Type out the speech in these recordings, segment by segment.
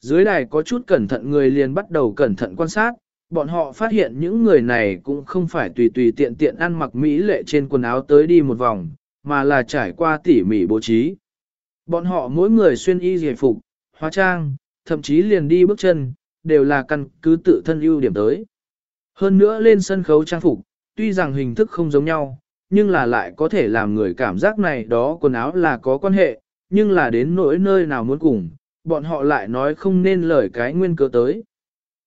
Dưới đài có chút cẩn thận người liền bắt đầu cẩn thận quan sát, bọn họ phát hiện những người này cũng không phải tùy tùy tiện tiện ăn mặc mỹ lệ trên quần áo tới đi một vòng, mà là trải qua tỉ mỉ bố trí. Bọn họ mỗi người xuyên y giải phục, hóa trang, thậm chí liền đi bước chân, đều là căn cứ tự thân ưu điểm tới. Hơn nữa lên sân khấu trang phục, tuy rằng hình thức không giống nhau, nhưng là lại có thể làm người cảm giác này đó quần áo là có quan hệ, nhưng là đến nỗi nơi nào muốn cùng, bọn họ lại nói không nên lời cái nguyên cớ tới.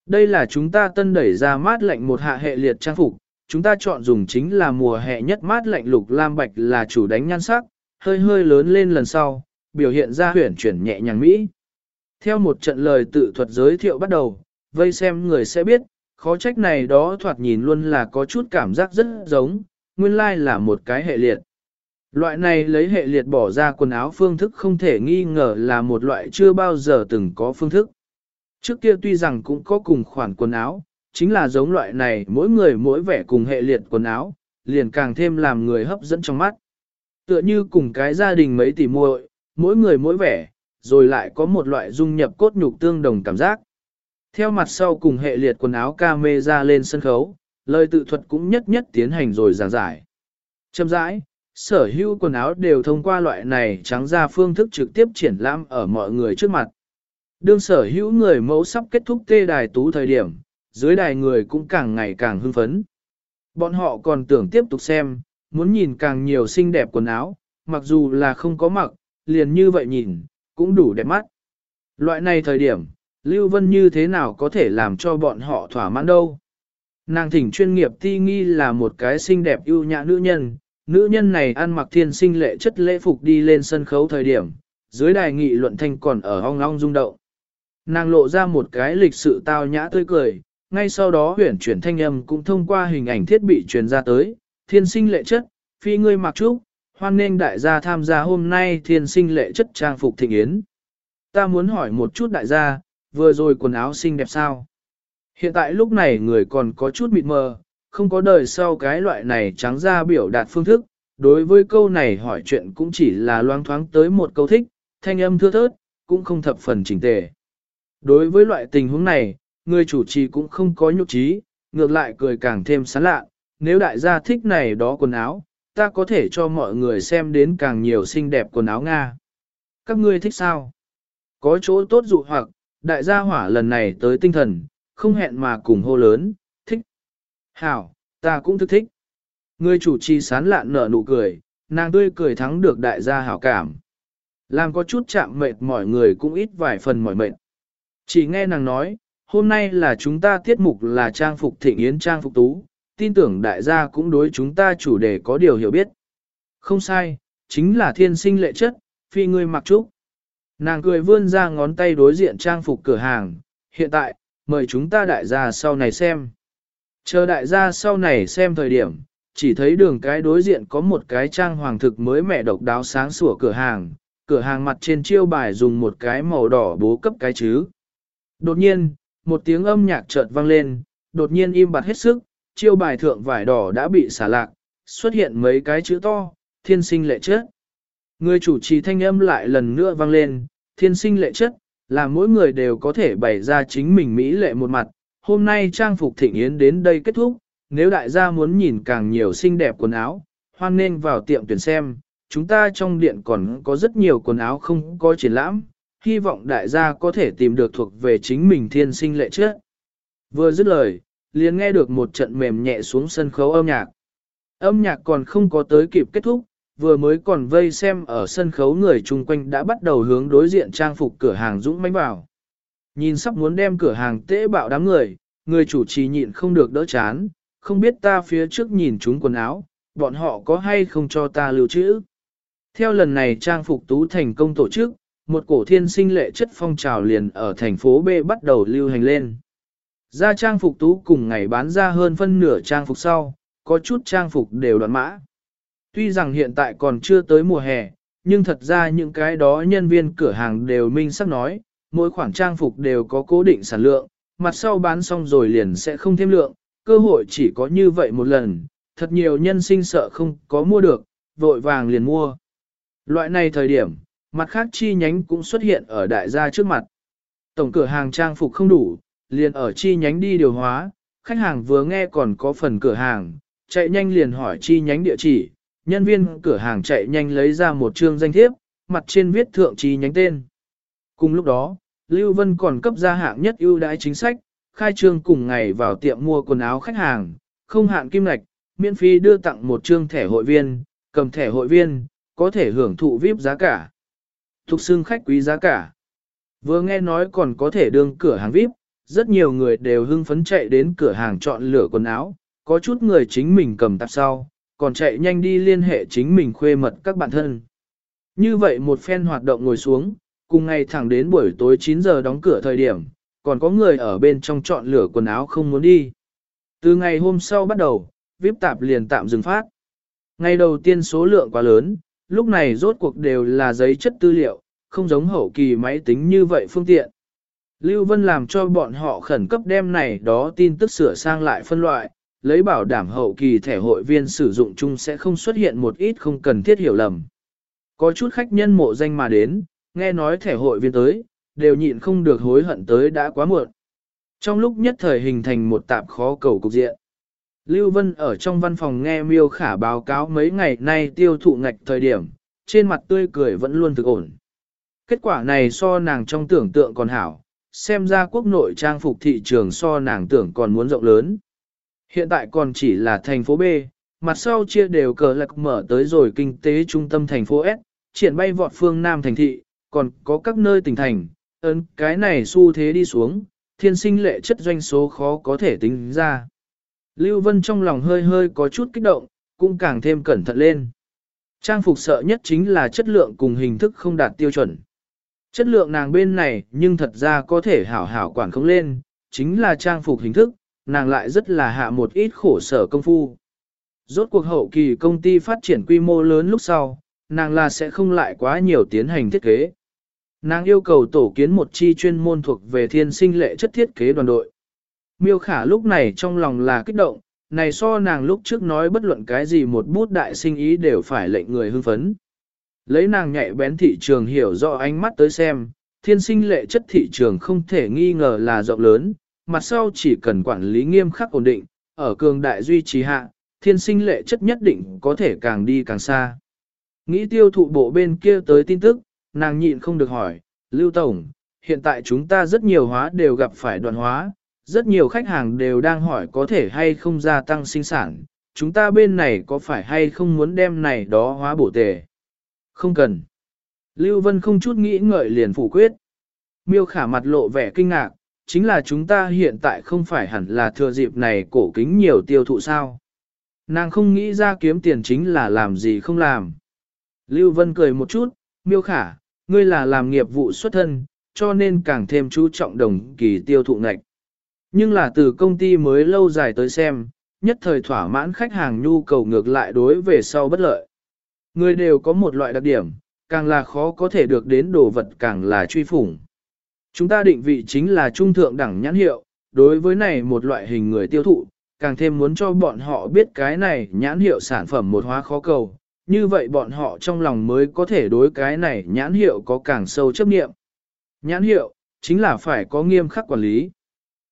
Đây là chúng ta tân đẩy ra mát lạnh một hạ hệ liệt trang phục, chúng ta chọn dùng chính là mùa hè nhất mát lạnh lục lam bạch là chủ đánh nhan sắc, hơi hơi lớn lên lần sau, biểu hiện ra huyển chuyển nhẹ nhàng mỹ. Theo một trận lời tự thuật giới thiệu bắt đầu, vây xem người sẽ biết, khó trách này đó thoạt nhìn luôn là có chút cảm giác rất giống, nguyên lai like là một cái hệ liệt. Loại này lấy hệ liệt bỏ ra quần áo phương thức không thể nghi ngờ là một loại chưa bao giờ từng có phương thức. Trước kia tuy rằng cũng có cùng khoản quần áo, chính là giống loại này mỗi người mỗi vẻ cùng hệ liệt quần áo, liền càng thêm làm người hấp dẫn trong mắt. Tựa như cùng cái gia đình mấy tỷ muội, mỗi người mỗi vẻ, rồi lại có một loại dung nhập cốt nhục tương đồng cảm giác. Theo mặt sau cùng hệ liệt quần áo camera lên sân khấu, lời tự thuật cũng nhất nhất tiến hành rồi giảng giải. Châm rãi, sở hữu quần áo đều thông qua loại này trắng ra phương thức trực tiếp triển lãm ở mọi người trước mặt. Đương sở hữu người mẫu sắp kết thúc tê đài tú thời điểm, dưới đài người cũng càng ngày càng hưng phấn. Bọn họ còn tưởng tiếp tục xem, muốn nhìn càng nhiều xinh đẹp quần áo, mặc dù là không có mặc, liền như vậy nhìn, cũng đủ đẹp mắt. Loại này thời điểm, Lưu Vân như thế nào có thể làm cho bọn họ thỏa mãn đâu. Nàng thỉnh chuyên nghiệp ti nghi là một cái xinh đẹp ưu nhã nữ nhân, nữ nhân này ăn mặc thiên sinh lệ chất lễ phục đi lên sân khấu thời điểm, dưới đài nghị luận thanh còn ở ong ong rung động. Nàng lộ ra một cái lịch sự tao nhã tươi cười, ngay sau đó huyển chuyển thanh âm cũng thông qua hình ảnh thiết bị truyền ra tới, thiên sinh lệ chất, phi ngươi mặc trúc, hoan nghênh đại gia tham gia hôm nay thiên sinh lệ chất trang phục thịnh yến. Ta muốn hỏi một chút đại gia, vừa rồi quần áo xinh đẹp sao? Hiện tại lúc này người còn có chút mịt mờ, không có đời sau cái loại này trắng ra biểu đạt phương thức, đối với câu này hỏi chuyện cũng chỉ là loang thoáng tới một câu thích, thanh âm thưa thớt, cũng không thập phần chỉnh tề. Đối với loại tình huống này, người chủ trì cũng không có nhục trí, ngược lại cười càng thêm sán lạ, nếu đại gia thích này đó quần áo, ta có thể cho mọi người xem đến càng nhiều xinh đẹp quần áo Nga. Các ngươi thích sao? Có chỗ tốt dụ hoặc, đại gia hỏa lần này tới tinh thần, không hẹn mà cùng hô lớn. Hảo, ta cũng thức thích. Người chủ trì sán lạn nở nụ cười, nàng tươi cười thắng được đại gia hảo cảm. Làm có chút chạm mệt mọi người cũng ít vài phần mỏi mệt. Chỉ nghe nàng nói, hôm nay là chúng ta tiết mục là trang phục thịnh yến trang phục tú, tin tưởng đại gia cũng đối chúng ta chủ đề có điều hiểu biết. Không sai, chính là thiên sinh lệ chất, phi ngươi mặc trúc. Nàng cười vươn ra ngón tay đối diện trang phục cửa hàng, hiện tại, mời chúng ta đại gia sau này xem. Chờ đại gia sau này xem thời điểm, chỉ thấy đường cái đối diện có một cái trang hoàng thực mới mẹ độc đáo sáng sủa cửa hàng, cửa hàng mặt trên chiêu bài dùng một cái màu đỏ bố cấp cái chứ. Đột nhiên, một tiếng âm nhạc chợt vang lên, đột nhiên im bặt hết sức, chiêu bài thượng vải đỏ đã bị xả lạc, xuất hiện mấy cái chữ to, thiên sinh lệ chất. Người chủ trì thanh âm lại lần nữa vang lên, thiên sinh lệ chất, là mỗi người đều có thể bày ra chính mình mỹ lệ một mặt. Hôm nay trang phục thịnh yến đến đây kết thúc, nếu đại gia muốn nhìn càng nhiều xinh đẹp quần áo, hoan nên vào tiệm tuyển xem, chúng ta trong điện còn có rất nhiều quần áo không có triển lãm, hy vọng đại gia có thể tìm được thuộc về chính mình thiên sinh lệ trước. Vừa dứt lời, liền nghe được một trận mềm nhẹ xuống sân khấu âm nhạc. Âm nhạc còn không có tới kịp kết thúc, vừa mới còn vây xem ở sân khấu người chung quanh đã bắt đầu hướng đối diện trang phục cửa hàng dũng mãnh vào. Nhìn sắp muốn đem cửa hàng tễ bạo đám người, người chủ trì nhịn không được đỡ chán, không biết ta phía trước nhìn chúng quần áo, bọn họ có hay không cho ta lưu trữ. Theo lần này trang phục tú thành công tổ chức, một cổ thiên sinh lệ chất phong trào liền ở thành phố B bắt đầu lưu hành lên. Ra trang phục tú cùng ngày bán ra hơn phân nửa trang phục sau, có chút trang phục đều đoạn mã. Tuy rằng hiện tại còn chưa tới mùa hè, nhưng thật ra những cái đó nhân viên cửa hàng đều minh sắc nói, mỗi khoản trang phục đều có cố định sản lượng, mặt sau bán xong rồi liền sẽ không thêm lượng, cơ hội chỉ có như vậy một lần, thật nhiều nhân sinh sợ không có mua được, vội vàng liền mua. Loại này thời điểm, mặt khác chi nhánh cũng xuất hiện ở đại gia trước mặt. Tổng cửa hàng trang phục không đủ, liền ở chi nhánh đi điều hóa, khách hàng vừa nghe còn có phần cửa hàng, chạy nhanh liền hỏi chi nhánh địa chỉ, nhân viên cửa hàng chạy nhanh lấy ra một chương danh thiếp, mặt trên viết thượng chi nhánh tên. Cùng lúc đó, Lưu Vân còn cấp ra hạng nhất ưu đãi chính sách, khai trương cùng ngày vào tiệm mua quần áo khách hàng, không hạn kim ngạch, miễn phí đưa tặng một chương thẻ hội viên, cầm thẻ hội viên, có thể hưởng thụ VIP giá cả. Thục xương khách quý giá cả. Vừa nghe nói còn có thể đương cửa hàng VIP, rất nhiều người đều hưng phấn chạy đến cửa hàng chọn lựa quần áo, có chút người chính mình cầm tạp sau, còn chạy nhanh đi liên hệ chính mình khuê mật các bạn thân. Như vậy một phen hoạt động ngồi xuống, cùng ngày thẳng đến buổi tối 9 giờ đóng cửa thời điểm, còn có người ở bên trong chọn lửa quần áo không muốn đi. Từ ngày hôm sau bắt đầu, VIP tạp liền tạm dừng phát. Ngày đầu tiên số lượng quá lớn, lúc này rốt cuộc đều là giấy chất tư liệu, không giống hậu kỳ máy tính như vậy phương tiện. Lưu Vân làm cho bọn họ khẩn cấp đem này đó tin tức sửa sang lại phân loại, lấy bảo đảm hậu kỳ thẻ hội viên sử dụng chung sẽ không xuất hiện một ít không cần thiết hiểu lầm. Có chút khách nhân mộ danh mà đến, nghe nói thẻ hội viên tới, đều nhịn không được hối hận tới đã quá muộn. Trong lúc nhất thời hình thành một tạp khó cầu cục diện. Lưu Vân ở trong văn phòng nghe miêu khả báo cáo mấy ngày nay tiêu thụ ngạch thời điểm, trên mặt tươi cười vẫn luôn thực ổn. Kết quả này so nàng trong tưởng tượng còn hảo, xem ra quốc nội trang phục thị trường so nàng tưởng còn muốn rộng lớn. Hiện tại còn chỉ là thành phố B, mặt sau chia đều cờ lạc mở tới rồi kinh tế trung tâm thành phố S, triển bay vọt phương Nam thành thị, còn có các nơi tỉnh thành, ấn cái này xu thế đi xuống, thiên sinh lệ chất doanh số khó có thể tính ra. Lưu Vân trong lòng hơi hơi có chút kích động, cũng càng thêm cẩn thận lên. Trang phục sợ nhất chính là chất lượng cùng hình thức không đạt tiêu chuẩn. Chất lượng nàng bên này nhưng thật ra có thể hảo hảo quản không lên, chính là trang phục hình thức, nàng lại rất là hạ một ít khổ sở công phu. Rốt cuộc hậu kỳ công ty phát triển quy mô lớn lúc sau, nàng là sẽ không lại quá nhiều tiến hành thiết kế. Nàng yêu cầu tổ kiến một chi chuyên môn thuộc về thiên sinh lệ chất thiết kế đoàn đội. Miêu khả lúc này trong lòng là kích động, này so nàng lúc trước nói bất luận cái gì một bút đại sinh ý đều phải lệnh người hưng phấn. Lấy nàng nhạy bén thị trường hiểu rõ ánh mắt tới xem, thiên sinh lệ chất thị trường không thể nghi ngờ là rộng lớn, mặt sau chỉ cần quản lý nghiêm khắc ổn định, ở cường đại duy trì hạ, thiên sinh lệ chất nhất định có thể càng đi càng xa. Nghĩ tiêu thụ bộ bên kia tới tin tức, nàng nhịn không được hỏi, Lưu Tổng, hiện tại chúng ta rất nhiều hóa đều gặp phải đoạn hóa, rất nhiều khách hàng đều đang hỏi có thể hay không gia tăng sinh sản, chúng ta bên này có phải hay không muốn đem này đó hóa bổ tề. Không cần. Lưu Vân không chút nghĩ ngợi liền phủ quyết. Miêu khả mặt lộ vẻ kinh ngạc, chính là chúng ta hiện tại không phải hẳn là thừa dịp này cổ kính nhiều tiêu thụ sao. Nàng không nghĩ ra kiếm tiền chính là làm gì không làm. Lưu Vân cười một chút, miêu khả, ngươi là làm nghiệp vụ xuất thân, cho nên càng thêm chú trọng đồng kỳ tiêu thụ ngạch. Nhưng là từ công ty mới lâu dài tới xem, nhất thời thỏa mãn khách hàng nhu cầu ngược lại đối về sau bất lợi. Người đều có một loại đặc điểm, càng là khó có thể được đến đồ vật càng là truy phủng. Chúng ta định vị chính là trung thượng đẳng nhãn hiệu, đối với này một loại hình người tiêu thụ, càng thêm muốn cho bọn họ biết cái này nhãn hiệu sản phẩm một hóa khó cầu, như vậy bọn họ trong lòng mới có thể đối cái này nhãn hiệu có càng sâu chấp nghiệm. Nhãn hiệu, chính là phải có nghiêm khắc quản lý.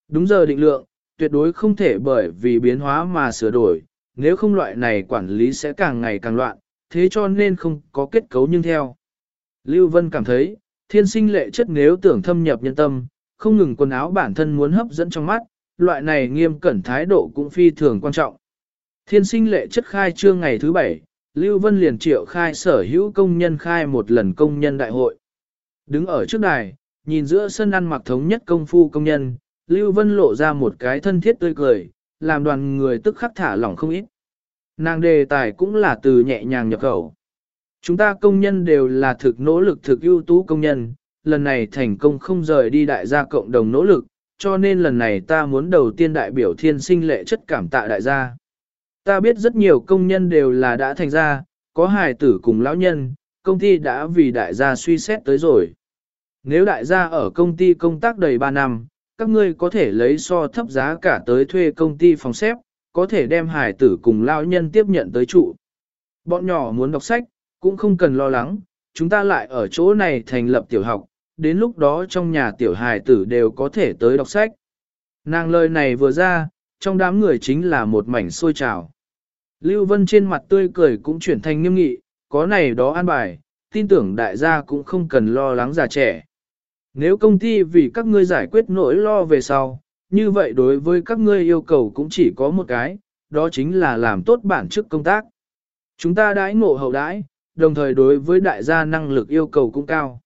Đúng giờ định lượng, tuyệt đối không thể bởi vì biến hóa mà sửa đổi, nếu không loại này quản lý sẽ càng ngày càng loạn, thế cho nên không có kết cấu nhưng theo. Lưu Vân cảm thấy, thiên sinh lệ chất nếu tưởng thâm nhập nhân tâm, không ngừng quần áo bản thân muốn hấp dẫn trong mắt, loại này nghiêm cẩn thái độ cũng phi thường quan trọng. Thiên sinh lệ chất khai trương ngày thứ bảy, Lưu Vân liền triệu khai sở hữu công nhân khai một lần công nhân đại hội. Đứng ở trước đài, nhìn giữa sân ăn mặc thống nhất công phu công nhân, Lưu Vân lộ ra một cái thân thiết tươi cười, làm đoàn người tức khắc thả lỏng không ít. Nàng đề tài cũng là từ nhẹ nhàng nhập khẩu. Chúng ta công nhân đều là thực nỗ lực thực ưu tú công nhân, lần này thành công không rời đi đại gia cộng đồng nỗ lực, cho nên lần này ta muốn đầu tiên đại biểu thiên sinh lệ chất cảm tạ đại gia. Ta biết rất nhiều công nhân đều là đã thành ra, có hài tử cùng lão nhân, công ty đã vì đại gia suy xét tới rồi. Nếu đại gia ở công ty công tác đầy 3 năm, các ngươi có thể lấy so thấp giá cả tới thuê công ty phòng xếp, có thể đem hài tử cùng lão nhân tiếp nhận tới trụ. Bọn nhỏ muốn đọc sách, cũng không cần lo lắng, chúng ta lại ở chỗ này thành lập tiểu học, đến lúc đó trong nhà tiểu hài tử đều có thể tới đọc sách. Nàng lời này vừa ra, trong đám người chính là một mảnh sôi trào. Lưu Vân trên mặt tươi cười cũng chuyển thành nghiêm nghị, có này đó an bài, tin tưởng đại gia cũng không cần lo lắng già trẻ. Nếu công ty vì các ngươi giải quyết nỗi lo về sau, như vậy đối với các ngươi yêu cầu cũng chỉ có một cái, đó chính là làm tốt bản chức công tác. Chúng ta đãi ngộ hậu đãi, đồng thời đối với đại gia năng lực yêu cầu cũng cao.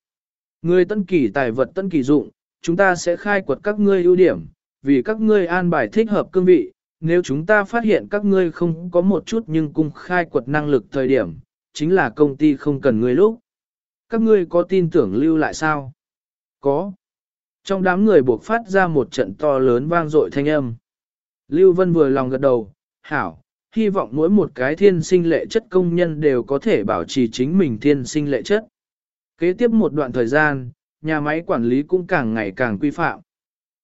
Người tân kỳ tài vật tân kỳ dụng, chúng ta sẽ khai quật các ngươi ưu điểm, vì các ngươi an bài thích hợp cương vị, nếu chúng ta phát hiện các ngươi không có một chút nhưng cung khai quật năng lực thời điểm, chính là công ty không cần ngươi lúc. Các ngươi có tin tưởng lưu lại sao? Có. Trong đám người buộc phát ra một trận to lớn vang dội thanh âm. Lưu Vân vừa lòng gật đầu, hảo, hy vọng mỗi một cái thiên sinh lệ chất công nhân đều có thể bảo trì chính mình thiên sinh lệ chất. Kế tiếp một đoạn thời gian, nhà máy quản lý cũng càng ngày càng quy phạm.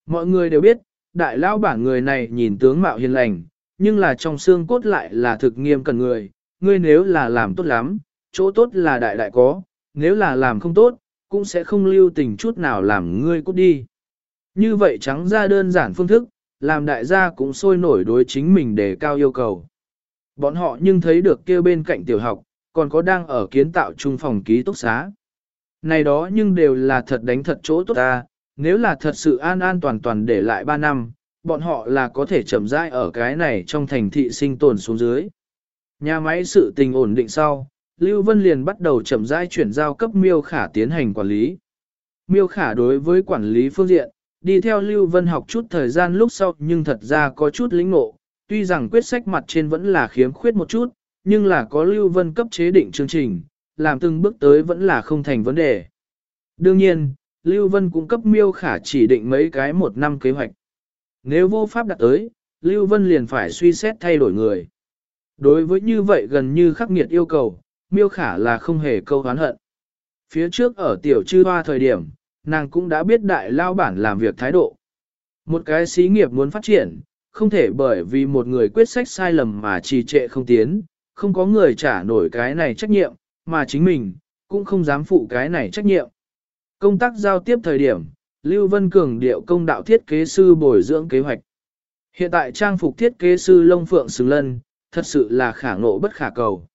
Mọi người đều biết, đại lão bản người này nhìn tướng mạo hiền lành, nhưng là trong xương cốt lại là thực nghiêm cần người, ngươi nếu là làm tốt lắm, chỗ tốt là đại đại có, nếu là làm không tốt, cũng sẽ không lưu tình chút nào làm ngươi cút đi. Như vậy trắng ra đơn giản phương thức, làm đại gia cũng sôi nổi đối chính mình để cao yêu cầu. Bọn họ nhưng thấy được kia bên cạnh tiểu học, còn có đang ở kiến tạo trung phòng ký túc xá. Này đó nhưng đều là thật đánh thật chỗ tốt ta, nếu là thật sự an an toàn toàn để lại 3 năm, bọn họ là có thể chậm rãi ở cái này trong thành thị sinh tồn xuống dưới. Nhà máy sự tình ổn định sau, Lưu Vân liền bắt đầu chậm rãi chuyển giao cấp miêu khả tiến hành quản lý. Miêu khả đối với quản lý phương diện, đi theo Lưu Vân học chút thời gian lúc sau nhưng thật ra có chút lĩnh ngộ, tuy rằng quyết sách mặt trên vẫn là khiếm khuyết một chút, nhưng là có Lưu Vân cấp chế định chương trình, làm từng bước tới vẫn là không thành vấn đề. Đương nhiên, Lưu Vân cũng cấp miêu khả chỉ định mấy cái một năm kế hoạch. Nếu vô pháp đặt tới, Lưu Vân liền phải suy xét thay đổi người. Đối với như vậy gần như khắc nghiệt yêu cầu, miêu khả là không hề câu hán hận. Phía trước ở tiểu trư hoa thời điểm, nàng cũng đã biết đại lao bản làm việc thái độ. Một cái xí nghiệp muốn phát triển, không thể bởi vì một người quyết sách sai lầm mà trì trệ không tiến, không có người trả nổi cái này trách nhiệm, mà chính mình, cũng không dám phụ cái này trách nhiệm. Công tác giao tiếp thời điểm, Lưu Vân Cường điệu công đạo thiết kế sư bồi dưỡng kế hoạch. Hiện tại trang phục thiết kế sư Long Phượng Sừng Lân, thật sự là khả ngộ bất khả cầu.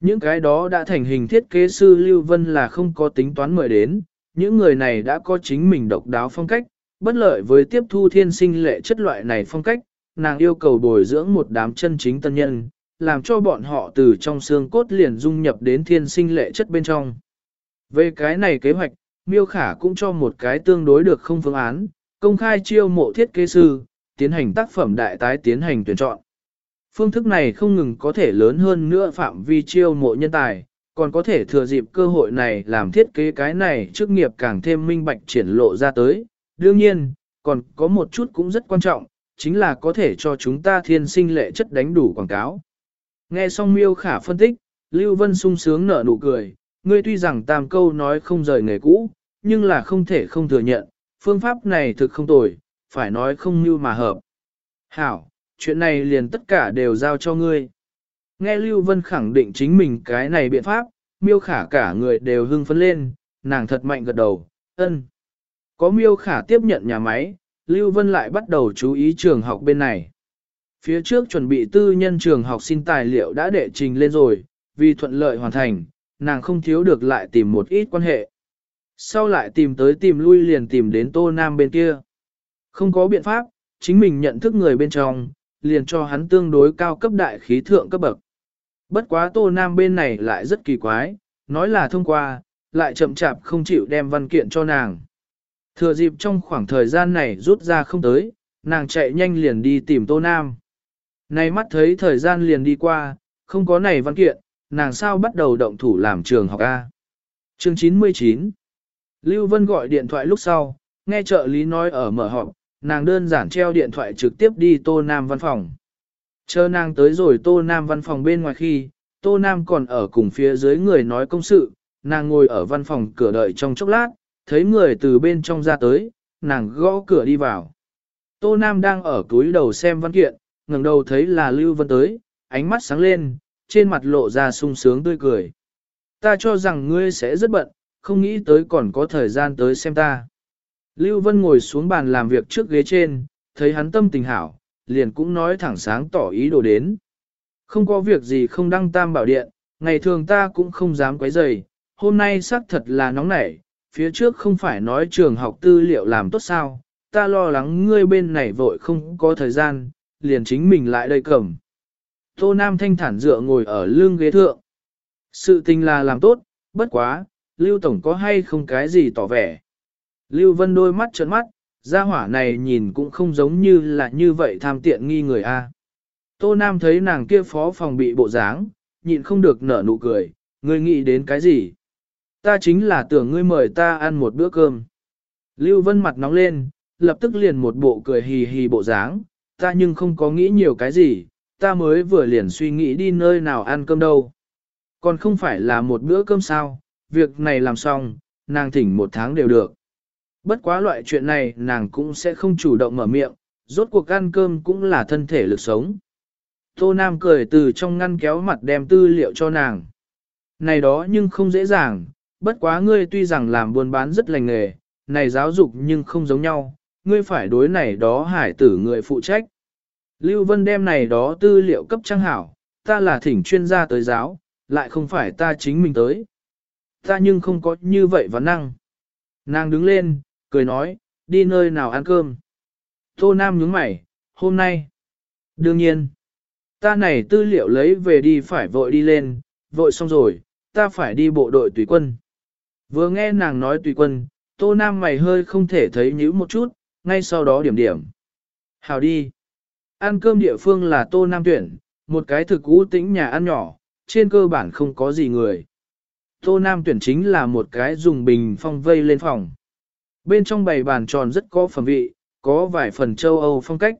Những cái đó đã thành hình thiết kế sư Lưu Vân là không có tính toán mời đến, những người này đã có chính mình độc đáo phong cách, bất lợi với tiếp thu thiên sinh lệ chất loại này phong cách, nàng yêu cầu bồi dưỡng một đám chân chính tân nhân, làm cho bọn họ từ trong xương cốt liền dung nhập đến thiên sinh lệ chất bên trong. Về cái này kế hoạch, Miêu Khả cũng cho một cái tương đối được không phương án, công khai chiêu mộ thiết kế sư, tiến hành tác phẩm đại tái tiến hành tuyển chọn. Phương thức này không ngừng có thể lớn hơn nữa phạm vi chiêu mộ nhân tài, còn có thể thừa dịp cơ hội này làm thiết kế cái này chức nghiệp càng thêm minh bạch triển lộ ra tới. Đương nhiên, còn có một chút cũng rất quan trọng, chính là có thể cho chúng ta thiên sinh lệ chất đánh đủ quảng cáo. Nghe xong miêu khả phân tích, Lưu Vân sung sướng nở nụ cười, ngươi tuy rằng tam câu nói không rời nghề cũ, nhưng là không thể không thừa nhận, phương pháp này thực không tồi, phải nói không như mà hợp. Hảo, chuyện này liền tất cả đều giao cho ngươi. Nghe Lưu Vân khẳng định chính mình cái này biện pháp, miêu khả cả người đều hưng phấn lên, nàng thật mạnh gật đầu, ân. Có miêu khả tiếp nhận nhà máy, Lưu Vân lại bắt đầu chú ý trường học bên này. Phía trước chuẩn bị tư nhân trường học xin tài liệu đã đệ trình lên rồi, vì thuận lợi hoàn thành, nàng không thiếu được lại tìm một ít quan hệ. Sau lại tìm tới tìm lui liền tìm đến Tô Nam bên kia. Không có biện pháp, chính mình nhận thức người bên trong, liền cho hắn tương đối cao cấp đại khí thượng cấp bậc. Bất quá Tô Nam bên này lại rất kỳ quái, nói là thông qua, lại chậm chạp không chịu đem văn kiện cho nàng. Thừa dịp trong khoảng thời gian này rút ra không tới, nàng chạy nhanh liền đi tìm Tô Nam. Này mắt thấy thời gian liền đi qua, không có này văn kiện, nàng sao bắt đầu động thủ làm trường học A. Chương 99 Lưu Vân gọi điện thoại lúc sau, nghe trợ lý nói ở mở họp, nàng đơn giản treo điện thoại trực tiếp đi Tô Nam văn phòng. Chờ nàng tới rồi Tô Nam văn phòng bên ngoài khi, Tô Nam còn ở cùng phía dưới người nói công sự, nàng ngồi ở văn phòng cửa đợi trong chốc lát, thấy người từ bên trong ra tới, nàng gõ cửa đi vào. Tô Nam đang ở túi đầu xem văn kiện, ngẩng đầu thấy là Lưu Vân tới, ánh mắt sáng lên, trên mặt lộ ra sung sướng tươi cười. Ta cho rằng ngươi sẽ rất bận, không nghĩ tới còn có thời gian tới xem ta. Lưu Vân ngồi xuống bàn làm việc trước ghế trên, thấy hắn tâm tình hảo, liền cũng nói thẳng sáng tỏ ý đồ đến. Không có việc gì không đăng tam bảo điện, ngày thường ta cũng không dám quấy rầy, hôm nay xác thật là nóng nảy, phía trước không phải nói trường học tư liệu làm tốt sao, ta lo lắng ngươi bên này vội không có thời gian, liền chính mình lại đây cầm. Tô Nam thanh thản dựa ngồi ở lưng ghế thượng. Sự tình là làm tốt, bất quá, Lưu Tổng có hay không cái gì tỏ vẻ. Lưu Vân đôi mắt trợn mắt, gia hỏa này nhìn cũng không giống như là như vậy tham tiện nghi người A. Tô Nam thấy nàng kia phó phòng bị bộ dáng, nhịn không được nở nụ cười, ngươi nghĩ đến cái gì? Ta chính là tưởng ngươi mời ta ăn một bữa cơm. Lưu Vân mặt nóng lên, lập tức liền một bộ cười hì hì bộ dáng, ta nhưng không có nghĩ nhiều cái gì, ta mới vừa liền suy nghĩ đi nơi nào ăn cơm đâu. Còn không phải là một bữa cơm sao, việc này làm xong, nàng thỉnh một tháng đều được. Bất quá loại chuyện này nàng cũng sẽ không chủ động mở miệng, rốt cuộc ăn cơm cũng là thân thể lực sống. Tô Nam cười từ trong ngăn kéo mặt đem tư liệu cho nàng. Này đó nhưng không dễ dàng, bất quá ngươi tuy rằng làm buôn bán rất lành nghề, này giáo dục nhưng không giống nhau, ngươi phải đối này đó hải tử người phụ trách. Lưu Vân đem này đó tư liệu cấp trang hảo, ta là thỉnh chuyên gia tới giáo, lại không phải ta chính mình tới. Ta nhưng không có như vậy vấn năng. Nàng đứng lên, cười nói, đi nơi nào ăn cơm. Tô Nam nhướng mày, hôm nay. Đương nhiên, ta này tư liệu lấy về đi phải vội đi lên, vội xong rồi, ta phải đi bộ đội tùy quân. Vừa nghe nàng nói tùy quân, Tô Nam mày hơi không thể thấy nhíu một chút, ngay sau đó điểm điểm. Hào đi. Ăn cơm địa phương là Tô Nam tuyển, một cái thực cũ tĩnh nhà ăn nhỏ, trên cơ bản không có gì người. Tô Nam tuyển chính là một cái dùng bình phong vây lên phòng. Bên trong bày bàn tròn rất có phẩm vị, có vài phần châu Âu phong cách.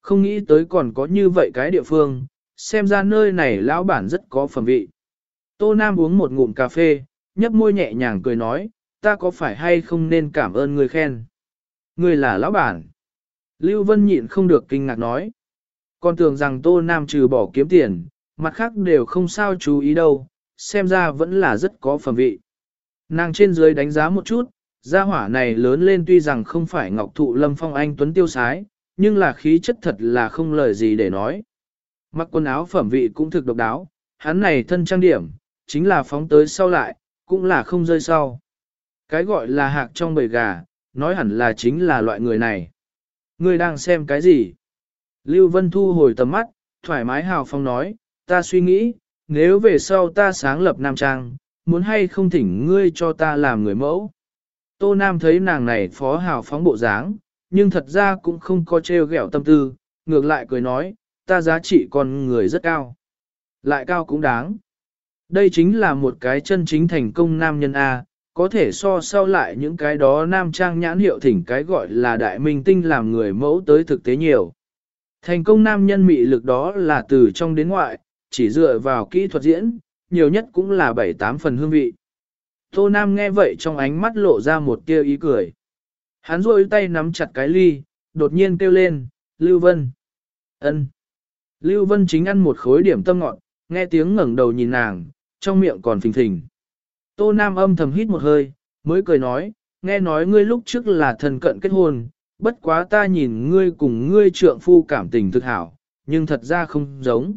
Không nghĩ tới còn có như vậy cái địa phương, xem ra nơi này lão bản rất có phẩm vị. Tô Nam uống một ngụm cà phê, nhấp môi nhẹ nhàng cười nói, ta có phải hay không nên cảm ơn người khen. Người là lão bản. Lưu Vân nhịn không được kinh ngạc nói. còn tưởng rằng Tô Nam trừ bỏ kiếm tiền, mặt khác đều không sao chú ý đâu, xem ra vẫn là rất có phẩm vị. Nàng trên dưới đánh giá một chút, gia hỏa này lớn lên tuy rằng không phải ngọc thụ lâm phong anh tuấn tiêu sái, nhưng là khí chất thật là không lời gì để nói. Mặc quần áo phẩm vị cũng thực độc đáo, hắn này thân trang điểm, chính là phóng tới sau lại, cũng là không rơi sau. Cái gọi là hạc trong bầy gà, nói hẳn là chính là loại người này. Ngươi đang xem cái gì? Lưu Vân thu hồi tầm mắt, thoải mái hào phong nói, ta suy nghĩ, nếu về sau ta sáng lập Nam Trang, muốn hay không thỉnh ngươi cho ta làm người mẫu. Tô Nam thấy nàng này phó hào phóng bộ dáng, nhưng thật ra cũng không có trêu ghẹo tâm tư, ngược lại cười nói, ta giá trị con người rất cao. Lại cao cũng đáng. Đây chính là một cái chân chính thành công nam nhân A, có thể so sau lại những cái đó nam trang nhãn hiệu thỉnh cái gọi là đại minh tinh làm người mẫu tới thực tế nhiều. Thành công nam nhân mị lực đó là từ trong đến ngoại, chỉ dựa vào kỹ thuật diễn, nhiều nhất cũng là 7-8 phần hương vị. Tô Nam nghe vậy trong ánh mắt lộ ra một tia ý cười. Hắn rôi tay nắm chặt cái ly, đột nhiên kêu lên, Lưu Vân. ân. Lưu Vân chính ăn một khối điểm tâm ngọt, nghe tiếng ngẩng đầu nhìn nàng, trong miệng còn phình phình. Tô Nam âm thầm hít một hơi, mới cười nói, nghe nói ngươi lúc trước là thần cận kết hôn, bất quá ta nhìn ngươi cùng ngươi trượng phu cảm tình thực hảo, nhưng thật ra không giống.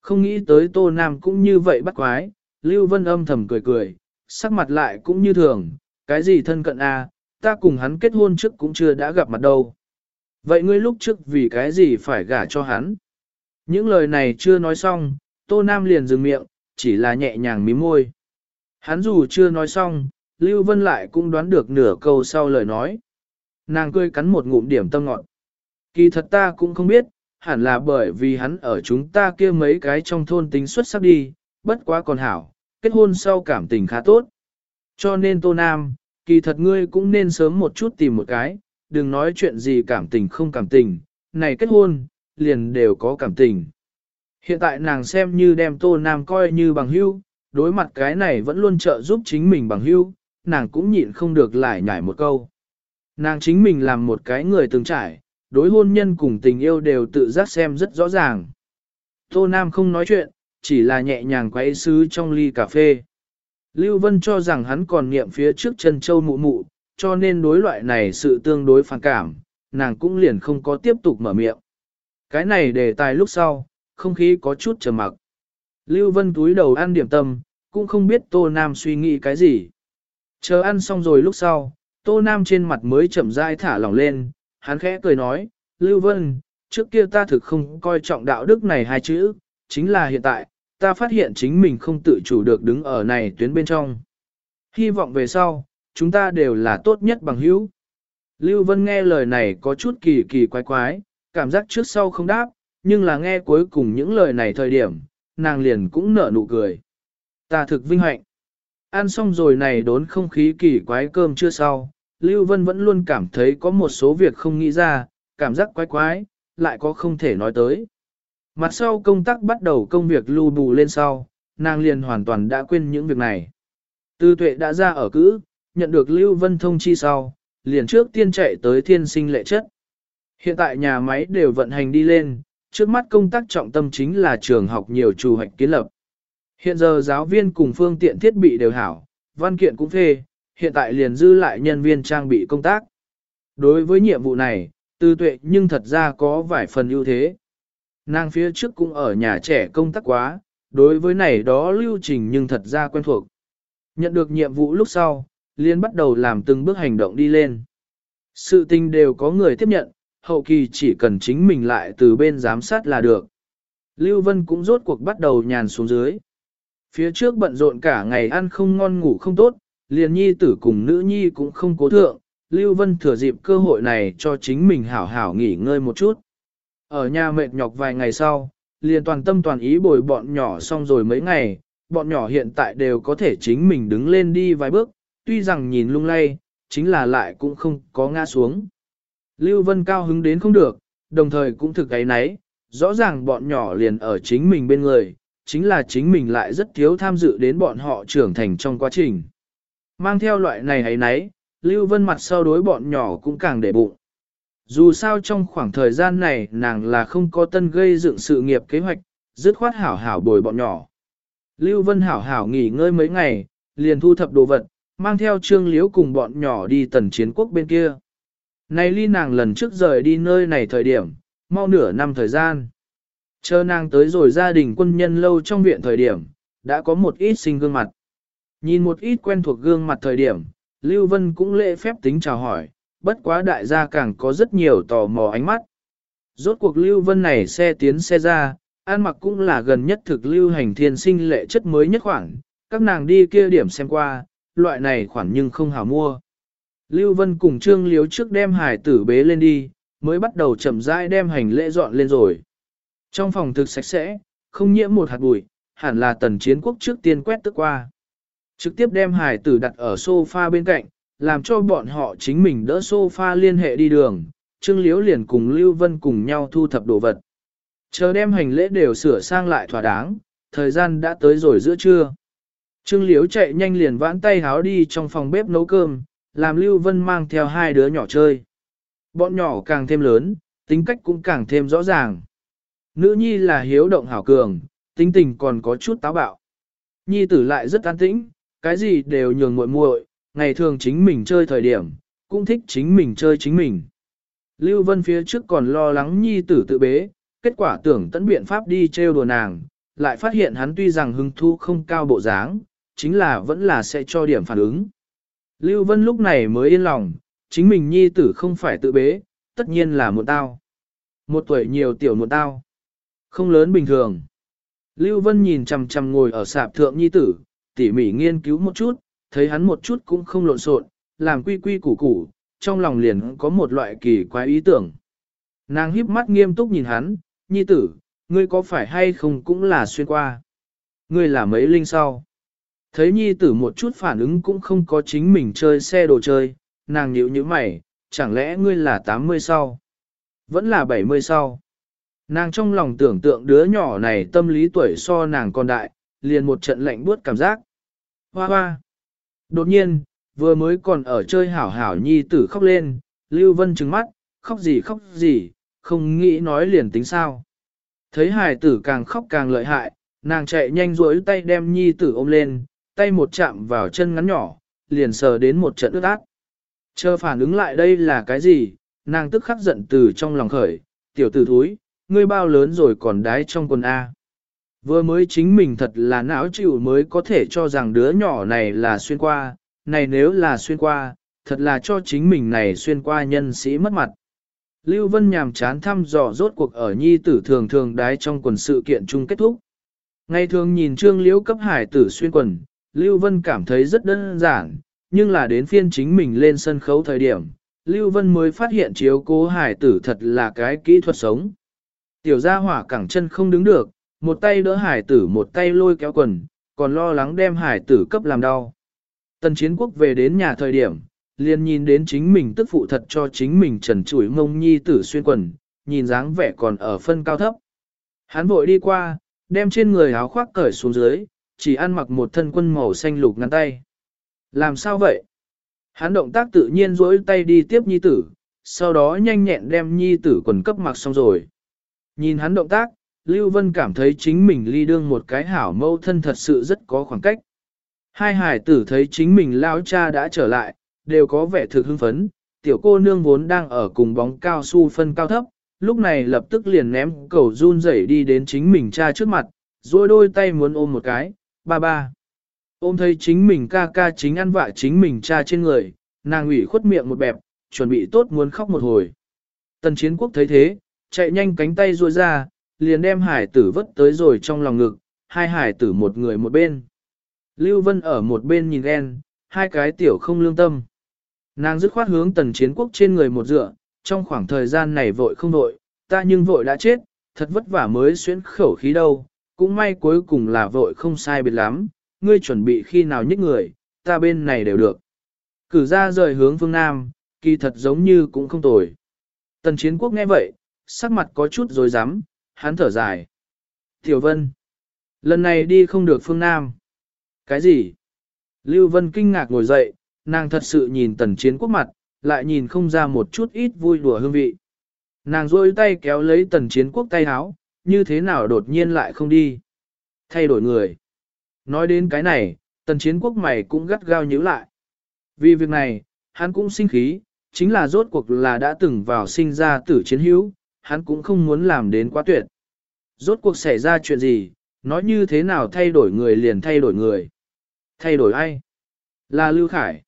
Không nghĩ tới Tô Nam cũng như vậy bắt quái, Lưu Vân âm thầm cười cười, sắc mặt lại cũng như thường, cái gì thân cận a, à, ta cùng hắn kết hôn trước cũng chưa đã gặp mặt đâu. Vậy ngươi lúc trước vì cái gì phải gả cho hắn? Những lời này chưa nói xong, Tô Nam liền dừng miệng, chỉ là nhẹ nhàng mím môi. Hắn dù chưa nói xong, Lưu Vân lại cũng đoán được nửa câu sau lời nói. Nàng cười cắn một ngụm điểm tâm ngọt. Kỳ thật ta cũng không biết, hẳn là bởi vì hắn ở chúng ta kia mấy cái trong thôn tính xuất sắc đi, bất quá còn hảo, kết hôn sau cảm tình khá tốt. Cho nên Tô Nam, kỳ thật ngươi cũng nên sớm một chút tìm một cái, đừng nói chuyện gì cảm tình không cảm tình, này kết hôn, liền đều có cảm tình. Hiện tại nàng xem như đem Tô Nam coi như bằng hữu, đối mặt cái này vẫn luôn trợ giúp chính mình bằng hữu, nàng cũng nhịn không được lại nhảy một câu. Nàng chính mình làm một cái người từng trải, đối hôn nhân cùng tình yêu đều tự giác xem rất rõ ràng. Tô Nam không nói chuyện, chỉ là nhẹ nhàng quay sứ trong ly cà phê. Lưu Vân cho rằng hắn còn niệm phía trước chân châu mụ mụ, cho nên đối loại này sự tương đối phản cảm, nàng cũng liền không có tiếp tục mở miệng. Cái này đề tài lúc sau, không khí có chút trầm mặc. Lưu Vân túi đầu ăn điểm tâm, cũng không biết Tô Nam suy nghĩ cái gì. Chờ ăn xong rồi lúc sau, Tô Nam trên mặt mới chậm rãi thả lỏng lên, hắn khẽ cười nói, Lưu Vân, trước kia ta thực không coi trọng đạo đức này hai chữ, chính là hiện tại, ta phát hiện chính mình không tự chủ được đứng ở này tuyến bên trong. Hy vọng về sau, chúng ta đều là tốt nhất bằng hữu. Lưu Vân nghe lời này có chút kỳ kỳ quái quái, cảm giác trước sau không đáp, nhưng là nghe cuối cùng những lời này thời điểm, nàng liền cũng nở nụ cười. Ta thực vinh hạnh. Ăn xong rồi này đốn không khí kỳ quái cơm chưa sau, Lưu Vân vẫn luôn cảm thấy có một số việc không nghĩ ra, cảm giác quái quái, lại có không thể nói tới. Mặt sau công tác bắt đầu công việc lưu bù lên sau, nàng liền hoàn toàn đã quên những việc này. Tư tuệ đã ra ở cữ, nhận được Lưu Vân thông chi sau, liền trước tiên chạy tới thiên sinh lệ chất. Hiện tại nhà máy đều vận hành đi lên, trước mắt công tác trọng tâm chính là trường học nhiều chủ hoạch kiến lập. Hiện giờ giáo viên cùng phương tiện thiết bị đều hảo, văn kiện cũng phê, hiện tại liền dư lại nhân viên trang bị công tác. Đối với nhiệm vụ này, tư tuệ nhưng thật ra có vài phần ưu thế. Nàng phía trước cũng ở nhà trẻ công tác quá, đối với này đó lưu trình nhưng thật ra quen thuộc. Nhận được nhiệm vụ lúc sau, liên bắt đầu làm từng bước hành động đi lên. Sự tình đều có người tiếp nhận, hậu kỳ chỉ cần chính mình lại từ bên giám sát là được. Lưu Vân cũng rốt cuộc bắt đầu nhàn xuống dưới. Phía trước bận rộn cả ngày ăn không ngon ngủ không tốt, liền nhi tử cùng nữ nhi cũng không cố thượng, Lưu Vân thừa dịp cơ hội này cho chính mình hảo hảo nghỉ ngơi một chút. Ở nhà mệt nhọc vài ngày sau, liền toàn tâm toàn ý bồi bọn nhỏ xong rồi mấy ngày, bọn nhỏ hiện tại đều có thể chính mình đứng lên đi vài bước, tuy rằng nhìn lung lay, chính là lại cũng không có ngã xuống. Lưu Vân cao hứng đến không được, đồng thời cũng thực cái nấy, rõ ràng bọn nhỏ liền ở chính mình bên người, chính là chính mình lại rất thiếu tham dự đến bọn họ trưởng thành trong quá trình. Mang theo loại này ấy nấy, Lưu Vân mặt sau đối bọn nhỏ cũng càng để bụng. Dù sao trong khoảng thời gian này nàng là không có tân gây dựng sự nghiệp kế hoạch, dứt khoát hảo hảo bồi bọn nhỏ. Lưu Vân hảo hảo nghỉ ngơi mấy ngày, liền thu thập đồ vật, mang theo trương liếu cùng bọn nhỏ đi tần chiến quốc bên kia. Này ly nàng lần trước rời đi nơi này thời điểm, mau nửa năm thời gian. Chờ nàng tới rồi gia đình quân nhân lâu trong viện thời điểm, đã có một ít sinh gương mặt. Nhìn một ít quen thuộc gương mặt thời điểm, Lưu Vân cũng lễ phép tính chào hỏi, bất quá đại gia càng có rất nhiều tò mò ánh mắt. Rốt cuộc Lưu Vân này xe tiến xe ra, an mặc cũng là gần nhất thực lưu hành thiên sinh lệ chất mới nhất khoảng, các nàng đi kia điểm xem qua, loại này khoản nhưng không hảo mua. Lưu Vân cùng Trương Liếu trước đem hải tử bế lên đi, mới bắt đầu chậm rãi đem hành lễ dọn lên rồi. Trong phòng thực sạch sẽ, không nhiễm một hạt bụi, hẳn là tần chiến quốc trước tiên quét tức qua. Trực tiếp đem hải tử đặt ở sofa bên cạnh, làm cho bọn họ chính mình đỡ sofa liên hệ đi đường. Trương Liếu liền cùng Lưu Vân cùng nhau thu thập đồ vật. Chờ đem hành lễ đều sửa sang lại thỏa đáng, thời gian đã tới rồi giữa trưa. Trương Liếu chạy nhanh liền vãn tay háo đi trong phòng bếp nấu cơm, làm Lưu Vân mang theo hai đứa nhỏ chơi. Bọn nhỏ càng thêm lớn, tính cách cũng càng thêm rõ ràng. Nữ nhi là hiếu động hảo cường, tính tình còn có chút táo bạo. Nhi tử lại rất an tĩnh, cái gì đều nhường muội muội, ngày thường chính mình chơi thời điểm, cũng thích chính mình chơi chính mình. Lưu Vân phía trước còn lo lắng nhi tử tự bế, kết quả tưởng tận biện pháp đi trêu đùa nàng, lại phát hiện hắn tuy rằng hưng thu không cao bộ dáng, chính là vẫn là sẽ cho điểm phản ứng. Lưu Vân lúc này mới yên lòng, chính mình nhi tử không phải tự bế, tất nhiên là một tao. Một tuổi nhiều tiểu một tao. Không lớn bình thường. Lưu Vân nhìn chằm chằm ngồi ở sạp thượng nhi tử, tỉ mỉ nghiên cứu một chút, thấy hắn một chút cũng không lộn xộn, làm quy quy củ củ, trong lòng liền có một loại kỳ quái ý tưởng. Nàng híp mắt nghiêm túc nhìn hắn, nhi tử, ngươi có phải hay không cũng là xuyên qua. Ngươi là mấy linh sau. Thấy nhi tử một chút phản ứng cũng không có chính mình chơi xe đồ chơi, nàng nhíu như mày, chẳng lẽ ngươi là 80 sau? Vẫn là 70 sau. Nàng trong lòng tưởng tượng đứa nhỏ này tâm lý tuổi so nàng còn đại, liền một trận lạnh buốt cảm giác. Hoa hoa. Đột nhiên, vừa mới còn ở chơi hảo hảo nhi tử khóc lên, Lưu Vân trừng mắt, khóc gì khóc gì, không nghĩ nói liền tính sao. Thấy hài tử càng khóc càng lợi hại, nàng chạy nhanh rối tay đem nhi tử ôm lên, tay một chạm vào chân ngắn nhỏ, liền sờ đến một trận ướt át. Chờ phản ứng lại đây là cái gì, nàng tức khắc giận từ trong lòng khởi, tiểu tử thúi, ngươi bao lớn rồi còn đái trong quần A. Vừa mới chính mình thật là não chịu mới có thể cho rằng đứa nhỏ này là xuyên qua, này nếu là xuyên qua, thật là cho chính mình này xuyên qua nhân sĩ mất mặt. Lưu Vân nhàm chán thăm dò rốt cuộc ở nhi tử thường thường đái trong quần sự kiện chung kết thúc. Ngày thường nhìn trương liễu cấp hải tử xuyên quần, Lưu Vân cảm thấy rất đơn giản, nhưng là đến phiên chính mình lên sân khấu thời điểm, Lưu Vân mới phát hiện chiếu cố hải tử thật là cái kỹ thuật sống. Tiểu gia hỏa cẳng chân không đứng được, một tay đỡ hải tử một tay lôi kéo quần, còn lo lắng đem hải tử cấp làm đau. Tần chiến quốc về đến nhà thời điểm, liền nhìn đến chính mình tức phụ thật cho chính mình trần chủi mông nhi tử xuyên quần, nhìn dáng vẻ còn ở phân cao thấp. Hắn vội đi qua, đem trên người áo khoác cởi xuống dưới, chỉ ăn mặc một thân quân màu xanh lục ngắn tay. Làm sao vậy? Hắn động tác tự nhiên duỗi tay đi tiếp nhi tử, sau đó nhanh nhẹn đem nhi tử quần cấp mặc xong rồi. Nhìn hắn động tác, Lưu Vân cảm thấy chính mình ly đương một cái hảo mâu thân thật sự rất có khoảng cách. Hai hải tử thấy chính mình lao cha đã trở lại, đều có vẻ thực hưng phấn, tiểu cô nương vốn đang ở cùng bóng cao su phân cao thấp, lúc này lập tức liền ném cầu run rẩy đi đến chính mình cha trước mặt, rồi đôi tay muốn ôm một cái, ba ba. Ôm thấy chính mình ca ca chính ăn vạ chính mình cha trên người, nàng ủy khuất miệng một bẹp, chuẩn bị tốt muốn khóc một hồi. Tần chiến quốc thấy thế, chạy nhanh cánh tay ruôi ra, liền đem hải tử vất tới rồi trong lòng ngực, hai hải tử một người một bên. Lưu Vân ở một bên nhìn ghen, hai cái tiểu không lương tâm. Nàng dứt khoát hướng tần chiến quốc trên người một dựa, trong khoảng thời gian này vội không vội, ta nhưng vội đã chết, thật vất vả mới xuyến khẩu khí đâu, cũng may cuối cùng là vội không sai biệt lắm, ngươi chuẩn bị khi nào nhích người, ta bên này đều được. Cử ra rời hướng phương Nam, kỳ thật giống như cũng không tồi. Tần chiến quốc nghe vậy, sắc mặt có chút rồi dám, hắn thở dài. Tiểu Vân, lần này đi không được phương Nam. Cái gì? Lưu Vân kinh ngạc ngồi dậy, nàng thật sự nhìn tần chiến quốc mặt, lại nhìn không ra một chút ít vui đùa hương vị. Nàng rôi tay kéo lấy tần chiến quốc tay háo, như thế nào đột nhiên lại không đi. Thay đổi người. Nói đến cái này, tần chiến quốc mày cũng gắt gao nhíu lại. Vì việc này, hắn cũng sinh khí, chính là rốt cuộc là đã từng vào sinh ra tử chiến hữu, hắn cũng không muốn làm đến quá tuyệt. Rốt cuộc xảy ra chuyện gì, nói như thế nào thay đổi người liền thay đổi người. Thay đổi ai? Là Lưu Khải.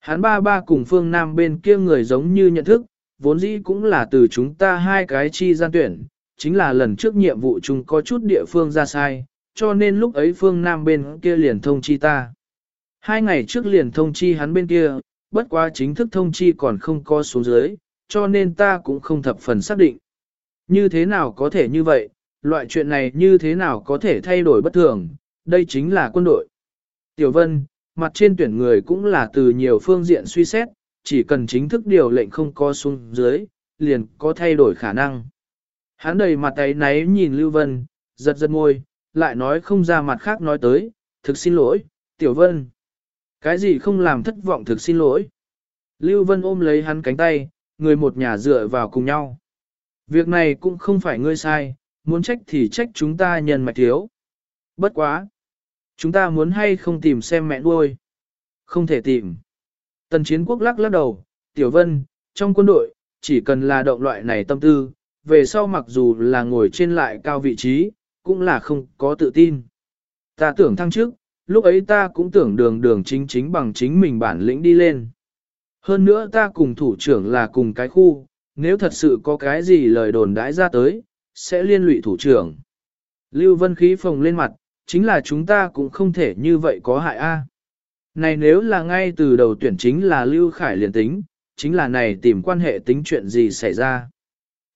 Hắn ba ba cùng phương Nam bên kia người giống như nhận thức, vốn dĩ cũng là từ chúng ta hai cái chi gian tuyển, chính là lần trước nhiệm vụ chúng có chút địa phương ra sai, cho nên lúc ấy phương Nam bên kia liền thông chi ta. Hai ngày trước liền thông chi hắn bên kia, bất quá chính thức thông chi còn không có xuống dưới, cho nên ta cũng không thập phần xác định. Như thế nào có thể như vậy, loại chuyện này như thế nào có thể thay đổi bất thường, đây chính là quân đội. Tiểu Vân, mặt trên tuyển người cũng là từ nhiều phương diện suy xét, chỉ cần chính thức điều lệnh không có xuống dưới, liền có thay đổi khả năng. Hắn đầy mặt tay náy nhìn Lưu Vân, giật giật môi, lại nói không ra mặt khác nói tới, thực xin lỗi, Tiểu Vân. Cái gì không làm thất vọng thực xin lỗi. Lưu Vân ôm lấy hắn cánh tay, người một nhà dựa vào cùng nhau. Việc này cũng không phải ngươi sai, muốn trách thì trách chúng ta nhân mạch thiếu. Bất quá. Chúng ta muốn hay không tìm xem mẹ nuôi? Không thể tìm. Tần chiến quốc lắc lắc đầu, Tiểu Vân, trong quân đội, chỉ cần là động loại này tâm tư, về sau mặc dù là ngồi trên lại cao vị trí, cũng là không có tự tin. Ta tưởng thăng trước, lúc ấy ta cũng tưởng đường đường chính chính bằng chính mình bản lĩnh đi lên. Hơn nữa ta cùng thủ trưởng là cùng cái khu, nếu thật sự có cái gì lời đồn đãi ra tới, sẽ liên lụy thủ trưởng. Lưu Vân khí phồng lên mặt, chính là chúng ta cũng không thể như vậy có hại a. Này nếu là ngay từ đầu tuyển chính là Lưu Khải liền tính, chính là này tìm quan hệ tính chuyện gì xảy ra.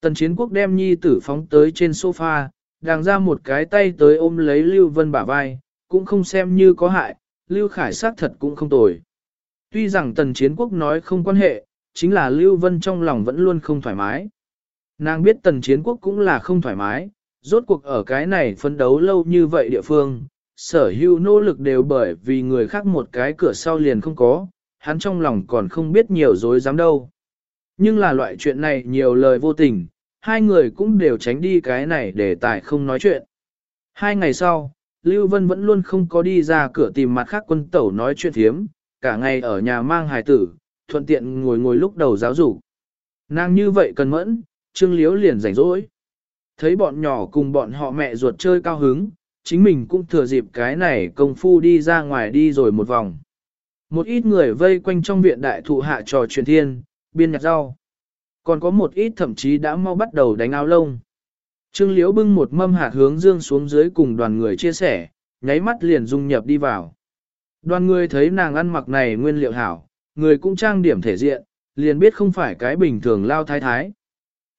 Tần chiến quốc đem nhi tử phóng tới trên sofa, đàng ra một cái tay tới ôm lấy Lưu Vân bả vai, cũng không xem như có hại, Lưu Khải xác thật cũng không tồi. Tuy rằng tần chiến quốc nói không quan hệ, chính là Lưu Vân trong lòng vẫn luôn không thoải mái. Nàng biết tần chiến quốc cũng là không thoải mái, rốt cuộc ở cái này phấn đấu lâu như vậy địa phương, sở hữu nỗ lực đều bởi vì người khác một cái cửa sau liền không có, hắn trong lòng còn không biết nhiều dối dám đâu. Nhưng là loại chuyện này nhiều lời vô tình, hai người cũng đều tránh đi cái này để tài không nói chuyện. Hai ngày sau, Lưu Vân vẫn luôn không có đi ra cửa tìm mặt khác quân tẩu nói chuyện thiếm, cả ngày ở nhà mang hài tử, thuận tiện ngồi ngồi lúc đầu giáo dục. Nàng như vậy cần mẫn, Trương Liếu liền rảnh rỗi. Thấy bọn nhỏ cùng bọn họ mẹ ruột chơi cao hứng, chính mình cũng thừa dịp cái này công phu đi ra ngoài đi rồi một vòng. Một ít người vây quanh trong viện đại thụ hạ trò chuyện thiên, biên nhặt rau. Còn có một ít thậm chí đã mau bắt đầu đánh áo lông. Trương Liễu bưng một mâm hạt hướng dương xuống dưới cùng đoàn người chia sẻ, nháy mắt liền dung nhập đi vào. Đoàn người thấy nàng ăn mặc này nguyên liệu hảo, người cũng trang điểm thể diện, liền biết không phải cái bình thường lao thái thái.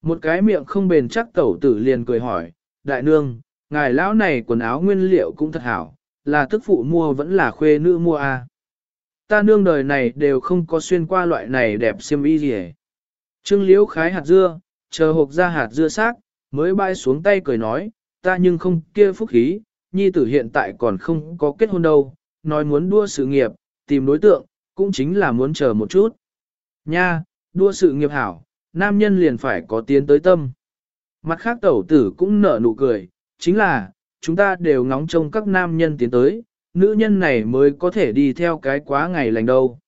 Một cái miệng không bền chắc tẩu tử liền cười hỏi, đại nương, ngài lão này quần áo nguyên liệu cũng thật hảo, là tức phụ mua vẫn là khuê nữ mua à. Ta nương đời này đều không có xuyên qua loại này đẹp xiêm y gì Trương liễu khái hạt dưa, chờ hộp ra hạt dưa xác, mới bay xuống tay cười nói, ta nhưng không kia phúc khí, nhi tử hiện tại còn không có kết hôn đâu, nói muốn đua sự nghiệp, tìm đối tượng, cũng chính là muốn chờ một chút. Nha, đua sự nghiệp hảo, nam nhân liền phải có tiến tới tâm. Mặt khác tẩu tử cũng nở nụ cười, chính là, chúng ta đều ngóng trông các nam nhân tiến tới, nữ nhân này mới có thể đi theo cái quá ngày lành đâu.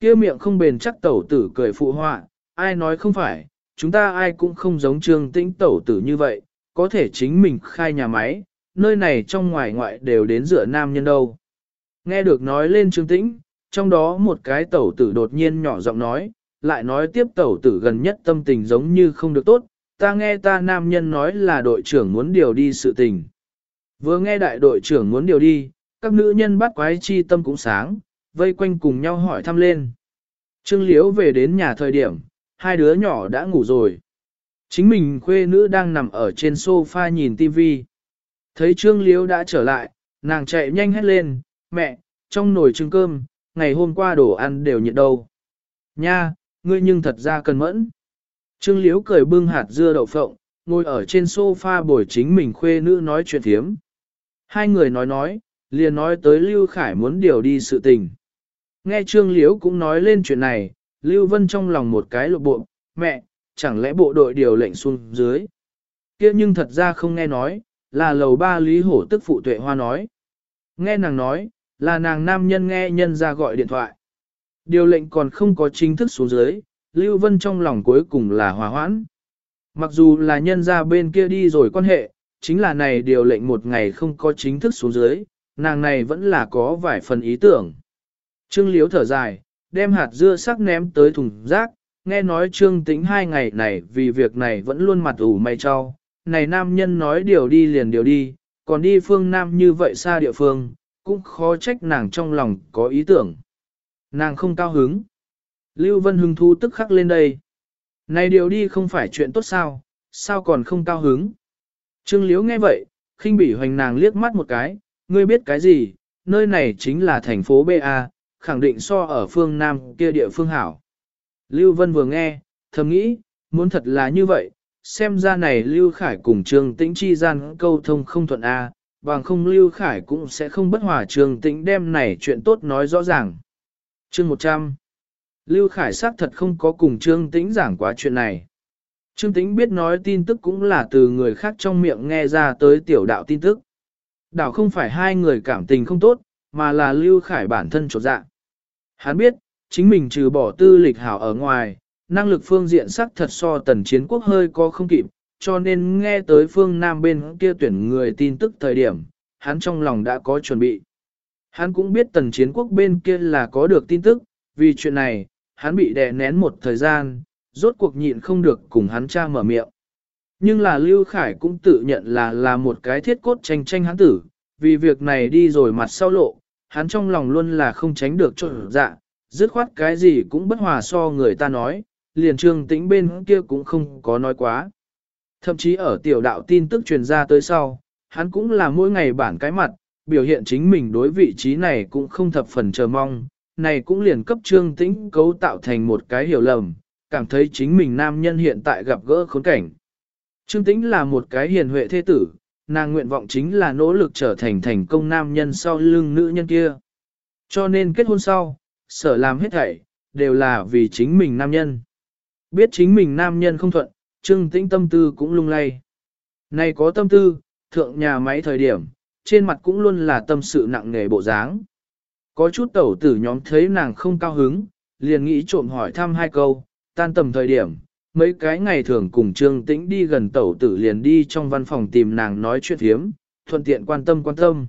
kia miệng không bền chắc tẩu tử cười phụ họa, ai nói không phải, chúng ta ai cũng không giống trương tĩnh tẩu tử như vậy, có thể chính mình khai nhà máy, nơi này trong ngoài ngoại đều đến dựa nam nhân đâu. Nghe được nói lên trương tĩnh, trong đó một cái tẩu tử đột nhiên nhỏ giọng nói, lại nói tiếp tẩu tử gần nhất tâm tình giống như không được tốt, ta nghe ta nam nhân nói là đội trưởng muốn điều đi sự tình. Vừa nghe đại đội trưởng muốn điều đi, các nữ nhân bắt quái chi tâm cũng sáng, vây quanh cùng nhau hỏi thăm lên. Trương Liễu về đến nhà thời điểm, hai đứa nhỏ đã ngủ rồi. Chính mình khuê nữ đang nằm ở trên sofa nhìn tivi. Thấy Trương Liễu đã trở lại, nàng chạy nhanh hét lên, mẹ, trong nồi trứng cơm, ngày hôm qua đồ ăn đều nhiệt đâu. Nha, ngươi nhưng thật ra cần mẫn. Trương Liễu cười bưng hạt dưa đậu phộng, ngồi ở trên sofa bồi chính mình khuê nữ nói chuyện thiếm. Hai người nói nói, liền nói tới Lưu Khải muốn điều đi sự tình. Nghe Trương Liễu cũng nói lên chuyện này, Lưu Vân trong lòng một cái lộ bộ, mẹ, chẳng lẽ bộ đội điều lệnh xuống dưới. kia nhưng thật ra không nghe nói, là lầu ba Lý Hổ tức phụ tuệ hoa nói. Nghe nàng nói, là nàng nam nhân nghe nhân ra gọi điện thoại. Điều lệnh còn không có chính thức xuống dưới, Lưu Vân trong lòng cuối cùng là hòa hoãn. Mặc dù là nhân ra bên kia đi rồi quan hệ, chính là này điều lệnh một ngày không có chính thức xuống dưới, nàng này vẫn là có vài phần ý tưởng. Trương Liếu thở dài, đem hạt dưa sắc ném tới thùng rác, nghe nói Trương Tĩnh hai ngày này vì việc này vẫn luôn mặt ủ mày cho. Này nam nhân nói điều đi liền điều đi, còn đi phương Nam như vậy xa địa phương, cũng khó trách nàng trong lòng có ý tưởng. Nàng không cao hứng. Lưu Vân hứng thu tức khắc lên đây. Này điều đi không phải chuyện tốt sao, sao còn không cao hứng. Trương Liễu nghe vậy, khinh bỉ hoành nàng liếc mắt một cái, ngươi biết cái gì, nơi này chính là thành phố BA, khẳng định so ở phương Nam kia địa phương hảo. Lưu Vân vừa nghe, thầm nghĩ, muốn thật là như vậy, xem ra này Lưu Khải cùng Trương Tĩnh chi gian câu thông không thuận A, bằng không Lưu Khải cũng sẽ không bất hòa Trương Tĩnh đem này chuyện tốt nói rõ ràng. Chương 100 Lưu Khải xác thật không có cùng Trương Tĩnh giảng quá chuyện này. Trương Tĩnh biết nói tin tức cũng là từ người khác trong miệng nghe ra tới tiểu đạo tin tức. Đạo không phải hai người cảm tình không tốt, mà là Lưu Khải bản thân trột dạ. Hắn biết, chính mình trừ bỏ tư lịch hảo ở ngoài, năng lực phương diện sắc thật so tần chiến quốc hơi có không kịp, cho nên nghe tới phương Nam bên kia tuyển người tin tức thời điểm, hắn trong lòng đã có chuẩn bị. Hắn cũng biết tần chiến quốc bên kia là có được tin tức, vì chuyện này, hắn bị đè nén một thời gian, rốt cuộc nhịn không được cùng hắn cha mở miệng. Nhưng là Lưu Khải cũng tự nhận là là một cái thiết cốt tranh tranh hắn tử, vì việc này đi rồi mặt sau lộ, hắn trong lòng luôn là không tránh được trộn dạ, dứt khoát cái gì cũng bất hòa so người ta nói, liền trương tĩnh bên kia cũng không có nói quá. Thậm chí ở tiểu đạo tin tức truyền ra tới sau, hắn cũng là mỗi ngày bản cái mặt, biểu hiện chính mình đối vị trí này cũng không thập phần chờ mong, này cũng liền cấp trương tĩnh cấu tạo thành một cái hiểu lầm, cảm thấy chính mình nam nhân hiện tại gặp gỡ khốn cảnh. Trương tĩnh là một cái hiền huệ thế tử, nàng nguyện vọng chính là nỗ lực trở thành thành công nam nhân sau lưng nữ nhân kia. Cho nên kết hôn sau, sở làm hết thảy, đều là vì chính mình nam nhân. Biết chính mình nam nhân không thuận, Trương Tĩnh tâm tư cũng lung lay. Này có tâm tư, thượng nhà máy thời điểm, trên mặt cũng luôn là tâm sự nặng nề bộ dáng. Có chút tẩu tử nhóm thấy nàng không cao hứng, liền nghĩ trộm hỏi thăm hai câu, tan tầm thời điểm, mấy cái ngày thường cùng Trương Tĩnh đi gần tẩu tử liền đi trong văn phòng tìm nàng nói chuyện hiếm thuận tiện quan tâm quan tâm.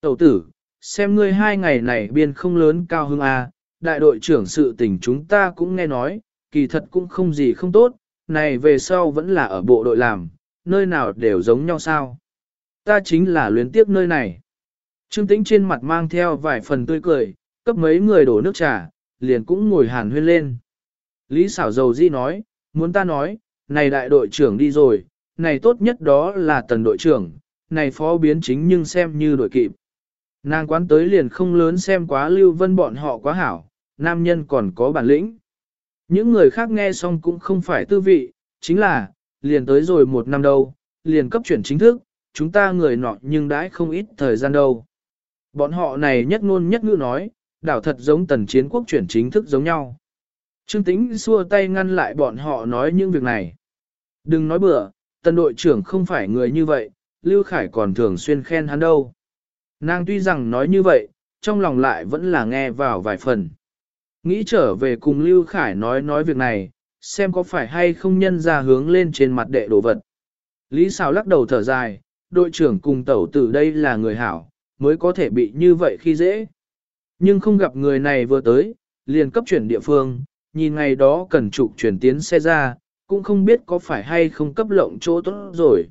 Tẩu tử, xem ngươi hai ngày này biên không lớn cao hưng à, đại đội trưởng sự tình chúng ta cũng nghe nói, kỳ thật cũng không gì không tốt, này về sau vẫn là ở bộ đội làm, nơi nào đều giống nhau sao. Ta chính là luyến tiếp nơi này. Trương Tĩnh trên mặt mang theo vài phần tươi cười, cấp mấy người đổ nước trà, liền cũng ngồi hàn huyên lên. Lý xảo dầu di nói, muốn ta nói, này đại đội trưởng đi rồi, này tốt nhất đó là tần đội trưởng, này phó biến chính nhưng xem như đội kịp. Nàng quán tới liền không lớn xem quá lưu vân bọn họ quá hảo, nam nhân còn có bản lĩnh. Những người khác nghe xong cũng không phải tư vị, chính là, liền tới rồi một năm đâu, liền cấp chuyển chính thức, chúng ta người nọ nhưng đãi không ít thời gian đâu. Bọn họ này nhất ngôn nhất ngữ nói, đảo thật giống tần chiến quốc chuyển chính thức giống nhau. Trương Tĩnh xua tay ngăn lại bọn họ nói những việc này. Đừng nói bừa, tân đội trưởng không phải người như vậy, Lưu Khải còn thường xuyên khen hắn đâu. Nàng tuy rằng nói như vậy, trong lòng lại vẫn là nghe vào vài phần. Nghĩ trở về cùng Lưu Khải nói nói việc này, xem có phải hay không nhân ra hướng lên trên mặt đệ đồ vật. Lý Sào lắc đầu thở dài, đội trưởng cùng tẩu tử đây là người hảo, mới có thể bị như vậy khi dễ. Nhưng không gặp người này vừa tới, liền cấp chuyển địa phương, nhìn ngày đó cần trục chuyển tiến xe ra, cũng không biết có phải hay không cấp lộng chỗ tốt rồi.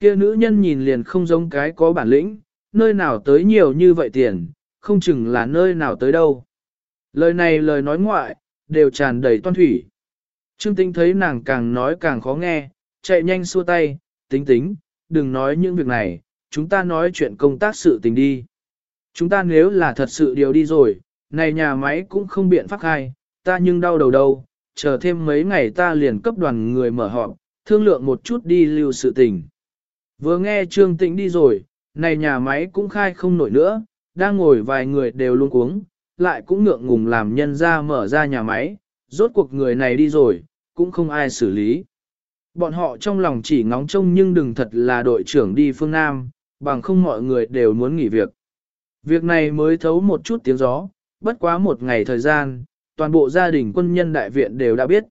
Kia nữ nhân nhìn liền không giống cái có bản lĩnh, nơi nào tới nhiều như vậy tiền, không chừng là nơi nào tới đâu. Lời này lời nói ngoại, đều tràn đầy toan thủy. Trương Tinh thấy nàng càng nói càng khó nghe, chạy nhanh xua tay, tính tính, đừng nói những việc này, chúng ta nói chuyện công tác sự tình đi. Chúng ta nếu là thật sự điều đi rồi, này nhà máy cũng không biện pháp khai, ta nhưng đau đầu đâu, chờ thêm mấy ngày ta liền cấp đoàn người mở họp, thương lượng một chút đi lưu sự tình. Vừa nghe Trương Tĩnh đi rồi, này nhà máy cũng khai không nổi nữa, đang ngồi vài người đều luôn cuống, lại cũng ngượng ngùng làm nhân ra mở ra nhà máy, rốt cuộc người này đi rồi, cũng không ai xử lý. Bọn họ trong lòng chỉ ngóng trông nhưng đừng thật là đội trưởng đi phương Nam, bằng không mọi người đều muốn nghỉ việc. Việc này mới thấu một chút tiếng gió, bất quá một ngày thời gian, toàn bộ gia đình quân nhân đại viện đều đã biết.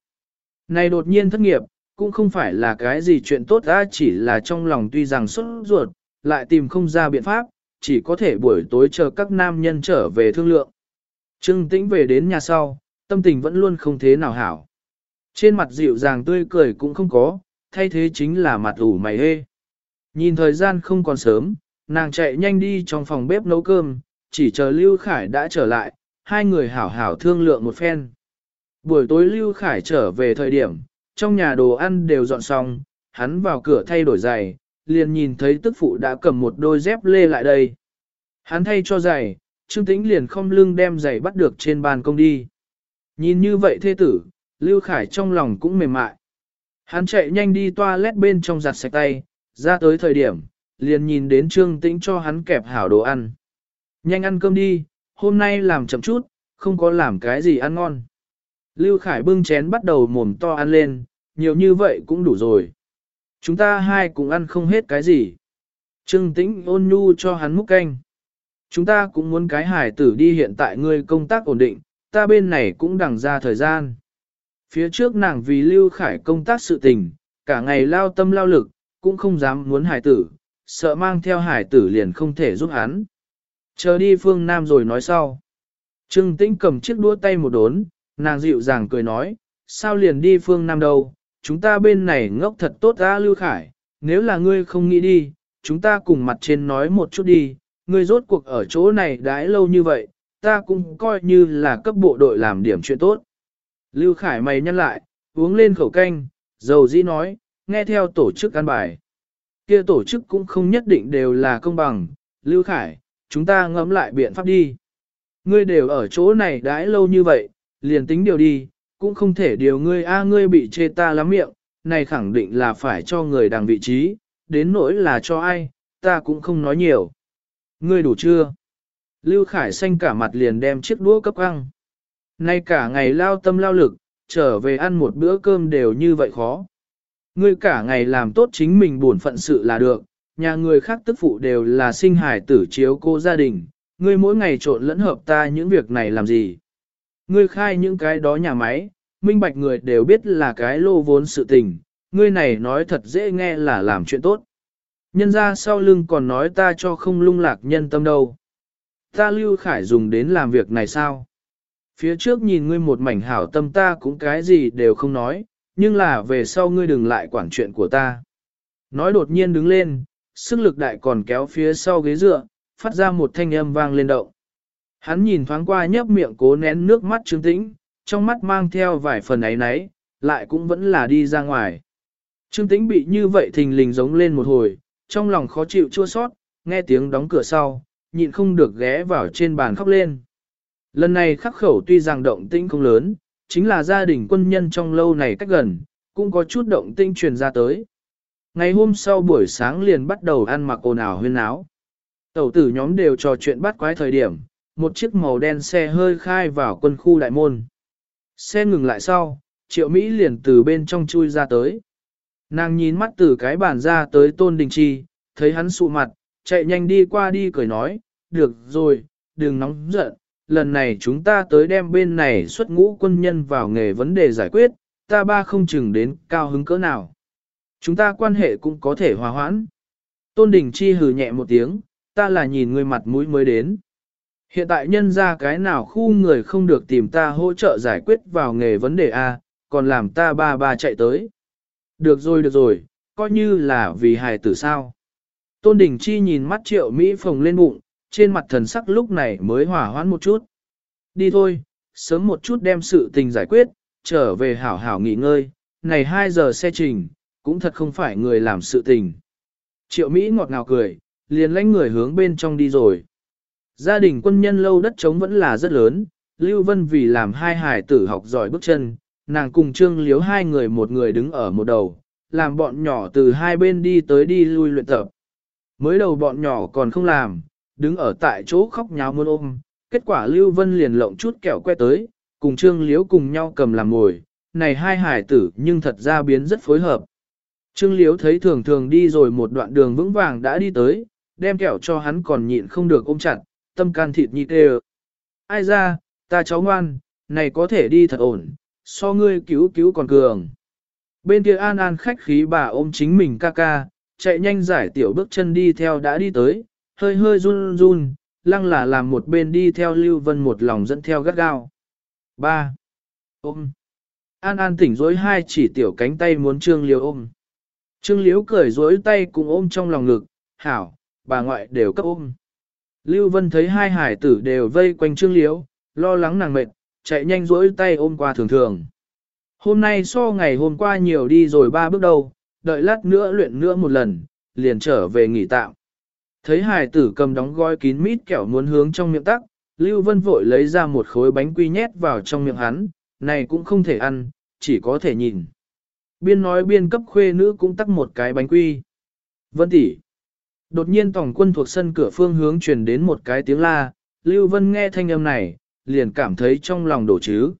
Này đột nhiên thất nghiệp, cũng không phải là cái gì chuyện tốt ra chỉ là trong lòng tuy rằng xuất ruột, lại tìm không ra biện pháp, chỉ có thể buổi tối chờ các nam nhân trở về thương lượng. Trương Tĩnh về đến nhà sau, tâm tình vẫn luôn không thế nào hảo. Trên mặt dịu dàng tươi cười cũng không có, thay thế chính là mặt ủ mày hê. Nhìn thời gian không còn sớm, nàng chạy nhanh đi trong phòng bếp nấu cơm, chỉ chờ Lưu Khải đã trở lại, hai người hảo hảo thương lượng một phen. Buổi tối Lưu Khải trở về thời điểm, trong nhà đồ ăn đều dọn xong, hắn vào cửa thay đổi giày, liền nhìn thấy tức phụ đã cầm một đôi dép lê lại đây. Hắn thay cho giày, Trương Tĩnh liền không lưng đem giày bắt được trên bàn công đi. Nhìn như vậy thê tử, Lưu Khải trong lòng cũng mềm mại. Hắn chạy nhanh đi toilet bên trong giặt sạch tay, ra tới thời điểm, liền nhìn đến Trương Tĩnh cho hắn kẹp hảo đồ ăn. Nhanh ăn cơm đi, hôm nay làm chậm chút, không có làm cái gì ăn ngon. Lưu Khải bưng chén bắt đầu mồm to ăn lên, nhiều như vậy cũng đủ rồi. Chúng ta hai cũng ăn không hết cái gì. Trương Tĩnh ôn nhu cho hắn múc canh. Chúng ta cũng muốn cái hải tử đi hiện tại ngươi công tác ổn định, ta bên này cũng đằng ra thời gian. Phía trước nàng vì Lưu Khải công tác sự tình, cả ngày lao tâm lao lực, cũng không dám muốn hải tử, sợ mang theo hải tử liền không thể giúp hắn. Chờ đi phương Nam rồi nói sau. Trương Tĩnh cầm chiếc đũa tay một đốn, nàng dịu dàng cười nói, sao liền đi phương Nam đâu, chúng ta bên này ngốc thật tốt ra Lưu Khải, nếu là ngươi không nghĩ đi, chúng ta cùng mặt trên nói một chút đi, ngươi rốt cuộc ở chỗ này đãi lâu như vậy, ta cũng coi như là cấp bộ đội làm điểm chuyện tốt. Lưu Khải mày nhăn lại, uống lên khẩu canh, dầu dĩ nói, nghe theo tổ chức ăn bài. Kia tổ chức cũng không nhất định đều là công bằng, Lưu Khải, chúng ta ngẫm lại biện pháp đi. Ngươi đều ở chỗ này đãi lâu như vậy, liền tính điều đi, cũng không thể điều ngươi a ngươi bị chê ta lắm miệng, này khẳng định là phải cho người đằng vị trí, đến nỗi là cho ai, ta cũng không nói nhiều. Ngươi đủ chưa? Lưu Khải xanh cả mặt liền đem chiếc đũa cấp ăn. Nay cả ngày lao tâm lao lực, trở về ăn một bữa cơm đều như vậy khó. Ngươi cả ngày làm tốt chính mình buồn phận sự là được, nhà người khác tức phụ đều là sinh hải tử chiếu cô gia đình, ngươi mỗi ngày trộn lẫn hợp ta những việc này làm gì. Ngươi khai những cái đó nhà máy, minh bạch người đều biết là cái lô vốn sự tình, ngươi này nói thật dễ nghe là làm chuyện tốt. Nhân ra sau lưng còn nói ta cho không lung lạc nhân tâm đâu. Ta lưu khải dùng đến làm việc này sao? Phía trước nhìn ngươi một mảnh hảo tâm ta cũng cái gì đều không nói, nhưng là về sau ngươi đừng lại quản chuyện của ta. Nói đột nhiên đứng lên, sức lực đại còn kéo phía sau ghế dựa, phát ra một thanh âm vang lên động. Hắn nhìn thoáng qua nhấp miệng cố nén nước mắt trương tĩnh, trong mắt mang theo vài phần ấy nấy, lại cũng vẫn là đi ra ngoài. Trương tĩnh bị như vậy thình lình giống lên một hồi, trong lòng khó chịu chua sót, nghe tiếng đóng cửa sau, nhịn không được ghé vào trên bàn khóc lên. Lần này khắc khẩu tuy rằng động tĩnh không lớn, chính là gia đình quân nhân trong lâu này cách gần, cũng có chút động tĩnh truyền ra tới. Ngày hôm sau buổi sáng liền bắt đầu ăn mặc ồn ào huyên áo. Tẩu tử nhóm đều trò chuyện bắt quái thời điểm, một chiếc màu đen xe hơi khai vào quân khu đại môn. Xe ngừng lại sau, triệu Mỹ liền từ bên trong chui ra tới. Nàng nhìn mắt từ cái bàn ra tới tôn đình chi, thấy hắn sụ mặt, chạy nhanh đi qua đi cười nói, được rồi, đừng nóng giận, lần này chúng ta tới đem bên này xuất ngũ quân nhân vào nghề vấn đề giải quyết, ta ba không chừng đến cao hứng cỡ nào. Chúng ta quan hệ cũng có thể hòa hoãn. Tôn Đình Chi hừ nhẹ một tiếng, ta là nhìn người mặt mũi mới đến. Hiện tại nhân ra cái nào khu người không được tìm ta hỗ trợ giải quyết vào nghề vấn đề A, còn làm ta ba ba chạy tới. Được rồi được rồi, coi như là vì hài tử sao. Tôn Đình Chi nhìn mắt triệu Mỹ phồng lên bụng, trên mặt thần sắc lúc này mới hỏa hoãn một chút. Đi thôi, sớm một chút đem sự tình giải quyết, trở về hảo hảo nghỉ ngơi, này 2 giờ xe trình, cũng thật không phải người làm sự tình. Triệu Mỹ ngọt ngào cười, liền lánh người hướng bên trong đi rồi. Gia đình quân nhân lâu đất trống vẫn là rất lớn, Lưu Vân vì làm hai hài tử học giỏi bước chân, nàng cùng Trương Liếu hai người một người đứng ở một đầu, làm bọn nhỏ từ hai bên đi tới đi lui luyện tập. Mới đầu bọn nhỏ còn không làm, đứng ở tại chỗ khóc nháo muốn ôm, kết quả Lưu Vân liền lộng chút kẹo que tới, cùng Trương Liếu cùng nhau cầm làm ngồi, này hai hải tử nhưng thật ra biến rất phối hợp. Trương Liếu thấy thường thường đi rồi một đoạn đường vững vàng đã đi tới, đem kẹo cho hắn còn nhịn không được ôm chặt, tâm can thịt nhịt tê Ai ra, ta cháu ngoan, này có thể đi thật ổn, so ngươi cứu cứu còn cường. Bên kia an an khách khí bà ôm chính mình ca ca, chạy nhanh giải tiểu bước chân đi theo đã đi tới, hơi hơi run run, lăng là làm một bên đi theo Lưu Vân một lòng dẫn theo gắt gao. 3. Ôm. An An tỉnh dối hai chỉ tiểu cánh tay muốn Trương Liễu ôm. Trương Liễu cười dối tay cùng ôm trong lòng ngực, hảo, bà ngoại đều cấp ôm. Lưu Vân thấy hai hải tử đều vây quanh Trương Liễu, lo lắng nàng mệt, chạy nhanh dối tay ôm qua thường thường. Hôm nay so ngày hôm qua nhiều đi rồi ba bước đầu, đợi lát nữa luyện nữa một lần, liền trở về nghỉ tạm. Thấy hải tử cầm đóng gói kín mít kẹo muốn hướng trong miệng tắc, Lưu Vân vội lấy ra một khối bánh quy nhét vào trong miệng hắn, này cũng không thể ăn, chỉ có thể nhìn. Biên nói biên cấp khuê nữ cũng tắc một cái bánh quy. Vân tỷ. Đột nhiên tổng quân thuộc sân cửa phương hướng truyền đến một cái tiếng la, Lưu Vân nghe thanh âm này, liền cảm thấy trong lòng đổ chứ.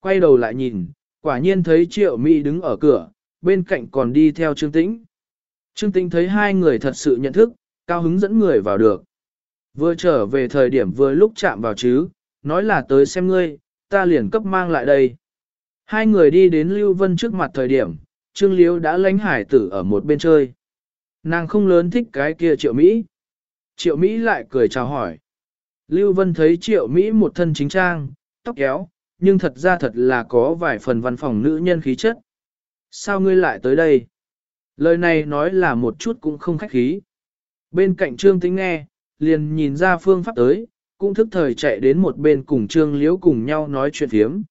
Quay đầu lại nhìn, quả nhiên thấy Triệu Mỹ đứng ở cửa, bên cạnh còn đi theo Trương Tĩnh. Trương Tĩnh thấy hai người thật sự nhận thức, cao hứng dẫn người vào được. Vừa trở về thời điểm vừa lúc chạm vào chứ, nói là tới xem ngươi, ta liền cấp mang lại đây. Hai người đi đến Lưu Vân trước mặt thời điểm, Trương Liễu đã lánh hải tử ở một bên chơi. Nàng không lớn thích cái kia Triệu Mỹ. Triệu Mỹ lại cười chào hỏi. Lưu Vân thấy Triệu Mỹ một thân chính trang, tóc kéo, nhưng thật ra thật là có vài phần văn phòng nữ nhân khí chất. Sao ngươi lại tới đây? Lời này nói là một chút cũng không khách khí. Bên cạnh Trương Tĩnh nghe, liền nhìn ra phương pháp tới, cũng thức thời chạy đến một bên cùng Trương Liễu cùng nhau nói chuyện thiếm.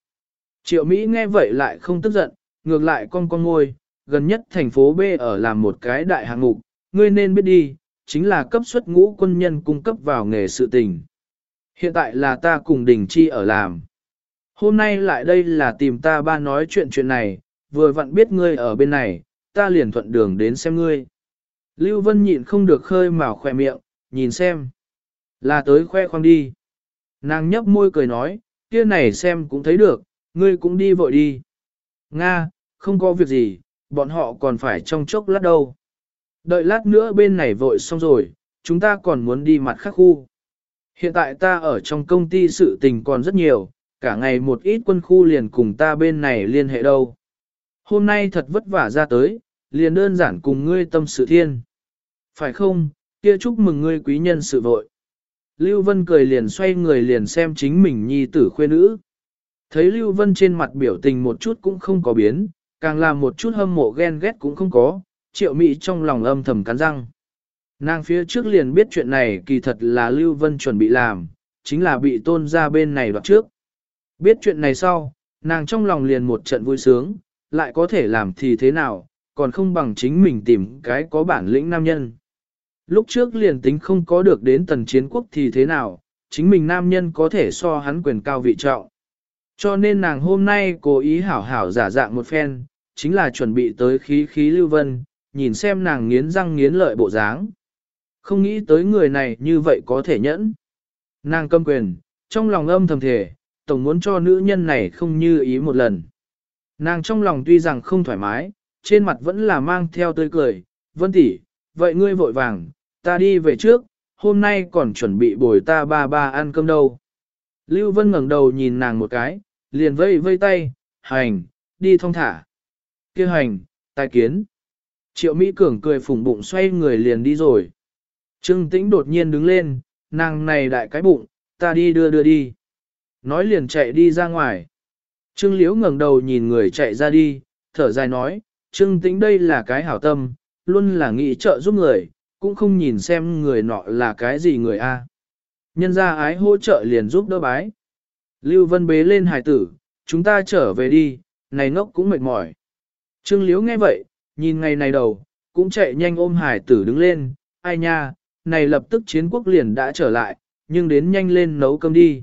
Triệu Mỹ nghe vậy lại không tức giận, ngược lại con con ngôi, gần nhất thành phố B ở làm một cái đại hạng mục, ngươi nên biết đi, chính là cấp suất ngũ quân nhân cung cấp vào nghề sự tình. Hiện tại là ta cùng Đình Chi ở làm. Hôm nay lại đây là tìm ta ba nói chuyện chuyện này, vừa vặn biết ngươi ở bên này, ta liền thuận đường đến xem ngươi. Lưu Vân nhịn không được khơi mào khỏe miệng, nhìn xem. Là tới khoe khoang đi. Nàng nhấp môi cười nói, kia này xem cũng thấy được, ngươi cũng đi vội đi. Nga, không có việc gì, bọn họ còn phải trong chốc lát đâu. Đợi lát nữa bên này vội xong rồi, chúng ta còn muốn đi mặt khác khu. Hiện tại ta ở trong công ty sự tình còn rất nhiều, cả ngày một ít quân khu liền cùng ta bên này liên hệ đâu. Hôm nay thật vất vả ra tới, liền đơn giản cùng ngươi tâm sự thiên. Phải không, kia chúc mừng ngươi quý nhân sự vội. Lưu Vân cười liền xoay người liền xem chính mình nhi tử khuê nữ. Thấy Lưu Vân trên mặt biểu tình một chút cũng không có biến, càng là một chút hâm mộ ghen ghét cũng không có, triệu Mỹ trong lòng âm thầm cắn răng. Nàng phía trước liền biết chuyện này kỳ thật là Lưu Vân chuẩn bị làm, chính là bị tôn ra bên này đoạt trước. Biết chuyện này sau, nàng trong lòng liền một trận vui sướng, lại có thể làm thì thế nào, còn không bằng chính mình tìm cái có bản lĩnh nam nhân. Lúc trước liền tính không có được đến tần chiến quốc thì thế nào, chính mình nam nhân có thể so hắn quyền cao vị trọng. Cho nên nàng hôm nay cố ý hảo hảo giả dạng một phen, chính là chuẩn bị tới khí khí lưu vân, nhìn xem nàng nghiến răng nghiến lợi bộ dáng. Không nghĩ tới người này như vậy có thể nhẫn. Nàng câm quyền, trong lòng âm thầm thể, tổng muốn cho nữ nhân này không như ý một lần. Nàng trong lòng tuy rằng không thoải mái, trên mặt vẫn là mang theo tươi cười, vân tỷ, vậy ngươi vội vàng, ta đi về trước, hôm nay còn chuẩn bị bồi ta ba ba ăn cơm đâu. Lưu Vân ngẩng đầu nhìn nàng một cái, liền vây vây tay, hành, đi thong thả. kia hành, tài kiến. Triệu Mỹ Cường cười phùng bụng xoay người liền đi rồi. Trương Tĩnh đột nhiên đứng lên, nàng này đại cái bụng, ta đi đưa đưa đi. Nói liền chạy đi ra ngoài. Trương Liễu ngẩng đầu nhìn người chạy ra đi, thở dài nói, Trương Tĩnh đây là cái hảo tâm, luôn là nghĩ trợ giúp người, cũng không nhìn xem người nọ là cái gì người a. Nhân ra ái hỗ trợ liền giúp đỡ bái. Lưu Vân bế lên hài tử, chúng ta trở về đi, này ngốc cũng mệt mỏi. Trương Liễu nghe vậy, nhìn ngày này đầu, cũng chạy nhanh ôm hài tử đứng lên, ai nha, này lập tức chiến quốc liền đã trở lại, nhưng đến nhanh lên nấu cơm đi.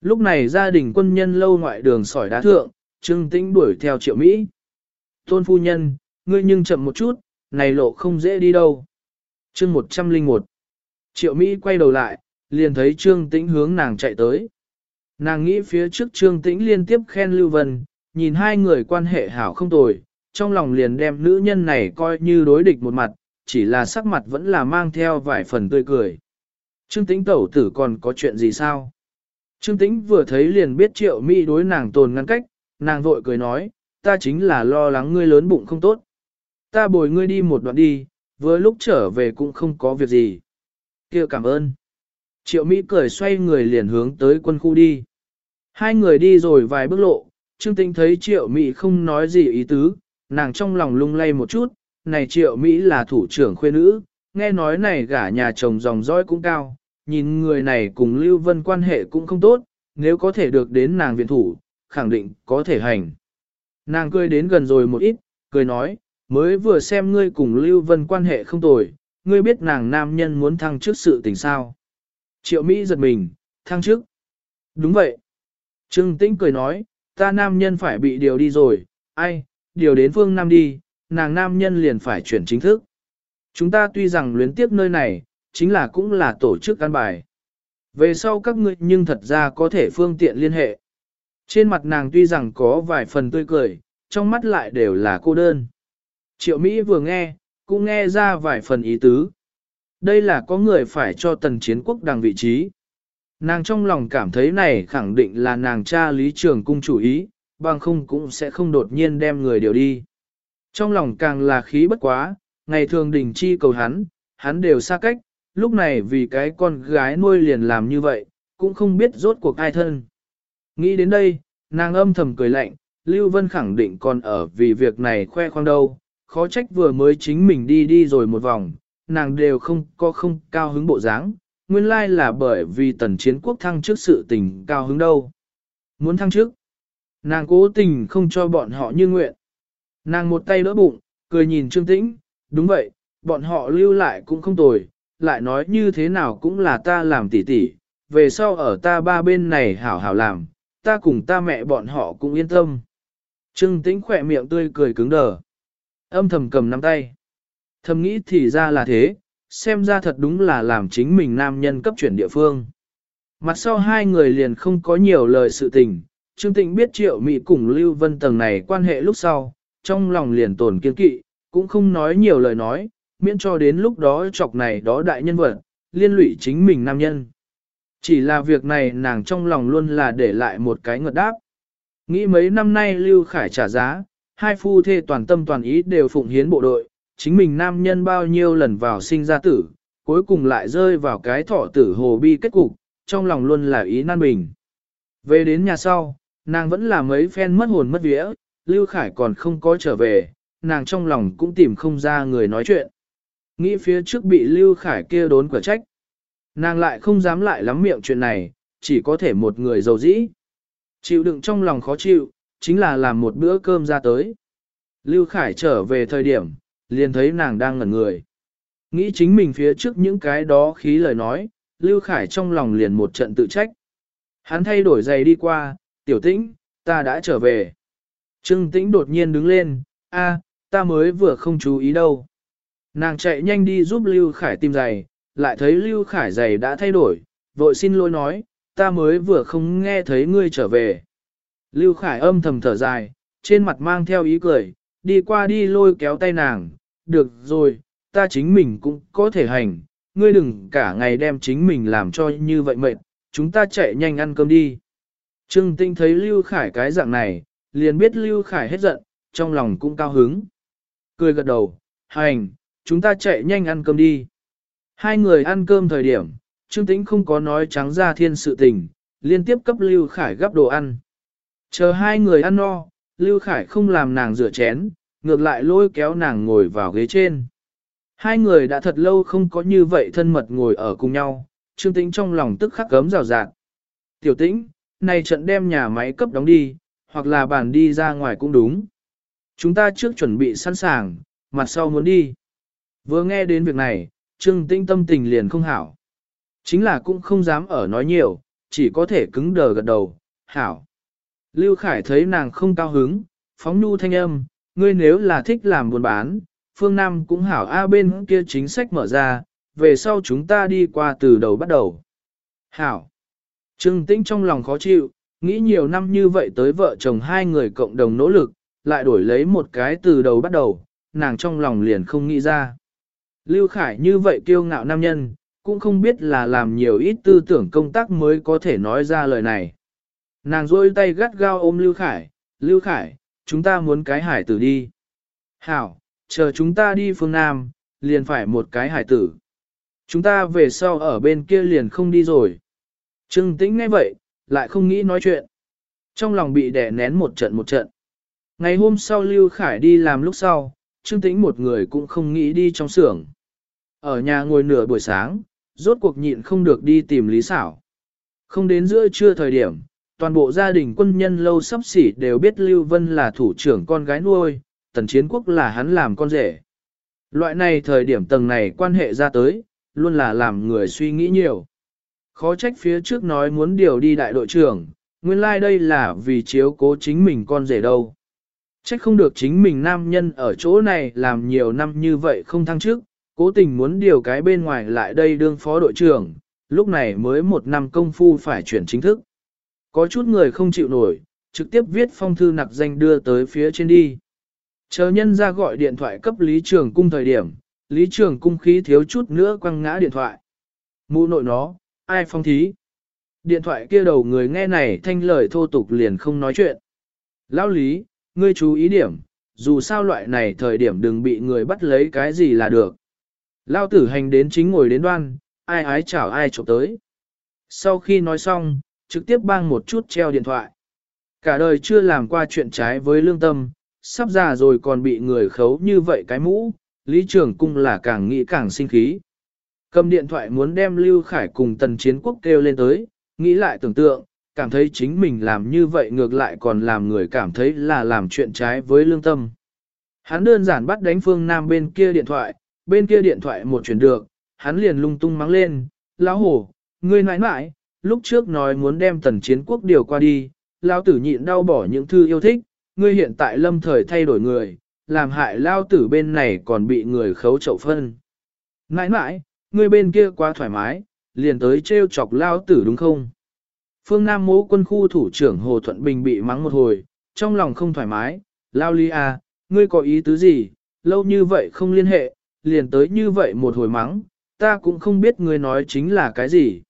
Lúc này gia đình quân nhân lâu ngoại đường sỏi đá thượng, Trương Tĩnh đuổi theo triệu Mỹ. Tôn phu nhân, ngươi nhưng chậm một chút, này lộ không dễ đi đâu. Chương 101 Triệu Mỹ quay đầu lại, liền thấy Trương Tĩnh hướng nàng chạy tới. Nàng nghĩ phía trước Trương Tĩnh liên tiếp khen Lưu Vân, nhìn hai người quan hệ hảo không tồi, trong lòng liền đem nữ nhân này coi như đối địch một mặt, chỉ là sắc mặt vẫn là mang theo vài phần tươi cười. Trương Tĩnh tẩu tử còn có chuyện gì sao? Trương Tĩnh vừa thấy liền biết triệu Mỹ đối nàng tồn ngăn cách, nàng vội cười nói, ta chính là lo lắng ngươi lớn bụng không tốt. Ta bồi ngươi đi một đoạn đi, vừa lúc trở về cũng không có việc gì. kia cảm ơn. Triệu Mỹ cười xoay người liền hướng tới quân khu đi. Hai người đi rồi vài bước lộ, Trương Tĩnh thấy Triệu Mỹ không nói gì ý tứ, nàng trong lòng lung lay một chút, này Triệu Mỹ là thủ trưởng khuê nữ, nghe nói này gả nhà chồng dòng dõi cũng cao, nhìn người này cùng Lưu Vân quan hệ cũng không tốt, nếu có thể được đến nàng viện thủ, khẳng định có thể hành. Nàng cười đến gần rồi một ít, cười nói, mới vừa xem ngươi cùng Lưu Vân quan hệ không tồi, ngươi biết nàng nam nhân muốn thăng chức sự tình sao. Triệu Mỹ giật mình, thăng chức. Đúng vậy. Trương Tĩnh cười nói, ta nam nhân phải bị điều đi rồi, ai, điều đến phương Nam đi, nàng nam nhân liền phải chuyển chính thức. Chúng ta tuy rằng luyến tiếp nơi này, chính là cũng là tổ chức căn bài. Về sau các ngươi nhưng thật ra có thể phương tiện liên hệ. Trên mặt nàng tuy rằng có vài phần tươi cười, trong mắt lại đều là cô đơn. Triệu Mỹ vừa nghe, cũng nghe ra vài phần ý tứ. Đây là có người phải cho tần chiến quốc đằng vị trí. Nàng trong lòng cảm thấy này khẳng định là nàng cha lý trường cung chủ ý, bằng không cũng sẽ không đột nhiên đem người điều đi. Trong lòng càng là khí bất quá, ngày thường đình chi cầu hắn, hắn đều xa cách, lúc này vì cái con gái nuôi liền làm như vậy, cũng không biết rốt cuộc ai thân. Nghĩ đến đây, nàng âm thầm cười lạnh, Lưu Vân khẳng định còn ở vì việc này khoe khoang đâu, khó trách vừa mới chính mình đi đi rồi một vòng, nàng đều không có không cao hứng bộ dáng, nguyên lai là bởi vì tần chiến quốc thăng trước sự tình cao hứng đâu. Muốn thăng trước, nàng cố tình không cho bọn họ như nguyện. Nàng một tay đỡ bụng, cười nhìn Trương Tĩnh, đúng vậy, bọn họ lưu lại cũng không tồi, lại nói như thế nào cũng là ta làm tỉ tỉ, về sau ở ta ba bên này hảo hảo làm, ta cùng ta mẹ bọn họ cũng yên tâm. Trương Tĩnh khỏe miệng tươi cười cứng đờ. Âm thầm cầm nắm tay. Thầm nghĩ thì ra là thế, xem ra thật đúng là làm chính mình nam nhân cấp chuyển địa phương. Mặt sau hai người liền không có nhiều lời sự tình, Trương tịnh biết triệu Mỹ cùng Lưu Vân tầng này quan hệ lúc sau, trong lòng liền tổn kiên kỵ, cũng không nói nhiều lời nói, miễn cho đến lúc đó chọc này đó đại nhân vật, liên lụy chính mình nam nhân. Chỉ là việc này nàng trong lòng luôn là để lại một cái ngợt đáp. Nghĩ mấy năm nay Lưu Khải trả giá, hai phu thê toàn tâm toàn ý đều phụng hiến bộ đội, chính mình nam nhân bao nhiêu lần vào sinh ra tử, cuối cùng lại rơi vào cái thọ tử hồ bi kết cục, trong lòng luôn là ý nan bình. Về đến nhà sau, nàng vẫn là mấy phen mất hồn mất vía, Lưu Khải còn không có trở về, nàng trong lòng cũng tìm không ra người nói chuyện. Nghĩ phía trước bị Lưu Khải kia đốn quả trách. Nàng lại không dám lại lắm miệng chuyện này, chỉ có thể một người giàu dĩ. Chịu đựng trong lòng khó chịu, chính là làm một bữa cơm ra tới. Lưu Khải trở về thời điểm, liền thấy nàng đang ngẩn người. Nghĩ chính mình phía trước những cái đó khí lời nói, Lưu Khải trong lòng liền một trận tự trách. Hắn thay đổi giày đi qua, tiểu tĩnh, ta đã trở về. Trương tĩnh đột nhiên đứng lên, a, ta mới vừa không chú ý đâu. Nàng chạy nhanh đi giúp Lưu Khải tìm giày, lại thấy Lưu Khải giày đã thay đổi, vội xin lỗi nói, ta mới vừa không nghe thấy ngươi trở về. Lưu Khải âm thầm thở dài, trên mặt mang theo ý cười, đi qua đi lôi kéo tay nàng, được rồi, ta chính mình cũng có thể hành, ngươi đừng cả ngày đem chính mình làm cho như vậy mệt, chúng ta chạy nhanh ăn cơm đi. Trương Tinh thấy Lưu Khải cái dạng này, liền biết Lưu Khải hết giận, trong lòng cũng cao hứng. Cười gật đầu, hành, chúng ta chạy nhanh ăn cơm đi. Hai người ăn cơm thời điểm, Trương Tĩnh không có nói trắng ra thiên sự tình, liên tiếp cấp Lưu Khải gắp đồ ăn. Chờ hai người ăn no, Lưu Khải không làm nàng rửa chén, ngược lại lôi kéo nàng ngồi vào ghế trên. Hai người đã thật lâu không có như vậy thân mật ngồi ở cùng nhau, Trương Tĩnh trong lòng tức khắc cấm rào rạt. Tiểu Tĩnh, này trận đem nhà máy cấp đóng đi, hoặc là bàn đi ra ngoài cũng đúng. Chúng ta trước chuẩn bị sẵn sàng, mặt sau muốn đi. Vừa nghe đến việc này, Trương Tĩnh tâm tình liền không hảo. Chính là cũng không dám ở nói nhiều, chỉ có thể cứng đờ gật đầu, hảo. Lưu Khải thấy nàng không cao hứng, phóng nhu thanh âm, ngươi nếu là thích làm buôn bán, phương Nam cũng hảo A bên kia chính sách mở ra, về sau chúng ta đi qua từ đầu bắt đầu. Hảo. Trương Tĩnh trong lòng khó chịu, nghĩ nhiều năm như vậy tới vợ chồng hai người cộng đồng nỗ lực, lại đổi lấy một cái từ đầu bắt đầu, nàng trong lòng liền không nghĩ ra. Lưu Khải như vậy kiêu ngạo nam nhân, cũng không biết là làm nhiều ít tư tưởng công tác mới có thể nói ra lời này. Nàng rôi tay gắt gao ôm Lưu Khải, Lưu Khải, chúng ta muốn cái hải tử đi. Hảo, chờ chúng ta đi phương Nam, liền phải một cái hải tử. Chúng ta về sau ở bên kia liền không đi rồi. Trương tĩnh ngay vậy, lại không nghĩ nói chuyện. Trong lòng bị đè nén một trận một trận. Ngày hôm sau Lưu Khải đi làm lúc sau, Trương tĩnh một người cũng không nghĩ đi trong xưởng. Ở nhà ngồi nửa buổi sáng, rốt cuộc nhịn không được đi tìm Lý Sảo. Không đến giữa trưa thời điểm, toàn bộ gia đình quân nhân lâu sắp xỉ đều biết Lưu Vân là thủ trưởng con gái nuôi, tần chiến quốc là hắn làm con rể. Loại này thời điểm tầng này quan hệ ra tới, luôn là làm người suy nghĩ nhiều. Khó trách phía trước nói muốn điều đi đại đội trưởng, nguyên lai like đây là vì chiếu cố chính mình con rể đâu. Trách không được chính mình nam nhân ở chỗ này làm nhiều năm như vậy không thăng chức, cố tình muốn điều cái bên ngoài lại đây đương phó đội trưởng, lúc này mới một năm công phu phải chuyển chính thức. Có chút người không chịu nổi, trực tiếp viết phong thư nặc danh đưa tới phía trên đi. Chờ nhân ra gọi điện thoại cấp Lý Trường Cung thời điểm, Lý Trường Cung khí thiếu chút nữa quăng ngã điện thoại. Mụ nội nó, ai phong thí? Điện thoại kia đầu người nghe này thanh lời thô tục liền không nói chuyện. Lão Lý, ngươi chú ý điểm, dù sao loại này thời điểm đừng bị người bắt lấy cái gì là được. Lao tử hành đến chính ngồi đến đoan, ai ái chào ai trộm tới. Sau khi nói xong, trực tiếp bang một chút treo điện thoại. Cả đời chưa làm qua chuyện trái với lương tâm, sắp già rồi còn bị người khấu như vậy cái mũ, Lý Trường Cung là càng nghĩ càng sinh khí. Cầm điện thoại muốn đem Lưu Khải cùng tần chiến quốc kêu lên tới, nghĩ lại tưởng tượng, cảm thấy chính mình làm như vậy ngược lại còn làm người cảm thấy là làm chuyện trái với lương tâm. Hắn đơn giản bắt đánh phương Nam bên kia điện thoại, bên kia điện thoại một chuyển được, hắn liền lung tung mắng lên, lão hổ, ngươi nãi nãi, lúc trước nói muốn đem tần chiến quốc điều qua đi, lão tử nhịn đau bỏ những thư yêu thích, ngươi hiện tại lâm thời thay đổi người, làm hại lao tử bên này còn bị người khấu chậu phân. Nãi nãi, ngươi bên kia quá thoải mái, liền tới trêu chọc lao tử đúng không? Phương Nam mố quân khu thủ trưởng Hồ Thuận Bình bị mắng một hồi, trong lòng không thoải mái, lao ly à, ngươi có ý tứ gì, lâu như vậy không liên hệ, liền tới như vậy một hồi mắng, ta cũng không biết ngươi nói chính là cái gì.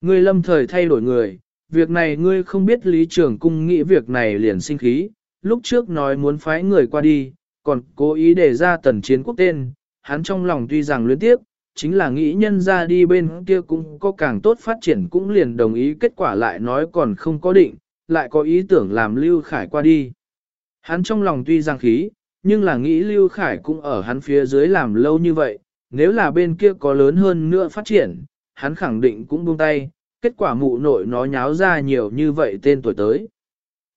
Ngươi lâm thời thay đổi người, việc này ngươi không biết lý trưởng cung nghĩ việc này liền sinh khí, lúc trước nói muốn phái người qua đi, còn cố ý để ra tần chiến quốc tên, hắn trong lòng tuy rằng luyến tiếp, chính là nghĩ nhân ra đi bên kia cũng có càng tốt phát triển cũng liền đồng ý kết quả lại nói còn không có định, lại có ý tưởng làm Lưu Khải qua đi. Hắn trong lòng tuy rằng khí, nhưng là nghĩ Lưu Khải cũng ở hắn phía dưới làm lâu như vậy, nếu là bên kia có lớn hơn nữa phát triển, hắn khẳng định cũng buông tay, kết quả mụ nội nó nháo ra nhiều như vậy tên tuổi tới.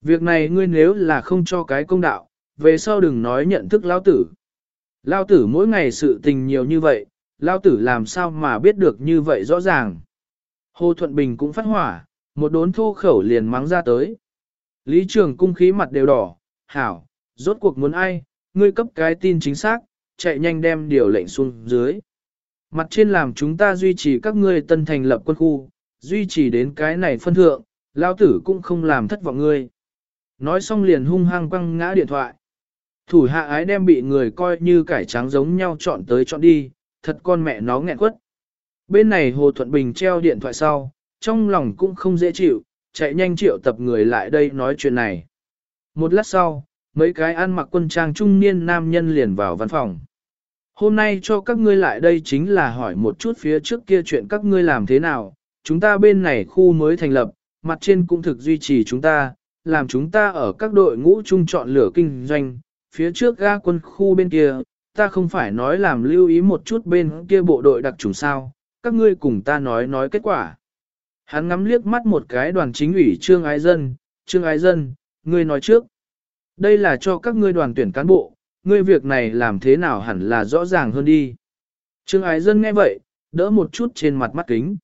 Việc này ngươi nếu là không cho cái công đạo, về sau đừng nói nhận thức lao tử. Lao tử mỗi ngày sự tình nhiều như vậy, lao tử làm sao mà biết được như vậy rõ ràng. Hồ Thuận Bình cũng phát hỏa, một đốn thô khẩu liền mắng ra tới. Lý trường cung khí mặt đều đỏ, hảo, rốt cuộc muốn ai, ngươi cấp cái tin chính xác, chạy nhanh đem điều lệnh xuống dưới. Mặt trên làm chúng ta duy trì các ngươi tân thành lập quân khu, duy trì đến cái này phân thượng, lao tử cũng không làm thất vọng ngươi. Nói xong liền hung hăng quăng ngã điện thoại. Thủ hạ ái đem bị người coi như cải trắng giống nhau chọn tới chọn đi, thật con mẹ nó nghẹn quất. Bên này Hồ Thuận Bình treo điện thoại sau, trong lòng cũng không dễ chịu, chạy nhanh triệu tập người lại đây nói chuyện này. Một lát sau, mấy cái ăn mặc quân trang trung niên nam nhân liền vào văn phòng. Hôm nay cho các ngươi lại đây chính là hỏi một chút phía trước kia chuyện các ngươi làm thế nào, chúng ta bên này khu mới thành lập, mặt trên cũng thực duy trì chúng ta, làm chúng ta ở các đội ngũ chung chọn lửa kinh doanh, phía trước ga quân khu bên kia, ta không phải nói làm lưu ý một chút bên kia bộ đội đặc trùng sao, các ngươi cùng ta nói nói kết quả. Hắn ngắm liếc mắt một cái đoàn chính ủy Trương Ái Dân, Trương Ái Dân, ngươi nói trước. Đây là cho các ngươi đoàn tuyển cán bộ, ngươi việc này làm thế nào hẳn là rõ ràng hơn đi. Trương Ái Dân nghe vậy, đỡ một chút trên mặt mắt kính.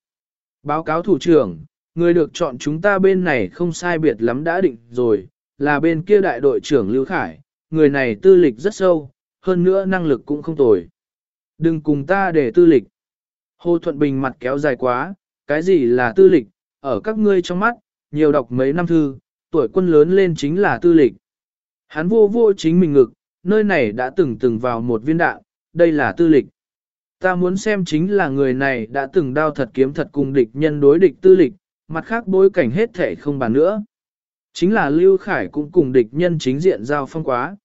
Báo cáo thủ trưởng, người được chọn chúng ta bên này không sai biệt lắm đã định rồi, là bên kia đại đội trưởng Lưu Khải, người này tư lịch rất sâu, hơn nữa năng lực cũng không tồi. Đừng cùng ta để tư lịch. Hồ Thuận Bình mặt kéo dài quá, cái gì là tư lịch, ở các ngươi trong mắt, nhiều đọc mấy năm thư, tuổi quân lớn lên chính là tư lịch. Hắn vô vô chính mình ngực, nơi này đã từng từng vào một viên đạn, đây là tư lịch. Ta muốn xem chính là người này đã từng đao thật kiếm thật cùng địch nhân đối địch tư lịch, mặt khác bối cảnh hết thể không bàn nữa. Chính là Lưu Khải cũng cùng địch nhân chính diện giao phong quá.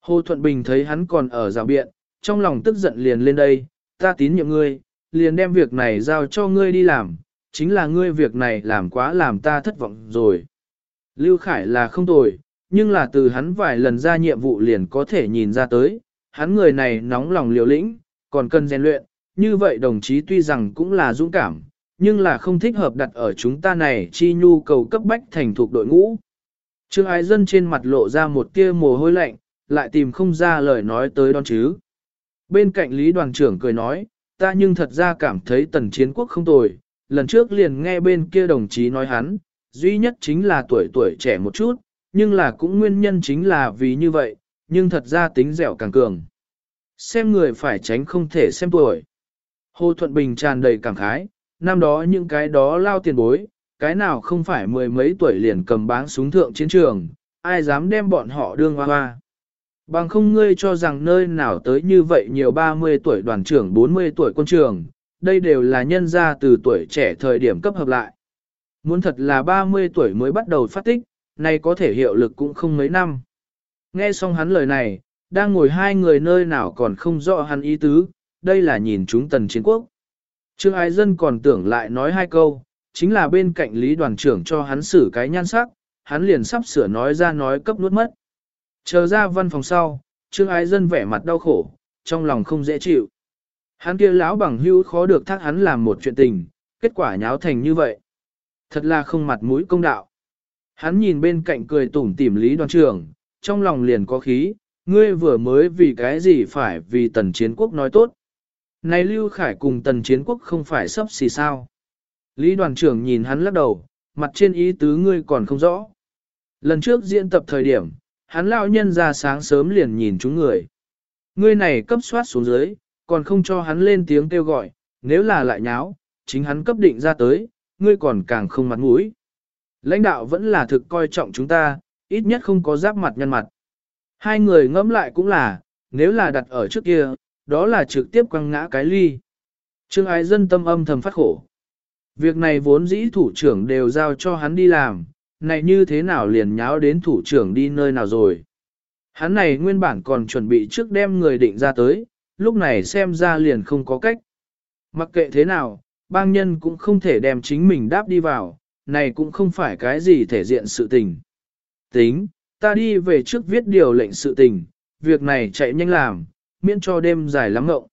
Hồ Thuận Bình thấy hắn còn ở rào biện, trong lòng tức giận liền lên đây, ta tín nhiệm ngươi, liền đem việc này giao cho ngươi đi làm, chính là ngươi việc này làm quá làm ta thất vọng rồi. Lưu Khải là không tồi, nhưng là từ hắn vài lần ra nhiệm vụ liền có thể nhìn ra tới, hắn người này nóng lòng liều lĩnh, còn cần rèn luyện, như vậy đồng chí tuy rằng cũng là dũng cảm, nhưng là không thích hợp đặt ở chúng ta này chi nhu cầu cấp bách thành thuộc đội ngũ. Trương Ái Dân trên mặt lộ ra một tia mồ hôi lạnh, lại tìm không ra lời nói tới đón chứ. Bên cạnh Lý đoàn trưởng cười nói, ta nhưng thật ra cảm thấy tần chiến quốc không tồi, lần trước liền nghe bên kia đồng chí nói hắn, duy nhất chính là tuổi tuổi trẻ một chút, nhưng là cũng nguyên nhân chính là vì như vậy, nhưng thật ra tính dẻo càng cường. Xem người phải tránh không thể xem tuổi. Hồ Thuận Bình tràn đầy cảm khái, năm đó những cái đó lao tiền bối, cái nào không phải mười mấy tuổi liền cầm báng súng thượng chiến trường, ai dám đem bọn họ đương hoa hoa. Bằng không ngươi cho rằng nơi nào tới như vậy nhiều 30 tuổi đoàn trưởng 40 tuổi quân trường, đây đều là nhân ra từ tuổi trẻ thời điểm cấp hợp lại. Muốn thật là 30 tuổi mới bắt đầu phát tích, nay có thể hiệu lực cũng không mấy năm. Nghe xong hắn lời này, đang ngồi hai người nơi nào còn không rõ hắn ý tứ, đây là nhìn chúng tần chiến quốc. Trương Ái Dân còn tưởng lại nói hai câu, chính là bên cạnh lý đoàn trưởng cho hắn xử cái nhan sắc, hắn liền sắp sửa nói ra nói cấp nuốt mất. Chờ ra văn phòng sau, Trương Ái Dân vẻ mặt đau khổ, trong lòng không dễ chịu. Hắn kia lão bằng hữu khó được thác hắn làm một chuyện tình, kết quả nháo thành như vậy. Thật là không mặt mũi công đạo. Hắn nhìn bên cạnh cười tủm tỉm lý đoàn trưởng, trong lòng liền có khí, ngươi vừa mới vì cái gì phải vì tần chiến quốc nói tốt. Này Lưu Khải cùng tần chiến quốc không phải sắp xì sao. Lý đoàn trưởng nhìn hắn lắc đầu, mặt trên ý tứ ngươi còn không rõ. Lần trước diễn tập thời điểm, hắn lão nhân ra sáng sớm liền nhìn chúng người. Ngươi này cấp soát xuống dưới, còn không cho hắn lên tiếng kêu gọi, nếu là lại nháo, chính hắn cấp định ra tới, ngươi còn càng không mặt mũi. Lãnh đạo vẫn là thực coi trọng chúng ta, ít nhất không có giáp mặt nhân mặt. Hai người ngẫm lại cũng là, nếu là đặt ở trước kia, đó là trực tiếp quăng ngã cái ly. Trương ái dân tâm âm thầm phát khổ. Việc này vốn dĩ thủ trưởng đều giao cho hắn đi làm, này như thế nào liền nháo đến thủ trưởng đi nơi nào rồi. Hắn này nguyên bản còn chuẩn bị trước đem người định ra tới, lúc này xem ra liền không có cách. Mặc kệ thế nào, bang nhân cũng không thể đem chính mình đáp đi vào, này cũng không phải cái gì thể diện sự tình. Tính, ta đi về trước viết điều lệnh sự tình, việc này chạy nhanh làm, miễn cho đêm dài lắm ngộng.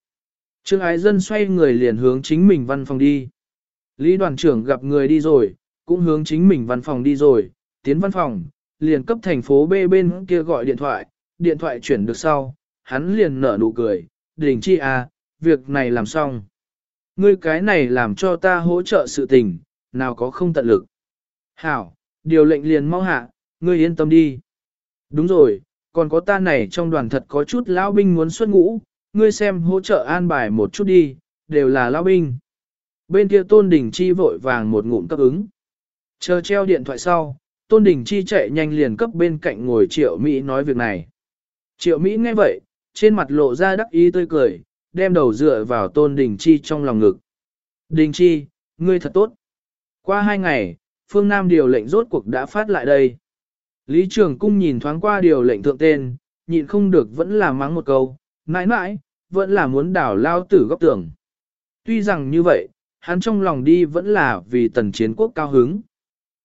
Trương ái dân xoay người liền hướng chính mình văn phòng đi. Lý đoàn trưởng gặp người đi rồi, cũng hướng chính mình văn phòng đi rồi, tiến văn phòng, liền cấp thành phố B bên kia gọi điện thoại, điện thoại chuyển được sau, hắn liền nở nụ cười, đình chi à, việc này làm xong. Ngươi cái này làm cho ta hỗ trợ sự tình, nào có không tận lực. Hảo, điều lệnh liền mau hạ, ngươi yên tâm đi. Đúng rồi, còn có ta này trong đoàn thật có chút lão binh muốn xuất ngũ, ngươi xem hỗ trợ an bài một chút đi, đều là lão binh. Bên kia Tôn Đình Chi vội vàng một ngụm cấp ứng. Chờ treo điện thoại sau, Tôn Đình Chi chạy nhanh liền cấp bên cạnh ngồi Triệu Mỹ nói việc này. Triệu Mỹ nghe vậy, trên mặt lộ ra đắc ý tươi cười, đem đầu dựa vào Tôn Đình Chi trong lòng ngực. Đình Chi, ngươi thật tốt. Qua hai ngày, phương Nam điều lệnh rốt cuộc đã phát lại đây. Lý Trường Cung nhìn thoáng qua điều lệnh thượng tên, nhịn không được vẫn là mắng một câu, mãi mãi, vẫn là muốn đảo lao tử góc tưởng. Tuy rằng như vậy, hắn trong lòng đi vẫn là vì tần chiến quốc cao hứng.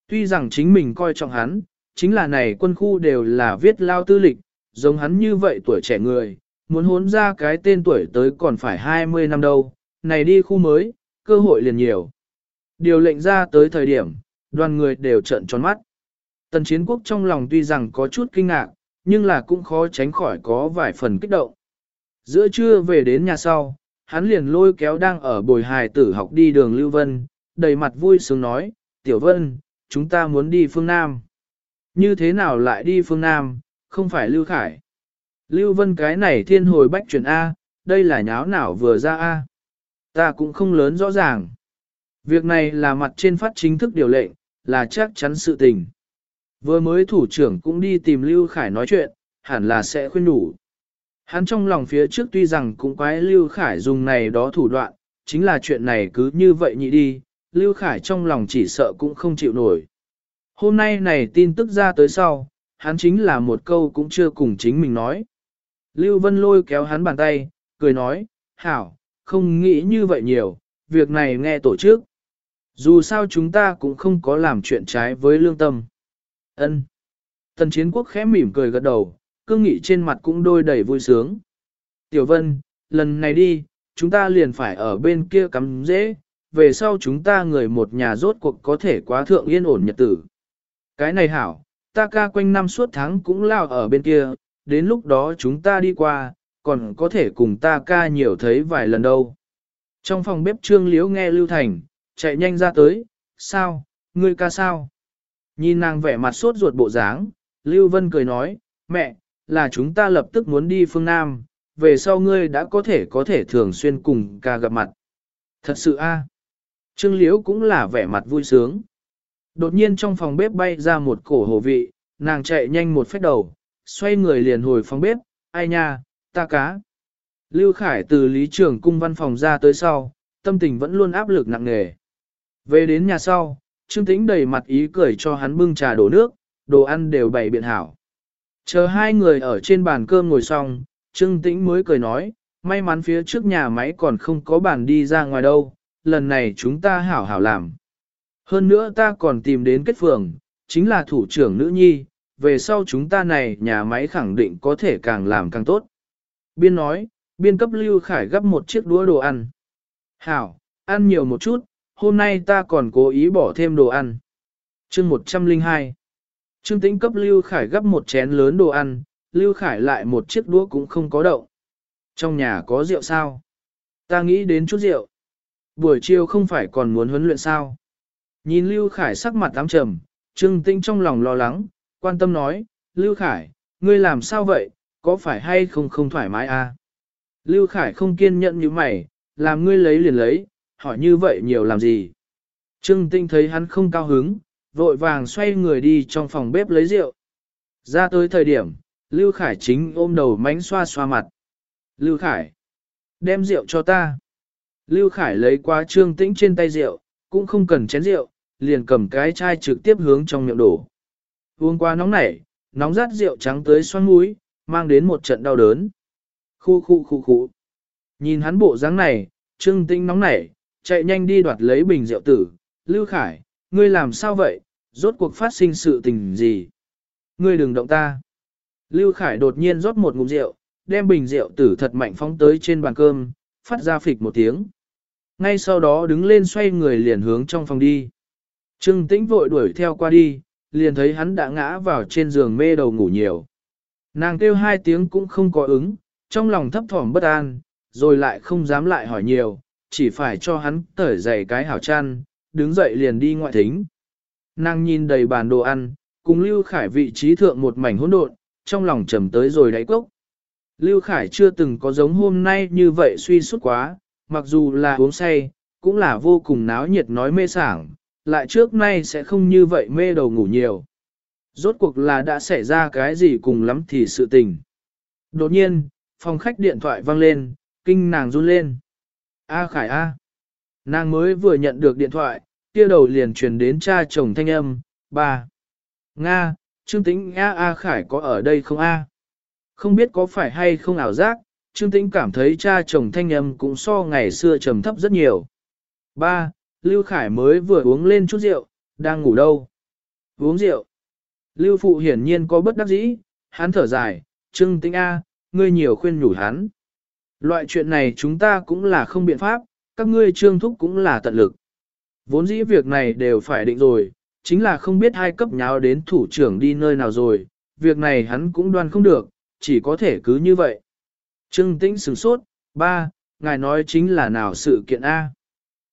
Tuy rằng chính mình coi trọng hắn, chính là này quân khu đều là viết lao tư lịch, giống hắn như vậy tuổi trẻ người, muốn hốn ra cái tên tuổi tới còn phải 20 năm đâu, này đi khu mới, cơ hội liền nhiều. Điều lệnh ra tới thời điểm, đoàn người đều trợn tròn mắt. Tần chiến quốc trong lòng tuy rằng có chút kinh ngạc, nhưng là cũng khó tránh khỏi có vài phần kích động. Giữa trưa về đến nhà sau, hắn liền lôi kéo đang ở bồi hài tử học đi đường Lưu Vân, đầy mặt vui sướng nói, Tiểu Vân, chúng ta muốn đi phương Nam. Như thế nào lại đi phương Nam, không phải Lưu Khải. Lưu Vân cái này thiên hồi bách chuyển A, đây là nháo nào vừa ra A. Ta cũng không lớn rõ ràng. Việc này là mặt trên phát chính thức điều lệnh, là chắc chắn sự tình. Vừa mới thủ trưởng cũng đi tìm Lưu Khải nói chuyện, hẳn là sẽ khuyên đủ. Hắn trong lòng phía trước tuy rằng cũng quái Lưu Khải dùng này đó thủ đoạn, chính là chuyện này cứ như vậy nhị đi, Lưu Khải trong lòng chỉ sợ cũng không chịu nổi. Hôm nay này tin tức ra tới sau, hắn chính là một câu cũng chưa cùng chính mình nói. Lưu Vân lôi kéo hắn bàn tay, cười nói, hảo, không nghĩ như vậy nhiều, việc này nghe tổ chức. Dù sao chúng ta cũng không có làm chuyện trái với lương tâm. Ân. Tần chiến quốc khẽ mỉm cười gật đầu, cương nghị trên mặt cũng đôi đầy vui sướng. Tiểu Vân, lần này đi, chúng ta liền phải ở bên kia cắm dễ, về sau chúng ta người một nhà rốt cuộc có thể quá thượng yên ổn nhật tử. Cái này hảo, ta ca quanh năm suốt tháng cũng lao ở bên kia, đến lúc đó chúng ta đi qua, còn có thể cùng ta ca nhiều thấy vài lần đâu. Trong phòng bếp trương liễu nghe Lưu Thành, chạy nhanh ra tới, sao, ngươi ca sao? Nhìn nàng vẻ mặt sốt ruột bộ dáng, Lưu Vân cười nói, mẹ, là chúng ta lập tức muốn đi phương Nam, về sau ngươi đã có thể có thể thường xuyên cùng ca gặp mặt. Thật sự a Trương Liễu cũng là vẻ mặt vui sướng. Đột nhiên trong phòng bếp bay ra một cổ hồ vị, nàng chạy nhanh một phép đầu, xoay người liền hồi phòng bếp, ai nha, ta cá. Lưu Khải từ lý trưởng cung văn phòng ra tới sau, tâm tình vẫn luôn áp lực nặng nề. Về đến nhà sau, Trương Tĩnh đầy mặt ý cười cho hắn bưng trà đổ nước, đồ ăn đều bày biện hảo. Chờ hai người ở trên bàn cơm ngồi xong, Trương Tĩnh mới cười nói, may mắn phía trước nhà máy còn không có bàn đi ra ngoài đâu, lần này chúng ta hảo hảo làm. Hơn nữa ta còn tìm đến kết phường, chính là thủ trưởng nữ nhi, về sau chúng ta này nhà máy khẳng định có thể càng làm càng tốt. Biên nói, biên cấp Lưu Khải gấp một chiếc đũa đồ ăn. Hảo, ăn nhiều một chút, hôm nay ta còn cố ý bỏ thêm đồ ăn. chương 102 Trương Tĩnh cấp Lưu Khải gấp một chén lớn đồ ăn, Lưu Khải lại một chiếc đũa cũng không có đậu. Trong nhà có rượu sao? Ta nghĩ đến chút rượu. Buổi chiều không phải còn muốn huấn luyện sao? Nhìn Lưu Khải sắc mặt tám trầm, Trương Tĩnh trong lòng lo lắng, quan tâm nói, Lưu Khải, ngươi làm sao vậy, có phải hay không không thoải mái à? Lưu Khải không kiên nhẫn như mày, làm ngươi lấy liền lấy, hỏi như vậy nhiều làm gì? Trương Tĩnh thấy hắn không cao hứng, vội vàng xoay người đi trong phòng bếp lấy rượu. Ra tới thời điểm, Lưu Khải chính ôm đầu mánh xoa xoa mặt. Lưu Khải, Đem rượu cho ta. Lưu Khải lấy qua trương tĩnh trên tay rượu, cũng không cần chén rượu, liền cầm cái chai trực tiếp hướng trong miệng đổ. Uống qua nóng nảy, nóng rát rượu trắng tới xoan mũi, mang đến một trận đau đớn. Khu khu khu khu. Nhìn hắn bộ dáng này, trương tĩnh nóng nảy, chạy nhanh đi đoạt lấy bình rượu tử. Lưu Khải, ngươi làm sao vậy, rốt cuộc phát sinh sự tình gì? Ngươi đừng động ta. Lưu Khải đột nhiên rót một ngụm rượu, đem bình rượu tử thật mạnh phóng tới trên bàn cơm, phát ra phịch một tiếng. Ngay sau đó đứng lên xoay người liền hướng trong phòng đi. Trương Tĩnh vội đuổi theo qua đi, liền thấy hắn đã ngã vào trên giường mê đầu ngủ nhiều. Nàng kêu hai tiếng cũng không có ứng, trong lòng thấp thỏm bất an, rồi lại không dám lại hỏi nhiều, chỉ phải cho hắn tởi dậy cái hảo chăn, đứng dậy liền đi ngoại thính. Nàng nhìn đầy bàn đồ ăn, cùng Lưu Khải vị trí thượng một mảnh hỗn độn, trong lòng trầm tới rồi đáy cốc. Lưu Khải chưa từng có giống hôm nay như vậy suy suốt quá, mặc dù là uống say, cũng là vô cùng náo nhiệt nói mê sảng, lại trước nay sẽ không như vậy mê đầu ngủ nhiều. Rốt cuộc là đã xảy ra cái gì cùng lắm thì sự tình. Đột nhiên, phòng khách điện thoại vang lên, kinh nàng run lên. A Khải A. Nàng mới vừa nhận được điện thoại, kia đầu liền truyền đến cha chồng thanh âm, ba. Nga, Trương Tĩnh A A Khải có ở đây không A? Không biết có phải hay không ảo giác, Trương Tĩnh cảm thấy cha chồng thanh âm cũng so ngày xưa trầm thấp rất nhiều. Ba, Lưu Khải mới vừa uống lên chút rượu, đang ngủ đâu? Uống rượu. Lưu Phụ hiển nhiên có bất đắc dĩ, hắn thở dài, Trương Tĩnh A, ngươi nhiều khuyên nhủ hắn. Loại chuyện này chúng ta cũng là không biện pháp, các ngươi trương thúc cũng là tận lực. Vốn dĩ việc này đều phải định rồi, chính là không biết hai cấp nháo đến thủ trưởng đi nơi nào rồi, việc này hắn cũng đoan không được, chỉ có thể cứ như vậy. Trương Tĩnh sửng sốt, ba, ngài nói chính là nào sự kiện A.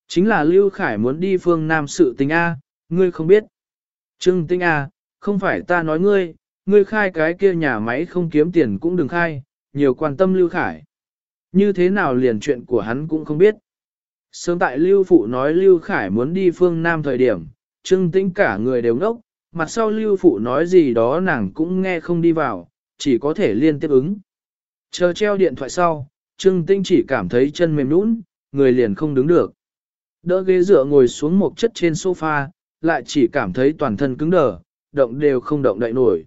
Chính là Lưu Khải muốn đi phương Nam sự tình A, ngươi không biết. Trương Tĩnh A, không phải ta nói ngươi, ngươi khai cái kia nhà máy không kiếm tiền cũng đừng khai, nhiều quan tâm Lưu Khải. Như thế nào liền chuyện của hắn cũng không biết. Sớm tại Lưu Phụ nói Lưu Khải muốn đi phương Nam thời điểm, Trương Tĩnh cả người đều ngốc, mặt sau Lưu Phụ nói gì đó nàng cũng nghe không đi vào, chỉ có thể liên tiếp ứng. Chờ treo điện thoại sau, Trương Tĩnh chỉ cảm thấy chân mềm nũng, người liền không đứng được. Đỡ ghế dựa ngồi xuống một chất trên sofa, lại chỉ cảm thấy toàn thân cứng đờ, động đều không động đậy nổi.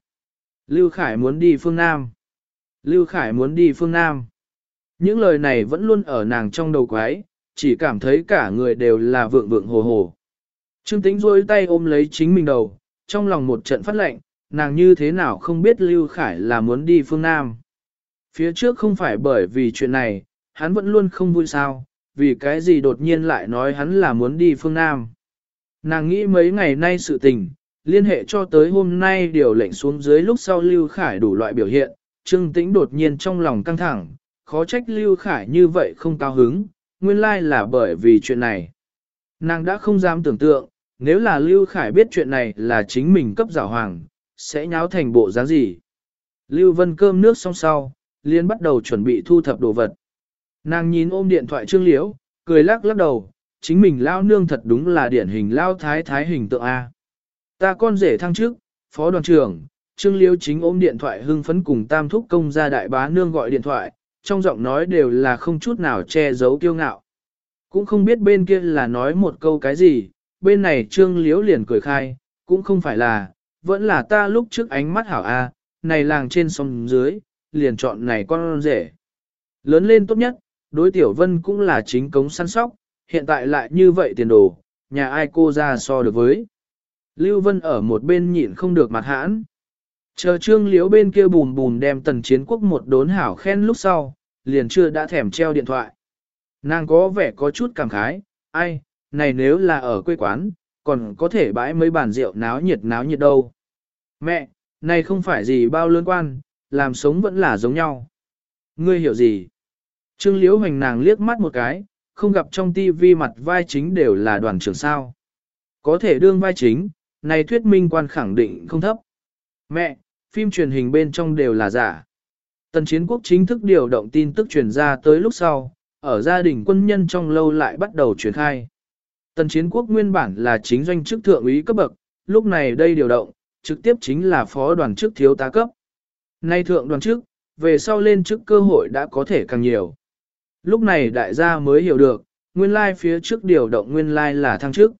Lưu Khải muốn đi phương Nam. Lưu Khải muốn đi phương Nam. Những lời này vẫn luôn ở nàng trong đầu quái, chỉ cảm thấy cả người đều là vượng vượng hồ hồ. Trương Tĩnh rôi tay ôm lấy chính mình đầu, trong lòng một trận phát lệnh, nàng như thế nào không biết Lưu Khải là muốn đi phương Nam. Phía trước không phải bởi vì chuyện này, hắn vẫn luôn không vui sao, vì cái gì đột nhiên lại nói hắn là muốn đi phương Nam. Nàng nghĩ mấy ngày nay sự tình, liên hệ cho tới hôm nay điều lệnh xuống dưới lúc sau Lưu Khải đủ loại biểu hiện, Trương Tĩnh đột nhiên trong lòng căng thẳng, khó trách Lưu Khải như vậy không cao hứng, nguyên lai là bởi vì chuyện này. Nàng đã không dám tưởng tượng, nếu là Lưu Khải biết chuyện này là chính mình cấp giả hoàng, sẽ nháo thành bộ dáng gì. Lưu Vân cơm nước xong sau, liền bắt đầu chuẩn bị thu thập đồ vật. Nàng nhìn ôm điện thoại trương liễu, cười lắc lắc đầu, chính mình lao nương thật đúng là điển hình lao thái thái hình tượng A. Ta con rể thăng trước, phó đoàn trưởng, trương liễu chính ôm điện thoại hưng phấn cùng tam thúc công gia đại bá nương gọi điện thoại, trong giọng nói đều là không chút nào che giấu kiêu ngạo. Cũng không biết bên kia là nói một câu cái gì, bên này trương liễu liền cười khai, cũng không phải là, vẫn là ta lúc trước ánh mắt hảo A, này làng trên sông dưới, liền chọn này con rể. Lớn lên tốt nhất, đối tiểu vân cũng là chính cống săn sóc, hiện tại lại như vậy tiền đồ, nhà ai cô ra so được với. Lưu Vân ở một bên nhịn không được mặt hãn. Chờ trương liếu bên kia bùn bùn đem tần chiến quốc một đốn hảo khen lúc sau, liền chưa đã thèm treo điện thoại. Nàng có vẻ có chút cảm khái, ai, này nếu là ở quê quán, còn có thể bãi mấy bàn rượu náo nhiệt náo nhiệt đâu. Mẹ, này không phải gì bao lớn quan, làm sống vẫn là giống nhau. Ngươi hiểu gì? Trương Liễu Hoành nàng liếc mắt một cái, không gặp trong tivi mặt vai chính đều là đoàn trưởng sao. Có thể đương vai chính, này thuyết minh quan khẳng định không thấp. Mẹ, phim truyền hình bên trong đều là giả. Tần chiến quốc chính thức điều động tin tức truyền ra tới lúc sau, ở gia đình quân nhân trong lâu lại bắt đầu truyền khai. Tần chiến quốc nguyên bản là chính doanh chức thượng úy cấp bậc, lúc này đây điều động, trực tiếp chính là phó đoàn chức thiếu tá cấp. Nay thượng đoàn chức, về sau lên chức cơ hội đã có thể càng nhiều. Lúc này đại gia mới hiểu được, nguyên lai like phía trước điều động nguyên lai like là thăng chức.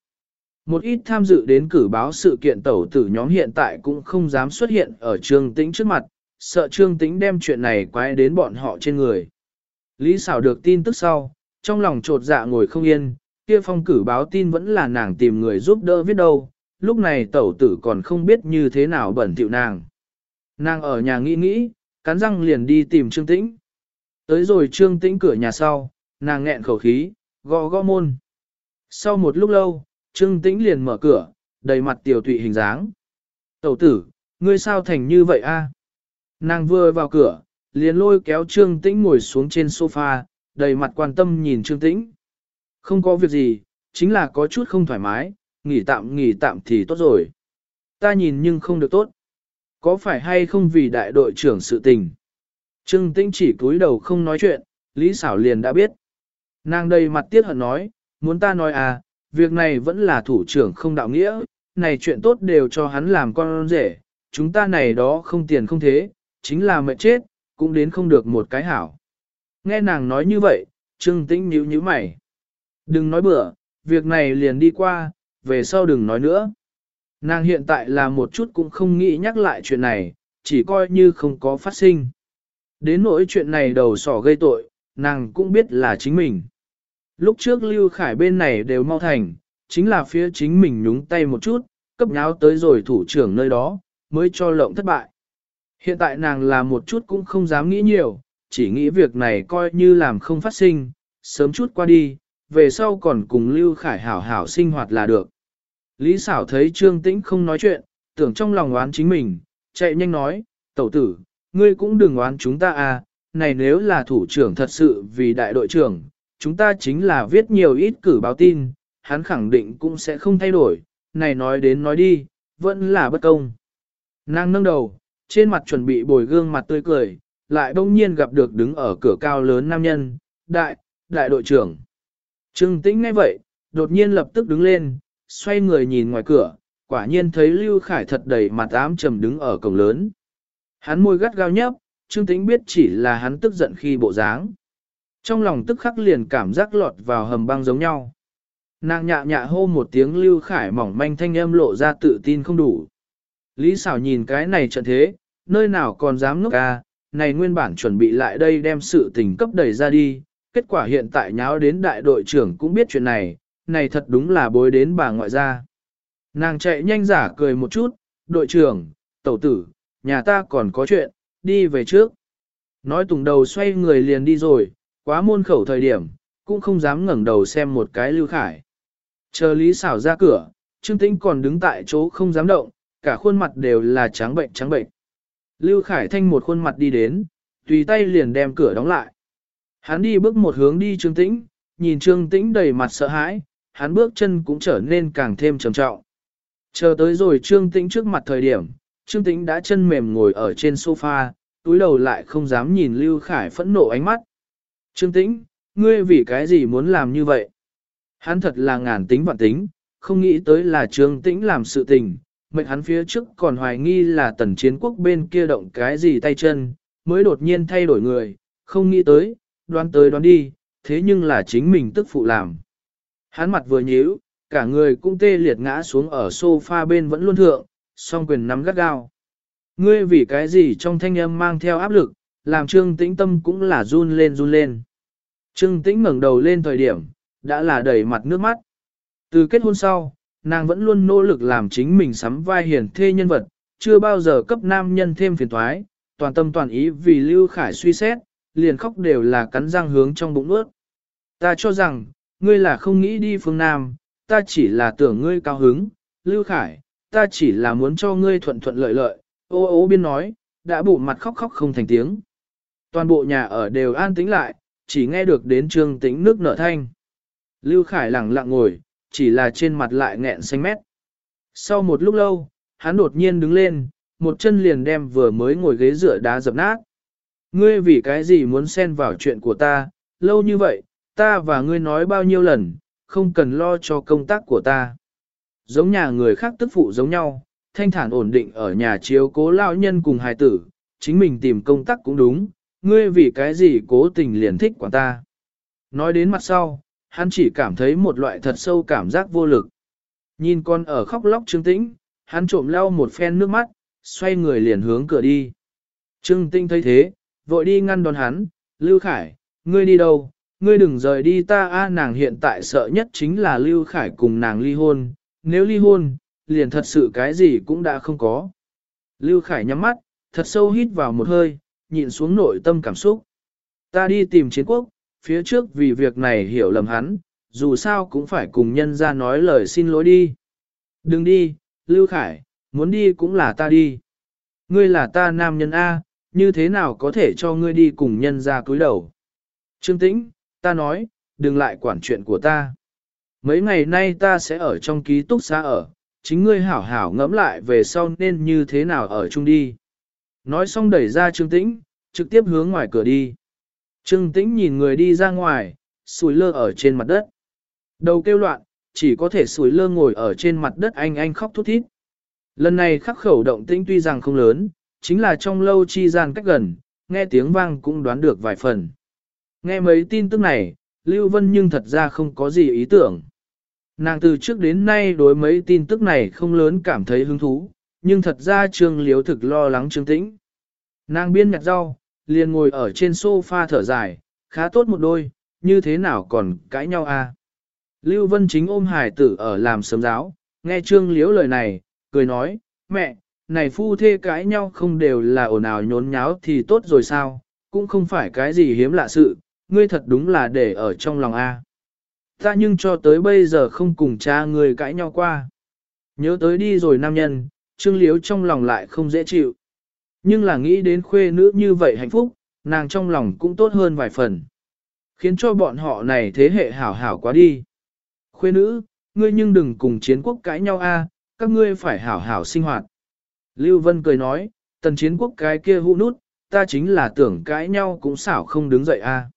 Một ít tham dự đến cử báo sự kiện tẩu tử nhóm hiện tại cũng không dám xuất hiện ở Trương Tĩnh trước mặt, sợ Trương Tĩnh đem chuyện này quay đến bọn họ trên người. Lý xảo được tin tức sau, trong lòng trột dạ ngồi không yên, kia phong cử báo tin vẫn là nàng tìm người giúp đỡ viết đâu, lúc này tẩu tử còn không biết như thế nào bẩn thỉu nàng. Nàng ở nhà nghĩ nghĩ, cắn răng liền đi tìm Trương Tĩnh. Tới rồi Trương Tĩnh cửa nhà sau, nàng nghẹn khẩu khí, gõ gõ môn. Sau một lúc lâu, Trương Tĩnh liền mở cửa, đầy mặt tiểu tụy hình dáng. Tẩu tử, ngươi sao thành như vậy a? Nàng vừa vào cửa, liền lôi kéo Trương Tĩnh ngồi xuống trên sofa, đầy mặt quan tâm nhìn Trương Tĩnh. Không có việc gì, chính là có chút không thoải mái, nghỉ tạm nghỉ tạm thì tốt rồi. Ta nhìn nhưng không được tốt. Có phải hay không vì đại đội trưởng sự tình? Trương Tĩnh chỉ cúi đầu không nói chuyện, Lý Sảo liền đã biết. Nàng đầy mặt tiếc hận nói, muốn ta nói à, việc này vẫn là thủ trưởng không đạo nghĩa, này chuyện tốt đều cho hắn làm con rể, chúng ta này đó không tiền không thế, chính là mệt chết, cũng đến không được một cái hảo. Nghe nàng nói như vậy, Trương Tĩnh nhíu nhíu mày. Đừng nói bừa, việc này liền đi qua, về sau đừng nói nữa. Nàng hiện tại là một chút cũng không nghĩ nhắc lại chuyện này, chỉ coi như không có phát sinh. Đến nỗi chuyện này đầu sỏ gây tội, nàng cũng biết là chính mình. Lúc trước Lưu Khải bên này đều mau thành, chính là phía chính mình nhúng tay một chút, cấp nháo tới rồi thủ trưởng nơi đó, mới cho lộng thất bại. Hiện tại nàng là một chút cũng không dám nghĩ nhiều, chỉ nghĩ việc này coi như làm không phát sinh, sớm chút qua đi, về sau còn cùng Lưu Khải hảo hảo sinh hoạt là được. Lý xảo thấy Trương Tĩnh không nói chuyện, tưởng trong lòng oán chính mình, chạy nhanh nói, tẩu tử, ngươi cũng đừng oán chúng ta à, này nếu là thủ trưởng thật sự vì đại đội trưởng, chúng ta chính là viết nhiều ít cử báo tin, hắn khẳng định cũng sẽ không thay đổi, này nói đến nói đi, vẫn là bất công. Nàng nâng đầu, trên mặt chuẩn bị bồi gương mặt tươi cười, lại đông nhiên gặp được đứng ở cửa cao lớn nam nhân, đại, đại đội trưởng. Trương Tĩnh ngay vậy, đột nhiên lập tức đứng lên, xoay người nhìn ngoài cửa, quả nhiên thấy Lưu Khải thật đầy mặt ám trầm đứng ở cổng lớn. Hắn môi gắt gao nhấp, Trương Tĩnh biết chỉ là hắn tức giận khi bộ dáng. Trong lòng tức khắc liền cảm giác lọt vào hầm băng giống nhau. Nàng nhạ nhạ hô một tiếng Lưu Khải mỏng manh thanh âm lộ ra tự tin không đủ. Lý xảo nhìn cái này trận thế, nơi nào còn dám ngốc ca, này nguyên bản chuẩn bị lại đây đem sự tình cấp đẩy ra đi, kết quả hiện tại nháo đến đại đội trưởng cũng biết chuyện này, này thật đúng là bối đến bà ngoại gia. Nàng chạy nhanh giả cười một chút, đội trưởng, tẩu tử, nhà ta còn có chuyện, đi về trước. Nói tùng đầu xoay người liền đi rồi, quá môn khẩu thời điểm, cũng không dám ngẩng đầu xem một cái lưu khải. Chờ lý xảo ra cửa, Trương Tĩnh còn đứng tại chỗ không dám động, cả khuôn mặt đều là trắng bệnh trắng bệnh. Lưu Khải Thanh một khuôn mặt đi đến, tùy tay liền đem cửa đóng lại. Hắn đi bước một hướng đi Trương Tĩnh, nhìn Trương Tĩnh đầy mặt sợ hãi, hắn bước chân cũng trở nên càng thêm trầm trọng. Chờ tới rồi Trương Tĩnh trước mặt thời điểm, Trương Tĩnh đã chân mềm ngồi ở trên sofa, túi đầu lại không dám nhìn Lưu Khải phẫn nộ ánh mắt. Trương Tĩnh, ngươi vì cái gì muốn làm như vậy? Hắn thật là ngàn tính vạn tính, không nghĩ tới là Trương Tĩnh làm sự tình, mệnh hắn phía trước còn hoài nghi là tần chiến quốc bên kia động cái gì tay chân, mới đột nhiên thay đổi người, không nghĩ tới, đoán tới đoán đi, thế nhưng là chính mình tức phụ làm. Hắn mặt vừa nhíu, cả người cũng tê liệt ngã xuống ở sofa bên vẫn luôn thượng, song quyền nắm gắt gao. Ngươi vì cái gì trong thanh âm mang theo áp lực, làm Trương Tĩnh tâm cũng là run lên run lên. Trương Tĩnh ngẩng đầu lên thời điểm, đã là đầy mặt nước mắt. Từ kết hôn sau, nàng vẫn luôn nỗ lực làm chính mình sắm vai hiển thê nhân vật, chưa bao giờ cấp nam nhân thêm phiền toái, toàn tâm toàn ý vì Lưu Khải suy xét, liền khóc đều là cắn răng hướng trong bụng nuốt. Ta cho rằng, ngươi là không nghĩ đi phương Nam, ta chỉ là tưởng ngươi cao hứng, Lưu Khải, ta chỉ là muốn cho ngươi thuận thuận lợi lợi, ô ô biên nói, đã bụ mặt khóc khóc không thành tiếng. Toàn bộ nhà ở đều an tĩnh lại, chỉ nghe được đến trương tĩnh nước nở thanh. Lưu Khải lặng lặng ngồi, chỉ là trên mặt lại nghẹn xanh mét. Sau một lúc lâu, hắn đột nhiên đứng lên, một chân liền đem vừa mới ngồi ghế dựa đá dập nát. Ngươi vì cái gì muốn xen vào chuyện của ta, lâu như vậy, ta và ngươi nói bao nhiêu lần, không cần lo cho công tác của ta. Giống nhà người khác tức phụ giống nhau, thanh thản ổn định ở nhà chiếu cố lao nhân cùng hài tử, chính mình tìm công tác cũng đúng, ngươi vì cái gì cố tình liền thích quản ta. Nói đến mặt sau, hắn chỉ cảm thấy một loại thật sâu cảm giác vô lực. Nhìn con ở khóc lóc Trương Tĩnh, hắn trộm lau một phen nước mắt, xoay người liền hướng cửa đi. Trương Tĩnh thấy thế, vội đi ngăn đón hắn, Lưu Khải, ngươi đi đâu, ngươi đừng rời đi ta a nàng hiện tại sợ nhất chính là Lưu Khải cùng nàng ly hôn, nếu ly hôn, liền thật sự cái gì cũng đã không có. Lưu Khải nhắm mắt, thật sâu hít vào một hơi, nhịn xuống nội tâm cảm xúc. Ta đi tìm chiến quốc, phía trước vì việc này hiểu lầm hắn, dù sao cũng phải cùng nhân ra nói lời xin lỗi đi. Đừng đi, Lưu Khải, muốn đi cũng là ta đi. Ngươi là ta nam nhân A, như thế nào có thể cho ngươi đi cùng nhân ra cúi đầu. Trương Tĩnh, ta nói, đừng lại quản chuyện của ta. Mấy ngày nay ta sẽ ở trong ký túc xá ở, chính ngươi hảo hảo ngẫm lại về sau nên như thế nào ở chung đi. Nói xong đẩy ra Trương Tĩnh, trực tiếp hướng ngoài cửa đi. Trương Tĩnh nhìn người đi ra ngoài, sủi lơ ở trên mặt đất. Đầu kêu loạn, chỉ có thể sủi lơ ngồi ở trên mặt đất anh anh khóc thút thít. Lần này khắc khẩu động tĩnh tuy rằng không lớn, chính là trong lâu chi gian cách gần, nghe tiếng vang cũng đoán được vài phần. Nghe mấy tin tức này, Lưu Vân nhưng thật ra không có gì ý tưởng. Nàng từ trước đến nay đối mấy tin tức này không lớn cảm thấy hứng thú, nhưng thật ra Trương Liếu thực lo lắng Trương Tĩnh. Nàng biên nhặt rau, liền ngồi ở trên sofa thở dài, khá tốt một đôi, như thế nào còn cãi nhau à. Lưu Vân Chính ôm hải tử ở làm sớm giáo, nghe Trương Liếu lời này, cười nói, mẹ, này phu thê cãi nhau không đều là ồn ào nhốn nháo thì tốt rồi sao, cũng không phải cái gì hiếm lạ sự, ngươi thật đúng là để ở trong lòng a. Ta nhưng cho tới bây giờ không cùng cha ngươi cãi nhau qua. Nhớ tới đi rồi nam nhân, Trương Liếu trong lòng lại không dễ chịu. Nhưng là nghĩ đến khuê nữ như vậy hạnh phúc, nàng trong lòng cũng tốt hơn vài phần. Khiến cho bọn họ này thế hệ hảo hảo quá đi. Khuê nữ, ngươi nhưng đừng cùng chiến quốc cãi nhau a, các ngươi phải hảo hảo sinh hoạt. Lưu Vân cười nói, tần chiến quốc cái kia hũ nút, ta chính là tưởng cãi nhau cũng xảo không đứng dậy a.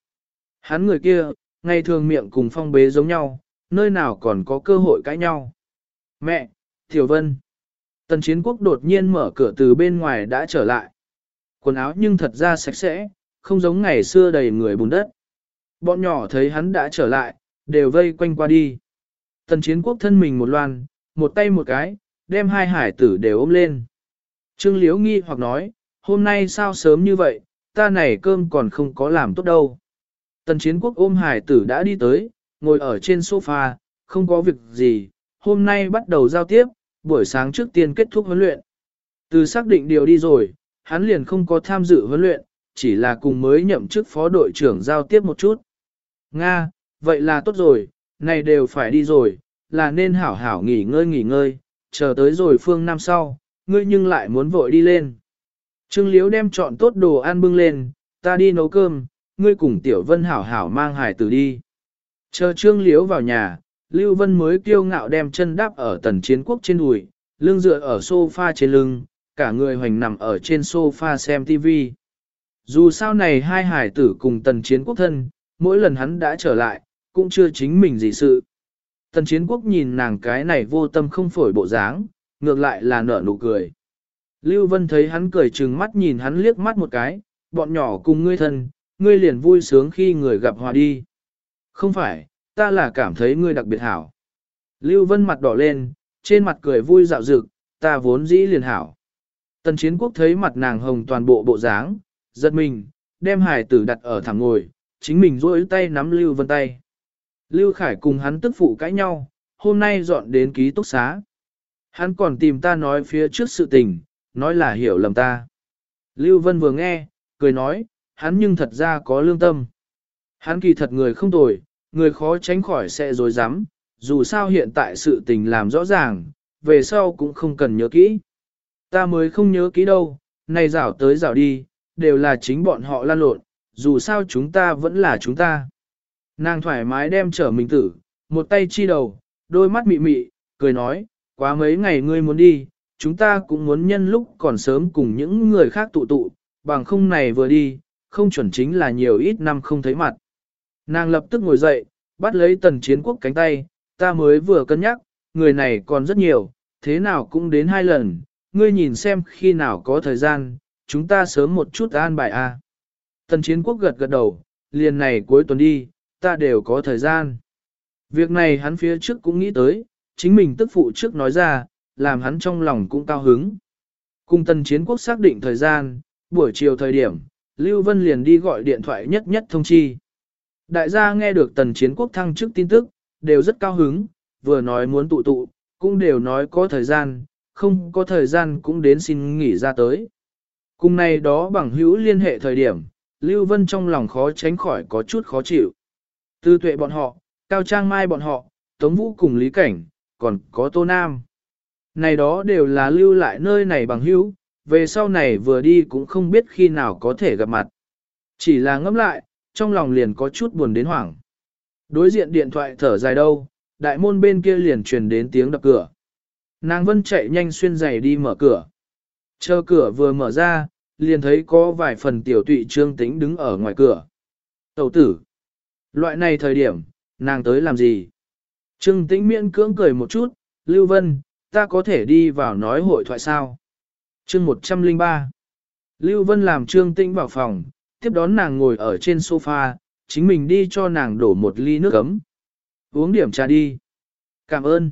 Hắn người kia, ngày thường miệng cùng phong bế giống nhau, nơi nào còn có cơ hội cãi nhau. Mẹ, Tiểu Vân. Tần chiến quốc đột nhiên mở cửa từ bên ngoài đã trở lại. Quần áo nhưng thật ra sạch sẽ, không giống ngày xưa đầy người bùn đất. Bọn nhỏ thấy hắn đã trở lại, đều vây quanh qua đi. Tần chiến quốc thân mình một loan, một tay một cái, đem hai hải tử đều ôm lên. Trương Liễu nghi hoặc nói, hôm nay sao sớm như vậy, ta này cơm còn không có làm tốt đâu. Tần chiến quốc ôm hải tử đã đi tới, ngồi ở trên sofa, không có việc gì, hôm nay bắt đầu giao tiếp, buổi sáng trước tiên kết thúc huấn luyện. Từ xác định điều đi rồi, hắn liền không có tham dự huấn luyện, chỉ là cùng mới nhậm chức phó đội trưởng giao tiếp một chút. Nga, vậy là tốt rồi, này đều phải đi rồi, là nên hảo hảo nghỉ ngơi nghỉ ngơi, chờ tới rồi phương năm sau, ngươi nhưng lại muốn vội đi lên. Trương Liễu đem chọn tốt đồ ăn bưng lên, ta đi nấu cơm, ngươi cùng Tiểu Vân hảo hảo mang hải tử đi. Chờ Trương Liễu vào nhà, Lưu Vân mới kiêu ngạo đem chân đáp ở tần chiến quốc trên đùi, lưng dựa ở sofa trên lưng, cả người hoành nằm ở trên sofa xem TV. Dù sao này hai hải tử cùng tần chiến quốc thân, mỗi lần hắn đã trở lại, cũng chưa chính mình gì sự. Tần chiến quốc nhìn nàng cái này vô tâm không phổi bộ dáng, ngược lại là nở nụ cười. Lưu Vân thấy hắn cười trừng mắt nhìn hắn liếc mắt một cái, bọn nhỏ cùng ngươi thân, ngươi liền vui sướng khi người gặp hòa đi. Không phải, ta là cảm thấy ngươi đặc biệt hảo. Lưu Vân mặt đỏ lên, trên mặt cười vui dạo dực, ta vốn dĩ liền hảo. Tần chiến quốc thấy mặt nàng hồng toàn bộ bộ dáng, giật mình, đem hải tử đặt ở thẳng ngồi, chính mình rôi tay nắm Lưu Vân tay. Lưu Khải cùng hắn tức phụ cãi nhau, hôm nay dọn đến ký túc xá. Hắn còn tìm ta nói phía trước sự tình, nói là hiểu lầm ta. Lưu Vân vừa nghe, cười nói, hắn nhưng thật ra có lương tâm. Hắn kỳ thật người không tồi, người khó tránh khỏi sẽ dối rắm dù sao hiện tại sự tình làm rõ ràng, về sau cũng không cần nhớ kỹ. Ta mới không nhớ kỹ đâu, này rảo tới rảo đi, đều là chính bọn họ lan lộn, dù sao chúng ta vẫn là chúng ta. Nàng thoải mái đem trở mình tử, một tay chi đầu, đôi mắt mị mị, cười nói, quá mấy ngày ngươi muốn đi, chúng ta cũng muốn nhân lúc còn sớm cùng những người khác tụ tụ, bằng không này vừa đi, không chuẩn chính là nhiều ít năm không thấy mặt. Nàng lập tức ngồi dậy, bắt lấy tần chiến quốc cánh tay, ta mới vừa cân nhắc, người này còn rất nhiều, thế nào cũng đến hai lần, ngươi nhìn xem khi nào có thời gian, chúng ta sớm một chút an bài a. Tần chiến quốc gật gật đầu, liền này cuối tuần đi, ta đều có thời gian. Việc này hắn phía trước cũng nghĩ tới, chính mình tức phụ trước nói ra, làm hắn trong lòng cũng cao hứng. Cung tần chiến quốc xác định thời gian, buổi chiều thời điểm, Lưu Vân liền đi gọi điện thoại nhất nhất thông chi. Đại gia nghe được tần chiến quốc thăng chức tin tức, đều rất cao hứng, vừa nói muốn tụ tụ, cũng đều nói có thời gian, không có thời gian cũng đến xin nghỉ ra tới. Cùng này đó bằng hữu liên hệ thời điểm, Lưu Vân trong lòng khó tránh khỏi có chút khó chịu. Tư tuệ bọn họ, Cao Trang Mai bọn họ, Tống Vũ cùng Lý Cảnh, còn có Tô Nam. Này đó đều là lưu lại nơi này bằng hữu, về sau này vừa đi cũng không biết khi nào có thể gặp mặt. Chỉ là ngẫm lại, trong lòng liền có chút buồn đến hoảng. Đối diện điện thoại thở dài đâu, đại môn bên kia liền truyền đến tiếng đập cửa. Nàng vân chạy nhanh xuyên giày đi mở cửa. Chờ cửa vừa mở ra, liền thấy có vài phần tiểu tụy trương tính đứng ở ngoài cửa. Tẩu tử. Loại này thời điểm, nàng tới làm gì? Trương tĩnh miễn cưỡng cười một chút, Lưu Vân, ta có thể đi vào nói hội thoại sao? Chương 103 Lưu Vân làm Trương Tĩnh vào phòng, tiếp đón nàng ngồi ở trên sofa, chính mình đi cho nàng đổ một ly nước ấm. Uống điểm trà đi. Cảm ơn.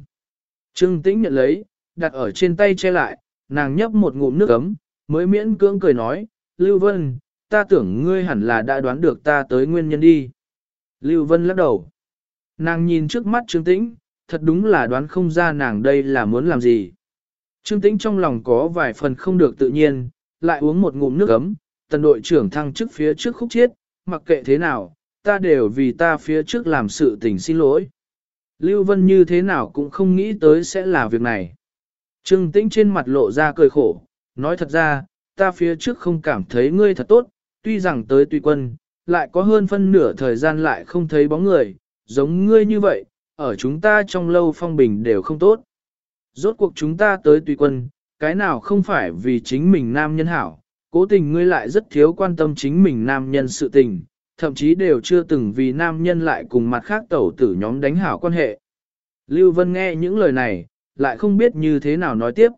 Trương Tĩnh nhận lấy, đặt ở trên tay che lại, nàng nhấp một ngụm nước ấm, mới miễn cưỡng cười nói, Lưu Vân, ta tưởng ngươi hẳn là đã đoán được ta tới nguyên nhân đi. Lưu Vân lắc đầu. Nàng nhìn trước mắt Trương Tĩnh, thật đúng là đoán không ra nàng đây là muốn làm gì. Trương Tĩnh trong lòng có vài phần không được tự nhiên, lại uống một ngụm nước ấm, tần đội trưởng thăng chức phía trước khúc chiết, mặc kệ thế nào, ta đều vì ta phía trước làm sự tình xin lỗi. Lưu Vân như thế nào cũng không nghĩ tới sẽ là việc này. Trương Tĩnh trên mặt lộ ra cười khổ, nói thật ra, ta phía trước không cảm thấy ngươi thật tốt, tuy rằng tới tùy quân, lại có hơn phân nửa thời gian lại không thấy bóng người, giống ngươi như vậy, ở chúng ta trong lâu phong bình đều không tốt. Rốt cuộc chúng ta tới tùy quân, cái nào không phải vì chính mình nam nhân hảo, cố tình ngươi lại rất thiếu quan tâm chính mình nam nhân sự tình, thậm chí đều chưa từng vì nam nhân lại cùng mặt khác tẩu tử nhóm đánh hảo quan hệ. Lưu Vân nghe những lời này, lại không biết như thế nào nói tiếp.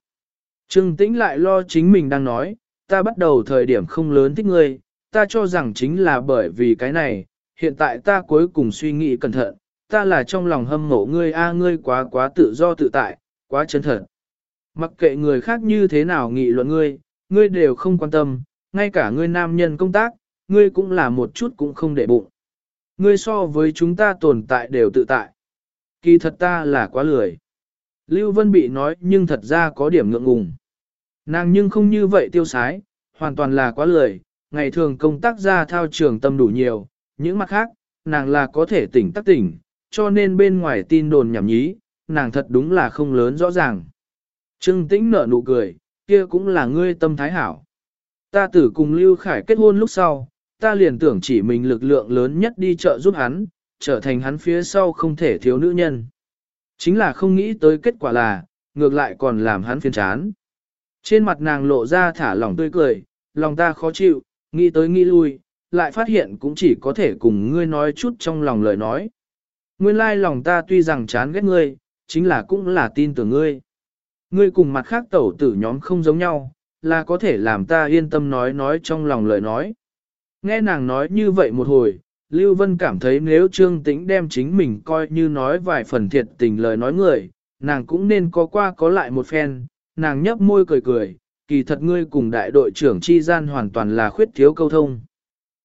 Trương Tĩnh lại lo chính mình đang nói, ta bắt đầu thời điểm không lớn thích ngươi, ta cho rằng chính là bởi vì cái này, hiện tại ta cuối cùng suy nghĩ cẩn thận, ta là trong lòng hâm mộ ngươi a ngươi quá quá tự do tự tại, quá chân thật. Mặc kệ người khác như thế nào nghị luận ngươi, ngươi đều không quan tâm, ngay cả ngươi nam nhân công tác, ngươi cũng là một chút cũng không để bụng. Ngươi so với chúng ta tồn tại đều tự tại. Kỳ thật ta là quá lười. Lưu Vân bị nói nhưng thật ra có điểm ngượng ngùng. Nàng nhưng không như vậy tiêu sái, hoàn toàn là quá lười, ngày thường công tác ra thao trường tâm đủ nhiều, những mặt khác, nàng là có thể tỉnh tắc tỉnh, cho nên bên ngoài tin đồn nhảm nhí, nàng thật đúng là không lớn rõ ràng. Trương Tĩnh nở nụ cười, kia cũng là ngươi tâm thái hảo. Ta tử cùng Lưu Khải kết hôn lúc sau, ta liền tưởng chỉ mình lực lượng lớn nhất đi chợ giúp hắn, trở thành hắn phía sau không thể thiếu nữ nhân. Chính là không nghĩ tới kết quả là, ngược lại còn làm hắn phiền chán. Trên mặt nàng lộ ra thả lỏng tươi cười, lòng ta khó chịu, nghĩ tới nghĩ lui, lại phát hiện cũng chỉ có thể cùng ngươi nói chút trong lòng lời nói. Nguyên lai lòng ta tuy rằng chán ghét ngươi, chính là cũng là tin tưởng ngươi. Ngươi cùng mặt khác tẩu tử nhóm không giống nhau, là có thể làm ta yên tâm nói nói trong lòng lời nói. Nghe nàng nói như vậy một hồi, Lưu Vân cảm thấy nếu Trương Tĩnh đem chính mình coi như nói vài phần thiệt tình lời nói người, nàng cũng nên có qua có lại một phen, nàng nhấp môi cười cười, kỳ thật ngươi cùng đại đội trưởng chi gian hoàn toàn là khuyết thiếu câu thông.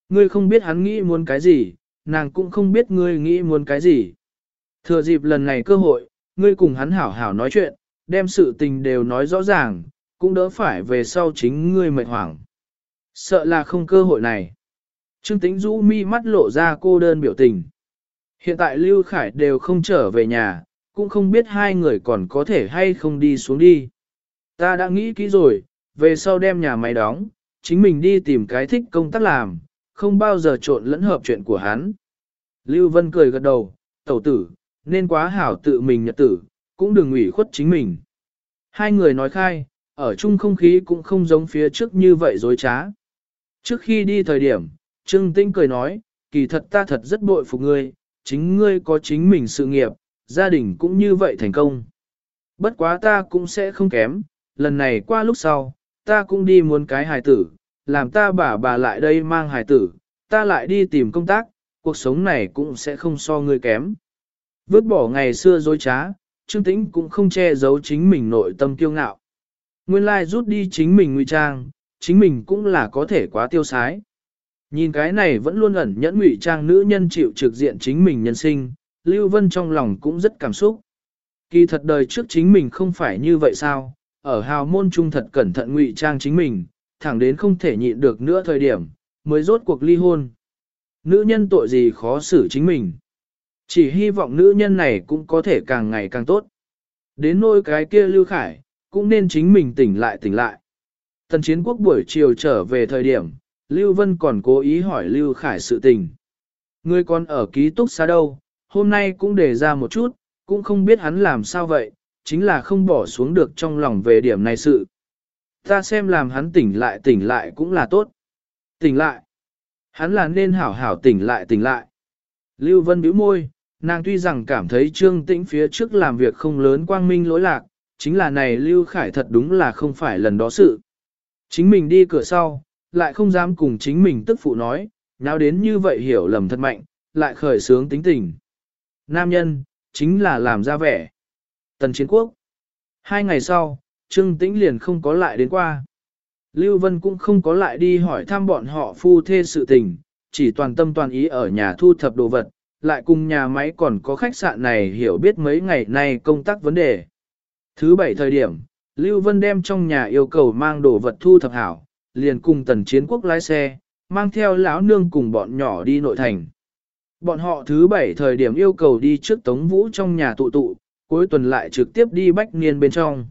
Ngươi không biết hắn nghĩ muốn cái gì, nàng cũng không biết ngươi nghĩ muốn cái gì. Thừa dịp lần này cơ hội, ngươi cùng hắn hảo hảo nói chuyện, đem sự tình đều nói rõ ràng, cũng đỡ phải về sau chính ngươi mệt hoảng. Sợ là không cơ hội này. Trương Tĩnh Dũ mi mắt lộ ra cô đơn biểu tình. Hiện tại Lưu Khải đều không trở về nhà, cũng không biết hai người còn có thể hay không đi xuống đi. Ta đã nghĩ kỹ rồi, về sau đem nhà máy đóng, chính mình đi tìm cái thích công tác làm, không bao giờ trộn lẫn hợp chuyện của hắn. Lưu Vân cười gật đầu, tẩu tử, nên quá hảo tự mình nhật tử, cũng đừng ủy khuất chính mình. Hai người nói khai, ở chung không khí cũng không giống phía trước như vậy dối trá. Trước khi đi thời điểm, Trương Tinh cười nói, kỳ thật ta thật rất bội phục ngươi, chính ngươi có chính mình sự nghiệp, gia đình cũng như vậy thành công. Bất quá ta cũng sẽ không kém, lần này qua lúc sau, ta cũng đi muốn cái hài tử, làm ta bà bà lại đây mang hài tử, ta lại đi tìm công tác, cuộc sống này cũng sẽ không so ngươi kém. Vứt bỏ ngày xưa dối trá, Trương Tĩnh cũng không che giấu chính mình nội tâm kiêu ngạo. Nguyên lai rút đi chính mình ngụy trang, chính mình cũng là có thể quá tiêu sái. Nhìn cái này vẫn luôn ẩn nhẫn ngụy trang nữ nhân chịu trực diện chính mình nhân sinh, Lưu Vân trong lòng cũng rất cảm xúc. Kỳ thật đời trước chính mình không phải như vậy sao, ở hào môn trung thật cẩn thận ngụy trang chính mình, thẳng đến không thể nhịn được nữa thời điểm, mới rốt cuộc ly hôn. Nữ nhân tội gì khó xử chính mình. Chỉ hy vọng nữ nhân này cũng có thể càng ngày càng tốt. Đến nôi cái kia Lưu Khải, cũng nên chính mình tỉnh lại tỉnh lại. Tần chiến quốc buổi chiều trở về thời điểm, Lưu Vân còn cố ý hỏi Lưu Khải sự tình. Ngươi còn ở ký túc xá đâu, hôm nay cũng để ra một chút, cũng không biết hắn làm sao vậy, chính là không bỏ xuống được trong lòng về điểm này sự. Ta xem làm hắn tỉnh lại tỉnh lại cũng là tốt. Tỉnh lại. Hắn là nên hảo hảo tỉnh lại tỉnh lại. Lưu Vân bĩu môi, nàng tuy rằng cảm thấy Trương Tĩnh phía trước làm việc không lớn quang minh lỗi lạc, chính là này Lưu Khải thật đúng là không phải lần đó sự. Chính mình đi cửa sau, lại không dám cùng chính mình tức phụ nói, nào đến như vậy hiểu lầm thật mạnh, lại khởi sướng tính tình. Nam nhân, chính là làm ra vẻ. Tần Chiến Quốc. Hai ngày sau, Trương Tĩnh liền không có lại đến qua. Lưu Vân cũng không có lại đi hỏi thăm bọn họ phu thê sự tình, chỉ toàn tâm toàn ý ở nhà thu thập đồ vật, lại cùng nhà máy còn có khách sạn này hiểu biết mấy ngày nay công tác vấn đề. Thứ bảy thời điểm, Lưu Vân đem trong nhà yêu cầu mang đồ vật thu thập hảo, liền cùng tần chiến quốc lái xe, mang theo lão nương cùng bọn nhỏ đi nội thành. Bọn họ thứ bảy thời điểm yêu cầu đi trước Tống Vũ trong nhà tụ tụ, cuối tuần lại trực tiếp đi Bách Niên bên trong.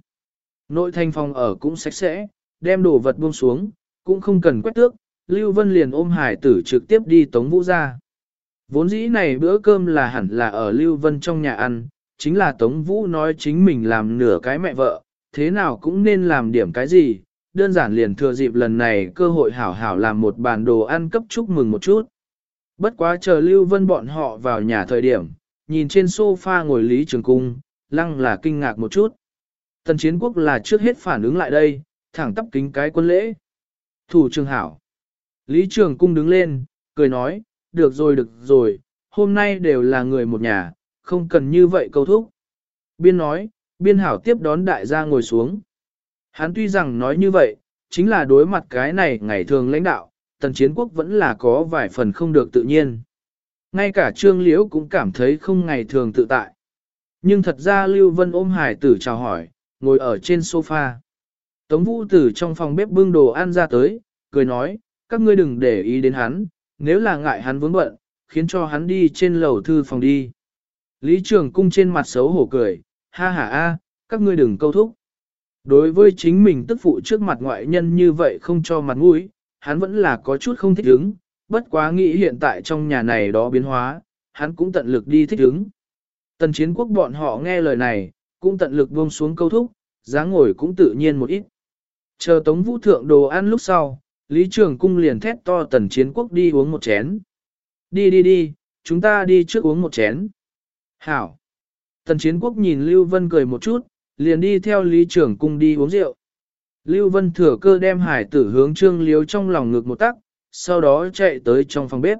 Nội thành phòng ở cũng sạch sẽ, đem đồ vật buông xuống, cũng không cần quét tước, Lưu Vân liền ôm hải tử trực tiếp đi Tống Vũ ra. Vốn dĩ này bữa cơm là hẳn là ở Lưu Vân trong nhà ăn, chính là Tống Vũ nói chính mình làm nửa cái mẹ vợ, thế nào cũng nên làm điểm cái gì, đơn giản liền thừa dịp lần này cơ hội hảo hảo làm một bàn đồ ăn cấp chúc mừng một chút. Bất quá chờ Lưu Vân bọn họ vào nhà thời điểm, nhìn trên sofa ngồi Lý Trường Cung, lăng là kinh ngạc một chút. Tần chiến quốc là trước hết phản ứng lại đây, thẳng tắp kính cái quân lễ. Thủ trường hảo. Lý Trường Cung đứng lên, cười nói, được rồi được rồi, hôm nay đều là người một nhà, không cần như vậy câu thúc. Biên nói, biên hảo tiếp đón đại gia ngồi xuống. Hắn tuy rằng nói như vậy, chính là đối mặt cái này ngày thường lãnh đạo, tần chiến quốc vẫn là có vài phần không được tự nhiên. Ngay cả Trương Liễu cũng cảm thấy không ngày thường tự tại. Nhưng thật ra Lưu Vân ôm hải tử chào hỏi, ngồi ở trên sofa. Tống vũ tử trong phòng bếp bưng đồ ăn ra tới, cười nói, các ngươi đừng để ý đến hắn, nếu là ngại hắn vướng bận, khiến cho hắn đi trên lầu thư phòng đi. Lý Trường Cung trên mặt xấu hổ cười, ha ha a, các ngươi đừng câu thúc. Đối với chính mình tức phụ trước mặt ngoại nhân như vậy không cho mặt mũi, hắn vẫn là có chút không thích ứng, bất quá nghĩ hiện tại trong nhà này đó biến hóa, hắn cũng tận lực đi thích ứng. Tần chiến quốc bọn họ nghe lời này, cũng tận lực buông xuống câu thúc, dáng ngồi cũng tự nhiên một ít. Chờ tống vũ thượng đồ ăn lúc sau, Lý Trường Cung liền thét to tần chiến quốc đi uống một chén. Đi đi đi, chúng ta đi trước uống một chén. Hảo. Tần chiến quốc nhìn Lưu Vân cười một chút, liền đi theo Lý Trường Cung đi uống rượu. Lưu Vân thừa cơ đem hải tử hướng trương liếu trong lòng ngực một tắc, sau đó chạy tới trong phòng bếp.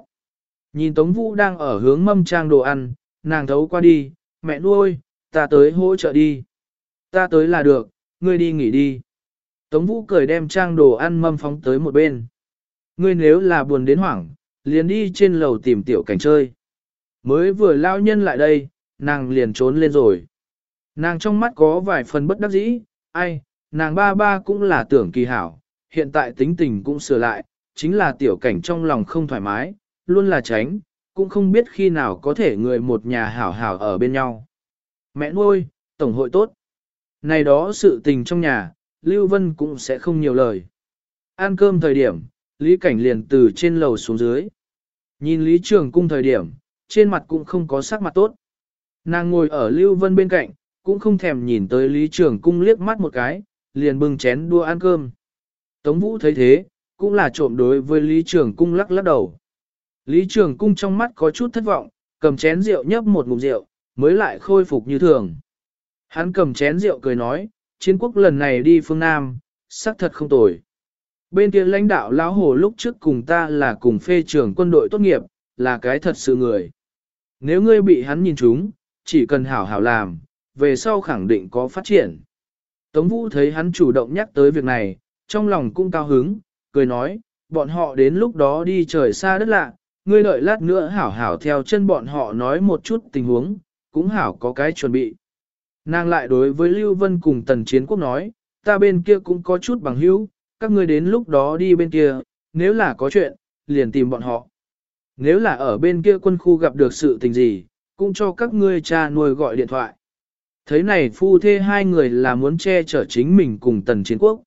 Nhìn Tống Vũ đang ở hướng mâm trang đồ ăn, nàng thấu qua đi, mẹ nuôi, ta tới hỗ trợ đi. Ta tới là được, ngươi đi nghỉ đi. Tống Vũ cười đem trang đồ ăn mâm phóng tới một bên. Ngươi nếu là buồn đến hoảng, liền đi trên lầu tìm tiểu cảnh chơi. Mới vừa lao nhân lại đây, nàng liền trốn lên rồi. Nàng trong mắt có vài phần bất đắc dĩ, ai, nàng ba ba cũng là tưởng kỳ hảo, hiện tại tính tình cũng sửa lại, chính là tiểu cảnh trong lòng không thoải mái, luôn là tránh, cũng không biết khi nào có thể người một nhà hảo hảo ở bên nhau. Mẹ nuôi, tổng hội tốt. Này đó sự tình trong nhà, Lưu Vân cũng sẽ không nhiều lời. Ăn cơm thời điểm, Lý Cảnh liền từ trên lầu xuống dưới. Nhìn Lý Trường Cung thời điểm, trên mặt cũng không có sắc mặt tốt. Nàng ngồi ở Lưu Vân bên cạnh, cũng không thèm nhìn tới Lý Trường Cung liếc mắt một cái, liền bưng chén đua ăn cơm. Tống Vũ thấy thế, cũng là trộm đối với Lý Trường Cung lắc lắc đầu. Lý Trường Cung trong mắt có chút thất vọng, cầm chén rượu nhấp một ngụm rượu, mới lại khôi phục như thường. Hắn cầm chén rượu cười nói, chiến quốc lần này đi phương Nam, xác thật không tồi. Bên kia lãnh đạo lão hồ lúc trước cùng ta là cùng phê trưởng quân đội tốt nghiệp, là cái thật sự người. Nếu ngươi bị hắn nhìn trúng, chỉ cần hảo hảo làm, về sau khẳng định có phát triển. Tống Vũ thấy hắn chủ động nhắc tới việc này, trong lòng cũng cao hứng, cười nói, bọn họ đến lúc đó đi trời xa đất lạ, ngươi đợi lát nữa hảo hảo theo chân bọn họ nói một chút tình huống, cũng hảo có cái chuẩn bị. Nàng lại đối với Lưu Vân cùng Tần Chiến Quốc nói, ta bên kia cũng có chút bằng hữu, các ngươi đến lúc đó đi bên kia, nếu là có chuyện, liền tìm bọn họ. Nếu là ở bên kia quân khu gặp được sự tình gì, cũng cho các ngươi cha nuôi gọi điện thoại. Thấy này phu thê hai người là muốn che chở chính mình cùng Tần Chiến Quốc.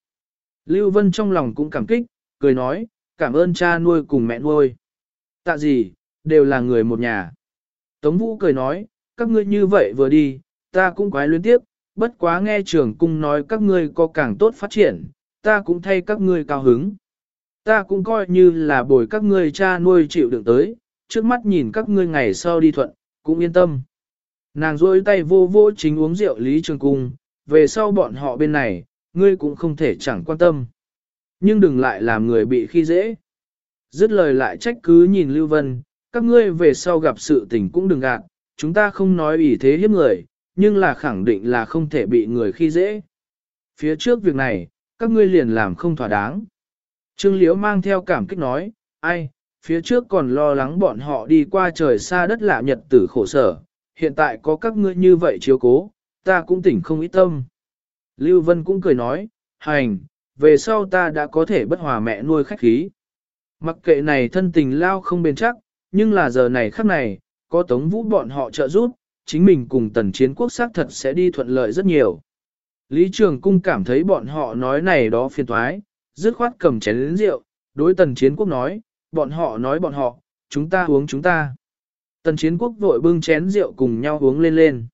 Lưu Vân trong lòng cũng cảm kích, cười nói, cảm ơn cha nuôi cùng mẹ nuôi. Tạ gì, đều là người một nhà. Tống Vũ cười nói, các ngươi như vậy vừa đi, ta cũng quái luyến tiếp, bất quá nghe trưởng cung nói các ngươi có càng tốt phát triển, ta cũng thay các ngươi cao hứng. Ta cũng coi như là bồi các ngươi cha nuôi chịu đựng tới, trước mắt nhìn các ngươi ngày sau đi thuận, cũng yên tâm. Nàng rôi tay vô vô chính uống rượu Lý Trường Cung, về sau bọn họ bên này, ngươi cũng không thể chẳng quan tâm. Nhưng đừng lại làm người bị khi dễ. Dứt lời lại trách cứ nhìn Lưu Vân, các ngươi về sau gặp sự tình cũng đừng gạt, chúng ta không nói ủy thế hiếp người, nhưng là khẳng định là không thể bị người khi dễ. Phía trước việc này, các ngươi liền làm không thỏa đáng. Trương Liễu mang theo cảm kích nói, ai, phía trước còn lo lắng bọn họ đi qua trời xa đất lạ nhật tử khổ sở, hiện tại có các ngươi như vậy chiếu cố, ta cũng tỉnh không ít tâm. Lưu Vân cũng cười nói, hành, về sau ta đã có thể bất hòa mẹ nuôi khách khí. Mặc kệ này thân tình lao không bền chắc, nhưng là giờ này khắc này, có tống vũ bọn họ trợ giúp, chính mình cùng tần chiến quốc xác thật sẽ đi thuận lợi rất nhiều. Lý Trường Cung cảm thấy bọn họ nói này đó phiền thoái, dứt khoát cầm chén lĩnh rượu, đối tần chiến quốc nói, bọn họ nói bọn họ, chúng ta uống chúng ta. Tần chiến quốc vội bưng chén rượu cùng nhau uống lên lên.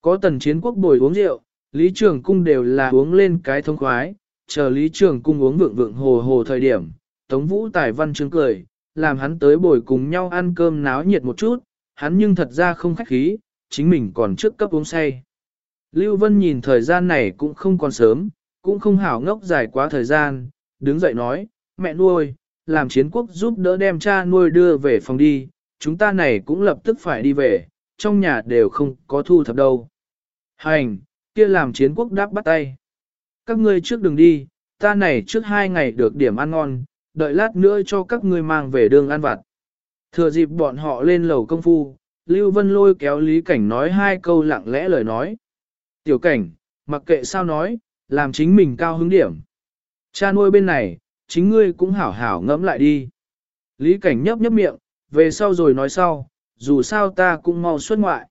Có tần chiến quốc bồi uống rượu, Lý Trường Cung đều là uống lên cái thông khoái, chờ Lý Trường Cung uống vượng vượng hồ hồ thời điểm, Tống Vũ Tài Văn Trương cười, làm hắn tới bồi cùng nhau ăn cơm náo nhiệt một chút, hắn nhưng thật ra không khách khí, chính mình còn trước cấp uống say. Lưu Vân nhìn thời gian này cũng không còn sớm, cũng không hảo ngốc dài quá thời gian, đứng dậy nói, mẹ nuôi, làm chiến quốc giúp đỡ đem cha nuôi đưa về phòng đi, chúng ta này cũng lập tức phải đi về, trong nhà đều không có thu thập đâu. Hành, kia làm chiến quốc đáp bắt tay. Các ngươi trước đừng đi, ta này trước hai ngày được điểm ăn ngon, đợi lát nữa cho các ngươi mang về đường ăn vặt. Thừa dịp bọn họ lên lầu công phu, Lưu Vân lôi kéo Lý Cảnh nói hai câu lặng lẽ lời nói. Tiểu cảnh, mặc kệ sao nói, làm chính mình cao hứng điểm. Cha nuôi bên này, chính ngươi cũng hảo hảo ngẫm lại đi. Lý Cảnh nhấp nhấp miệng, về sau rồi nói sau, dù sao ta cũng mau xuất ngoại.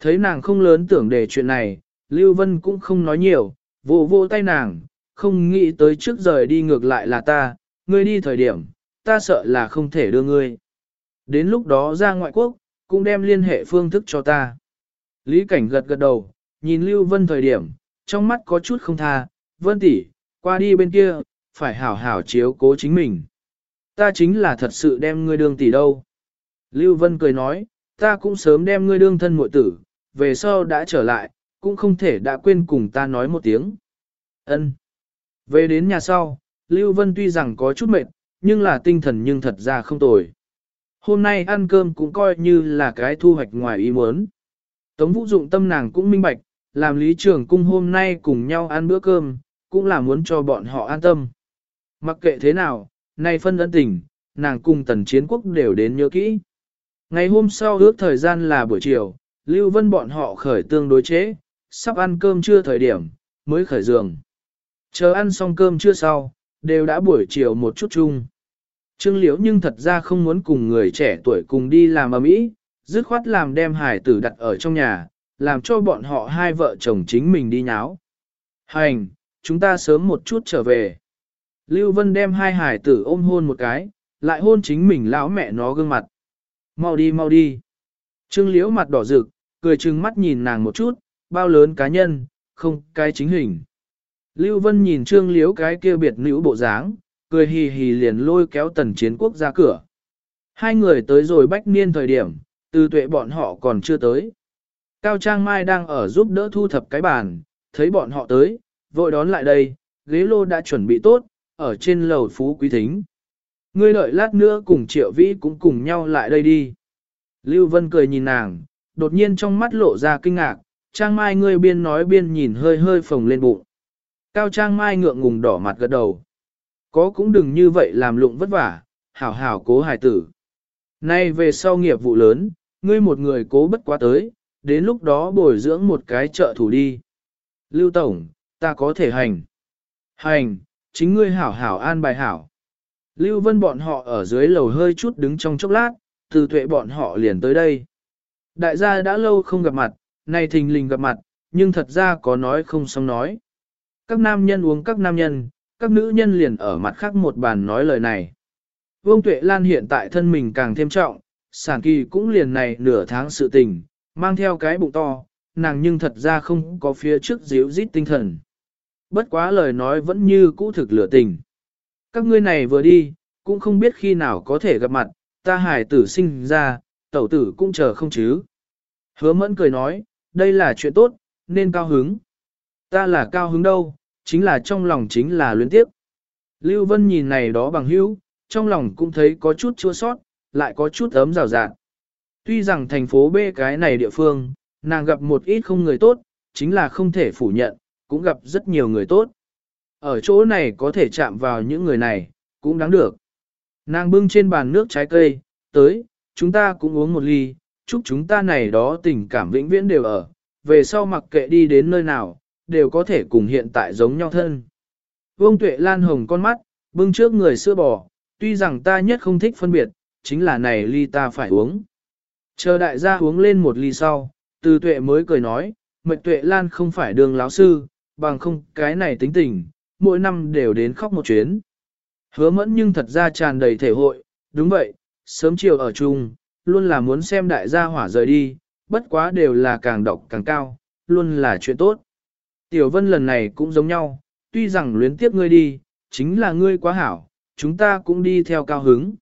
Thấy nàng không lớn tưởng đề chuyện này, Lưu Vân cũng không nói nhiều, vỗ vỗ tay nàng, không nghĩ tới trước rời đi ngược lại là ta, ngươi đi thời điểm, ta sợ là không thể đưa ngươi. Đến lúc đó ra ngoại quốc, cũng đem liên hệ phương thức cho ta. Lý Cảnh gật gật đầu, nhìn Lưu Vân thời điểm, trong mắt có chút không tha, Vân tỷ, qua đi bên kia, phải hảo hảo chiếu cố chính mình. Ta chính là thật sự đem ngươi đương tỷ đâu. Lưu Vân cười nói, ta cũng sớm đem ngươi đương thân muội tử, về sau đã trở lại, cũng không thể đã quên cùng ta nói một tiếng. Ân. Về đến nhà sau, Lưu Vân tuy rằng có chút mệt, nhưng là tinh thần nhưng thật ra không tồi. Hôm nay ăn cơm cũng coi như là cái thu hoạch ngoài ý muốn. Tống vũ dụng tâm nàng cũng minh bạch, làm lý trưởng cung hôm nay cùng nhau ăn bữa cơm, cũng là muốn cho bọn họ an tâm. Mặc kệ thế nào, nay phân ân tình, nàng cùng tần chiến quốc đều đến nhớ kỹ. Ngày hôm sau ước thời gian là buổi chiều, Lưu Vân bọn họ khởi tương đối chế, sắp ăn cơm trưa thời điểm, mới khởi giường. Chờ ăn xong cơm trưa sau, đều đã buổi chiều một chút chung. Trương Liễu nhưng thật ra không muốn cùng người trẻ tuổi cùng đi làm ở mỹ, dứt khoát làm đem hải tử đặt ở trong nhà, làm cho bọn họ hai vợ chồng chính mình đi nháo. Hành, chúng ta sớm một chút trở về. Lưu Vân đem hai hải tử ôm hôn một cái, lại hôn chính mình lão mẹ nó gương mặt. Mau đi mau đi. Trương Liễu mặt đỏ rực, cười trừng mắt nhìn nàng một chút, bao lớn cá nhân, không cái chính hình. Lưu Vân nhìn Trương Liễu cái kia biệt nữ bộ dáng, cười hì hì liền lôi kéo tần chiến quốc ra cửa. Hai người tới rồi bách niên thời điểm, từ tuệ bọn họ còn chưa tới. Cao Trang Mai đang ở giúp đỡ thu thập cái bàn, thấy bọn họ tới, vội đón lại đây, ghế lô đã chuẩn bị tốt, ở trên lầu phú quý thính. Ngươi đợi lát nữa cùng triệu vĩ cũng cùng nhau lại đây đi. Lưu Vân cười nhìn nàng, đột nhiên trong mắt lộ ra kinh ngạc, Trang Mai ngươi biên nói biên nhìn hơi hơi phồng lên bụng. Cao Trang Mai ngượng ngùng đỏ mặt gật đầu. Có cũng đừng như vậy làm lụng vất vả, hảo hảo cố hài tử. Nay về sau nghiệp vụ lớn, ngươi một người cố bất quá tới, đến lúc đó bồi dưỡng một cái trợ thủ đi. Lưu Tổng, ta có thể hành. Hành, chính ngươi hảo hảo an bài hảo. Lưu Vân bọn họ ở dưới lầu hơi chút đứng trong chốc lát, từ tuệ bọn họ liền tới đây. Đại gia đã lâu không gặp mặt, nay thình lình gặp mặt, nhưng thật ra có nói không xong nói. Các nam nhân uống các nam nhân, các nữ nhân liền ở mặt khác một bàn nói lời này. Vương Tuệ Lan hiện tại thân mình càng thêm trọng, sản kỳ cũng liền này nửa tháng sự tình, mang theo cái bụng to, nàng nhưng thật ra không có phía trước díu dít tinh thần. Bất quá lời nói vẫn như cũ thực lửa tình. Các ngươi này vừa đi, cũng không biết khi nào có thể gặp mặt, ta hải tử sinh ra, tẩu tử cũng chờ không chứ. Hứa mẫn cười nói, đây là chuyện tốt, nên cao hứng. Ta là cao hứng đâu, chính là trong lòng chính là luyến tiếp. Lưu Vân nhìn này đó bằng hữu, trong lòng cũng thấy có chút chua sót, lại có chút ấm rào rạt. Tuy rằng thành phố B cái này địa phương, nàng gặp một ít không người tốt, chính là không thể phủ nhận, cũng gặp rất nhiều người tốt. Ở chỗ này có thể chạm vào những người này, cũng đáng được. Nàng bưng trên bàn nước trái cây, tới, chúng ta cũng uống một ly, chúc chúng ta này đó tình cảm vĩnh viễn đều ở, về sau mặc kệ đi đến nơi nào, đều có thể cùng hiện tại giống nhau thân. Vương Tuệ Lan hồng con mắt, bưng trước người sữa bò, tuy rằng ta nhất không thích phân biệt, chính là này ly ta phải uống. Chờ đại gia uống lên một ly sau, từ tuệ mới cười nói, mệt tuệ lan không phải đường láo sư, bằng không cái này tính tình, mỗi năm đều đến khóc một chuyến. Hứa mẫn nhưng thật ra tràn đầy thể hội, đúng vậy, sớm chiều ở chung, luôn là muốn xem đại gia hỏa rời đi, bất quá đều là càng độc càng cao, luôn là chuyện tốt. Tiểu vân lần này cũng giống nhau, tuy rằng luyến tiếp ngươi đi, chính là ngươi quá hảo, chúng ta cũng đi theo cao hứng.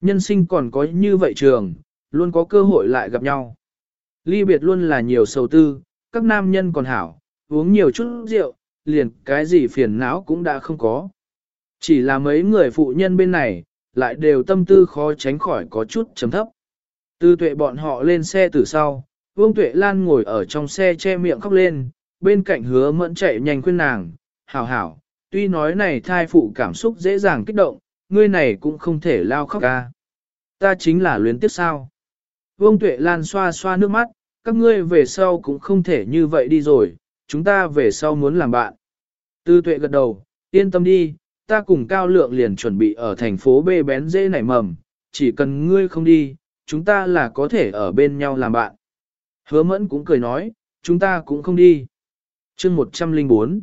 Nhân sinh còn có như vậy trường, luôn có cơ hội lại gặp nhau. Ly biệt luôn là nhiều sầu tư, các nam nhân còn hảo, uống nhiều chút rượu, liền cái gì phiền não cũng đã không có. Chỉ là mấy người phụ nhân bên này, lại đều tâm tư khó tránh khỏi có chút chấm thấp. Tư tuệ bọn họ lên xe từ sau, Vương Tuệ Lan ngồi ở trong xe che miệng khóc lên, bên cạnh hứa mẫn chạy nhanh khuyên nàng, hảo hảo, tuy nói này thai phụ cảm xúc dễ dàng kích động, ngươi này cũng không thể lao khóc ca. Ta chính là luyến tiếp sao. Vương Tuệ Lan xoa xoa nước mắt, các ngươi về sau cũng không thể như vậy đi rồi, chúng ta về sau muốn làm bạn. Tư Tuệ gật đầu, yên tâm đi, ta cùng Cao Lượng liền chuẩn bị ở thành phố bê bén dễ nảy mầm, chỉ cần ngươi không đi, chúng ta là có thể ở bên nhau làm bạn. Hứa mẫn cũng cười nói, chúng ta cũng không đi chương 104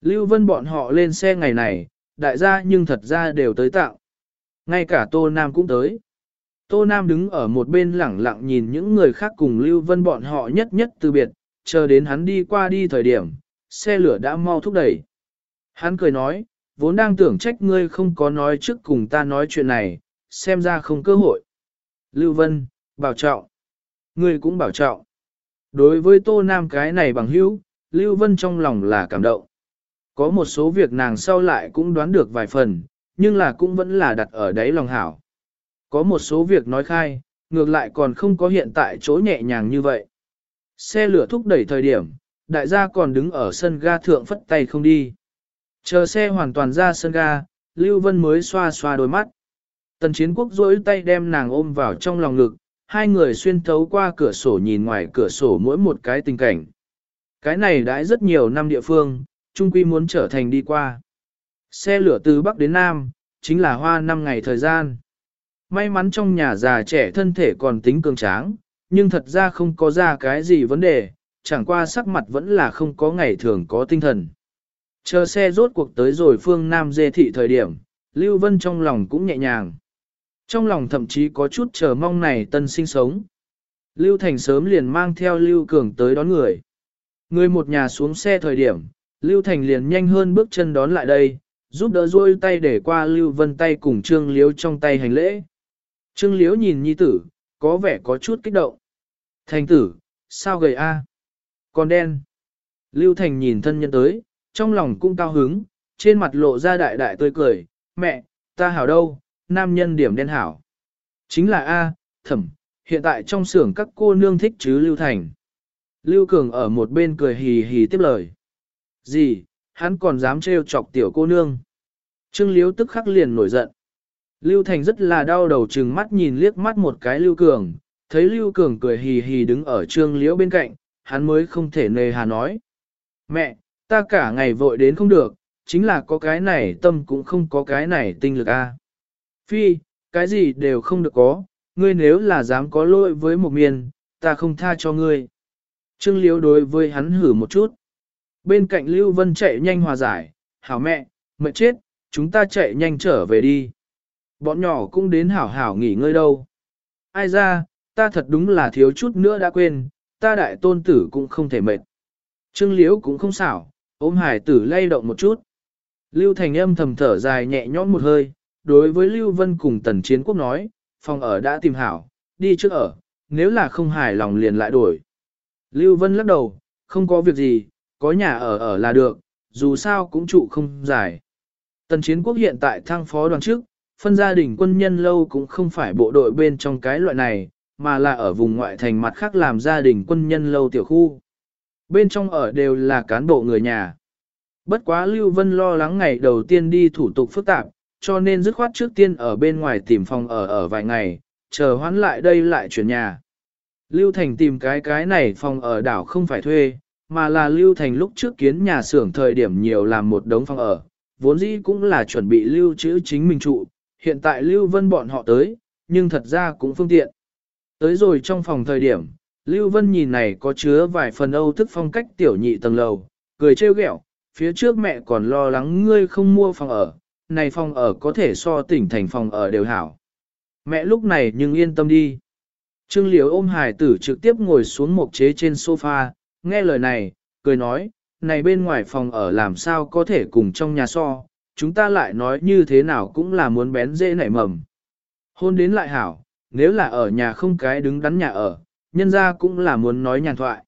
Lưu Vân bọn họ lên xe ngày này, đại gia nhưng thật ra đều tới tạo. Ngay cả Tô Nam cũng tới. Tô Nam đứng ở một bên lẳng lặng nhìn những người khác cùng Lưu Vân bọn họ nhất nhất từ biệt, chờ đến hắn đi qua đi thời điểm, xe lửa đã mau thúc đẩy. Hắn cười nói, vốn đang tưởng trách ngươi không có nói trước cùng ta nói chuyện này, xem ra không cơ hội. Lưu Vân, bảo trọng. Ngươi cũng bảo trọng. Đối với Tô Nam cái này bằng hữu, Lưu Vân trong lòng là cảm động. Có một số việc nàng sau lại cũng đoán được vài phần, nhưng là cũng vẫn là đặt ở đáy lòng hảo. Có một số việc nói khai, ngược lại còn không có hiện tại chỗ nhẹ nhàng như vậy. Xe lửa thúc đẩy thời điểm, đại gia còn đứng ở sân ga thượng phất tay không đi. Chờ xe hoàn toàn ra sân ga, Lưu Vân mới xoa xoa đôi mắt. Tần chiến quốc duỗi tay đem nàng ôm vào trong lòng ngực, hai người xuyên thấu qua cửa sổ nhìn ngoài cửa sổ mỗi một cái tình cảnh. Cái này đãi rất nhiều năm địa phương, trung quy muốn trở thành đi qua. Xe lửa từ Bắc đến Nam, chính là hoa 5 ngày thời gian. May mắn trong nhà già trẻ thân thể còn tính cường tráng, nhưng thật ra không có ra cái gì vấn đề, chẳng qua sắc mặt vẫn là không có ngày thường có tinh thần. Chờ xe rốt cuộc tới rồi phương Nam dê thị thời điểm, Lưu Vân trong lòng cũng nhẹ nhàng. Trong lòng thậm chí có chút chờ mong này tân sinh sống. Lưu Thành sớm liền mang theo Lưu Cường tới đón người. Người một nhà xuống xe thời điểm, Lưu Thành liền nhanh hơn bước chân đón lại đây, giúp đỡ duỗi tay để qua Lưu Vân tay cùng Trương Liếu trong tay hành lễ. Trương Liếu nhìn nhi tử, có vẻ có chút kích động. Thành tử, sao gầy a? Còn đen. Lưu Thành nhìn thân nhân tới, trong lòng cũng cao hứng, trên mặt lộ ra đại đại tươi cười, mẹ, ta hảo đâu, nam nhân điểm đen hảo. Chính là A, thẩm, hiện tại trong xưởng các cô nương thích chứ Lưu Thành. Lưu Cường ở một bên cười hì hì tiếp lời. Gì, hắn còn dám trêu chọc tiểu cô nương. Trương Liếu tức khắc liền nổi giận. Lưu Thành rất là đau đầu chừng mắt nhìn liếc mắt một cái Lưu Cường, thấy Lưu Cường cười hì hì đứng ở Trương Liễu bên cạnh, hắn mới không thể nề hà nói. Mẹ, ta cả ngày vội đến không được, chính là có cái này tâm cũng không có cái này tinh lực a. Phi, cái gì đều không được có, ngươi nếu là dám có lỗi với một miền, ta không tha cho ngươi. Trương Liễu đối với hắn hử một chút. Bên cạnh Lưu Vân chạy nhanh hòa giải, hảo mẹ, mệt chết, chúng ta chạy nhanh trở về đi. Bọn nhỏ cũng đến hảo hảo nghỉ ngơi đâu. Ai ra, ta thật đúng là thiếu chút nữa đã quên, ta đại tôn tử cũng không thể mệt. Trương Liễu cũng không xảo, ôm hải tử lay động một chút. Lưu Thành âm thầm thở dài nhẹ nhõm một hơi, đối với Lưu Vân cùng Tần Chiến Quốc nói, phòng ở đã tìm hảo, đi trước ở, nếu là không hài lòng liền lại đổi. Lưu Vân lắc đầu, không có việc gì, có nhà ở ở là được, dù sao cũng trụ không dài. Tần Chiến Quốc hiện tại thăng phó đoàn trước, phân gia đình quân nhân lâu cũng không phải bộ đội bên trong cái loại này, mà là ở vùng ngoại thành mặt khác làm gia đình quân nhân lâu tiểu khu. Bên trong ở đều là cán bộ người nhà. Bất quá Lưu Vân lo lắng ngày đầu tiên đi thủ tục phức tạp, cho nên dứt khoát trước tiên ở bên ngoài tìm phòng ở ở vài ngày, chờ hoán lại đây lại chuyển nhà. Lưu Thành tìm cái cái này phòng ở đảo không phải thuê, mà là Lưu Thành lúc trước kiến nhà xưởng thời điểm nhiều làm một đống phòng ở, vốn dĩ cũng là chuẩn bị lưu trữ chính mình trụ, hiện tại Lưu Vân bọn họ tới, nhưng thật ra cũng phương tiện. Tới rồi trong phòng thời điểm, Lưu Vân nhìn này có chứa vài phần âu thức phong cách tiểu nhị tầng lầu, cười trêu ghẹo, phía trước mẹ còn lo lắng ngươi không mua phòng ở, này phòng ở có thể so tỉnh thành phòng ở đều hảo. Mẹ lúc này nhưng yên tâm đi. Trương Liễu ôm hải tử trực tiếp ngồi xuống một chế trên sofa, nghe lời này, cười nói, này bên ngoài phòng ở làm sao có thể cùng trong nhà so, chúng ta lại nói như thế nào cũng là muốn bén dễ nảy mầm. Hôn đến lại hảo, nếu là ở nhà không cái đứng đắn nhà ở, nhân ra cũng là muốn nói nhàn thoại.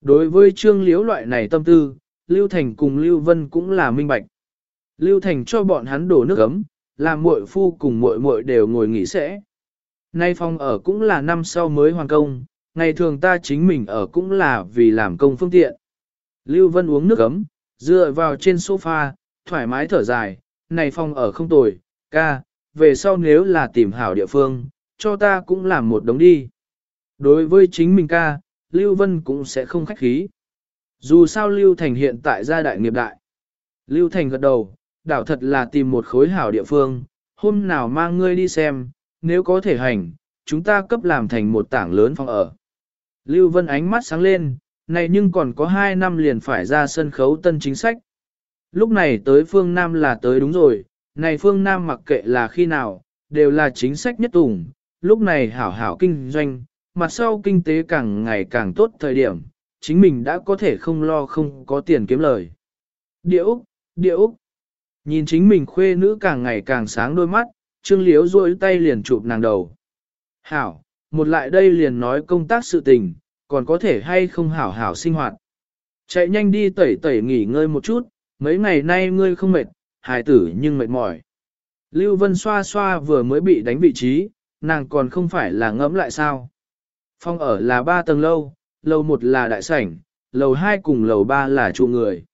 Đối với trương Liễu loại này tâm tư, Lưu Thành cùng Lưu Vân cũng là minh bạch. Lưu Thành cho bọn hắn đổ nước ấm, làm muội phu cùng muội muội đều ngồi nghỉ sẽ. Nay phòng ở cũng là năm sau mới hoàn công, ngày thường ta chính mình ở cũng là vì làm công phương tiện. Lưu Vân uống nước ấm, dựa vào trên sofa, thoải mái thở dài, này phòng ở không tồi, ca, về sau nếu là tìm hảo địa phương, cho ta cũng làm một đống đi. Đối với chính mình ca, Lưu Vân cũng sẽ không khách khí. Dù sao Lưu Thành hiện tại gia đại nghiệp đại. Lưu Thành gật đầu, đảo thật là tìm một khối hảo địa phương, hôm nào mang ngươi đi xem, nếu có thể hành, chúng ta cấp làm thành một tảng lớn phòng ở. Lưu Vân ánh mắt sáng lên, này nhưng còn có 2 năm liền phải ra sân khấu tân chính sách. Lúc này tới phương Nam là tới đúng rồi, này phương Nam mặc kệ là khi nào, đều là chính sách nhất tùng, lúc này hảo hảo kinh doanh, mặt sau kinh tế càng ngày càng tốt thời điểm, chính mình đã có thể không lo không có tiền kiếm lời. Địa Úc, Địa Úc, nhìn chính mình khuê nữ càng ngày càng sáng đôi mắt, Trương Liếu duỗi tay liền chụp nàng đầu. Hảo, một lại đây liền nói công tác sự tình, còn có thể hay không hảo hảo sinh hoạt. Chạy nhanh đi tẩy tẩy nghỉ ngơi một chút, mấy ngày nay ngươi không mệt, hài tử nhưng mệt mỏi. Lưu Vân xoa xoa vừa mới bị đánh vị trí, nàng còn không phải là ngẫm lại sao. Phong ở là ba tầng lâu, lầu một là đại sảnh, lầu hai cùng lầu ba là trụ người.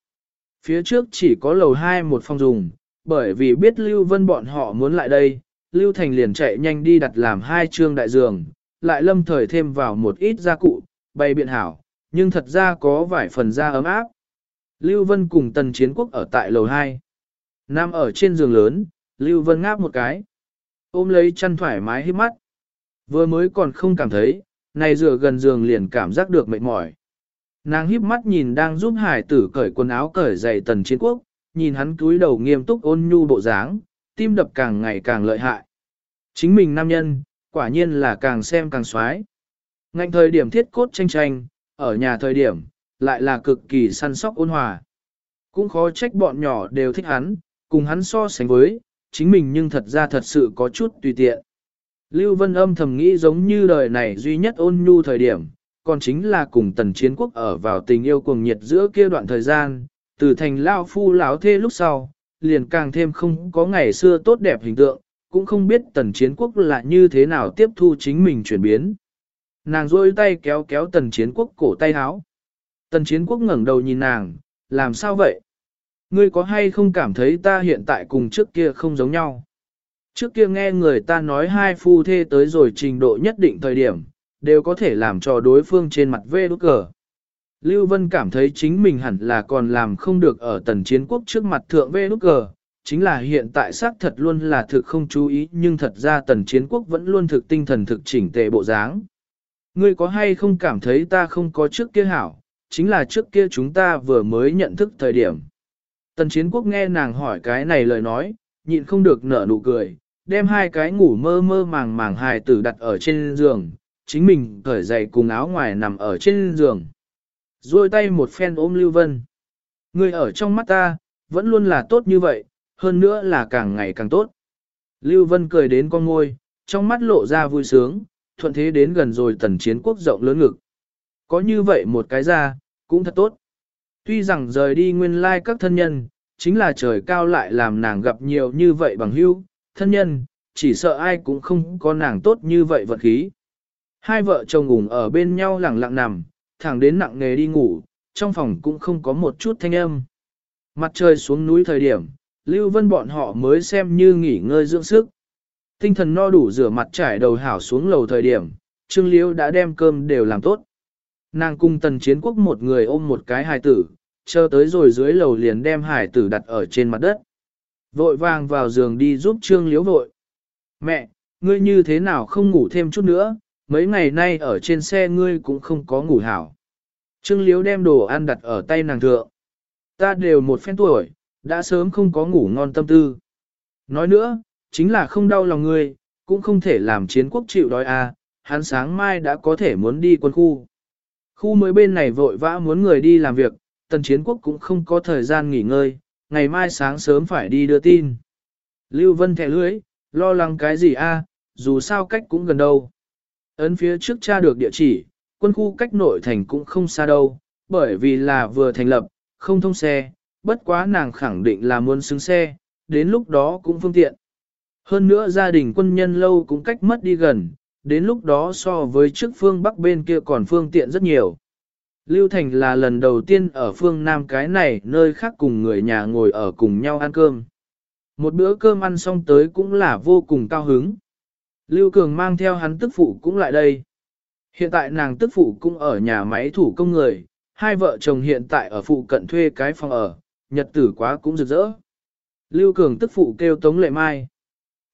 Phía trước chỉ có lầu hai một phòng dùng, bởi vì biết Lưu Vân bọn họ muốn lại đây, Lưu Thành liền chạy nhanh đi đặt làm hai trương đại giường, lại lâm thời thêm vào một ít gia cụ, bày biện hảo, nhưng thật ra có vài phần da ấm áp. Lưu Vân cùng Tần Chiến Quốc ở tại lầu 2. Nam ở trên giường lớn, Lưu Vân ngáp một cái. Ôm lấy chăn thoải mái hít mắt. Vừa mới còn không cảm thấy, này rửa gần giường liền cảm giác được mệt mỏi. Nàng híp mắt nhìn đang giúp hải tử cởi quần áo cởi giày Tần Chiến Quốc, nhìn hắn cúi đầu nghiêm túc ôn nhu bộ dáng, tim đập càng ngày càng lợi hại. Chính mình nam nhân, quả nhiên là càng xem càng xoái. Ngạnh thời điểm thiết cốt tranh tranh, ở nhà thời điểm, lại là cực kỳ săn sóc ôn hòa. Cũng khó trách bọn nhỏ đều thích hắn, cùng hắn so sánh với, chính mình nhưng thật ra thật sự có chút tùy tiện. Lưu Vân âm thầm nghĩ giống như đời này duy nhất ôn nhu thời điểm, còn chính là cùng tần chiến quốc ở vào tình yêu cuồng nhiệt giữa kia đoạn thời gian, từ thành lao phu lão thê lúc sau, liền càng thêm không có ngày xưa tốt đẹp hình tượng, cũng không biết tần chiến quốc là như thế nào tiếp thu chính mình chuyển biến. Nàng rôi tay kéo kéo tần chiến quốc cổ tay háo. Tần chiến quốc ngẩng đầu nhìn nàng, làm sao vậy? Ngươi có hay không cảm thấy ta hiện tại cùng trước kia không giống nhau? Trước kia nghe người ta nói hai phu thê tới rồi trình độ nhất định thời điểm, đều có thể làm cho đối phương trên mặt vê đốt cờ. Lưu Vân cảm thấy chính mình hẳn là còn làm không được ở tần chiến quốc trước mặt thượng vê nút cờ, chính là hiện tại xác thật luôn là thực không chú ý nhưng thật ra tần chiến quốc vẫn luôn thực tinh thần thực chỉnh tề bộ dáng. Ngươi có hay không cảm thấy ta không có trước kia hảo, chính là trước kia chúng ta vừa mới nhận thức thời điểm. Tần chiến quốc nghe nàng hỏi cái này lời nói, nhịn không được nở nụ cười, đem hai cái ngủ mơ mơ màng màng hài tử đặt ở trên giường, chính mình cởi giày cùng áo ngoài nằm ở trên giường. Rồi tay một phen ôm Lưu Vân. người ở trong mắt ta, vẫn luôn là tốt như vậy, hơn nữa là càng ngày càng tốt. Lưu Vân cười đến con ngôi, trong mắt lộ ra vui sướng, thuận thế đến gần rồi tần chiến quốc rộng lớn ngực. Có như vậy một cái ra, cũng thật tốt. Tuy rằng rời đi nguyên lai các thân nhân, chính là trời cao lại làm nàng gặp nhiều như vậy bằng hữu, thân nhân, chỉ sợ ai cũng không có nàng tốt như vậy vật khí. Hai vợ chồng ngủ ở bên nhau lặng lặng nằm, thẳng đến nặng nghề đi ngủ, trong phòng cũng không có một chút thanh âm. Mặt trời xuống núi thời điểm, Lưu Vân bọn họ mới xem như nghỉ ngơi dưỡng sức. Tinh thần no đủ rửa mặt trải đầu hảo xuống lầu thời điểm, Trương Liễu đã đem cơm đều làm tốt. Nàng cung tần chiến quốc một người ôm một cái hài tử, chờ tới rồi dưới lầu liền đem hài tử đặt ở trên mặt đất. Vội vàng vào giường đi giúp Trương Liễu vội. Mẹ, ngươi như thế nào không ngủ thêm chút nữa, mấy ngày nay ở trên xe ngươi cũng không có ngủ hảo. Trương Liễu đem đồ ăn đặt ở tay nàng thượng. Ta đều một phen tuổi, đã sớm không có ngủ ngon tâm tư. Nói nữa, chính là không đau lòng ngươi, cũng không thể làm chiến quốc chịu đói à, hắn sáng mai đã có thể muốn đi quân khu. Khu mới bên này vội vã muốn người đi làm việc, tần chiến quốc cũng không có thời gian nghỉ ngơi, ngày mai sáng sớm phải đi đưa tin. Lưu Vân thẻ lưới, lo lắng cái gì a? dù sao cách cũng gần đâu. Ấn phía trước tra được địa chỉ, quân khu cách nội thành cũng không xa đâu, bởi vì là vừa thành lập, không thông xe, bất quá nàng khẳng định là muốn xứng xe, đến lúc đó cũng phương tiện. Hơn nữa gia đình quân nhân lâu cũng cách mất đi gần, đến lúc đó so với trước phương bắc bên kia còn phương tiện rất nhiều. Lưu Thành là lần đầu tiên ở phương Nam cái này nơi khác cùng người nhà ngồi ở cùng nhau ăn cơm. Một bữa cơm ăn xong tới cũng là vô cùng cao hứng. Lưu Cường mang theo hắn tức phụ cũng lại đây. Hiện tại nàng tức phụ cũng ở nhà máy thủ công người, hai vợ chồng hiện tại ở phụ cận thuê cái phòng ở, nhật tử quá cũng rực rỡ. Lưu Cường tức phụ kêu Tống Lệ Mai.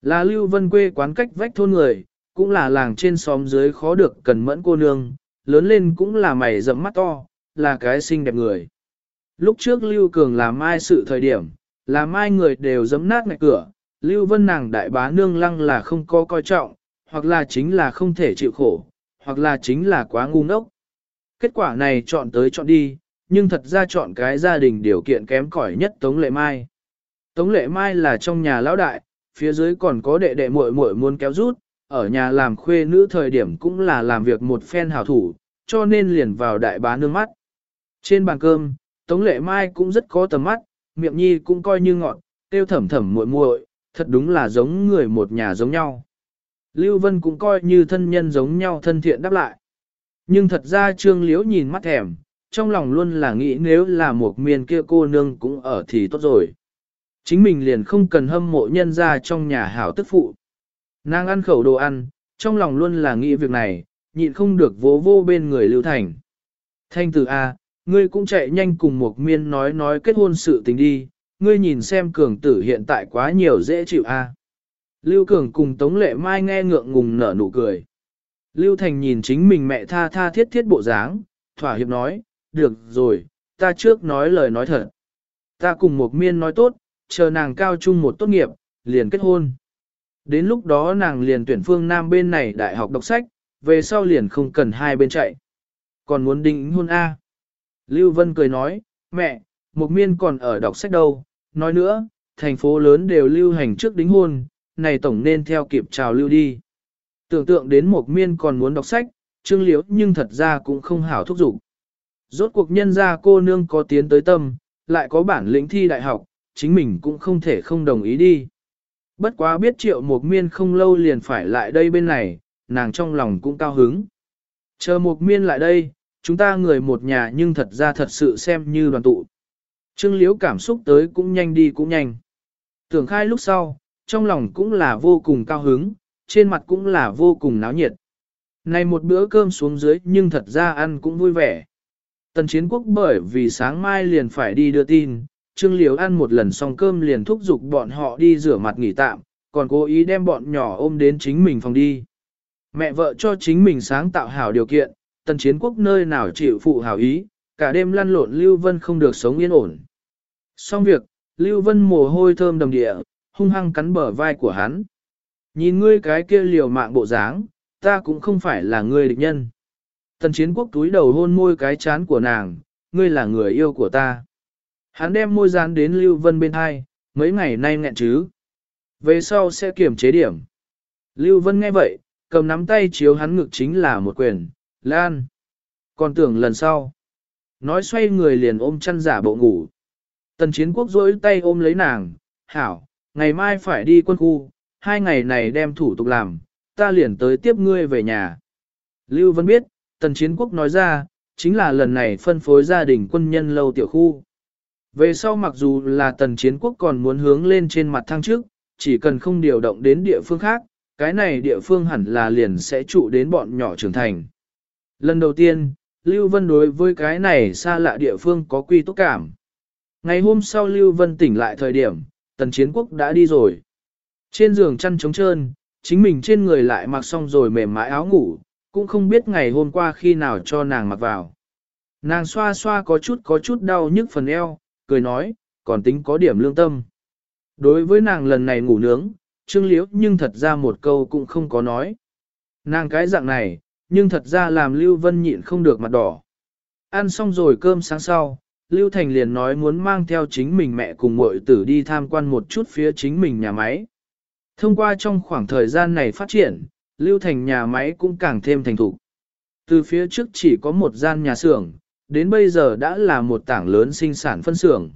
Là Lưu Vân quê quán cách vách thôn người, cũng là làng trên xóm dưới khó được cần mẫn cô nương, lớn lên cũng là mày rậm mắt to, là cái xinh đẹp người. Lúc trước Lưu Cường làm mai sự thời điểm, làm mai người đều giấm nát ngạch cửa, Lưu Vân nàng đại bá nương lăng là không có coi trọng, hoặc là chính là không thể chịu khổ, hoặc là chính là quá ngu ngốc. Kết quả này chọn tới chọn đi, nhưng thật ra chọn cái gia đình điều kiện kém cỏi nhất Tống Lệ Mai. Tống Lệ Mai là trong nhà lão đại, phía dưới còn có đệ đệ muội muội muốn kéo rút, ở nhà làm khuê nữ thời điểm cũng là làm việc một phen hảo thủ, cho nên liền vào đại bá nương mắt. Trên bàn cơm, Tống Lệ Mai cũng rất có tầm mắt, miệng nhi cũng coi như ngọn, tiêu thẩm thẩm muội muội, thật đúng là giống người một nhà giống nhau. Lưu Vân cũng coi như thân nhân giống nhau thân thiện đáp lại. Nhưng thật ra Trương Liễu nhìn mắt thèm, trong lòng luôn là nghĩ nếu là một miền kia cô nương cũng ở thì tốt rồi. Chính mình liền không cần hâm mộ nhân ra trong nhà hảo tức phụ. Nàng ăn khẩu đồ ăn, trong lòng luôn là nghĩ việc này, nhịn không được vỗ vô bên người Lưu Thành. Thanh tử A, ngươi cũng chạy nhanh cùng một miên nói nói kết hôn sự tình đi, ngươi nhìn xem cường tử hiện tại quá nhiều dễ chịu A. Lưu Cường cùng Tống Lệ Mai nghe ngượng ngùng nở nụ cười. Lưu Thành nhìn chính mình mẹ tha tha thiết thiết bộ dáng, thỏa hiệp nói, được rồi, ta trước nói lời nói thật. Ta cùng một miên nói tốt, chờ nàng cao trung một tốt nghiệp, liền kết hôn. Đến lúc đó nàng liền tuyển phương Nam bên này đại học đọc sách, về sau liền không cần hai bên chạy. Còn muốn định hôn A. Lưu Vân cười nói, mẹ, một miên còn ở đọc sách đâu, nói nữa, thành phố lớn đều lưu hành trước đính hôn, này tổng nên theo kịp trào lưu đi. Tưởng tượng đến một miên còn muốn đọc sách, trương liễu nhưng thật ra cũng không hảo thúc giục. Rốt cuộc nhân ra cô nương có tiến tới tâm, lại có bản lĩnh thi đại học, chính mình cũng không thể không đồng ý đi. Bất quá biết triệu một miên không lâu liền phải lại đây bên này, nàng trong lòng cũng cao hứng. Chờ một miên lại đây, chúng ta người một nhà nhưng thật ra thật sự xem như đoàn tụ. Trương Liễu cảm xúc tới cũng nhanh đi cũng nhanh. Tưởng khai lúc sau, trong lòng cũng là vô cùng cao hứng, trên mặt cũng là vô cùng náo nhiệt. Này một bữa cơm xuống dưới nhưng thật ra ăn cũng vui vẻ. Tần chiến quốc bởi vì sáng mai liền phải đi đưa tin, Trương Liễu ăn một lần xong cơm liền thúc giục bọn họ đi rửa mặt nghỉ tạm, còn cố ý đem bọn nhỏ ôm đến chính mình phòng đi. Mẹ vợ cho chính mình sáng tạo hảo điều kiện, tần chiến quốc nơi nào chịu phụ hảo ý, cả đêm lăn lộn Lưu Vân không được sống yên ổn. Xong việc, Lưu Vân mồ hôi thơm đầm địa, hung hăng cắn bờ vai của hắn. Nhìn ngươi cái kia liều mạng bộ dáng, ta cũng không phải là ngươi địch nhân. Tần chiến quốc túi đầu hôn môi cái chán của nàng, ngươi là người yêu của ta. Hắn đem môi dán đến Lưu Vân bên hai, mấy ngày nay nghẹn chứ. Về sau sẽ kiểm chế điểm. Lưu Vân nghe vậy, cầm nắm tay chiếu hắn ngực chính là một quyền, lan. Còn tưởng lần sau. Nói xoay người liền ôm chăn giả bộ ngủ. Tần chiến quốc rỗi tay ôm lấy nàng, hảo, ngày mai phải đi quân khu, hai ngày này đem thủ tục làm, ta liền tới tiếp ngươi về nhà. Lưu Vân biết, tần chiến quốc nói ra, chính là lần này phân phối gia đình quân nhân lâu tiểu khu. Về sau mặc dù là tần chiến quốc còn muốn hướng lên trên mặt thăng trước, chỉ cần không điều động đến địa phương khác, cái này địa phương hẳn là liền sẽ trụ đến bọn nhỏ trưởng thành. Lần đầu tiên, Lưu Vân đối với cái này xa lạ địa phương có quy túc cảm. Ngày hôm sau Lưu Vân tỉnh lại thời điểm, tần chiến quốc đã đi rồi. Trên giường chăn trống trơn, chính mình trên người lại mặc xong rồi mềm mại áo ngủ, cũng không biết ngày hôm qua khi nào cho nàng mặc vào. Nàng xoa xoa có chút có chút đau nhức phần eo, cười nói, còn tính có điểm lương tâm. Đối với nàng lần này ngủ nướng, Trương Liễu nhưng thật ra một câu cũng không có nói. Nàng cái dạng này, nhưng thật ra làm Lưu Vân nhịn không được mặt đỏ. Ăn xong rồi cơm sáng sau, Lưu Thành liền nói muốn mang theo chính mình mẹ cùng muội tử đi tham quan một chút phía chính mình nhà máy. Thông qua trong khoảng thời gian này phát triển, Lưu Thành nhà máy cũng càng thêm thành thục. Từ phía trước chỉ có một gian nhà xưởng, đến bây giờ đã là một tảng lớn sinh sản phân xưởng.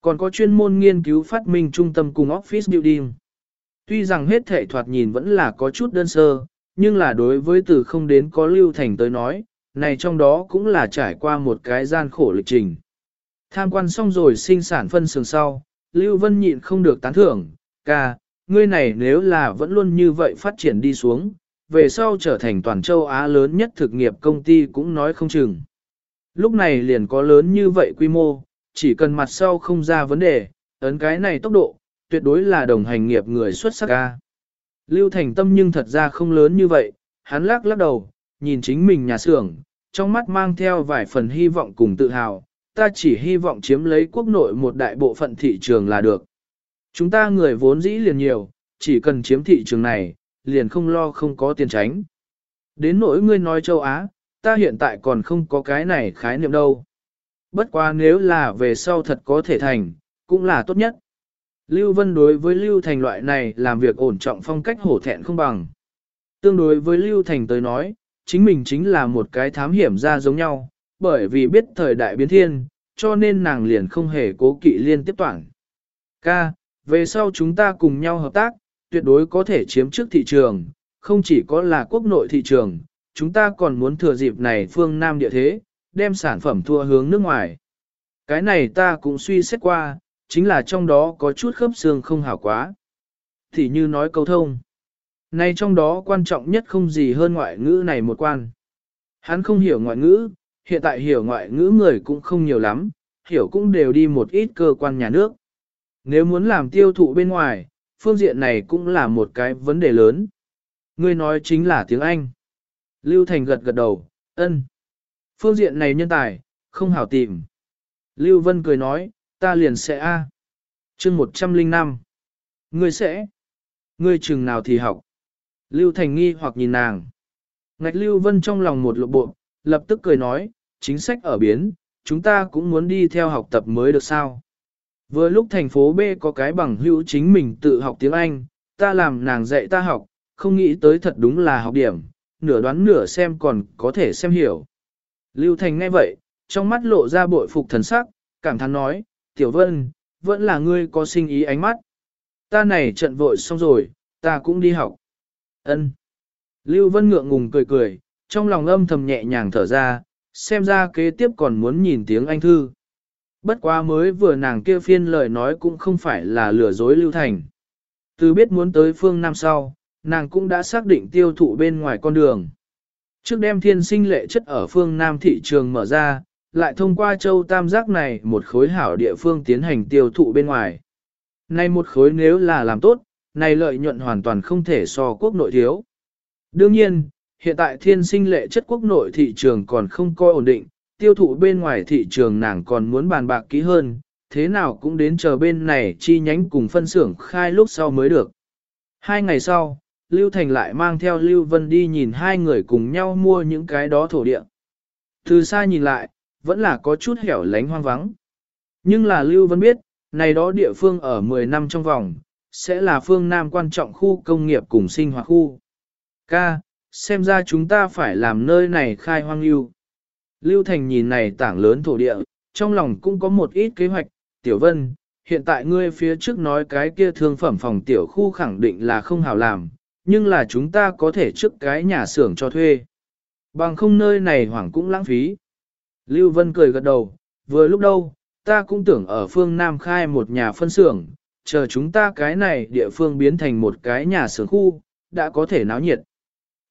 Còn có chuyên môn nghiên cứu phát minh trung tâm cùng office building. Tuy rằng hết thể thoạt nhìn vẫn là có chút đơn sơ, nhưng là đối với từ không đến có lưu thành tới nói, này trong đó cũng là trải qua một cái gian khổ lịch trình. Tham quan xong rồi sinh sản phân xưởng sau, Lưu Vân nhịn không được tán thưởng, ca, ngươi này nếu là vẫn luôn như vậy phát triển đi xuống, về sau trở thành toàn châu Á lớn nhất thực nghiệp công ty cũng nói không chừng. Lúc này liền có lớn như vậy quy mô, chỉ cần mặt sau không ra vấn đề, ấn cái này tốc độ, tuyệt đối là đồng hành nghiệp người xuất sắc ca. Lưu Thành Tâm nhưng thật ra không lớn như vậy, hắn lắc lắc đầu, nhìn chính mình nhà xưởng, trong mắt mang theo vài phần hy vọng cùng tự hào, ta chỉ hy vọng chiếm lấy quốc nội một đại bộ phận thị trường là được. Chúng ta người vốn dĩ liền nhiều, chỉ cần chiếm thị trường này, liền không lo không có tiền tránh. Đến nỗi ngươi nói châu Á, ta hiện tại còn không có cái này khái niệm đâu. Bất quá nếu là về sau thật có thể thành, cũng là tốt nhất. Lưu Vân đối với Lưu Thành loại này làm việc ổn trọng phong cách hổ thẹn không bằng. Tương đối với Lưu Thành tới nói, chính mình chính là một cái thám hiểm ra giống nhau, bởi vì biết thời đại biến thiên, cho nên nàng liền không hề cố kỵ liên tiếp toàn. Ca, về sau chúng ta cùng nhau hợp tác, tuyệt đối có thể chiếm trước thị trường, không chỉ có là quốc nội thị trường, chúng ta còn muốn thừa dịp này phương Nam địa thế, đem sản phẩm thua hướng nước ngoài. Cái này ta cũng suy xét qua, chính là trong đó có chút khớp xương không hảo quá. Thì như nói câu thông. Này trong đó quan trọng nhất không gì hơn ngoại ngữ này một quan. Hắn không hiểu ngoại ngữ, hiện tại hiểu ngoại ngữ người cũng không nhiều lắm, hiểu cũng đều đi một ít cơ quan nhà nước. Nếu muốn làm tiêu thụ bên ngoài, phương diện này cũng là một cái vấn đề lớn. Ngươi nói chính là tiếng Anh. Lưu Thành gật gật đầu, ân. Phương diện này nhân tài, không hảo tìm. Lưu Vân cười nói, ta liền sẽ A. À. chương 105. Ngươi sẽ. Ngươi chừng nào thì học. Lưu Thành nghi hoặc nhìn nàng. Ngạch Lưu Vân trong lòng một lộ bộ, lập tức cười nói, chính sách ở biến, chúng ta cũng muốn đi theo học tập mới được sao. Vừa lúc thành phố B có cái bằng hữu chính mình tự học tiếng Anh, ta làm nàng dạy ta học, không nghĩ tới thật đúng là học điểm, nửa đoán nửa xem còn có thể xem hiểu. Lưu Thành nghe vậy, trong mắt lộ ra bội phục thần sắc, cảm thán nói, Tiểu Vân, vẫn là ngươi có sinh ý ánh mắt. Ta này trận vội xong rồi, ta cũng đi học. Ân. Lưu Vân ngượng ngùng cười cười, trong lòng âm thầm nhẹ nhàng thở ra, xem ra kế tiếp còn muốn nhìn tiếng Anh thư. Bất quá mới vừa nàng kia phiên lời nói cũng không phải là lừa dối Lưu Thành. Từ biết muốn tới phương Nam sau, nàng cũng đã xác định tiêu thụ bên ngoài con đường. Trước đem thiên sinh lệ chất ở phương Nam thị trường mở ra, lại thông qua châu tam giác này một khối hảo địa phương tiến hành tiêu thụ bên ngoài. Này một khối nếu là làm tốt, này lợi nhuận hoàn toàn không thể so quốc nội thiếu. Đương nhiên, hiện tại thiên sinh lệ chất quốc nội thị trường còn không coi ổn định, tiêu thụ bên ngoài thị trường nàng còn muốn bàn bạc kỹ hơn, thế nào cũng đến chờ bên này chi nhánh cùng phân xưởng khai lúc sau mới được. Hai ngày sau, Lưu Thành lại mang theo Lưu Vân đi nhìn hai người cùng nhau mua những cái đó thổ địa. Từ xa nhìn lại, vẫn là có chút hẻo lánh hoang vắng. Nhưng là Lưu Vân biết, này đó địa phương ở 10 năm trong vòng, sẽ là phương Nam quan trọng khu công nghiệp cùng sinh hoạt khu. Ca, xem ra chúng ta phải làm nơi này khai hoang lưu. Lưu Thành nhìn này tảng lớn thổ địa, trong lòng cũng có một ít kế hoạch, Tiểu Vân, hiện tại ngươi phía trước nói cái kia thương phẩm phòng tiểu khu khẳng định là không hảo làm, nhưng là chúng ta có thể trước cái nhà xưởng cho thuê. Bằng không nơi này hoảng cũng lãng phí. Lưu Vân cười gật đầu, vừa lúc đâu, ta cũng tưởng ở phương Nam khai một nhà phân xưởng, chờ chúng ta cái này địa phương biến thành một cái nhà xưởng khu, đã có thể náo nhiệt.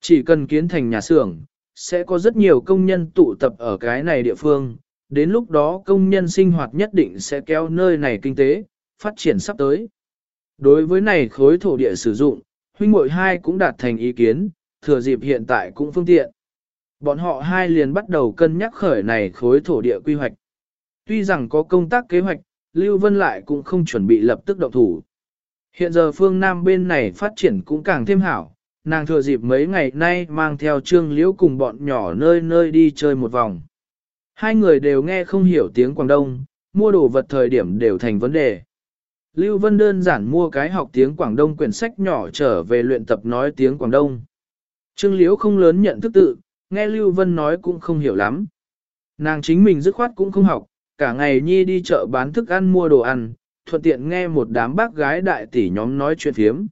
Chỉ cần kiến thành nhà xưởng, sẽ có rất nhiều công nhân tụ tập ở cái này địa phương, đến lúc đó công nhân sinh hoạt nhất định sẽ kéo nơi này kinh tế, phát triển sắp tới. Đối với này khối thổ địa sử dụng, huynh muội hai cũng đạt thành ý kiến, thừa dịp hiện tại cũng phương tiện. Bọn họ hai liền bắt đầu cân nhắc khởi này khối thổ địa quy hoạch. Tuy rằng có công tác kế hoạch, Lưu Vân lại cũng không chuẩn bị lập tức động thủ. Hiện giờ phương Nam bên này phát triển cũng càng thêm hảo, nàng thừa dịp mấy ngày nay mang theo trương liễu cùng bọn nhỏ nơi nơi đi chơi một vòng. Hai người đều nghe không hiểu tiếng Quảng Đông, mua đồ vật thời điểm đều thành vấn đề. Lưu Vân đơn giản mua cái học tiếng Quảng Đông quyển sách nhỏ trở về luyện tập nói tiếng Quảng Đông. Trương Liễu không lớn nhận thức tự, nghe Lưu Vân nói cũng không hiểu lắm. Nàng chính mình dứt khoát cũng không học, cả ngày nhi đi chợ bán thức ăn mua đồ ăn, thuận tiện nghe một đám bác gái đại tỷ nhóm nói chuyện phiếm.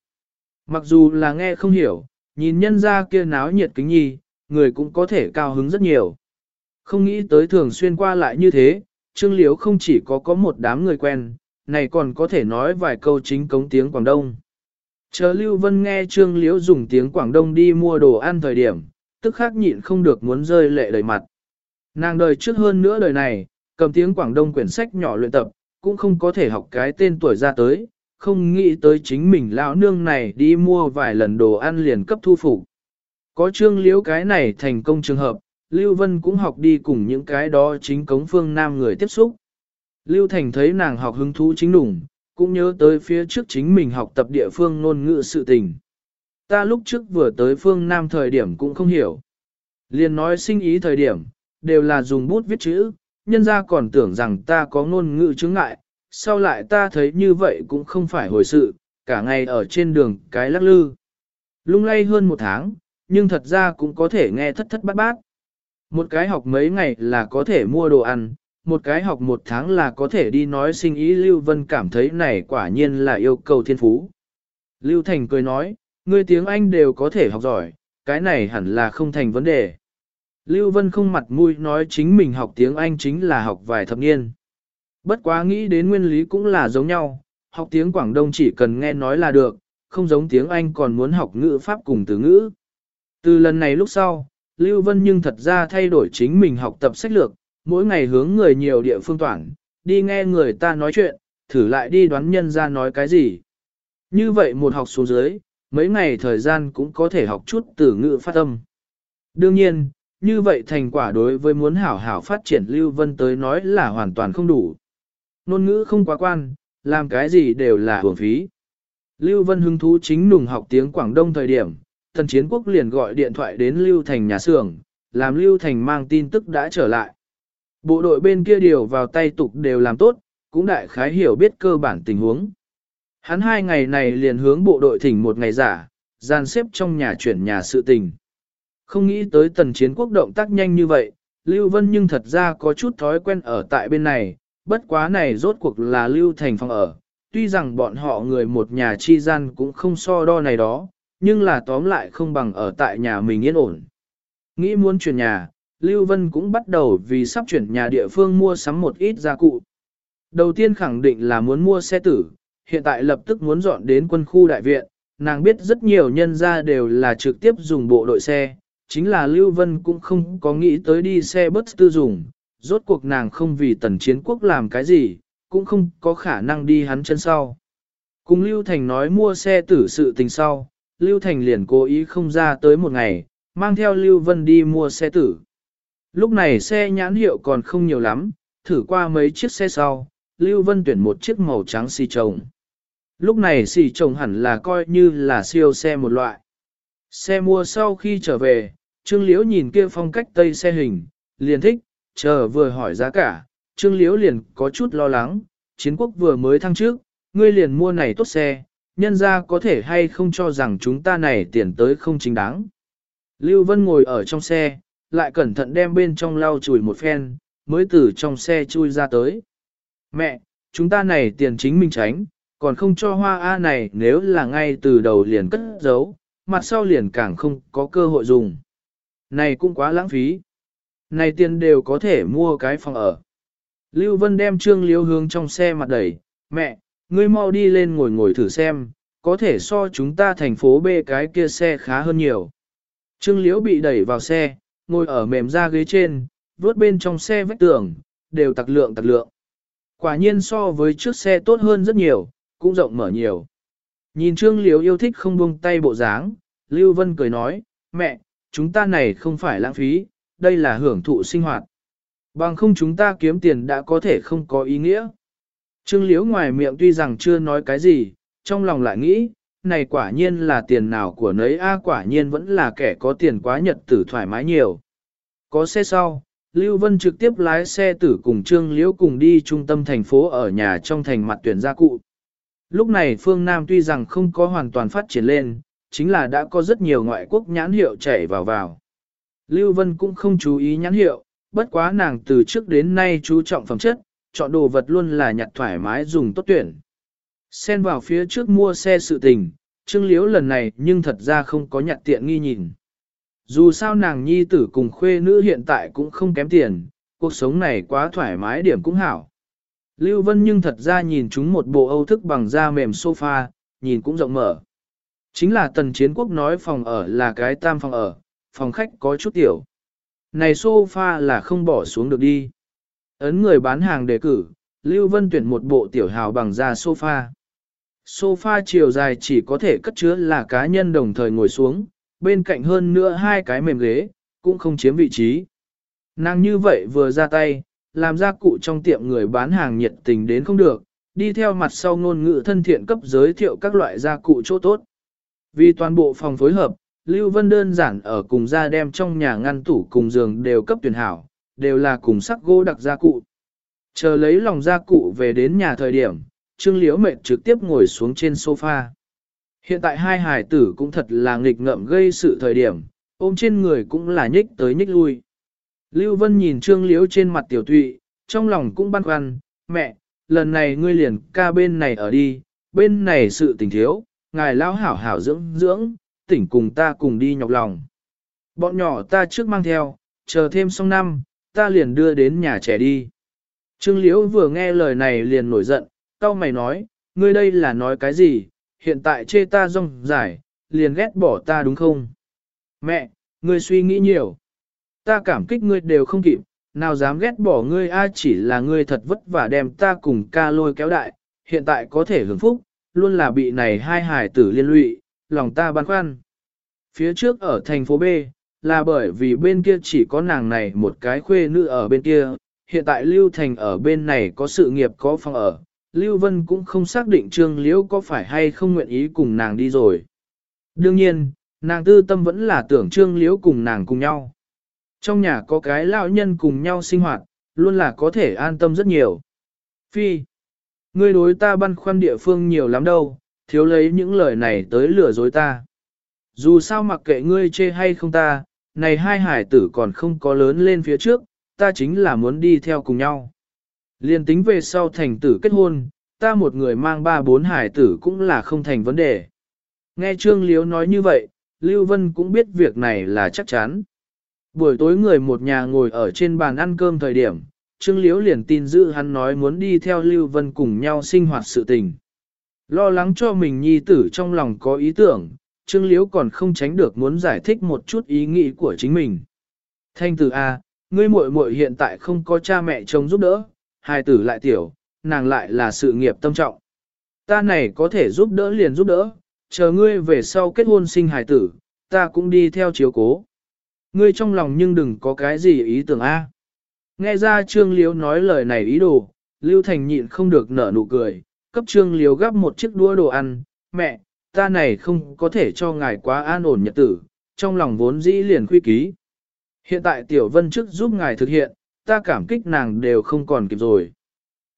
Mặc dù là nghe không hiểu, nhìn nhân ra kia náo nhiệt kính nhi, người cũng có thể cao hứng rất nhiều. Không nghĩ tới thường xuyên qua lại như thế, Trương Liễu không chỉ có có một đám người quen, này còn có thể nói vài câu chính cống tiếng Quảng Đông. Chờ Lưu Vân nghe Trương Liễu dùng tiếng Quảng Đông đi mua đồ ăn thời điểm, tức khắc nhịn không được muốn rơi lệ đầy mặt. Nàng đời trước hơn nữa đời này, cầm tiếng Quảng Đông quyển sách nhỏ luyện tập, cũng không có thể học cái tên tuổi ra tới, không nghĩ tới chính mình lão nương này đi mua vài lần đồ ăn liền cấp thu phục. Có trương liễu cái này thành công trường hợp, Lưu Vân cũng học đi cùng những cái đó chính cống phương Nam người tiếp xúc. Lưu Thành thấy nàng học hứng thú chính đủng, cũng nhớ tới phía trước chính mình học tập địa phương ngôn ngữ sự tình. Ta lúc trước vừa tới phương Nam thời điểm cũng không hiểu. Liền nói sinh ý thời điểm, đều là dùng bút viết chữ, nhân ra còn tưởng rằng ta có ngôn ngữ chứng ngại, sau lại ta thấy như vậy cũng không phải hồi sự, cả ngày ở trên đường cái lắc lư. Lung lay hơn một tháng, nhưng thật ra cũng có thể nghe thất thất bát bát. Một cái học mấy ngày là có thể mua đồ ăn, một cái học một tháng là có thể đi nói sinh ý Lưu Vân cảm thấy này quả nhiên là yêu cầu thiên phú. Lưu Thành cười nói, ngươi tiếng Anh đều có thể học giỏi, cái này hẳn là không thành vấn đề. Lưu Vân không mặt mũi nói chính mình học tiếng Anh chính là học vài thập niên. Bất quá nghĩ đến nguyên lý cũng là giống nhau, học tiếng Quảng Đông chỉ cần nghe nói là được, không giống tiếng Anh còn muốn học ngữ pháp cùng từ ngữ. Từ lần này lúc sau, Lưu Vân nhưng thật ra thay đổi chính mình học tập sách lược, mỗi ngày hướng người nhiều địa phương toàn, đi nghe người ta nói chuyện, thử lại đi đoán nhân ra nói cái gì. Như vậy một học xuống dưới, mấy ngày thời gian cũng có thể học chút từ ngữ phát âm. Đương nhiên, như vậy thành quả đối với muốn hảo hảo phát triển Lưu Vân tới nói là hoàn toàn không đủ. Nôn ngữ không quá quan, làm cái gì đều là hưởng phí. Lưu Vân hứng thú chính nùng học tiếng Quảng Đông thời điểm, Tần Chiến Quốc liền gọi điện thoại đến Lưu Thành nhà xưởng, làm Lưu Thành mang tin tức đã trở lại. Bộ đội bên kia điều vào tay tục đều làm tốt, cũng đại khái hiểu biết cơ bản tình huống. Hắn hai ngày này liền hướng bộ đội thỉnh một ngày giả, gian xếp trong nhà chuyển nhà sự tình. Không nghĩ tới tần chiến quốc động tác nhanh như vậy, Lưu Vân nhưng thật ra có chút thói quen ở tại bên này, bất quá này rốt cuộc là Lưu Thành phòng ở, tuy rằng bọn họ người một nhà chi gian cũng không so đo này đó, nhưng là tóm lại không bằng ở tại nhà mình yên ổn. Nghĩ muốn chuyển nhà, Lưu Vân cũng bắt đầu vì sắp chuyển nhà địa phương mua sắm một ít gia cụ. Đầu tiên khẳng định là muốn mua xe tử, hiện tại lập tức muốn dọn đến quân khu đại viện, nàng biết rất nhiều nhân gia đều là trực tiếp dùng bộ đội xe, chính là Lưu Vân cũng không có nghĩ tới đi xe bus tư dùng, rốt cuộc nàng không vì tần chiến quốc làm cái gì, cũng không có khả năng đi hắn chân sau. Cùng Lưu Thành nói mua xe tử sự tình sau, Lưu Thành liền cố ý không ra tới một ngày, mang theo Lưu Vân đi mua xe tử. Lúc này xe nhãn hiệu còn không nhiều lắm, thử qua mấy chiếc xe sau, Lưu Vân tuyển một chiếc màu trắng xì trồng. Lúc này xì chồng hẳn là coi như là siêu xe một loại. Xe mua sau khi trở về, Trương Liễu nhìn kia phong cách tây xe hình, liền thích, chờ vừa hỏi giá cả, Trương Liễu liền có chút lo lắng, chiến quốc vừa mới thăng trước, ngươi liền mua này tốt xe, nhân ra có thể hay không cho rằng chúng ta này tiền tới không chính đáng. Lưu Vân ngồi ở trong xe, lại cẩn thận đem bên trong lau chùi một phen, mới từ trong xe chui ra tới. Mẹ, chúng ta này tiền chính mình tránh, còn không cho hoa A này nếu là ngay từ đầu liền cất giấu, mặt sau liền càng không có cơ hội dùng. Này cũng quá lãng phí. Này tiền đều có thể mua cái phòng ở. Lưu Vân đem Trương Liễu hướng trong xe mặt đẩy, mẹ, ngươi mau đi lên ngồi ngồi thử xem, có thể so chúng ta thành phố B cái kia xe khá hơn nhiều. Trương Liễu bị đẩy vào xe, ngồi ở mềm da ghế trên, vuốt bên trong xe vách tường, đều tặc lượng tặc lượng. Quả nhiên so với trước xe tốt hơn rất nhiều, cũng rộng mở nhiều. Nhìn Trương Liễu yêu thích không buông tay bộ dáng, Lưu Vân cười nói, mẹ, chúng ta này không phải lãng phí, đây là hưởng thụ sinh hoạt. Bằng không chúng ta kiếm tiền đã có thể không có ý nghĩa. Trương Liễu ngoài miệng tuy rằng chưa nói cái gì, trong lòng lại nghĩ, này quả nhiên là tiền nào của nấy a quả nhiên vẫn là kẻ có tiền quá nhật tử thoải mái nhiều. Có xe sau, Lưu Vân trực tiếp lái xe tử cùng Trương Liễu cùng đi trung tâm thành phố ở nhà trong thành mặt tuyển gia cụ. Lúc này phương Nam tuy rằng không có hoàn toàn phát triển lên, chính là đã có rất nhiều ngoại quốc nhãn hiệu chảy vào vào. Lưu Vân cũng không chú ý nhãn hiệu, bất quá nàng từ trước đến nay chú trọng phẩm chất, chọn đồ vật luôn là nhặt thoải mái dùng tốt tuyển. Xen vào phía trước mua xe sự tình, Trương Liễu lần này nhưng thật ra không có nhặt tiện nghi nhìn. Dù sao nàng nhi tử cùng khuê nữ hiện tại cũng không kém tiền, cuộc sống này quá thoải mái điểm cũng hảo. Lưu Vân nhưng thật ra nhìn chúng một bộ âu thức bằng da mềm sofa, nhìn cũng rộng mở. Chính là tần chiến quốc nói phòng ở là cái tam phòng ở, phòng khách có chút tiểu. Này sofa là không bỏ xuống được đi. Ấn người bán hàng đề cử, Lưu Vân tuyển một bộ tiểu hào bằng da sofa. Sofa chiều dài chỉ có thể cất chứa là cá nhân đồng thời ngồi xuống, bên cạnh hơn nữa hai cái mềm ghế, cũng không chiếm vị trí. Nàng như vậy vừa ra tay, làm ra cụ trong tiệm người bán hàng nhiệt tình đến không được, đi theo mặt sau ngôn ngữ thân thiện cấp giới thiệu các loại gia cụ chỗ tốt. Vì toàn bộ phòng phối hợp, Lưu Vân đơn giản ở cùng ra đem trong nhà ngăn tủ cùng giường đều cấp tuyển hảo, đều là cùng sắc gỗ đặc gia cụ. Chờ lấy lòng gia cụ về đến nhà thời điểm, Trương Liễu mệt trực tiếp ngồi xuống trên sofa. Hiện tại hai hài tử cũng thật là nghịch ngợm gây sự thời điểm, ôm trên người cũng là nhích tới nhích lui. Lưu Vân nhìn Trương Liễu trên mặt tiểu tụy, trong lòng cũng băn khoăn, mẹ, lần này ngươi liền ca bên này ở đi, bên này sự tình thiếu, ngài lão hảo hảo dưỡng dưỡng, tỉnh cùng ta cùng đi nhọc lòng. Bọn nhỏ ta trước mang theo, chờ thêm xong năm, ta liền đưa đến nhà trẻ đi. Trương Liễu vừa nghe lời này liền nổi giận, tao mày nói, ngươi đây là nói cái gì, hiện tại chê ta rong giải, liền ghét bỏ ta đúng không? Mẹ, ngươi suy nghĩ nhiều. Ta cảm kích ngươi đều không kịp, nào dám ghét bỏ ngươi a chỉ là ngươi thật vất vả đem ta cùng ca lôi kéo đại, hiện tại có thể hưởng phúc, luôn là bị này hai hải tử liên lụy, lòng ta băn khoăn. Phía trước ở thành phố B, là bởi vì bên kia chỉ có nàng này một cái khuê nữ ở bên kia, hiện tại Lưu Thành ở bên này có sự nghiệp có phòng ở, Lưu Vân cũng không xác định Trương Liễu có phải hay không nguyện ý cùng nàng đi rồi. Đương nhiên, nàng tư tâm vẫn là tưởng Trương Liễu cùng nàng cùng nhau. Trong nhà có cái lão nhân cùng nhau sinh hoạt, luôn là có thể an tâm rất nhiều. Phi, ngươi đối ta băn khoăn địa phương nhiều lắm đâu, thiếu lấy những lời này tới lừa dối ta. Dù sao mặc kệ ngươi chê hay không ta, này hai hải tử còn không có lớn lên phía trước, ta chính là muốn đi theo cùng nhau. Liên tính về sau thành tử kết hôn, ta một người mang ba bốn hải tử cũng là không thành vấn đề. Nghe Trương Liếu nói như vậy, Lưu Vân cũng biết việc này là chắc chắn. Buổi tối người một nhà ngồi ở trên bàn ăn cơm thời điểm, Trương Liễu liền tin giữ hắn nói muốn đi theo Lưu Vân cùng nhau sinh hoạt sự tình. Lo lắng cho mình nhi tử trong lòng có ý tưởng, Trương Liễu còn không tránh được muốn giải thích một chút ý nghĩ của chính mình. Thanh tử A, ngươi muội muội hiện tại không có cha mẹ chồng giúp đỡ, hai tử lại tiểu, nàng lại là sự nghiệp tâm trọng. Ta này có thể giúp đỡ liền giúp đỡ, chờ ngươi về sau kết hôn sinh hài tử, ta cũng đi theo chiếu cố. Ngươi trong lòng nhưng đừng có cái gì ý tưởng A. Nghe ra Trương Liếu nói lời này ý đồ, Lưu Thành nhịn không được nở nụ cười, cấp Trương Liếu gắp một chiếc đũa đồ ăn, mẹ, ta này không có thể cho ngài quá an ổn nhật tử, trong lòng vốn dĩ liền khuy ký. Hiện tại Tiểu Vân trước giúp ngài thực hiện, ta cảm kích nàng đều không còn kịp rồi.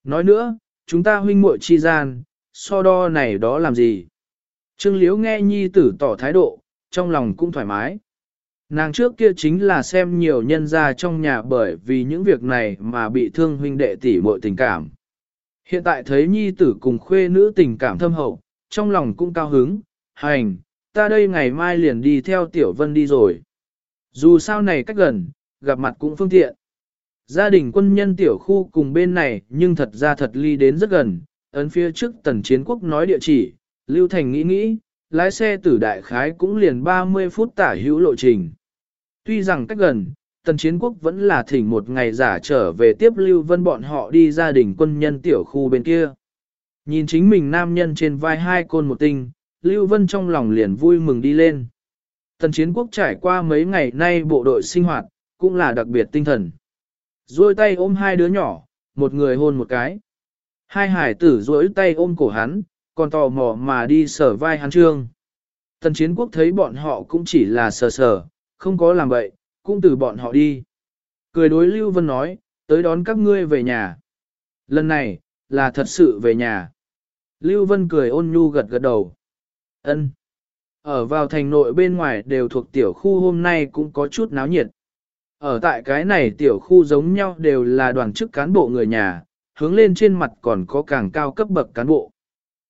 Nói nữa, chúng ta huynh muội chi gian, so đo này đó làm gì? Trương Liễu nghe nhi tử tỏ thái độ, trong lòng cũng thoải mái. Nàng trước kia chính là xem nhiều nhân gia trong nhà bởi vì những việc này mà bị thương huynh đệ tỷ muội tình cảm. Hiện tại thấy nhi tử cùng khuê nữ tình cảm thâm hậu, trong lòng cũng cao hứng, hành, ta đây ngày mai liền đi theo tiểu vân đi rồi. Dù sao này cách gần, gặp mặt cũng phương tiện. Gia đình quân nhân tiểu khu cùng bên này nhưng thật ra thật ly đến rất gần, ấn phía trước tần chiến quốc nói địa chỉ, Lưu Thành nghĩ nghĩ, lái xe từ đại khái cũng liền 30 phút tả hữu lộ trình. Tuy rằng cách gần, tần chiến quốc vẫn là thỉnh một ngày giả trở về tiếp Lưu Vân bọn họ đi gia đình quân nhân tiểu khu bên kia. Nhìn chính mình nam nhân trên vai hai côn một tinh, Lưu Vân trong lòng liền vui mừng đi lên. Tần chiến quốc trải qua mấy ngày nay bộ đội sinh hoạt, cũng là đặc biệt tinh thần. Rồi tay ôm hai đứa nhỏ, một người hôn một cái. Hai hải tử duỗi tay ôm cổ hắn, còn tò mò mà đi sở vai hắn trương. Tần chiến quốc thấy bọn họ cũng chỉ là sờ sờ, không có làm vậy, cũng từ bọn họ đi. Cười đối Lưu Vân nói, tới đón các ngươi về nhà. Lần này, là thật sự về nhà. Lưu Vân cười ôn nhu gật gật đầu. Ân. Ở vào thành nội bên ngoài đều thuộc tiểu khu hôm nay cũng có chút náo nhiệt. Ở tại cái này tiểu khu giống nhau đều là đoàn chức cán bộ người nhà, hướng lên trên mặt còn có càng cao cấp bậc cán bộ.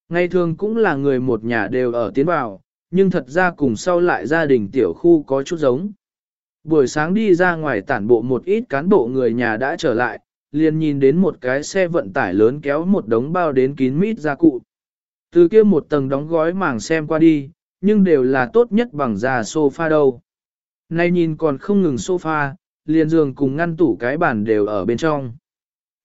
Ngày thường cũng là người một nhà đều ở tiến vào, nhưng thật ra cùng sau lại gia đình tiểu khu có chút giống. Buổi sáng đi ra ngoài tản bộ một ít cán bộ người nhà đã trở lại, liền nhìn đến một cái xe vận tải lớn kéo một đống bao đến kín mít ra cụ. Từ kia một tầng đóng gói màng xem qua đi, nhưng đều là tốt nhất bằng già sofa đâu. Nay nhìn còn không ngừng sofa, liền giường cùng ngăn tủ cái bàn đều ở bên trong.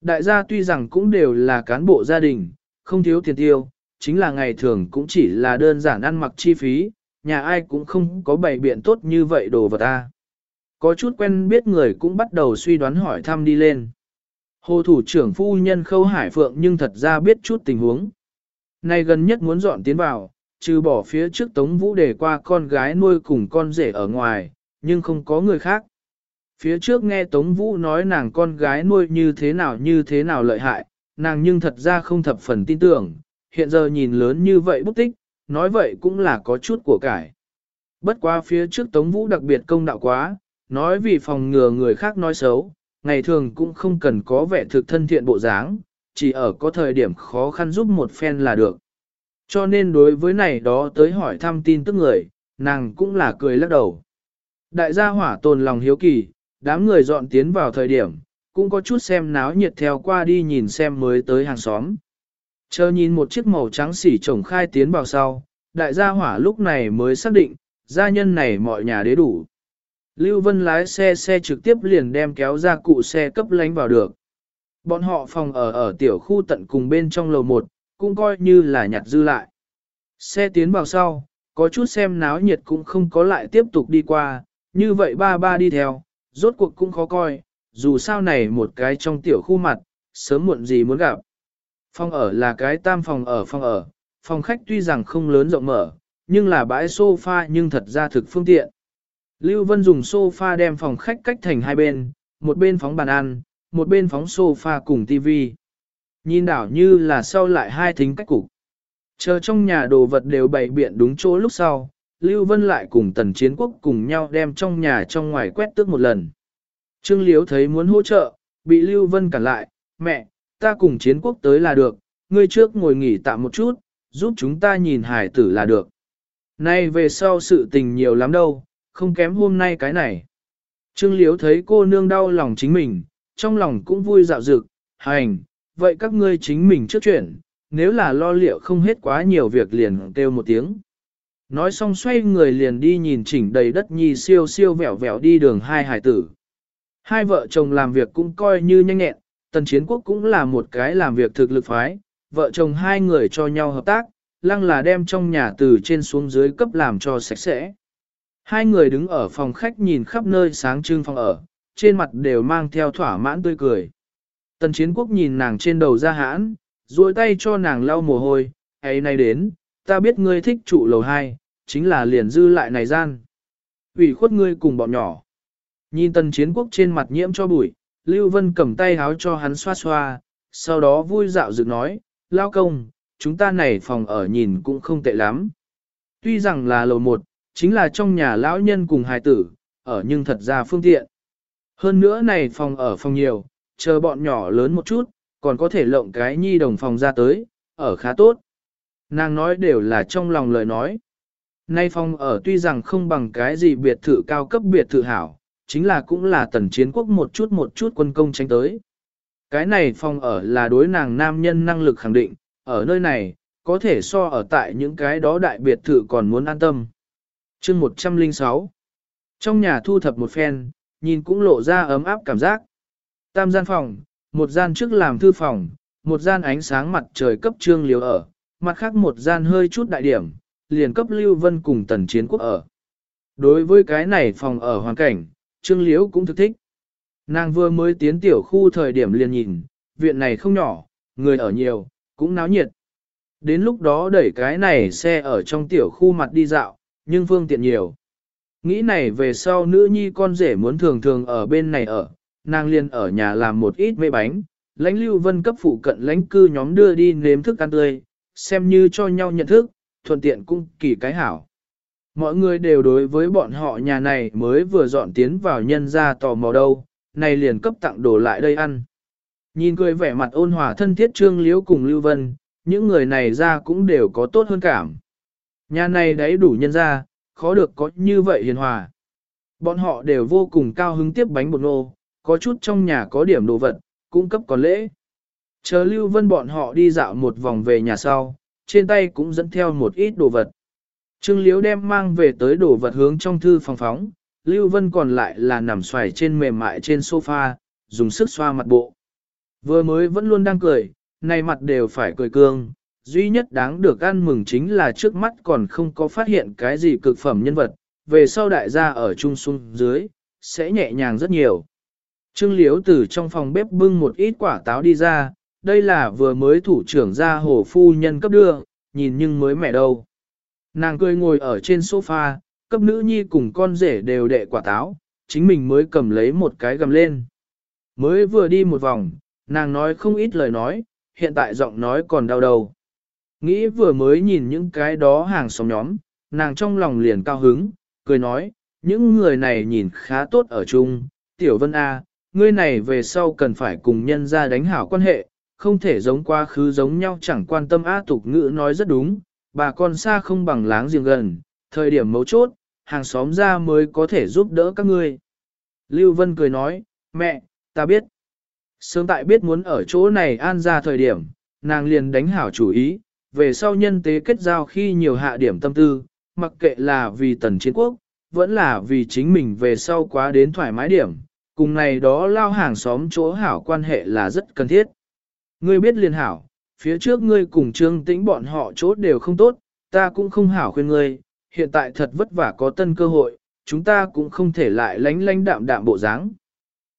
Đại gia tuy rằng cũng đều là cán bộ gia đình, không thiếu tiền tiêu, chính là ngày thường cũng chỉ là đơn giản ăn mặc chi phí, nhà ai cũng không có bày biện tốt như vậy đồ vật ta. Có chút quen biết người cũng bắt đầu suy đoán hỏi thăm đi lên. Hồ thủ trưởng phu nhân khâu hải phượng nhưng thật ra biết chút tình huống. Nay gần nhất muốn dọn tiến vào, trừ bỏ phía trước Tống Vũ để qua con gái nuôi cùng con rể ở ngoài, nhưng không có người khác. Phía trước nghe Tống Vũ nói nàng con gái nuôi như thế nào như thế nào lợi hại, nàng nhưng thật ra không thập phần tin tưởng, hiện giờ nhìn lớn như vậy bút tích, nói vậy cũng là có chút của cải. Bất qua phía trước Tống Vũ đặc biệt công đạo quá, nói vì phòng ngừa người khác nói xấu, ngày thường cũng không cần có vẻ thực thân thiện bộ dáng, chỉ ở có thời điểm khó khăn giúp một phen là được. Cho nên đối với này đó tới hỏi thăm tin tức người, nàng cũng là cười lắc đầu. Đại gia hỏa tồn lòng hiếu kỳ, đám người dọn tiến vào thời điểm, cũng có chút xem náo nhiệt theo qua đi nhìn xem mới tới hàng xóm. Chờ nhìn một chiếc màu trắng xỉ trồng khai tiến vào sau, đại gia hỏa lúc này mới xác định, gia nhân này mọi nhà đế đủ. Lưu Vân lái xe xe trực tiếp liền đem kéo ra cụ xe cấp lánh vào được. Bọn họ phòng ở ở tiểu khu tận cùng bên trong lầu 1, cũng coi như là nhặt dư lại. Xe tiến vào sau, có chút xem náo nhiệt cũng không có lại tiếp tục đi qua, như vậy ba ba đi theo, rốt cuộc cũng khó coi, dù sao này một cái trong tiểu khu mặt, sớm muộn gì muốn gặp. Phòng ở là cái tam phòng ở phòng ở, phòng khách tuy rằng không lớn rộng mở, nhưng là bãi sofa nhưng thật ra thực phương tiện. Lưu Vân dùng sofa đem phòng khách cách thành hai bên, một bên phóng bàn ăn, một bên phóng sofa cùng tivi. Nhìn đảo như là sau lại hai thính cách cục. Chờ trong nhà đồ vật đều bày biện đúng chỗ lúc sau, Lưu Vân lại cùng tần chiến quốc cùng nhau đem trong nhà trong ngoài quét tước một lần. Trương Liếu thấy muốn hỗ trợ, bị Lưu Vân cản lại, mẹ, ta cùng chiến quốc tới là được, ngươi trước ngồi nghỉ tạm một chút, giúp chúng ta nhìn hải tử là được. Nay về sau sự tình nhiều lắm đâu, không kém hôm nay cái này. Trương Liếu thấy cô nương đau lòng chính mình, trong lòng cũng vui dạo dực, hành, vậy các ngươi chính mình trước chuyển, nếu là lo liệu không hết quá nhiều việc liền kêu một tiếng. Nói xong xoay người liền đi nhìn chỉnh đầy đất nhi siêu siêu vẹo vẹo đi đường hai hải tử. Hai vợ chồng làm việc cũng coi như nhanh nhẹn, tần chiến quốc cũng là một cái làm việc thực lực phái, vợ chồng hai người cho nhau hợp tác, lăng là đem trong nhà từ trên xuống dưới cấp làm cho sạch sẽ. Hai người đứng ở phòng khách nhìn khắp nơi sáng trưng phòng ở, trên mặt đều mang theo thỏa mãn tươi cười. Tần chiến quốc nhìn nàng trên đầu ra hãn, duỗi tay cho nàng lau mồ hôi, ấy nay đến, ta biết ngươi thích trụ lầu hai, chính là liền dư lại này gian. ủy khuất ngươi cùng bọn nhỏ. Nhìn tần chiến quốc trên mặt nhiễm cho bụi, Lưu Vân cầm tay háo cho hắn xoa xoa, sau đó vui dạo dự nói, lao công, chúng ta này phòng ở nhìn cũng không tệ lắm. Tuy rằng là lầu một, chính là trong nhà lão nhân cùng hài tử, ở nhưng thật ra phương tiện. Hơn nữa này phòng ở phòng nhiều, chờ bọn nhỏ lớn một chút, còn có thể lộng cái nhi đồng phòng ra tới, ở khá tốt. Nàng nói đều là trong lòng lời nói. Nay phòng ở tuy rằng không bằng cái gì biệt thự cao cấp biệt thự hảo, chính là cũng là tần chiến quốc một chút một chút quân công tránh tới. Cái này phòng ở là đối nàng nam nhân năng lực khẳng định, ở nơi này, có thể so ở tại những cái đó đại biệt thự còn muốn an tâm. chương 106 Trong nhà thu thập một phen, nhìn cũng lộ ra ấm áp cảm giác. Tam gian phòng, một gian trước làm thư phòng, một gian ánh sáng mặt trời cấp trương liều ở, mặt khác một gian hơi chút đại điểm, liền cấp Lưu Vân cùng tần chiến quốc ở. Đối với cái này phòng ở hoàn cảnh, trương Liễu cũng thực thích. Nàng vừa mới tiến tiểu khu thời điểm liền nhìn, viện này không nhỏ, người ở nhiều, cũng náo nhiệt. Đến lúc đó đẩy cái này xe ở trong tiểu khu mặt đi dạo, nhưng phương tiện nhiều. Nghĩ này về sau nữ nhi con rể muốn thường thường ở bên này ở, nàng liền ở nhà làm một ít mê bánh, lãnh lưu vân cấp phụ cận lãnh cư nhóm đưa đi nếm thức ăn tươi, xem như cho nhau nhận thức, thuận tiện cũng kỳ cái hảo. Mọi người đều đối với bọn họ nhà này mới vừa dọn tiến vào nhân ra tò mò đâu, này liền cấp tặng đồ lại đây ăn. Nhìn cười vẻ mặt ôn hòa thân thiết trương liễu cùng Lưu Vân, những người này ra cũng đều có tốt hơn cảm. Nhà này đấy đủ nhân ra, khó được có như vậy hiền hòa. Bọn họ đều vô cùng cao hứng tiếp bánh bột nô, có chút trong nhà có điểm đồ vật, cung cấp còn lễ. Chờ Lưu Vân bọn họ đi dạo một vòng về nhà sau, trên tay cũng dẫn theo một ít đồ vật. Trương Liễu đem mang về tới đồ vật hướng trong thư phòng phóng, Lưu Vân còn lại là nằm xoài trên mềm mại trên sofa, dùng sức xoa mặt bộ. Vừa mới vẫn luôn đang cười, nay mặt đều phải cười cương, duy nhất đáng được ăn mừng chính là trước mắt còn không có phát hiện cái gì cực phẩm nhân vật, về sau đại gia ở trung xuân dưới, sẽ nhẹ nhàng rất nhiều. Trương Liễu từ trong phòng bếp bưng một ít quả táo đi ra, đây là vừa mới thủ trưởng ra hồ phu nhân cấp đưa, nhìn nhưng mới mẹ đâu. Nàng cười ngồi ở trên sofa, cấp nữ nhi cùng con rể đều đệ quả táo, chính mình mới cầm lấy một cái gầm lên. Mới vừa đi một vòng, nàng nói không ít lời nói, hiện tại giọng nói còn đau đầu. Nghĩ vừa mới nhìn những cái đó hàng xóm nhóm, nàng trong lòng liền cao hứng, cười nói, những người này nhìn khá tốt ở chung, tiểu vân A, ngươi này về sau cần phải cùng nhân ra đánh hảo quan hệ, không thể giống quá khứ giống nhau chẳng quan tâm á tục ngữ nói rất đúng, bà con xa không bằng láng giềng gần, thời điểm mấu chốt, hàng xóm ra mới có thể giúp đỡ các ngươi. Lưu Vân cười nói, mẹ, ta biết. Sớm tại biết muốn ở chỗ này an ra thời điểm, nàng liền đánh hảo chủ ý, về sau nhân tế kết giao khi nhiều hạ điểm tâm tư, mặc kệ là vì tần chiến quốc, vẫn là vì chính mình về sau quá đến thoải mái điểm, cùng này đó lao hàng xóm chỗ hảo quan hệ là rất cần thiết. Ngươi biết liền hảo, phía trước ngươi cùng trương tĩnh bọn họ chốt đều không tốt, ta cũng không hảo khuyên ngươi, hiện tại thật vất vả có tân cơ hội, chúng ta cũng không thể lại lánh lánh đạm đạm bộ dáng.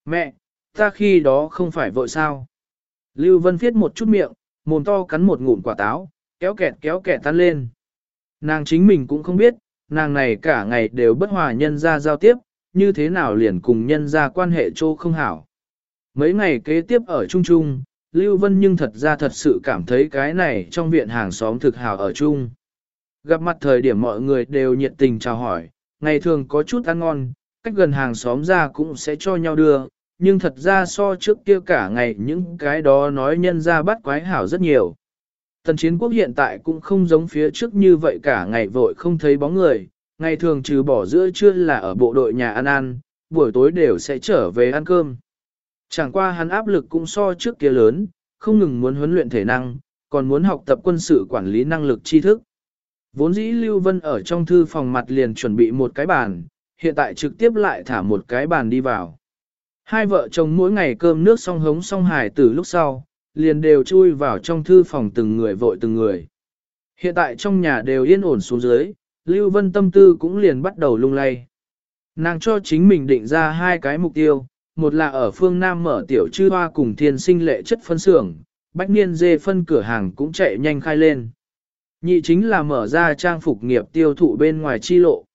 Mẹ, ta khi đó không phải vội sao. Lưu Vân viết một chút miệng, mồm to cắn một ngụm quả táo, kéo kẹt kéo kẹt tan lên. Nàng chính mình cũng không biết, nàng này cả ngày đều bất hòa nhân ra giao tiếp, như thế nào liền cùng nhân ra quan hệ trô không hảo. Mấy ngày kế tiếp ở Trung Trung, Lưu Vân nhưng thật ra thật sự cảm thấy cái này trong viện hàng xóm thực hảo ở chung. Gặp mặt thời điểm mọi người đều nhiệt tình chào hỏi, ngày thường có chút ăn ngon, cách gần hàng xóm ra cũng sẽ cho nhau đưa, nhưng thật ra so trước kia cả ngày những cái đó nói nhân ra bắt quái hảo rất nhiều. Tần chiến quốc hiện tại cũng không giống phía trước như vậy cả ngày vội không thấy bóng người, ngày thường trừ bỏ giữa trưa là ở bộ đội nhà ăn ăn, buổi tối đều sẽ trở về ăn cơm. Chẳng qua hắn áp lực cũng so trước kia lớn, không ngừng muốn huấn luyện thể năng, còn muốn học tập quân sự quản lý năng lực tri thức. Vốn dĩ Lưu Vân ở trong thư phòng mặt liền chuẩn bị một cái bàn, hiện tại trực tiếp lại thả một cái bàn đi vào. Hai vợ chồng mỗi ngày cơm nước xong hống xong hài từ lúc sau, liền đều chui vào trong thư phòng từng người vội từng người. Hiện tại trong nhà đều yên ổn xuống dưới, Lưu Vân tâm tư cũng liền bắt đầu lung lay. Nàng cho chính mình định ra hai cái mục tiêu, một là ở phương Nam mở tiểu chư hoa cùng thiên sinh lệ chất phân xưởng, bách niên dê phân cửa hàng cũng chạy nhanh khai lên. Nhị chính là mở ra trang phục nghiệp tiêu thụ bên ngoài chi lộ.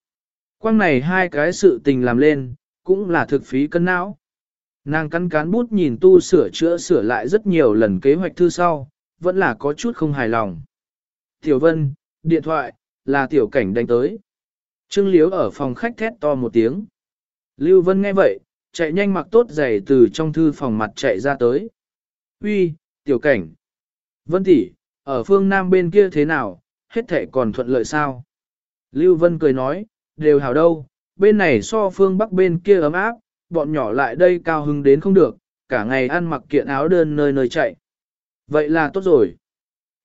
Quang này hai cái sự tình làm lên, cũng là thực phí cân não. Nàng cắn cán bút nhìn tu sửa chữa sửa lại rất nhiều lần kế hoạch thư sau, vẫn là có chút không hài lòng. Tiểu Vân, điện thoại, là tiểu cảnh đánh tới. Trương Liếu ở phòng khách thét to một tiếng. Lưu Vân nghe vậy, chạy nhanh mặc tốt giày từ trong thư phòng mặt chạy ra tới. Uy, tiểu cảnh. Vân tỷ, ở phương Nam bên kia thế nào, hết thể còn thuận lợi sao? Lưu Vân cười nói, đều hảo đâu, bên này so phương Bắc bên kia ấm áp, bọn nhỏ lại đây cao hứng đến không được, cả ngày ăn mặc kiện áo đơn nơi nơi chạy. Vậy là tốt rồi.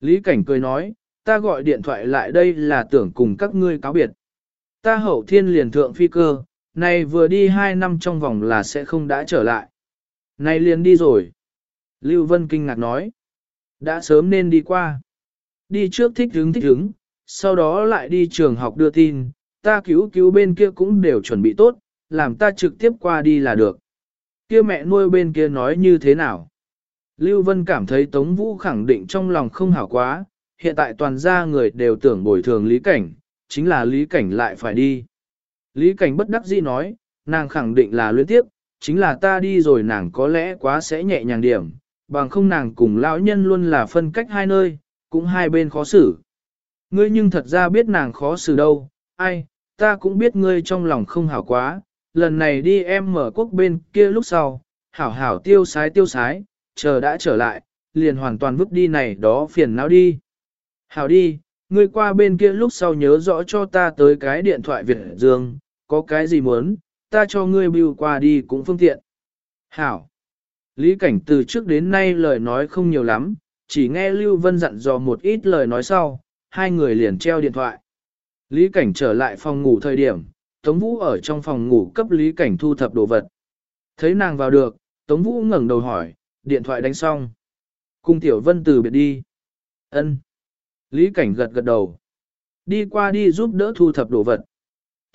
Lý Cảnh cười nói, ta gọi điện thoại lại đây là tưởng cùng các ngươi cáo biệt. Ta hậu thiên liền thượng phi cơ, này vừa đi hai năm trong vòng là sẽ không đã trở lại. Này liền đi rồi. Lưu Vân kinh ngạc nói. Đã sớm nên đi qua. Đi trước thích hứng thích hứng, sau đó lại đi trường học đưa tin, ta cứu cứu bên kia cũng đều chuẩn bị tốt, làm ta trực tiếp qua đi là được. Kia mẹ nuôi bên kia nói như thế nào? Lưu Vân cảm thấy Tống Vũ khẳng định trong lòng không hảo quá, hiện tại toàn gia người đều tưởng bồi thường Lý Cảnh, chính là Lý Cảnh lại phải đi. Lý Cảnh bất đắc dĩ nói, nàng khẳng định là luyến tiếp, chính là ta đi rồi nàng có lẽ quá sẽ nhẹ nhàng điểm, bằng không nàng cùng lão nhân luôn là phân cách hai nơi, cũng hai bên khó xử. Ngươi nhưng thật ra biết nàng khó xử đâu, ai, ta cũng biết ngươi trong lòng không hảo quá, lần này đi em mở quốc bên kia lúc sau, hảo hảo tiêu sái tiêu sái, chờ đã trở lại, liền hoàn toàn vứt đi này đó phiền não đi. Hảo đi, ngươi qua bên kia lúc sau nhớ rõ cho ta tới cái điện thoại Việt Dương, có cái gì muốn, ta cho ngươi bưu qua đi cũng phương tiện. Hảo. Lý cảnh từ trước đến nay lời nói không nhiều lắm, chỉ nghe Lưu Vân dặn dò một ít lời nói sau, hai người liền treo điện thoại. Lý cảnh trở lại phòng ngủ thời điểm, Tống Vũ ở trong phòng ngủ cấp Lý cảnh thu thập đồ vật. Thấy nàng vào được, Tống Vũ ngẩng đầu hỏi, điện thoại đánh xong. Cung Tiểu Vân từ biệt đi. Ân. Lý cảnh gật gật đầu. Đi qua đi giúp đỡ thu thập đồ vật.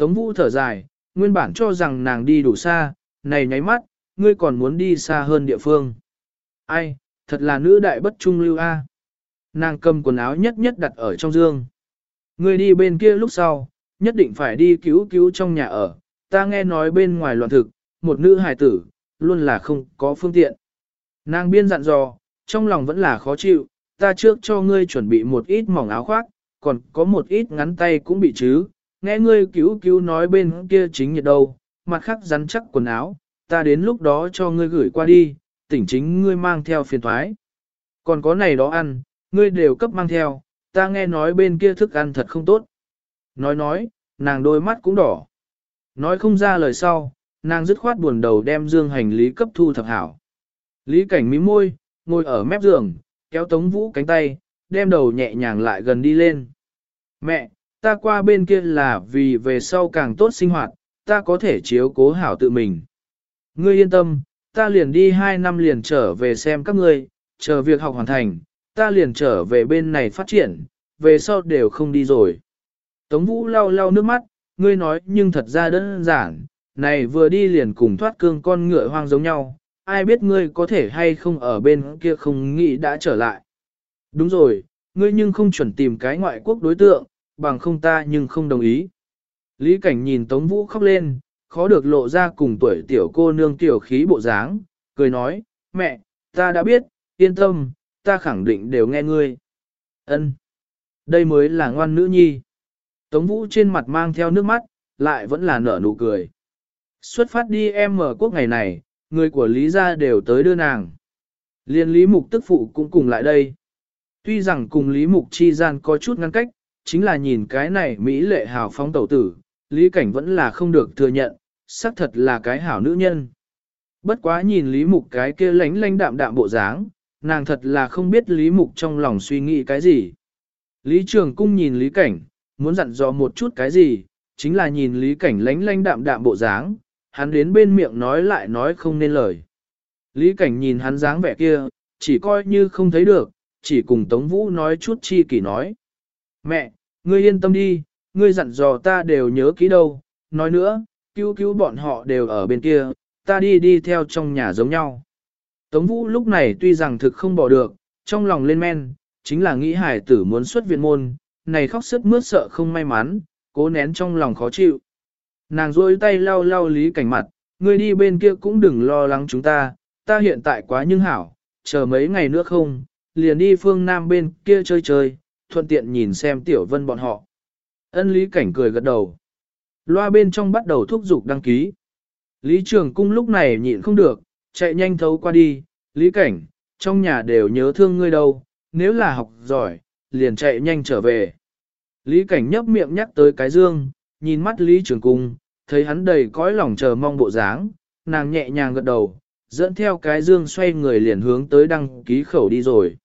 Tống Vũ thở dài, nguyên bản cho rằng nàng đi đủ xa, này nháy mắt, ngươi còn muốn đi xa hơn địa phương. Ai, thật là nữ đại bất trung lưu a. Nàng cầm quần áo nhất nhất đặt ở trong dương. Ngươi đi bên kia lúc sau, nhất định phải đi cứu cứu trong nhà ở, ta nghe nói bên ngoài loạn thực, một nữ hài tử, luôn là không có phương tiện. Nàng biên dặn dò, trong lòng vẫn là khó chịu, ta trước cho ngươi chuẩn bị một ít mỏng áo khoác, còn có một ít ngắn tay cũng bị chứ, nghe ngươi cứu cứu nói bên kia chính nhiệt đâu, mặt khác rắn chắc quần áo, ta đến lúc đó cho ngươi gửi qua đi, tỉnh chính ngươi mang theo phiền thoái. Còn có này đó ăn, ngươi đều cấp mang theo, ta nghe nói bên kia thức ăn thật không tốt. Nói nói, nàng đôi mắt cũng đỏ. Nói không ra lời sau, nàng dứt khoát buồn đầu đem dương hành lý cấp thu thập hảo. Lý cảnh mí môi, ngồi ở mép giường, kéo tống vũ cánh tay, đem đầu nhẹ nhàng lại gần đi lên. Mẹ, ta qua bên kia là vì về sau càng tốt sinh hoạt, ta có thể chiếu cố hảo tự mình. Ngươi yên tâm, ta liền đi hai năm liền trở về xem các ngươi, chờ việc học hoàn thành, ta liền trở về bên này phát triển, về sau đều không đi rồi. Tống Vũ lau lau nước mắt, ngươi nói nhưng thật ra đơn giản, này vừa đi liền cùng thoát cương con ngựa hoang giống nhau, ai biết ngươi có thể hay không ở bên kia không nghĩ đã trở lại. Đúng rồi, ngươi nhưng không chuẩn tìm cái ngoại quốc đối tượng, bằng không ta nhưng không đồng ý. Lý Cảnh nhìn Tống Vũ khóc lên, khó được lộ ra cùng tuổi tiểu cô nương tiểu khí bộ dáng, cười nói, mẹ, ta đã biết, yên tâm, ta khẳng định đều nghe ngươi. Ân, Đây mới là ngoan nữ nhi. Tống Vũ trên mặt mang theo nước mắt, lại vẫn là nở nụ cười. Xuất phát đi em mở quốc ngày này, người của Lý gia đều tới đưa nàng. Liên Lý Mục tức phụ cũng cùng lại đây. Tuy rằng cùng Lý Mục chi gian có chút ngăn cách, chính là nhìn cái này Mỹ lệ hào phóng tẩu tử, Lý Cảnh vẫn là không được thừa nhận, xác thật là cái hảo nữ nhân. Bất quá nhìn Lý Mục cái kia lánh lánh đạm đạm bộ dáng, nàng thật là không biết Lý Mục trong lòng suy nghĩ cái gì. Lý Trường Cung nhìn Lý Cảnh, muốn dặn dò một chút cái gì, chính là nhìn Lý Cảnh lánh lánh đạm đạm bộ dáng, hắn đến bên miệng nói lại nói không nên lời. Lý Cảnh nhìn hắn dáng vẻ kia, chỉ coi như không thấy được, chỉ cùng Tống Vũ nói chút chi kỷ nói. Mẹ, ngươi yên tâm đi, ngươi dặn dò ta đều nhớ kỹ đâu, nói nữa, cứu cứu bọn họ đều ở bên kia, ta đi đi theo trong nhà giống nhau. Tống Vũ lúc này tuy rằng thực không bỏ được, trong lòng lên men, chính là nghĩ hải tử muốn xuất viện môn, này khóc sức mướt sợ không may mắn, cố nén trong lòng khó chịu. Nàng rôi tay lau lau lý cảnh mặt, ngươi đi bên kia cũng đừng lo lắng chúng ta, ta hiện tại quá nhưng hảo, chờ mấy ngày nữa không, liền đi phương Nam bên kia chơi chơi, thuận tiện nhìn xem tiểu vân bọn họ. Ân lý cảnh cười gật đầu. Loa bên trong bắt đầu thúc giục đăng ký. Lý trường cung lúc này nhịn không được, chạy nhanh thấu qua đi, lý cảnh, trong nhà đều nhớ thương ngươi đâu, nếu là học giỏi, liền chạy nhanh trở về. Lý cảnh nhấp miệng nhắc tới cái dương, nhìn mắt Lý Trường Cung, thấy hắn đầy cõi lòng chờ mong bộ dáng, nàng nhẹ nhàng gật đầu, dẫn theo cái dương xoay người liền hướng tới đăng ký khẩu đi rồi.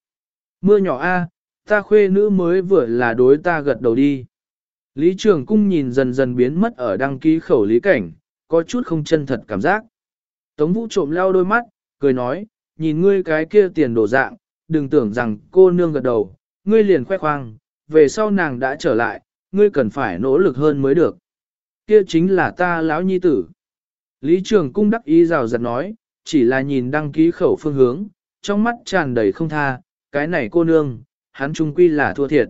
Mưa nhỏ a, ta khuê nữ mới vừa là đối ta gật đầu đi. Lý Trường Cung nhìn dần dần biến mất ở đăng ký khẩu lý cảnh, có chút không chân thật cảm giác. Tống Vũ trộm leo đôi mắt, cười nói, nhìn ngươi cái kia tiền đổ dạng, đừng tưởng rằng cô nương gật đầu, ngươi liền khoe khoang, về sau nàng đã trở lại, ngươi cần phải nỗ lực hơn mới được. Kia chính là ta lão nhi tử. Lý Trường Cung đắc ý rào rạt nói, chỉ là nhìn đăng ký khẩu phương hướng, trong mắt tràn đầy không tha, cái này cô nương, hắn trung quy là thua thiệt.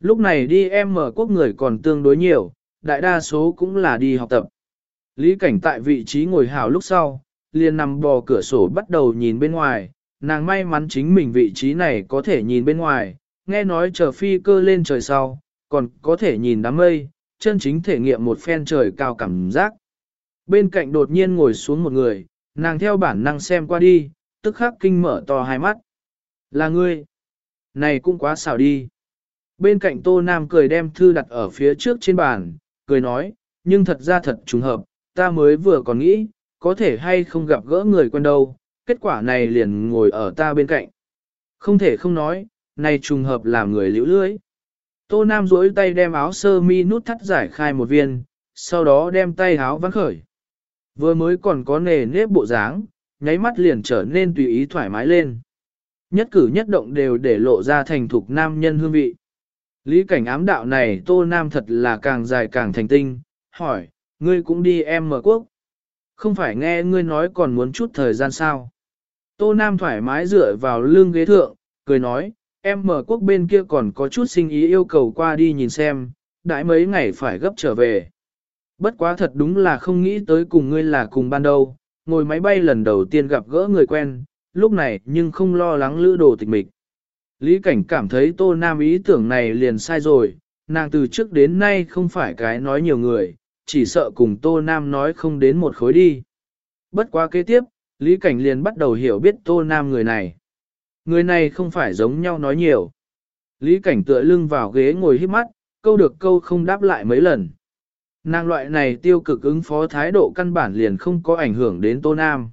Lúc này đi em mở quốc người còn tương đối nhiều, đại đa số cũng là đi học tập. Lý cảnh tại vị trí ngồi hào lúc sau, liền nằm bò cửa sổ bắt đầu nhìn bên ngoài, nàng may mắn chính mình vị trí này có thể nhìn bên ngoài, nghe nói chờ phi cơ lên trời sau, còn có thể nhìn đám mây, chân chính thể nghiệm một phen trời cao cảm giác. Bên cạnh đột nhiên ngồi xuống một người, nàng theo bản năng xem qua đi, tức khắc kinh mở to hai mắt. Là ngươi. Này cũng quá xảo đi. Bên cạnh Tô Nam cười đem thư đặt ở phía trước trên bàn, cười nói, nhưng thật ra thật trùng hợp, ta mới vừa còn nghĩ, có thể hay không gặp gỡ người quen đâu, kết quả này liền ngồi ở ta bên cạnh. Không thể không nói, này trùng hợp làm người liễu lưới. Tô Nam duỗi tay đem áo sơ mi nút thắt giải khai một viên, sau đó đem tay áo vắng khởi. Vừa mới còn có nề nếp bộ dáng, nháy mắt liền trở nên tùy ý thoải mái lên. Nhất cử nhất động đều để lộ ra thành thục nam nhân hương vị. Lý cảnh ám đạo này Tô Nam thật là càng dài càng thành tinh, hỏi, ngươi cũng đi em mở quốc. Không phải nghe ngươi nói còn muốn chút thời gian sao. Tô Nam thoải mái dựa vào lưng ghế thượng, cười nói, em mở quốc bên kia còn có chút sinh ý yêu cầu qua đi nhìn xem, đãi mấy ngày phải gấp trở về. Bất quá thật đúng là không nghĩ tới cùng ngươi là cùng ban đầu, ngồi máy bay lần đầu tiên gặp gỡ người quen, lúc này nhưng không lo lắng lữ đồ tịch mịch. Lý Cảnh cảm thấy Tô Nam ý tưởng này liền sai rồi, nàng từ trước đến nay không phải cái nói nhiều người, chỉ sợ cùng Tô Nam nói không đến một khối đi. Bất quá kế tiếp, Lý Cảnh liền bắt đầu hiểu biết Tô Nam người này. Người này không phải giống nhau nói nhiều. Lý Cảnh tựa lưng vào ghế ngồi hít mắt, câu được câu không đáp lại mấy lần. Nàng loại này tiêu cực ứng phó thái độ căn bản liền không có ảnh hưởng đến Tô Nam.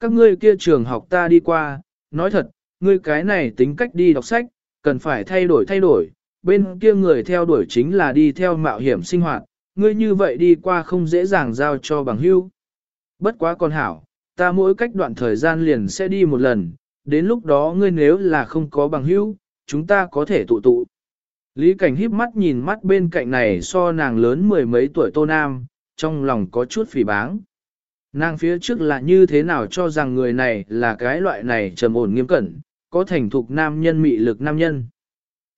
Các ngươi kia trường học ta đi qua, nói thật, ngươi cái này tính cách đi đọc sách, cần phải thay đổi thay đổi, bên kia người theo đuổi chính là đi theo mạo hiểm sinh hoạt, ngươi như vậy đi qua không dễ dàng giao cho bằng hưu. Bất quá con hảo, ta mỗi cách đoạn thời gian liền sẽ đi một lần, đến lúc đó ngươi nếu là không có bằng hữu, chúng ta có thể tụ tụ. Lý Cảnh híp mắt nhìn mắt bên cạnh này so nàng lớn mười mấy tuổi Tô Nam, trong lòng có chút phỉ báng. Nàng phía trước là như thế nào cho rằng người này là cái loại này trầm ổn nghiêm cẩn, có thành thục nam nhân mị lực nam nhân.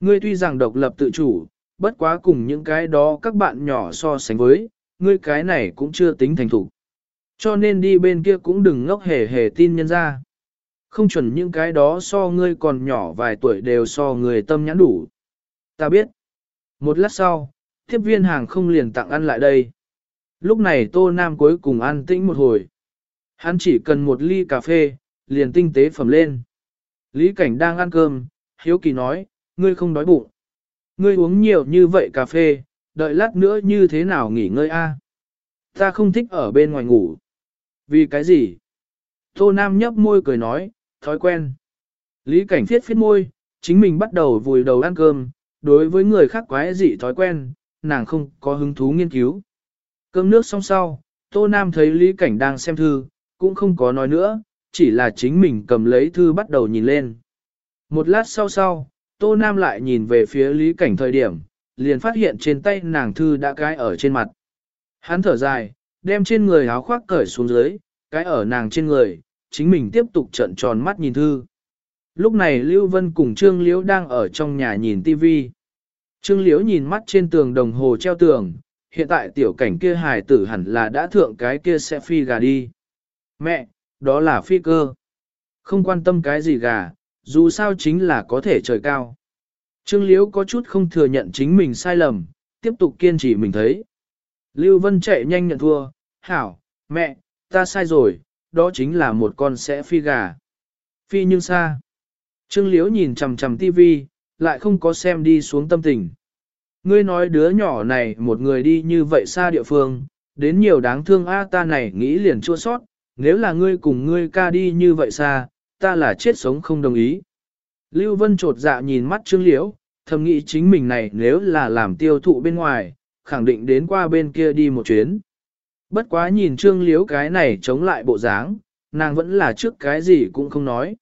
Ngươi tuy rằng độc lập tự chủ, bất quá cùng những cái đó các bạn nhỏ so sánh với, ngươi cái này cũng chưa tính thành thục. Cho nên đi bên kia cũng đừng ngốc hề hề tin nhân ra. Không chuẩn những cái đó so ngươi còn nhỏ vài tuổi đều so người tâm nhãn đủ. Ta biết. Một lát sau, tiếp viên hàng không liền tặng ăn lại đây. Lúc này Tô Nam cuối cùng an tĩnh một hồi. Hắn chỉ cần một ly cà phê, liền tinh tế phẩm lên. Lý Cảnh đang ăn cơm, hiếu kỳ nói, ngươi không đói bụng. Ngươi uống nhiều như vậy cà phê, đợi lát nữa như thế nào nghỉ ngơi a? Ta không thích ở bên ngoài ngủ. Vì cái gì? Tô Nam nhấp môi cười nói, thói quen. Lý cảnh thiết phiết môi, chính mình bắt đầu vùi đầu ăn cơm, đối với người khác quái dị thói quen, nàng không có hứng thú nghiên cứu. Cơm nước xong sau, Tô Nam thấy Lý cảnh đang xem thư, cũng không có nói nữa, chỉ là chính mình cầm lấy thư bắt đầu nhìn lên. Một lát sau sau, Tô Nam lại nhìn về phía Lý cảnh thời điểm, liền phát hiện trên tay nàng thư đã cái ở trên mặt. Hắn thở dài, đem trên người áo khoác cởi xuống dưới, cái ở nàng trên người, chính mình tiếp tục trận tròn mắt nhìn thư. Lúc này Lưu Vân cùng Trương Liễu đang ở trong nhà nhìn TV. Trương Liễu nhìn mắt trên tường đồng hồ treo tường, hiện tại tiểu cảnh kia hài tử hẳn là đã thượng cái kia sẽ phi gà đi. Mẹ, đó là phi cơ. Không quan tâm cái gì gà, dù sao chính là có thể trời cao. Trương Liễu có chút không thừa nhận chính mình sai lầm, tiếp tục kiên trì mình thấy. Lưu Vân chạy nhanh nhận thua, hảo, mẹ, ta sai rồi, đó chính là một con sẽ phi gà. Phi nhưng xa. Trương Liễu nhìn chằm chằm tivi, lại không có xem đi xuống tâm tình. Ngươi nói đứa nhỏ này một người đi như vậy xa địa phương, đến nhiều đáng thương a ta này nghĩ liền chua sót, nếu là ngươi cùng ngươi ca đi như vậy xa, ta là chết sống không đồng ý. Lưu Vân trột dạ nhìn mắt Trương Liễu, thầm nghĩ chính mình này nếu là làm tiêu thụ bên ngoài, khẳng định đến qua bên kia đi một chuyến. Bất quá nhìn Trương Liễu cái này chống lại bộ dáng, nàng vẫn là trước cái gì cũng không nói.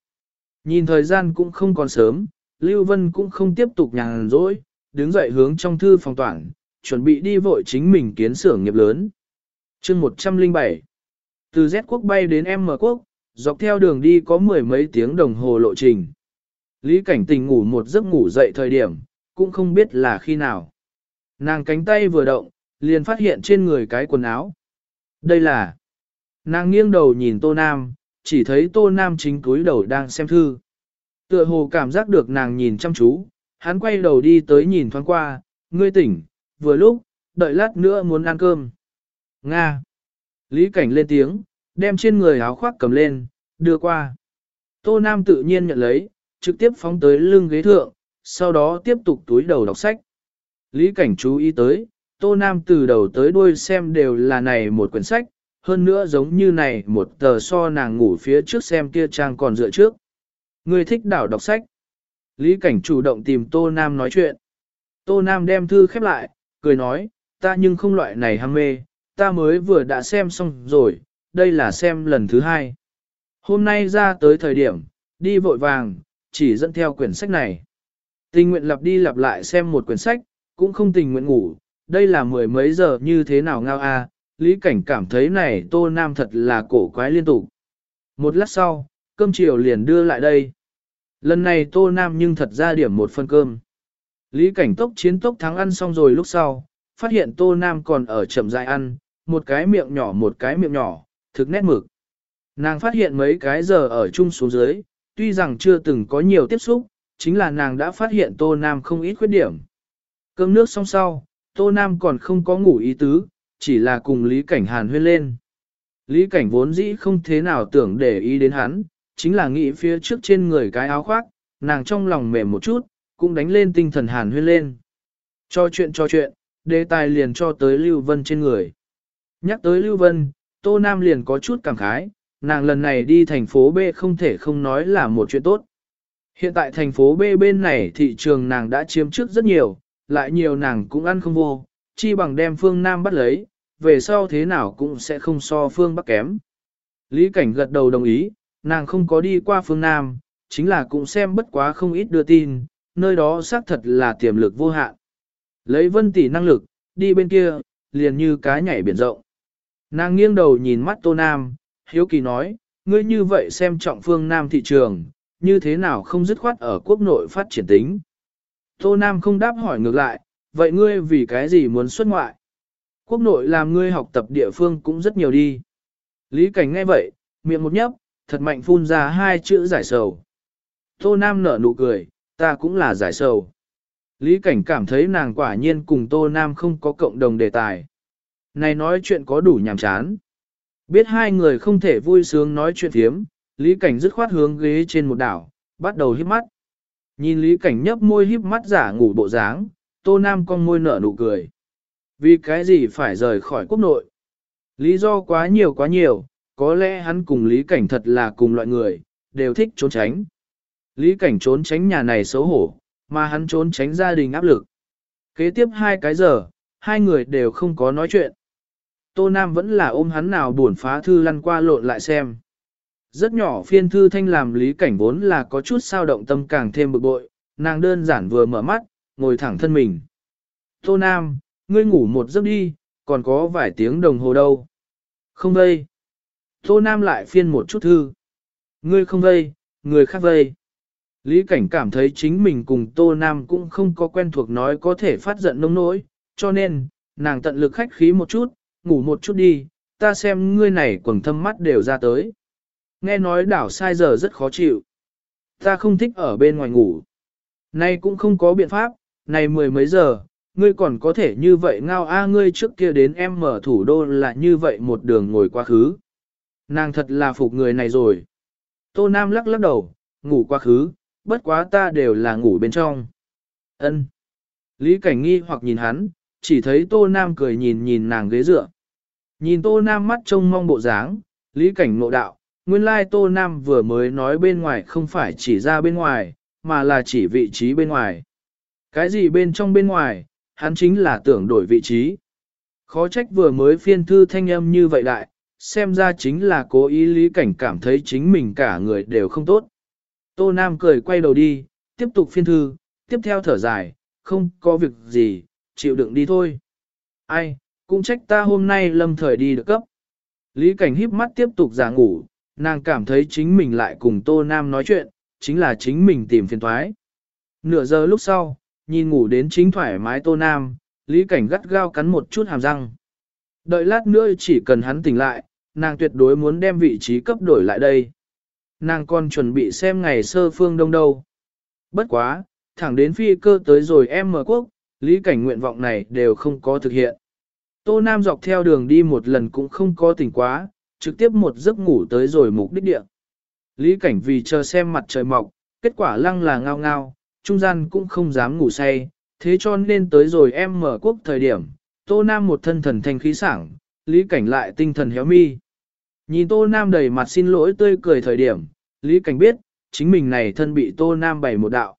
Nhìn thời gian cũng không còn sớm, Lưu Vân cũng không tiếp tục nhàn rỗi, đứng dậy hướng trong thư phòng toàn, chuẩn bị đi vội chính mình kiến xưởng nghiệp lớn. chương 107 Từ Z quốc bay đến M quốc, dọc theo đường đi có mười mấy tiếng đồng hồ lộ trình. Lý cảnh tình ngủ một giấc ngủ dậy thời điểm, cũng không biết là khi nào. Nàng cánh tay vừa động, liền phát hiện trên người cái quần áo. Đây là... Nàng nghiêng đầu nhìn Tô Nam, chỉ thấy Tô Nam chính cúi đầu đang xem thư. Tựa hồ cảm giác được nàng nhìn chăm chú, hắn quay đầu đi tới nhìn thoáng qua, ngươi tỉnh, vừa lúc, đợi lát nữa muốn ăn cơm. Nga. Lý cảnh lên tiếng, đem trên người áo khoác cầm lên, đưa qua. Tô Nam tự nhiên nhận lấy, trực tiếp phóng tới lưng ghế thượng, sau đó tiếp tục túi đầu đọc sách. Lý cảnh chú ý tới, Tô Nam từ đầu tới đuôi xem đều là này một quyển sách, hơn nữa giống như này một tờ so nàng ngủ phía trước xem kia trang còn dựa trước. Người thích đảo đọc sách. Lý cảnh chủ động tìm Tô Nam nói chuyện. Tô Nam đem thư khép lại, cười nói, ta nhưng không loại này ham mê, ta mới vừa đã xem xong rồi, đây là xem lần thứ hai. Hôm nay ra tới thời điểm, đi vội vàng, chỉ dẫn theo quyển sách này. Tình nguyện lặp đi lặp lại xem một quyển sách, cũng không tình nguyện ngủ, đây là mười mấy giờ như thế nào ngao a Lý Cảnh cảm thấy này Tô Nam thật là cổ quái liên tục. Một lát sau, cơm chiều liền đưa lại đây. Lần này Tô Nam nhưng thật ra điểm một phân cơm. Lý Cảnh tốc chiến tốc thắng ăn xong rồi lúc sau, phát hiện Tô Nam còn ở chậm dài ăn, một cái miệng nhỏ một cái miệng nhỏ, thực nét mực. Nàng phát hiện mấy cái giờ ở chung xuống dưới, tuy rằng chưa từng có nhiều tiếp xúc, chính là nàng đã phát hiện Tô Nam không ít khuyết điểm. Cơm nước xong sau, Tô Nam còn không có ngủ ý tứ, chỉ là cùng Lý Cảnh Hàn huyên lên. Lý Cảnh vốn dĩ không thế nào tưởng để ý đến hắn, chính là nghĩ phía trước trên người cái áo khoác, nàng trong lòng mềm một chút, cũng đánh lên tinh thần Hàn huyên lên. Cho chuyện cho chuyện, đề tài liền cho tới Lưu Vân trên người. Nhắc tới Lưu Vân, Tô Nam liền có chút cảm khái, nàng lần này đi thành phố B không thể không nói là một chuyện tốt. Hiện tại thành phố B bên này thị trường nàng đã chiếm trước rất nhiều, lại nhiều nàng cũng ăn không vô, chi bằng đem phương Nam bắt lấy, về sau thế nào cũng sẽ không so phương Bắc kém. Lý Cảnh gật đầu đồng ý, nàng không có đi qua phương Nam, chính là cũng xem bất quá không ít đưa tin, nơi đó xác thật là tiềm lực vô hạn. Lấy vân tỷ năng lực, đi bên kia, liền như cá nhảy biển rộng. Nàng nghiêng đầu nhìn mắt Tô Nam, hiếu kỳ nói, ngươi như vậy xem trọng phương Nam thị trường, như thế nào không dứt khoát ở quốc nội phát triển tính. Tô Nam không đáp hỏi ngược lại, vậy ngươi vì cái gì muốn xuất ngoại? Quốc nội làm ngươi học tập địa phương cũng rất nhiều đi. Lý Cảnh nghe vậy, miệng một nhấp, thật mạnh phun ra hai chữ giải sầu. Tô Nam nở nụ cười, ta cũng là giải sầu. Lý Cảnh cảm thấy nàng quả nhiên cùng Tô Nam không có cộng đồng đề tài. Này nói chuyện có đủ nhàm chán. Biết hai người không thể vui sướng nói chuyện thiếm, Lý Cảnh dứt khoát hướng ghế trên một đảo, bắt đầu hít mắt. Nhìn Lý Cảnh nhấp môi híp mắt giả ngủ bộ dáng, Tô Nam con môi nở nụ cười. Vì cái gì phải rời khỏi quốc nội? Lý do quá nhiều quá nhiều, có lẽ hắn cùng Lý Cảnh thật là cùng loại người, đều thích trốn tránh. Lý Cảnh trốn tránh nhà này xấu hổ, mà hắn trốn tránh gia đình áp lực. Kế tiếp hai cái giờ, hai người đều không có nói chuyện. Tô Nam vẫn là ôm hắn nào buồn phá thư lăn qua lộn lại xem. Rất nhỏ phiên thư thanh làm lý cảnh vốn là có chút sao động tâm càng thêm bực bội, nàng đơn giản vừa mở mắt, ngồi thẳng thân mình. Tô Nam, ngươi ngủ một giấc đi, còn có vài tiếng đồng hồ đâu. Không đây. Tô Nam lại phiên một chút thư. Ngươi không vây, người khác vây. Lý cảnh cảm thấy chính mình cùng Tô Nam cũng không có quen thuộc nói có thể phát giận nông nỗi, cho nên, nàng tận lực khách khí một chút, ngủ một chút đi, ta xem ngươi này quầng thâm mắt đều ra tới. Nghe nói đảo sai giờ rất khó chịu. Ta không thích ở bên ngoài ngủ. Nay cũng không có biện pháp, này mười mấy giờ, ngươi còn có thể như vậy ngao a ngươi trước kia đến em mở thủ đô là như vậy một đường ngồi quá khứ. Nàng thật là phục người này rồi. Tô Nam lắc lắc đầu, ngủ quá khứ, bất quá ta đều là ngủ bên trong. Ân. Lý Cảnh nghi hoặc nhìn hắn, chỉ thấy Tô Nam cười nhìn nhìn nàng ghế dựa. Nhìn Tô Nam mắt trông mong bộ dáng, Lý Cảnh ngộ đạo, nguyên lai Tô Nam vừa mới nói bên ngoài không phải chỉ ra bên ngoài, mà là chỉ vị trí bên ngoài. Cái gì bên trong bên ngoài, hắn chính là tưởng đổi vị trí. Khó trách vừa mới phiên thư thanh âm như vậy đại, xem ra chính là cố ý Lý Cảnh cảm thấy chính mình cả người đều không tốt. Tô Nam cười quay đầu đi, tiếp tục phiên thư, tiếp theo thở dài, không có việc gì, chịu đựng đi thôi. Ai, cũng trách ta hôm nay lâm thời đi được cấp. Lý Cảnh híp mắt tiếp tục giả ngủ, nàng cảm thấy chính mình lại cùng Tô Nam nói chuyện, chính là chính mình tìm phiền thoái. Nửa giờ lúc sau, nhìn ngủ đến chính thoải mái Tô Nam, Lý Cảnh gắt gao cắn một chút hàm răng. Đợi lát nữa chỉ cần hắn tỉnh lại, nàng tuyệt đối muốn đem vị trí cấp đổi lại đây. Nàng còn chuẩn bị xem ngày sơ phương đông đâu. Bất quá, thẳng đến phi cơ tới rồi em mở quốc, lý cảnh nguyện vọng này đều không có thực hiện. Tô Nam dọc theo đường đi một lần cũng không có tỉnh quá, trực tiếp một giấc ngủ tới rồi mục đích địa. Lý cảnh vì chờ xem mặt trời mọc, kết quả lăng là ngao ngao, trung gian cũng không dám ngủ say, thế cho nên tới rồi em mở quốc thời điểm, Tô Nam một thân thần thanh khí sảng, Lý cảnh lại tinh thần héo mi. Nhìn Tô Nam đầy mặt xin lỗi tươi cười thời điểm, Lý Cảnh biết, chính mình này thân bị Tô Nam bày một đạo.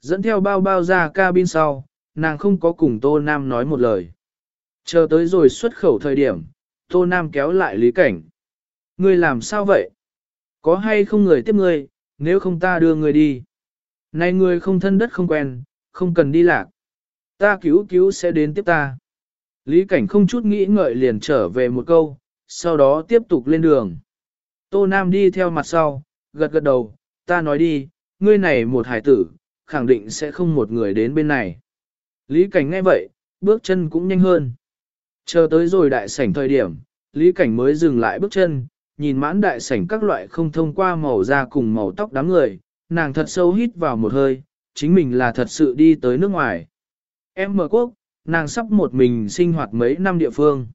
Dẫn theo bao bao ra cabin sau, nàng không có cùng Tô Nam nói một lời. Chờ tới rồi xuất khẩu thời điểm, Tô Nam kéo lại Lý Cảnh. Ngươi làm sao vậy? Có hay không người tiếp ngươi, nếu không ta đưa ngươi đi. Này ngươi không thân đất không quen, không cần đi lạc. Ta cứu cứu sẽ đến tiếp ta. Lý Cảnh không chút nghĩ ngợi liền trở về một câu, sau đó tiếp tục lên đường. Tô Nam đi theo mặt sau, gật gật đầu, ta nói đi, ngươi này một hải tử, khẳng định sẽ không một người đến bên này. Lý Cảnh nghe vậy, bước chân cũng nhanh hơn. Chờ tới rồi đại sảnh thời điểm, Lý Cảnh mới dừng lại bước chân, nhìn mãn đại sảnh các loại không thông qua màu da cùng màu tóc đám người, nàng thật sâu hít vào một hơi, chính mình là thật sự đi tới nước ngoài. Em mở quốc, nàng sắp một mình sinh hoạt mấy năm địa phương.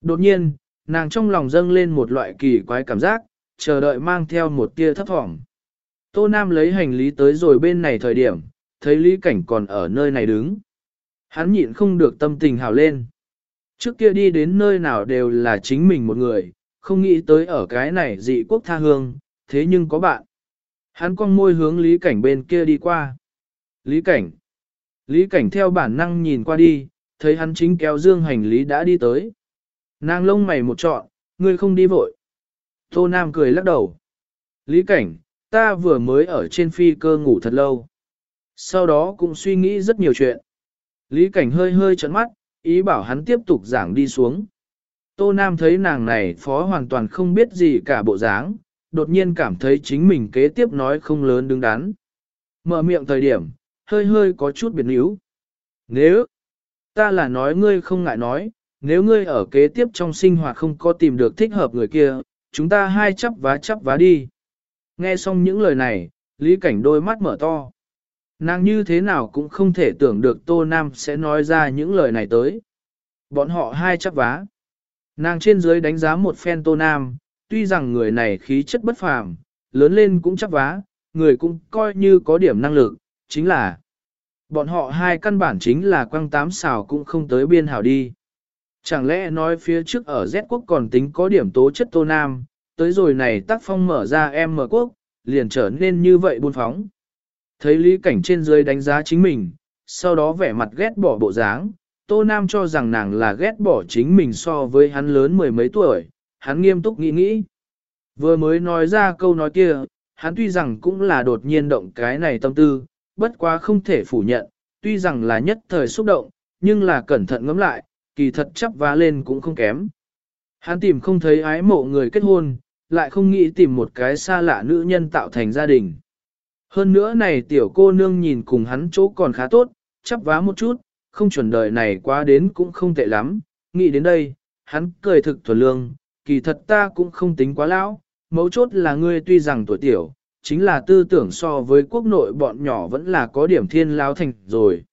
Đột nhiên, nàng trong lòng dâng lên một loại kỳ quái cảm giác, chờ đợi mang theo một tia thấp thỏm. Tô Nam lấy hành lý tới rồi bên này thời điểm, thấy Lý Cảnh còn ở nơi này đứng. Hắn nhịn không được tâm tình hào lên. Trước kia đi đến nơi nào đều là chính mình một người, không nghĩ tới ở cái này dị quốc tha hương, thế nhưng có bạn. Hắn cong môi hướng Lý Cảnh bên kia đi qua. Lý Cảnh. Lý Cảnh theo bản năng nhìn qua đi, thấy hắn chính kéo dương hành lý đã đi tới. Nàng lông mày một trọn, ngươi không đi vội. Tô Nam cười lắc đầu. Lý cảnh, ta vừa mới ở trên phi cơ ngủ thật lâu. Sau đó cũng suy nghĩ rất nhiều chuyện. Lý cảnh hơi hơi trợn mắt, ý bảo hắn tiếp tục giảng đi xuống. Tô Nam thấy nàng này phó hoàn toàn không biết gì cả bộ dáng, đột nhiên cảm thấy chính mình kế tiếp nói không lớn đứng đắn. Mở miệng thời điểm, hơi hơi có chút biệt níu. Nếu, ta là nói ngươi không ngại nói, nếu ngươi ở kế tiếp trong sinh hoạt không có tìm được thích hợp người kia, chúng ta hai chắp vá chắp vá đi. Nghe xong những lời này, Lý Cảnh đôi mắt mở to. Nàng như thế nào cũng không thể tưởng được Tô Nam sẽ nói ra những lời này tới. Bọn họ hai chắp vá. Nàng trên dưới đánh giá một phen Tô Nam, tuy rằng người này khí chất bất phàm, lớn lên cũng chắp vá, người cũng coi như có điểm năng lực, chính là bọn họ hai căn bản chính là quăng tám xào cũng không tới biên hảo đi. Chẳng lẽ nói phía trước ở Z quốc còn tính có điểm tố chất tô nam, tới rồi này tác phong mở ra em mở quốc, liền trở nên như vậy buôn phóng. Thấy lý cảnh trên dưới đánh giá chính mình, sau đó vẻ mặt ghét bỏ bộ dáng, tô nam cho rằng nàng là ghét bỏ chính mình so với hắn lớn mười mấy tuổi, hắn nghiêm túc nghĩ nghĩ. Vừa mới nói ra câu nói kia, hắn tuy rằng cũng là đột nhiên động cái này tâm tư, bất quá không thể phủ nhận, tuy rằng là nhất thời xúc động, nhưng là cẩn thận ngẫm lại, kỳ thật chấp vá lên cũng không kém. Hắn tìm không thấy ái mộ người kết hôn, lại không nghĩ tìm một cái xa lạ nữ nhân tạo thành gia đình. Hơn nữa này tiểu cô nương nhìn cùng hắn chỗ còn khá tốt, chấp vá một chút, không chuẩn đời này quá đến cũng không tệ lắm. Nghĩ đến đây, hắn cười thực thuần lương, kỳ thật ta cũng không tính quá lão, mấu chốt là ngươi tuy rằng tuổi tiểu, chính là tư tưởng so với quốc nội bọn nhỏ vẫn là có điểm thiên lao thành rồi.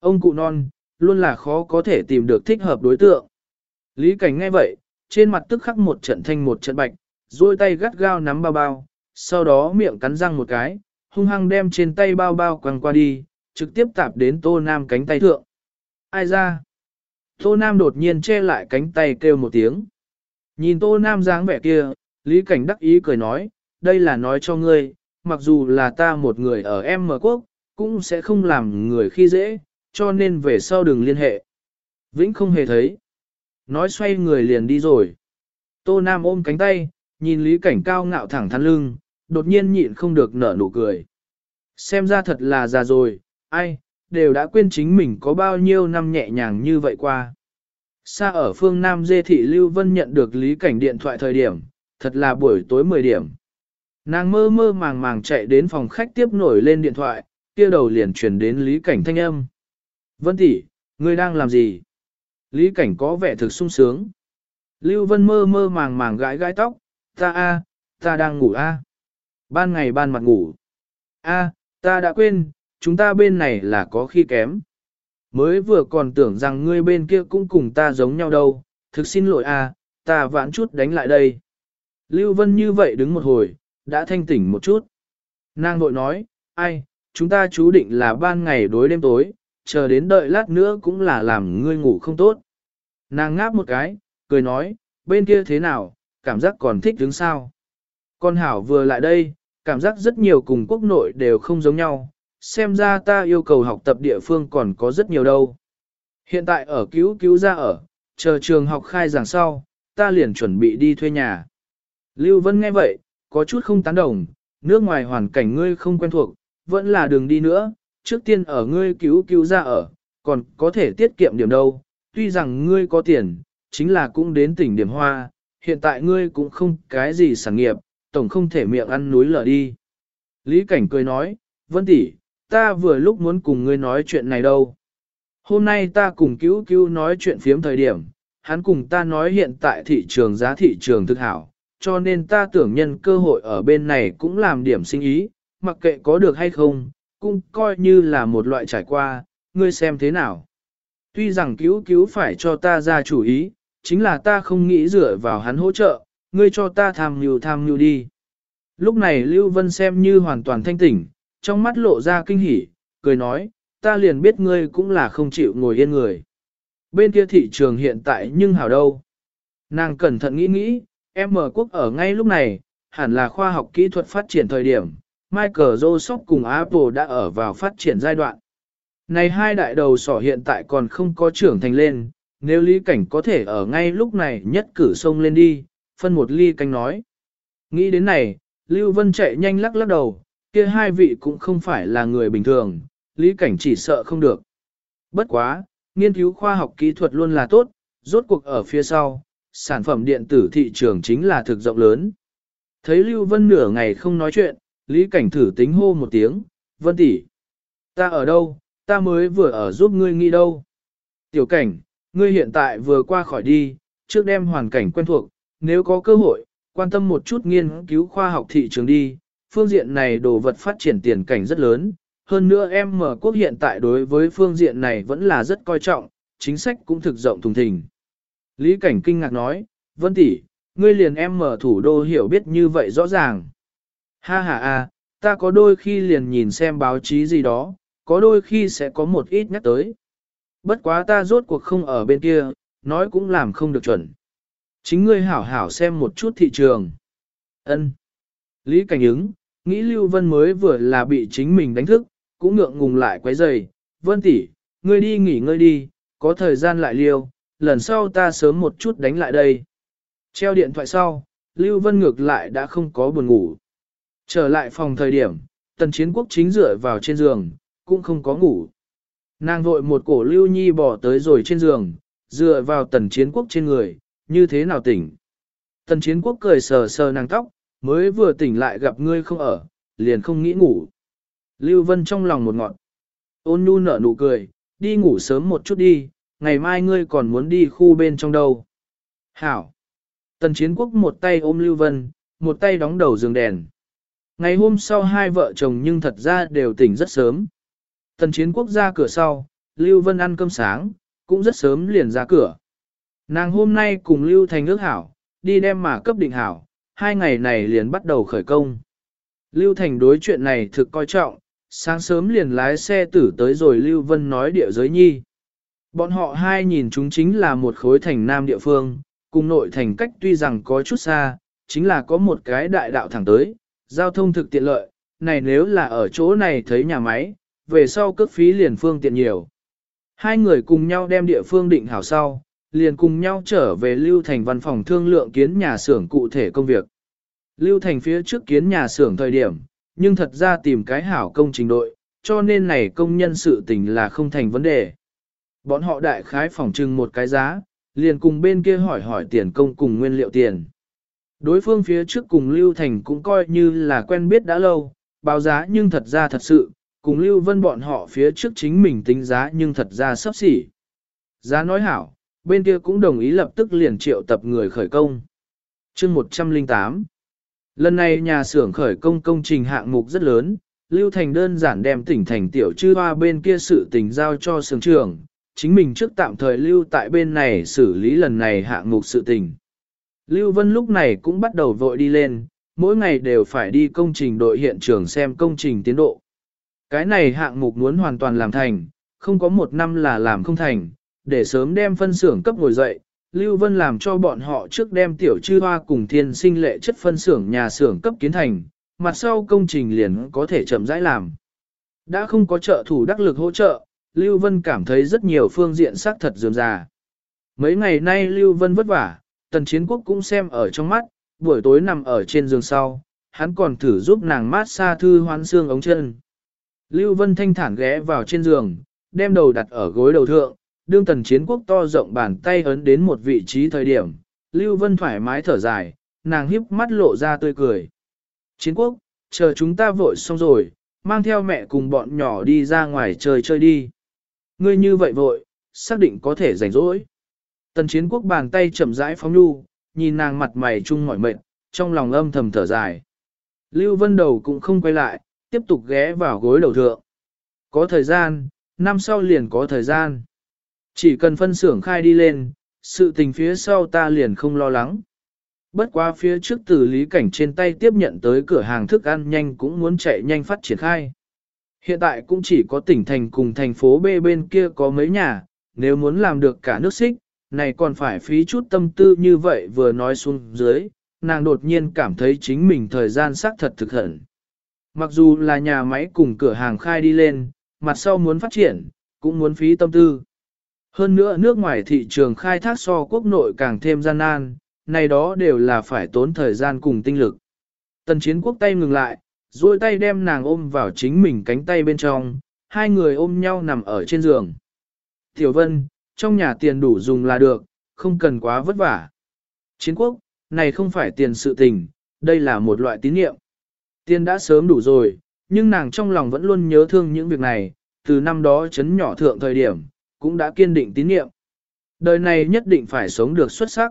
Ông cụ non, luôn là khó có thể tìm được thích hợp đối tượng. Lý cảnh nghe vậy, trên mặt tức khắc một trận thanh một trận bạch, duỗi tay gắt gao nắm bao bao, sau đó miệng cắn răng một cái, hung hăng đem trên tay bao bao quăng qua đi, trực tiếp tạp đến Tô Nam cánh tay thượng. Ai ra? Tô Nam đột nhiên che lại cánh tay kêu một tiếng. Nhìn Tô Nam dáng vẻ kia, Lý Cảnh đắc ý cười nói, đây là nói cho ngươi, mặc dù là ta một người ở em mở quốc, cũng sẽ không làm người khi dễ, cho nên về sau đừng liên hệ. Vĩnh không hề thấy. Nói xoay người liền đi rồi. Tô Nam ôm cánh tay, nhìn Lý Cảnh cao ngạo thẳng thắn lưng, đột nhiên nhịn không được nở nụ cười. Xem ra thật là già rồi, ai, đều đã quên chính mình có bao nhiêu năm nhẹ nhàng như vậy qua. Xa ở phương Nam Dê Thị Lưu Vân nhận được Lý Cảnh điện thoại thời điểm, thật là buổi tối 10 điểm. Nàng mơ mơ màng màng chạy đến phòng khách tiếp nổi lên điện thoại, kia đầu liền truyền đến Lý Cảnh thanh âm. Vân tỷ, ngươi đang làm gì? Lý Cảnh có vẻ thực sung sướng. Lưu Vân mơ mơ màng màng gãi gãi tóc, ta a, ta đang ngủ a. Ban ngày ban mặt ngủ. A, ta đã quên, chúng ta bên này là có khi kém. Mới vừa còn tưởng rằng ngươi bên kia cũng cùng ta giống nhau đâu, thực xin lỗi a, ta vãn chút đánh lại đây. Lưu Vân như vậy đứng một hồi, đã thanh tỉnh một chút. Nàng vội nói, ai, chúng ta chú định là ban ngày đối đêm tối, chờ đến đợi lát nữa cũng là làm ngươi ngủ không tốt. Nàng ngáp một cái, cười nói, bên kia thế nào, cảm giác còn thích đứng sao. Con Hảo vừa lại đây, cảm giác rất nhiều cùng quốc nội đều không giống nhau, xem ra ta yêu cầu học tập địa phương còn có rất nhiều đâu. Hiện tại ở cứu cứu ra ở, chờ trường học khai giảng sau, ta liền chuẩn bị đi thuê nhà. Lưu Vân nghe vậy, có chút không tán đồng, nước ngoài hoàn cảnh ngươi không quen thuộc, vẫn là đường đi nữa, trước tiên ở ngươi cứu cứu ra ở, còn có thể tiết kiệm điểm đâu, tuy rằng ngươi có tiền, chính là cũng đến tỉnh điểm hoa, hiện tại ngươi cũng không cái gì sản nghiệp, tổng không thể miệng ăn núi lở đi. Lý Cảnh cười nói, Vân tỷ, ta vừa lúc muốn cùng ngươi nói chuyện này đâu. Hôm nay ta cùng cứu cứu nói chuyện phiếm thời điểm, hắn cùng ta nói hiện tại thị trường giá thị trường thực hảo, cho nên ta tưởng nhân cơ hội ở bên này cũng làm điểm sinh ý, mặc kệ có được hay không, cũng coi như là một loại trải qua, ngươi xem thế nào. Tuy rằng cứu cứu phải cho ta ra chủ ý, chính là ta không nghĩ dựa vào hắn hỗ trợ, ngươi cho ta tham nhu tham nhu đi. Lúc này Lưu Vân xem như hoàn toàn thanh tỉnh, trong mắt lộ ra kinh hỉ, cười nói, ta liền biết ngươi cũng là không chịu ngồi yên người. Bên kia thị trường hiện tại nhưng hảo đâu. Nàng cẩn thận nghĩ nghĩ, em mở quốc ở ngay lúc này, hẳn là khoa học kỹ thuật phát triển thời điểm, Michael Joseph cùng Apple đã ở vào phát triển giai đoạn. Này hai đại đầu sỏ hiện tại còn không có trưởng thành lên, nếu lý cảnh có thể ở ngay lúc này nhất cử sông lên đi, phân một ly canh nói. Nghĩ đến này, Lưu Vân chạy nhanh lắc lắc đầu, kia hai vị cũng không phải là người bình thường, lý cảnh chỉ sợ không được. Bất quá, nghiên cứu khoa học kỹ thuật luôn là tốt, rốt cuộc ở phía sau, sản phẩm điện tử thị trường chính là thực rộng lớn. Thấy Lưu Vân nửa ngày không nói chuyện, Lý Cảnh thử tính hô một tiếng, Vân tỷ, ta ở đâu, ta mới vừa ở giúp ngươi nghĩ đâu. Tiểu cảnh, ngươi hiện tại vừa qua khỏi đi, trước đem hoàn cảnh quen thuộc, nếu có cơ hội, quan tâm một chút nghiên cứu khoa học thị trường đi, phương diện này đồ vật phát triển tiền cảnh rất lớn, hơn nữa em mở quốc hiện tại đối với phương diện này vẫn là rất coi trọng, chính sách cũng thực rộng thùng thình. Lý Cảnh kinh ngạc nói, Vân tỷ, ngươi liền em mở thủ đô hiểu biết như vậy rõ ràng. Ha ha a, ta có đôi khi liền nhìn xem báo chí gì đó, có đôi khi sẽ có một ít nhắc tới. Bất quá ta rốt cuộc không ở bên kia, nói cũng làm không được chuẩn. Chính ngươi hảo hảo xem một chút thị trường. Ân. Lý Cảnh ứng, nghĩ Lưu Vân mới vừa là bị chính mình đánh thức, cũng ngượng ngùng lại quấy rầy. Vân tỷ, ngươi đi nghỉ ngơi đi, có thời gian lại liêu, lần sau ta sớm một chút đánh lại đây. Treo điện thoại sau, Lưu Vân ngược lại đã không có buồn ngủ. Trở lại phòng thời điểm, tần chiến quốc chính dựa vào trên giường, cũng không có ngủ. Nàng vội một cổ Lưu Nhi bỏ tới rồi trên giường, dựa vào tần chiến quốc trên người, như thế nào tỉnh. Tần chiến quốc cười sờ sờ nàng tóc, mới vừa tỉnh lại gặp ngươi không ở, liền không nghĩ ngủ. Lưu Vân trong lòng một ngọn. Ôn nhu nở nụ cười, đi ngủ sớm một chút đi, ngày mai ngươi còn muốn đi khu bên trong đâu. Hảo. Tần chiến quốc một tay ôm Lưu Vân, một tay đóng đầu giường đèn. Ngày hôm sau hai vợ chồng nhưng thật ra đều tỉnh rất sớm. Tần chiến quốc ra cửa sau, Lưu Vân ăn cơm sáng, cũng rất sớm liền ra cửa. Nàng hôm nay cùng Lưu Thành ước hảo, đi đem mà cấp định hảo, hai ngày này liền bắt đầu khởi công. Lưu Thành đối chuyện này thực coi trọng, sáng sớm liền lái xe tử tới rồi Lưu Vân nói địa giới nhi. Bọn họ hai nhìn chúng chính là một khối thành nam địa phương, cùng nội thành cách tuy rằng có chút xa, chính là có một cái đại đạo thẳng tới, giao thông thực tiện lợi, này nếu là ở chỗ này thấy nhà máy, về sau cước phí liền phương tiện nhiều. Hai người cùng nhau đem địa phương định hảo sau, liền cùng nhau trở về Lưu Thành văn phòng thương lượng kiến nhà xưởng cụ thể công việc. Lưu Thành phía trước kiến nhà xưởng thời điểm, nhưng thật ra tìm cái hảo công trình đội, cho nên này công nhân sự tình là không thành vấn đề. Bọn họ đại khái phòng trưng một cái giá, liền cùng bên kia hỏi hỏi tiền công cùng nguyên liệu tiền. Đối phương phía trước cùng Lưu Thành cũng coi như là quen biết đã lâu, báo giá nhưng thật ra thật sự, cùng Lưu Vân bọn họ phía trước chính mình tính giá nhưng thật ra sắp xỉ. Giá nói hảo, bên kia cũng đồng ý lập tức liền triệu tập người khởi công. chương 108 Lần này nhà xưởng khởi công công trình hạng mục rất lớn, Lưu Thành đơn giản đem tỉnh thành tiểu chư hoa bên kia sự tình giao cho xưởng trưởng, chính mình trước tạm thời lưu tại bên này xử lý lần này hạng mục sự tình. Lưu Vân lúc này cũng bắt đầu vội đi lên, mỗi ngày đều phải đi công trình đội hiện trường xem công trình tiến độ. Cái này hạng mục muốn hoàn toàn làm thành, không có một năm là làm không thành, để sớm đem phân xưởng cấp ngồi dậy, Lưu Vân làm cho bọn họ trước đem tiểu chư hoa cùng thiên sinh lệ chất phân xưởng nhà xưởng cấp kiến thành, mặt sau công trình liền có thể chậm rãi làm. Đã không có trợ thủ đắc lực hỗ trợ, Lưu Vân cảm thấy rất nhiều phương diện xác thật dườm già. Mấy ngày nay Lưu Vân vất vả, tần chiến quốc cũng xem ở trong mắt, buổi tối nằm ở trên giường sau, hắn còn thử giúp nàng mát xa thư hoán xương ống chân. Lưu Vân thanh thản ghé vào trên giường, đem đầu đặt ở gối đầu thượng, đương tần chiến quốc to rộng bàn tay ấn đến một vị trí thời điểm, Lưu Vân thoải mái thở dài, nàng híp mắt lộ ra tươi cười. Chiến quốc, chờ chúng ta vội xong rồi, mang theo mẹ cùng bọn nhỏ đi ra ngoài chơi chơi đi. Ngươi như vậy vội, xác định có thể rảnh rỗi. Tần chiến quốc bàn tay chậm rãi phóng nhu, nhìn nàng mặt mày chung mỏi mệt, trong lòng âm thầm thở dài. Lưu Vân đầu cũng không quay lại, tiếp tục ghé vào gối đầu thượng. Có thời gian, năm sau liền có thời gian. Chỉ cần phân xưởng khai đi lên, sự tình phía sau ta liền không lo lắng. Bất quá phía trước từ lý cảnh trên tay tiếp nhận tới cửa hàng thức ăn nhanh cũng muốn chạy nhanh phát triển khai. Hiện tại cũng chỉ có tỉnh thành cùng thành phố B bên kia có mấy nhà, nếu muốn làm được cả nước xích, này còn phải phí chút tâm tư như vậy vừa nói xuống dưới, nàng đột nhiên cảm thấy chính mình thời gian xác thật thực hận. Mặc dù là nhà máy cùng cửa hàng khai đi lên, mặt sau muốn phát triển, cũng muốn phí tâm tư. Hơn nữa nước ngoài thị trường khai thác so quốc nội càng thêm gian nan, này đó đều là phải tốn thời gian cùng tinh lực. Tần chiến quốc tay ngừng lại, duỗi tay đem nàng ôm vào chính mình cánh tay bên trong, hai người ôm nhau nằm ở trên giường. Tiểu Vân, trong nhà tiền đủ dùng là được, không cần quá vất vả. Chiến quốc, này không phải tiền sự tình, đây là một loại tín niệm. Tiền đã sớm đủ rồi, nhưng nàng trong lòng vẫn luôn nhớ thương những việc này, từ năm đó chấn nhỏ thượng thời điểm, cũng đã kiên định tín niệm. Đời này nhất định phải sống được xuất sắc.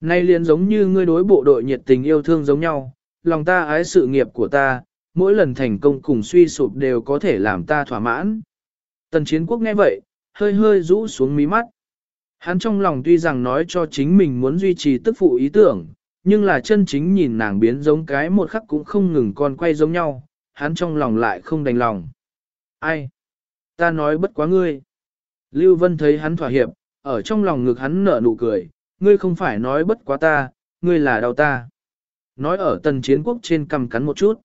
Nay liền giống như ngươi đối bộ đội nhiệt tình yêu thương giống nhau, lòng ta ái sự nghiệp của ta, mỗi lần thành công cùng suy sụp đều có thể làm ta thỏa mãn. Tần chiến quốc nghe vậy, hơi hơi rũ xuống mí mắt. Hắn trong lòng tuy rằng nói cho chính mình muốn duy trì tức phụ ý tưởng, nhưng là chân chính nhìn nàng biến giống cái một khắc cũng không ngừng con quay giống nhau, hắn trong lòng lại không đành lòng. Ai? Ta nói bất quá ngươi. Lưu Vân thấy hắn thỏa hiệp, ở trong lòng ngực hắn nở nụ cười, ngươi không phải nói bất quá ta, ngươi là đau ta. Nói ở tần chiến quốc trên cầm cắn một chút.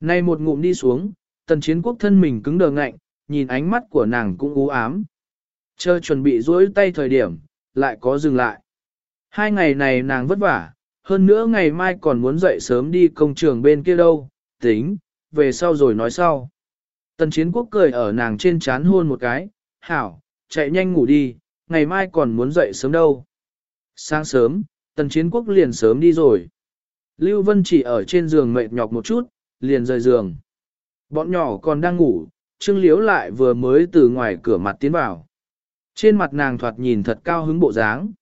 Nay một ngụm đi xuống, tần chiến quốc thân mình cứng đờ ngạnh, nhìn ánh mắt của nàng cũng u ám. Chờ chuẩn bị duỗi tay thời điểm, lại có dừng lại. Hai ngày này nàng vất vả, hơn nữa ngày mai còn muốn dậy sớm đi công trường bên kia đâu, tính, về sau rồi nói sau. Tần chiến quốc cười ở nàng trên chán hôn một cái, hảo, chạy nhanh ngủ đi, ngày mai còn muốn dậy sớm đâu. Sáng sớm, tần chiến quốc liền sớm đi rồi. Lưu Vân chỉ ở trên giường mệt nhọc một chút, liền rời giường. Bọn nhỏ còn đang ngủ, Trương Liễu lại vừa mới từ ngoài cửa mặt tiến vào. Trên mặt nàng thoạt nhìn thật cao hứng bộ dáng.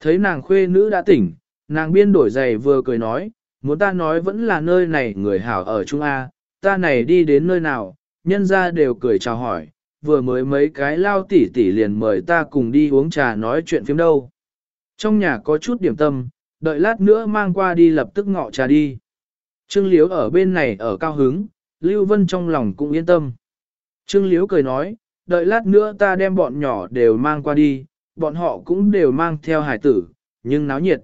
Thấy nàng khuê nữ đã tỉnh, nàng biên đổi giày vừa cười nói, muốn ta nói vẫn là nơi này người hảo ở Trung A, ta này đi đến nơi nào, nhân ra đều cười chào hỏi, vừa mới mấy cái lao tỉ tỉ liền mời ta cùng đi uống trà nói chuyện phim đâu. Trong nhà có chút điểm tâm, đợi lát nữa mang qua đi lập tức ngọ trà đi. Trương Liếu ở bên này ở cao hứng, Lưu Vân trong lòng cũng yên tâm. Trương Liễu cười nói, đợi lát nữa ta đem bọn nhỏ đều mang qua đi, bọn họ cũng đều mang theo hải tử, nhưng náo nhiệt.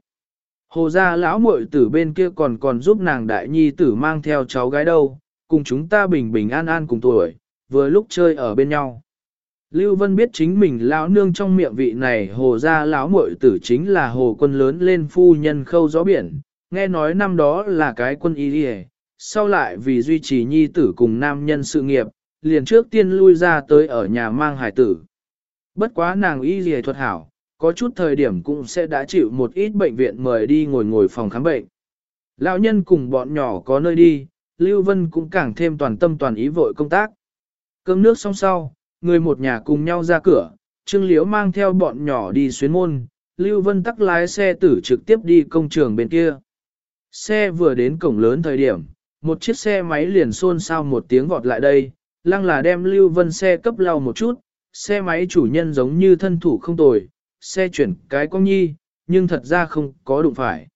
Hồ gia lão muội tử bên kia còn còn giúp nàng đại nhi tử mang theo cháu gái đâu, cùng chúng ta bình bình an an cùng tuổi, vừa lúc chơi ở bên nhau. Lưu Vân biết chính mình lão nương trong miệng vị này hồ gia lão muội tử chính là hồ quân lớn lên phu nhân khâu gió biển, nghe nói năm đó là cái quân y đi sau lại vì duy trì nhi tử cùng nam nhân sự nghiệp, liền trước tiên lui ra tới ở nhà mang hải tử. Bất quá nàng y dì thuật hảo, có chút thời điểm cũng sẽ đã chịu một ít bệnh viện mời đi ngồi ngồi phòng khám bệnh. Lão nhân cùng bọn nhỏ có nơi đi, Lưu Vân cũng càng thêm toàn tâm toàn ý vội công tác. Cơm nước xong sau, người một nhà cùng nhau ra cửa, Trương Liễu mang theo bọn nhỏ đi xuyến môn, Lưu Vân tắc lái xe tử trực tiếp đi công trường bên kia. Xe vừa đến cổng lớn thời điểm, một chiếc xe máy liền xôn xao một tiếng vọt lại đây, lăng là đem Lưu Vân xe cấp lau một chút, xe máy chủ nhân giống như thân thủ không tồi, xe chuyển cái con nhi, nhưng thật ra không có đụng phải.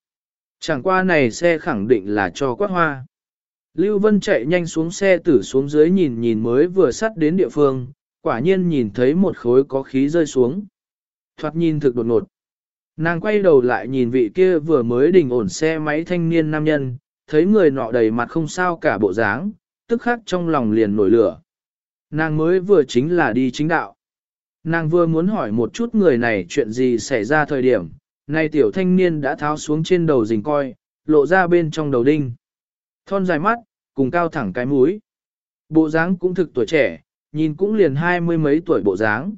Chẳng qua này xe khẳng định là cho quát hoa. Lưu Vân chạy nhanh xuống xe tử xuống dưới nhìn nhìn mới vừa sắt đến địa phương, quả nhiên nhìn thấy một khối có khí rơi xuống. Thoạt nhìn thực đột ngột. Nàng quay đầu lại nhìn vị kia vừa mới đình ổn xe máy thanh niên nam nhân, thấy người nọ đầy mặt không sao cả bộ dáng, tức khắc trong lòng liền nổi lửa. Nàng mới vừa chính là đi chính đạo. Nàng vừa muốn hỏi một chút người này chuyện gì xảy ra thời điểm, nay tiểu thanh niên đã tháo xuống trên đầu rình coi, lộ ra bên trong đầu đinh. Thon dài mắt, cùng cao thẳng cái mũi. Bộ dáng cũng thực tuổi trẻ, nhìn cũng liền hai mươi mấy tuổi bộ dáng.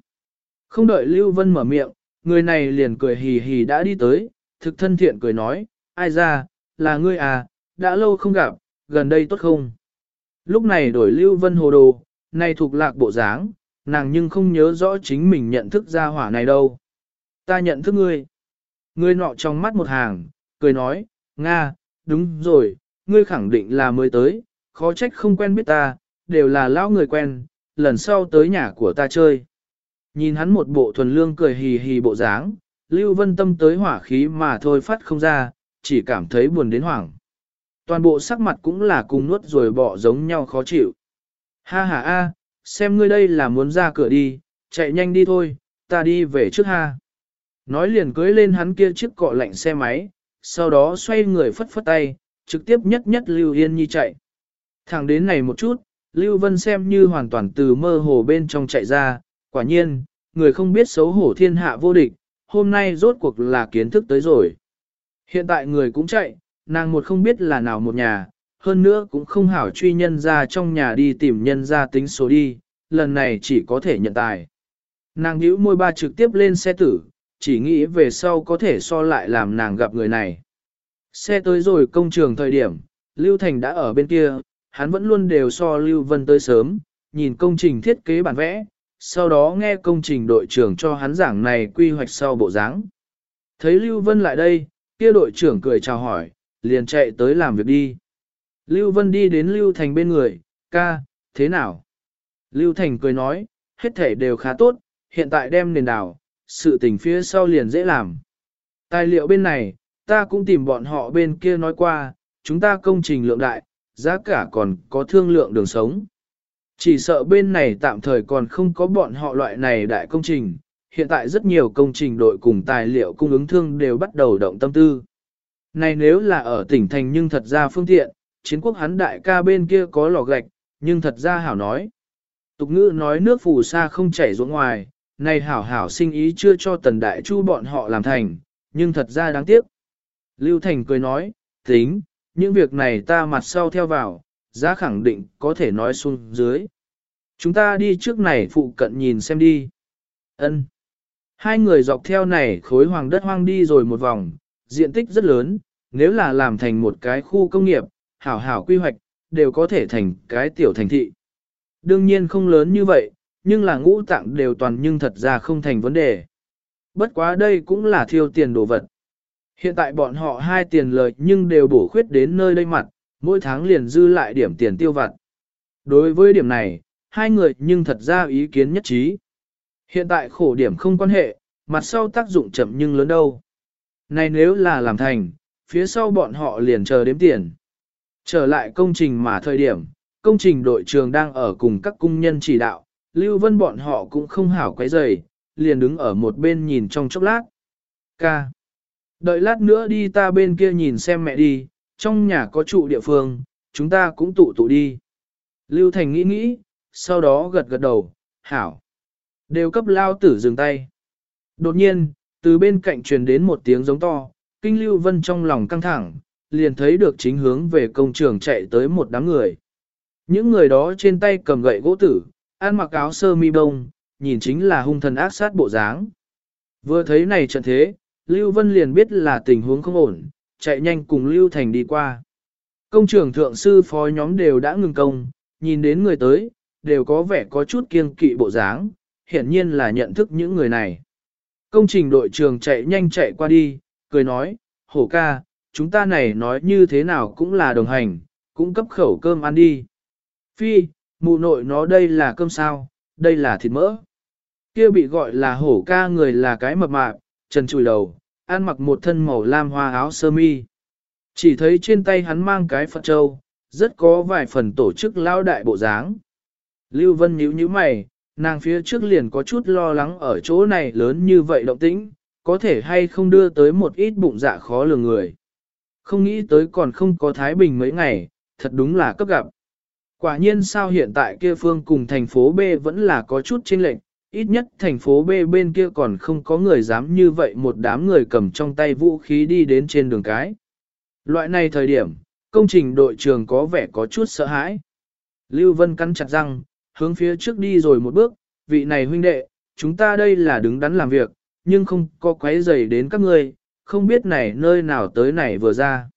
Không đợi Lưu Vân mở miệng, người này liền cười hì hì đã đi tới, thực thân thiện cười nói, ai ra, là ngươi à, đã lâu không gặp, gần đây tốt không? Lúc này đổi Lưu Vân hồ đồ, này thuộc lạc bộ dáng, nàng nhưng không nhớ rõ chính mình nhận thức ra hỏa này đâu. Ta nhận thức ngươi. Ngươi nọ trong mắt một hàng, cười nói, Nga, đúng rồi, ngươi khẳng định là mới tới, khó trách không quen biết ta, đều là lão người quen, lần sau tới nhà của ta chơi. Nhìn hắn một bộ thuần lương cười hì hì bộ dáng, Lưu Vân Tâm tới hỏa khí mà thôi phát không ra, chỉ cảm thấy buồn đến hoảng. Toàn bộ sắc mặt cũng là cùng nuốt rồi bỏ giống nhau khó chịu. Ha ha a, xem ngươi đây là muốn ra cửa đi, chạy nhanh đi thôi, ta đi về trước ha. Nói liền cưới lên hắn kia chiếc cọ lạnh xe máy, sau đó xoay người phất phất tay, trực tiếp nhất nhất Lưu Yên Nhi chạy. Thẳng đến này một chút, Lưu Vân xem như hoàn toàn từ mơ hồ bên trong chạy ra, quả nhiên, người không biết xấu hổ thiên hạ vô địch, hôm nay rốt cuộc là kiến thức tới rồi. Hiện tại người cũng chạy, nàng một không biết là nào một nhà, hơn nữa cũng không hảo truy nhân ra trong nhà đi tìm nhân ra tính số đi, lần này chỉ có thể nhận tài. Nàng hữu môi ba trực tiếp lên xe tử, chỉ nghĩ về sau có thể so lại làm nàng gặp người này. Xe tới rồi công trường thời điểm, Lưu Thành đã ở bên kia, hắn vẫn luôn đều so Lưu Vân tới sớm, nhìn công trình thiết kế bản vẽ, sau đó nghe công trình đội trưởng cho hắn giảng này quy hoạch sau bộ dáng. Thấy Lưu Vân lại đây, kia đội trưởng cười chào hỏi, liền chạy tới làm việc đi. Lưu Vân đi đến Lưu Thành bên người, ca, thế nào? Lưu Thành cười nói, hết thể đều khá tốt, hiện tại đem nền đảo, sự tình phía sau liền dễ làm. Tài liệu bên này, ta cũng tìm bọn họ bên kia nói qua, chúng ta công trình lượng đại, giá cả còn có thương lượng đường sống. Chỉ sợ bên này tạm thời còn không có bọn họ loại này đại công trình, hiện tại rất nhiều công trình đội cùng tài liệu cung ứng thương đều bắt đầu động tâm tư. Này nếu là ở tỉnh thành nhưng thật ra phương tiện, chiến quốc hắn đại ca bên kia có lò gạch, nhưng thật ra hảo nói. Tục ngữ nói nước phù sa không chảy ruộng ngoài, này hảo hảo sinh ý chưa cho tần đại chu bọn họ làm thành, nhưng thật ra đáng tiếc. Lưu Thành cười nói, tính, những việc này ta mặt sau theo vào, giá khẳng định có thể nói xuống dưới. Chúng ta đi trước này phụ cận nhìn xem đi. Ân. Hai người dọc theo này khối hoàng đất hoang đi rồi một vòng, diện tích rất lớn, nếu là làm thành một cái khu công nghiệp, hảo hảo quy hoạch, đều có thể thành cái tiểu thành thị. Đương nhiên không lớn như vậy, nhưng là ngũ tạng đều toàn nhưng thật ra không thành vấn đề. Bất quá đây cũng là thiêu tiền đồ vật. Hiện tại bọn họ hai tiền lợi nhưng đều bổ khuyết đến nơi đây mặt, mỗi tháng liền dư lại điểm tiền tiêu vặt. Đối với điểm này, hai người nhưng thật ra ý kiến nhất trí. Hiện tại khổ điểm không quan hệ, mặt sau tác dụng chậm nhưng lớn đâu. Này nếu là làm thành, phía sau bọn họ liền chờ đếm tiền. Trở lại công trình mà thời điểm, công trình đội trường đang ở cùng các cung nhân chỉ đạo, Lưu Vân bọn họ cũng không hảo quấy rầy, liền đứng ở một bên nhìn trong chốc lát. Ca. Đợi lát nữa đi ta bên kia nhìn xem mẹ đi, trong nhà có trụ địa phương, chúng ta cũng tụ tụ đi. Lưu Thành nghĩ nghĩ, sau đó gật gật đầu, hảo. Đều cấp lao tử dừng tay. Đột nhiên, từ bên cạnh truyền đến một tiếng giống to, kinh Lưu Vân trong lòng căng thẳng, liền thấy được chính hướng về công trường chạy tới một đám người. Những người đó trên tay cầm gậy gỗ tử, ăn mặc áo sơ mi bông, nhìn chính là hung thần ác sát bộ dáng. Vừa thấy này trận thế, Lưu Vân liền biết là tình huống không ổn, chạy nhanh cùng Lưu Thành đi qua. Công trường thượng sư phó nhóm đều đã ngừng công, nhìn đến người tới, đều có vẻ có chút kiêng kỵ bộ dáng, hiển nhiên là nhận thức những người này. Công trình đội trường chạy nhanh chạy qua đi, cười nói, hổ ca, chúng ta này nói như thế nào cũng là đồng hành, cũng cấp khẩu cơm ăn đi. Phi, mụ nội nó đây là cơm sao, đây là thịt mỡ. Kia bị gọi là hổ ca người là cái mập mạp, trần chùi đầu, ăn mặc một thân màu lam hoa áo sơ mi. Chỉ thấy trên tay hắn mang cái Phật Châu, rất có vài phần tổ chức lao đại bộ dáng. Lưu Vân nhíu nhíu mày, nàng phía trước liền có chút lo lắng ở chỗ này lớn như vậy động tĩnh, có thể hay không đưa tới một ít bụng dạ khó lường người. Không nghĩ tới còn không có Thái Bình mấy ngày, thật đúng là cấp gặp. Quả nhiên sao hiện tại kia phương cùng thành phố B vẫn là có chút chênh lệch, ít nhất thành phố B bên kia còn không có người dám như vậy một đám người cầm trong tay vũ khí đi đến trên đường cái. Loại này thời điểm, công trình đội trường có vẻ có chút sợ hãi. Lưu Vân cắn chặt răng, hướng phía trước đi rồi một bước, vị này huynh đệ, chúng ta đây là đứng đắn làm việc, nhưng không có quấy rầy đến các ngươi, không biết này nơi nào tới này vừa ra.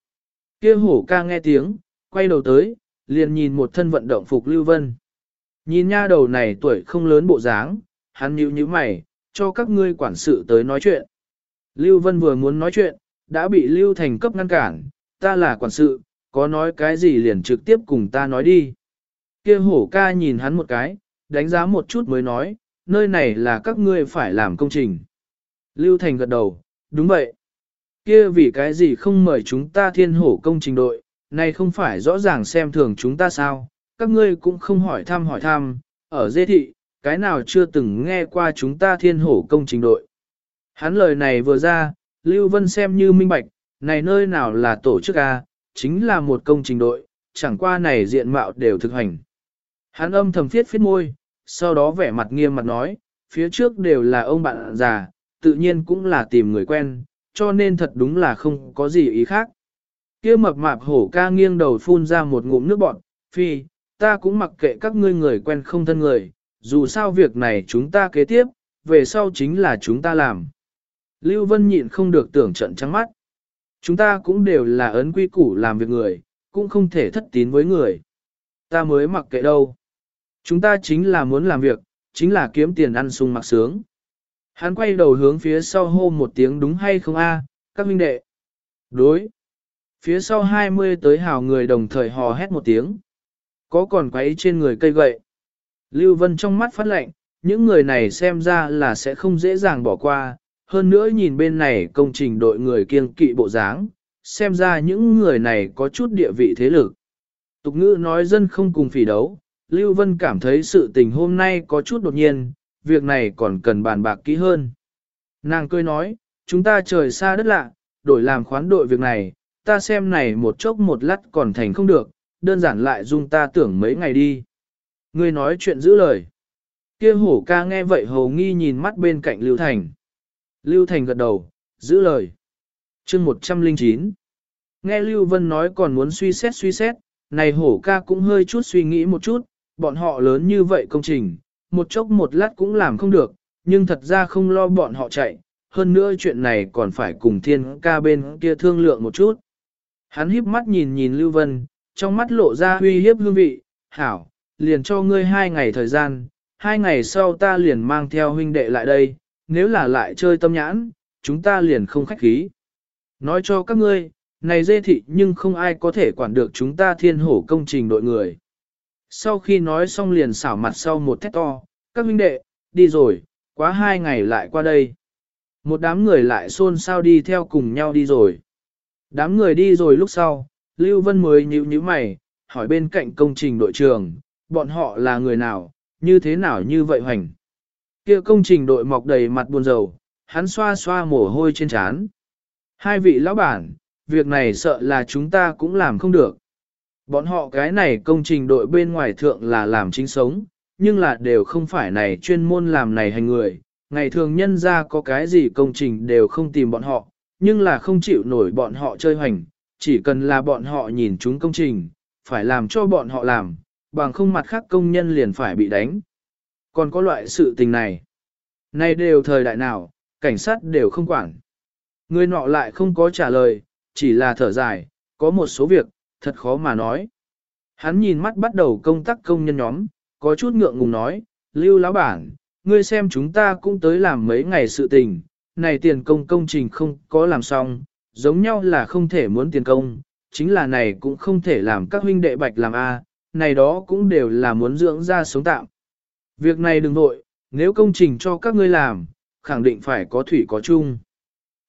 Kia hổ ca nghe tiếng, quay đầu tới, liền nhìn một thân vận động phục Lưu Vân. Nhìn nha đầu này tuổi không lớn bộ dáng, hắn nhíu nhíu mày, cho các ngươi quản sự tới nói chuyện. Lưu Vân vừa muốn nói chuyện, đã bị Lưu Thành cấp ngăn cản, ta là quản sự, có nói cái gì liền trực tiếp cùng ta nói đi. Kia hổ ca nhìn hắn một cái, đánh giá một chút mới nói, nơi này là các ngươi phải làm công trình. Lưu Thành gật đầu, đúng vậy. Kia vì cái gì không mời chúng ta thiên hổ công trình đội, này không phải rõ ràng xem thường chúng ta sao, các ngươi cũng không hỏi thăm hỏi thăm, ở dê thị, cái nào chưa từng nghe qua chúng ta thiên hổ công trình đội. Hắn lời này vừa ra, Lưu Vân xem như minh bạch, này nơi nào là tổ chức A, chính là một công trình đội, chẳng qua này diện mạo đều thực hành. Hắn âm thầm thiết phiết môi, sau đó vẻ mặt nghiêm mặt nói, phía trước đều là ông bạn già, tự nhiên cũng là tìm người quen, cho nên thật đúng là không có gì ý khác. Kia mập mạp hổ ca nghiêng đầu phun ra một ngụm nước bọt, phi, ta cũng mặc kệ các ngươi người quen không thân người, dù sao việc này chúng ta kế tiếp, về sau chính là chúng ta làm. Lưu Vân nhịn không được tưởng trận trắng mắt. Chúng ta cũng đều là ấn quy củ làm việc người, cũng không thể thất tín với người. Ta mới mặc kệ đâu. Chúng ta chính là muốn làm việc, chính là kiếm tiền ăn sung mặc sướng. Hắn quay đầu hướng phía sau hô một tiếng đúng hay không a, các minh đệ. Đối. Phía sau 20 tới hào người đồng thời hò hét một tiếng. Có còn quấy trên người cây gậy. Lưu Vân trong mắt phát lạnh, những người này xem ra là sẽ không dễ dàng bỏ qua, hơn nữa nhìn bên này công trình đội người kiêng kỵ bộ dáng, xem ra những người này có chút địa vị thế lực. Tục ngữ nói dân không cùng phỉ đấu, Lưu Vân cảm thấy sự tình hôm nay có chút đột nhiên, việc này còn cần bàn bạc kỹ hơn. Nàng cười nói, chúng ta trời xa đất lạ, đổi làm khoán đội việc này, ta xem này một chốc một lát còn thành không được, đơn giản lại dung ta tưởng mấy ngày đi. Ngươi nói chuyện giữ lời. Kia hổ ca nghe vậy hầu nghi nhìn mắt bên cạnh Lưu Thành. Lưu Thành gật đầu, giữ lời. chương 109. Nghe Lưu Vân nói còn muốn suy xét suy xét, này hổ ca cũng hơi chút suy nghĩ một chút, bọn họ lớn như vậy công trình, một chốc một lát cũng làm không được, nhưng thật ra không lo bọn họ chạy, hơn nữa chuyện này còn phải cùng thiên ca bên kia thương lượng một chút. Hắn híp mắt nhìn nhìn Lưu Vân, trong mắt lộ ra uy hiếp hương vị, hảo, liền cho ngươi hai ngày thời gian, hai ngày sau ta liền mang theo huynh đệ lại đây, nếu là lại chơi tâm nhãn, chúng ta liền không khách khí. Nói cho các ngươi, này dê thị nhưng không ai có thể quản được chúng ta thiên hổ công trình đội người. Sau khi nói xong liền xảo mặt sau một thét to, các huynh đệ, đi rồi, quá hai ngày lại qua đây. Một đám người lại xôn xao đi theo cùng nhau đi rồi. Đám người đi rồi lúc sau, Lưu Vân mới nhíu nhíu mày, hỏi bên cạnh công trình đội trưởng, bọn họ là người nào, như thế nào như vậy hoành. Kia công trình đội mọc đầy mặt buồn rầu, hắn xoa xoa mồ hôi trên trán. Hai vị lão bản, việc này sợ là chúng ta cũng làm không được. Bọn họ cái này công trình đội bên ngoài thượng là làm chính sống, nhưng là đều không phải này chuyên môn làm này hành người. Ngày thường nhân ra có cái gì công trình đều không tìm bọn họ, nhưng là không chịu nổi bọn họ chơi hoành, chỉ cần là bọn họ nhìn chúng công trình, phải làm cho bọn họ làm, bằng không mặt khác công nhân liền phải bị đánh. Còn có loại sự tình này. Này đều thời đại nào, cảnh sát đều không quản. Người nọ lại không có trả lời, chỉ là thở dài, có một số việc, thật khó mà nói. Hắn nhìn mắt bắt đầu công tác công nhân nhóm, có chút ngượng ngùng nói, Lưu lão bản, ngươi xem chúng ta cũng tới làm mấy ngày sự tình, này tiền công công trình không có làm xong, giống nhau là không thể muốn tiền công, chính là này cũng không thể làm các huynh đệ bạch làm A, này đó cũng đều là muốn dưỡng ra sống tạm. Việc này đừng vội, nếu công trình cho các ngươi làm, khẳng định phải có thủy có chung.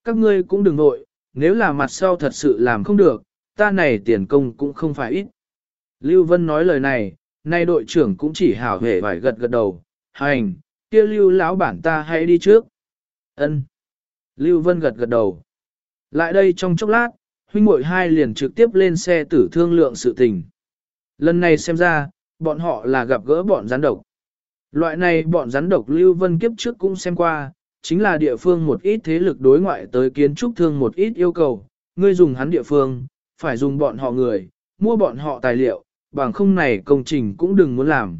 Các ngươi cũng đừng vội, nếu là mặt sau thật sự làm không được, ta này tiền công cũng không phải ít. Lưu Vân nói lời này, nay đội trưởng cũng chỉ hảo hề phải gật gật đầu, hành, kia Lưu lão bản ta hãy đi trước. Ân. Lưu Vân gật gật đầu. Lại đây trong chốc lát, huynh muội hai liền trực tiếp lên xe tử thương lượng sự tình. Lần này xem ra, bọn họ là gặp gỡ bọn gián độc. Loại này bọn rắn độc Lưu Vân kiếp trước cũng xem qua, chính là địa phương một ít thế lực đối ngoại tới kiến trúc thương một ít yêu cầu, ngươi dùng hắn địa phương, phải dùng bọn họ người, mua bọn họ tài liệu, bằng không này công trình cũng đừng muốn làm.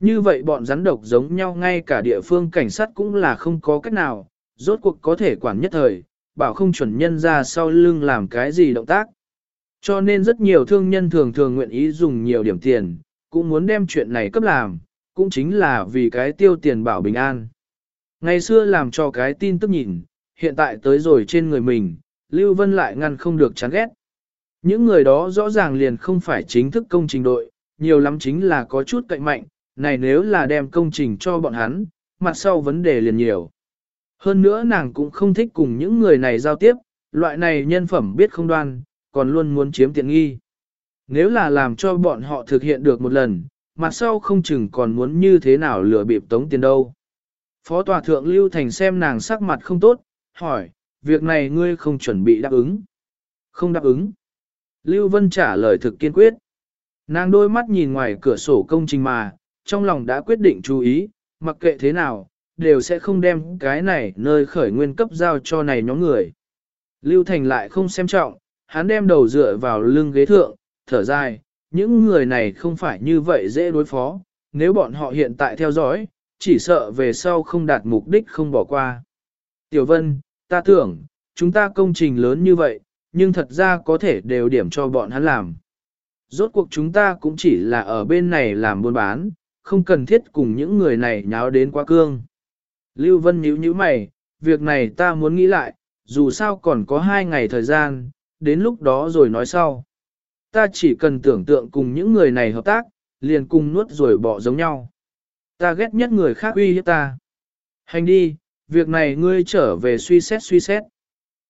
Như vậy bọn rắn độc giống nhau ngay cả địa phương cảnh sát cũng là không có cách nào, rốt cuộc có thể quản nhất thời, bảo không chuẩn nhân ra sau lưng làm cái gì động tác. Cho nên rất nhiều thương nhân thường thường nguyện ý dùng nhiều điểm tiền, cũng muốn đem chuyện này cấp làm, cũng chính là vì cái tiêu tiền bảo bình an. Ngày xưa làm cho cái tin tức nhìn, hiện tại tới rồi trên người mình, Lưu Vân lại ngăn không được chán ghét. Những người đó rõ ràng liền không phải chính thức công trình đội, nhiều lắm chính là có chút cậy mạnh, này nếu là đem công trình cho bọn hắn, mặt sau vấn đề liền nhiều. Hơn nữa nàng cũng không thích cùng những người này giao tiếp, loại này nhân phẩm biết không đoan, còn luôn muốn chiếm tiện nghi. Nếu là làm cho bọn họ thực hiện được một lần, mặt sau không chừng còn muốn như thế nào lừa bịp tống tiền đâu. Phó tòa thượng Lưu Thành xem nàng sắc mặt không tốt, hỏi, việc này ngươi không chuẩn bị đáp ứng. Không đáp ứng. Lưu Vân trả lời thực kiên quyết. Nàng đôi mắt nhìn ngoài cửa sổ công trình mà, trong lòng đã quyết định chú ý, mặc kệ thế nào, đều sẽ không đem cái này nơi khởi nguyên cấp giao cho này nhóm người. Lưu Thành lại không xem trọng, hắn đem đầu dựa vào lưng ghế thượng, thở dài, những người này không phải như vậy dễ đối phó, nếu bọn họ hiện tại theo dõi, chỉ sợ về sau không đạt mục đích không bỏ qua. Tiểu Vân, ta tưởng, chúng ta công trình lớn như vậy, nhưng thật ra có thể đều điểm cho bọn hắn làm. Rốt cuộc chúng ta cũng chỉ là ở bên này làm buôn bán, không cần thiết cùng những người này nháo đến quá cương. Lưu Vân nhíu nhíu mày, việc này ta muốn nghĩ lại, dù sao còn có hai ngày thời gian, đến lúc đó rồi nói sau. Ta chỉ cần tưởng tượng cùng những người này hợp tác, liền cùng nuốt rồi bỏ giống nhau. Ta ghét nhất người khác uy hiếp ta. Hành đi, việc này ngươi trở về suy xét suy xét.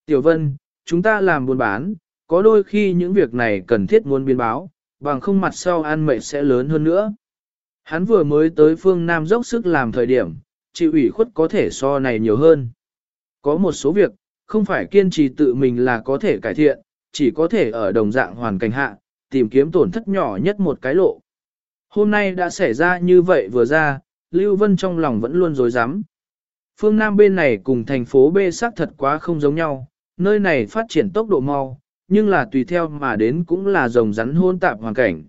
Tiểu Vân, chúng ta làm buôn bán, có đôi khi những việc này cần thiết muốn biến báo, bằng không mặt sau ăn mệt sẽ lớn hơn nữa. Hắn vừa mới tới phương Nam dốc sức làm thời điểm, chịu ủy khuất có thể so này nhiều hơn. Có một số việc, không phải kiên trì tự mình là có thể cải thiện, chỉ có thể ở đồng dạng hoàn cảnh hạ, tìm kiếm tổn thất nhỏ nhất một cái lộ. Hôm nay đã xảy ra như vậy vừa ra, Lưu Vân trong lòng vẫn luôn dối rắm Phương Nam bên này cùng thành phố B xác thật quá không giống nhau, nơi này phát triển tốc độ mau, nhưng là tùy theo mà đến cũng là rồng rắn hôn tạp hoàn cảnh.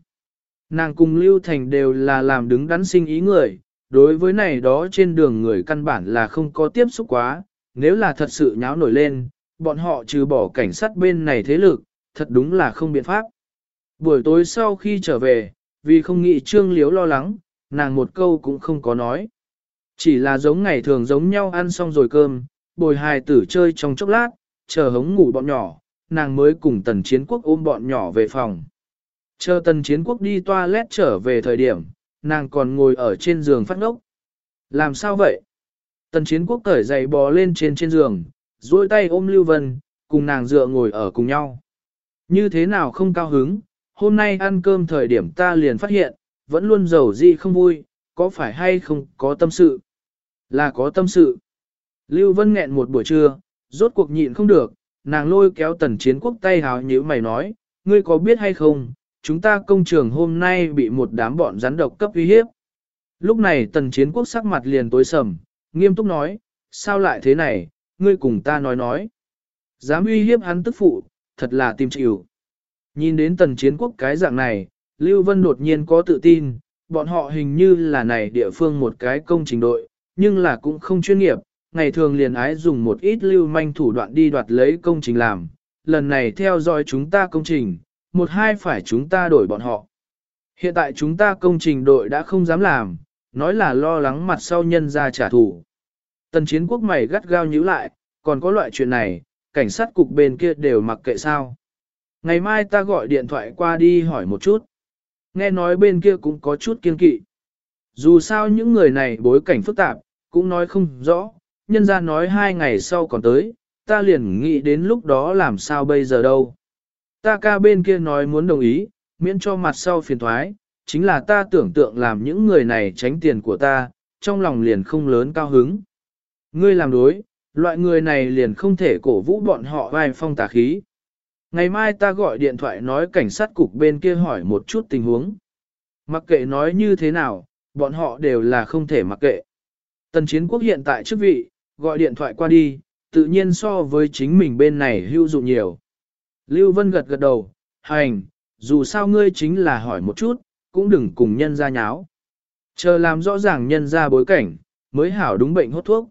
Nàng cùng Lưu Thành đều là làm đứng đắn sinh ý người, đối với này đó trên đường người căn bản là không có tiếp xúc quá, nếu là thật sự nháo nổi lên, bọn họ trừ bỏ cảnh sát bên này thế lực, thật đúng là không biện pháp. Buổi tối sau khi trở về, vì không nghĩ trương liếu lo lắng, nàng một câu cũng không có nói. Chỉ là giống ngày thường giống nhau ăn xong rồi cơm, bồi hài tử chơi trong chốc lát, chờ hống ngủ bọn nhỏ, nàng mới cùng tần chiến quốc ôm bọn nhỏ về phòng. Chờ tần chiến quốc đi toilet trở về thời điểm, nàng còn ngồi ở trên giường phát ngốc. Làm sao vậy? Tần chiến quốc cởi giày bò lên trên trên giường, duỗi tay ôm Lưu Vân, cùng nàng dựa ngồi ở cùng nhau. Như thế nào không cao hứng, hôm nay ăn cơm thời điểm ta liền phát hiện, vẫn luôn giàu gì không vui, có phải hay không có tâm sự? Là có tâm sự. Lưu Vân nghẹn một buổi trưa, rốt cuộc nhịn không được, nàng lôi kéo tần chiến quốc tay hào như mày nói, ngươi có biết hay không, chúng ta công trường hôm nay bị một đám bọn rắn độc cấp uy hiếp. Lúc này tần chiến quốc sắc mặt liền tối sầm, nghiêm túc nói, sao lại thế này, ngươi cùng ta nói nói. Dám uy hiếp hắn tức phụ, thật là tìm chịu. Nhìn đến tần chiến quốc cái dạng này, Lưu Vân đột nhiên có tự tin, bọn họ hình như là này địa phương một cái công trình đội, nhưng là cũng không chuyên nghiệp, ngày thường liền ái dùng một ít lưu manh thủ đoạn đi đoạt lấy công trình làm, lần này theo dõi chúng ta công trình, một hai phải chúng ta đổi bọn họ. Hiện tại chúng ta công trình đội đã không dám làm, nói là lo lắng mặt sau nhân ra trả thù. Tần chiến quốc mày gắt gao nhíu lại, còn có loại chuyện này, cảnh sát cục bên kia đều mặc kệ sao. Ngày mai ta gọi điện thoại qua đi hỏi một chút. Nghe nói bên kia cũng có chút kiên kỵ. Dù sao những người này bối cảnh phức tạp, cũng nói không rõ, nhân ra nói hai ngày sau còn tới, ta liền nghĩ đến lúc đó làm sao bây giờ đâu. Ta ca bên kia nói muốn đồng ý, miễn cho mặt sau phiền thoái, chính là ta tưởng tượng làm những người này tránh tiền của ta, trong lòng liền không lớn cao hứng. Ngươi làm đối, loại người này liền không thể cổ vũ bọn họ vai phong tà khí. Ngày mai ta gọi điện thoại nói cảnh sát cục bên kia hỏi một chút tình huống. Mặc kệ nói như thế nào, bọn họ đều là không thể mặc kệ. Tần chiến quốc hiện tại chức vị, gọi điện thoại qua đi, tự nhiên so với chính mình bên này hữu dụng nhiều. Lưu Vân gật gật đầu, hành, dù sao ngươi chính là hỏi một chút, cũng đừng cùng nhân ra nháo. Chờ làm rõ ràng nhân ra bối cảnh, mới hảo đúng bệnh hốt thuốc.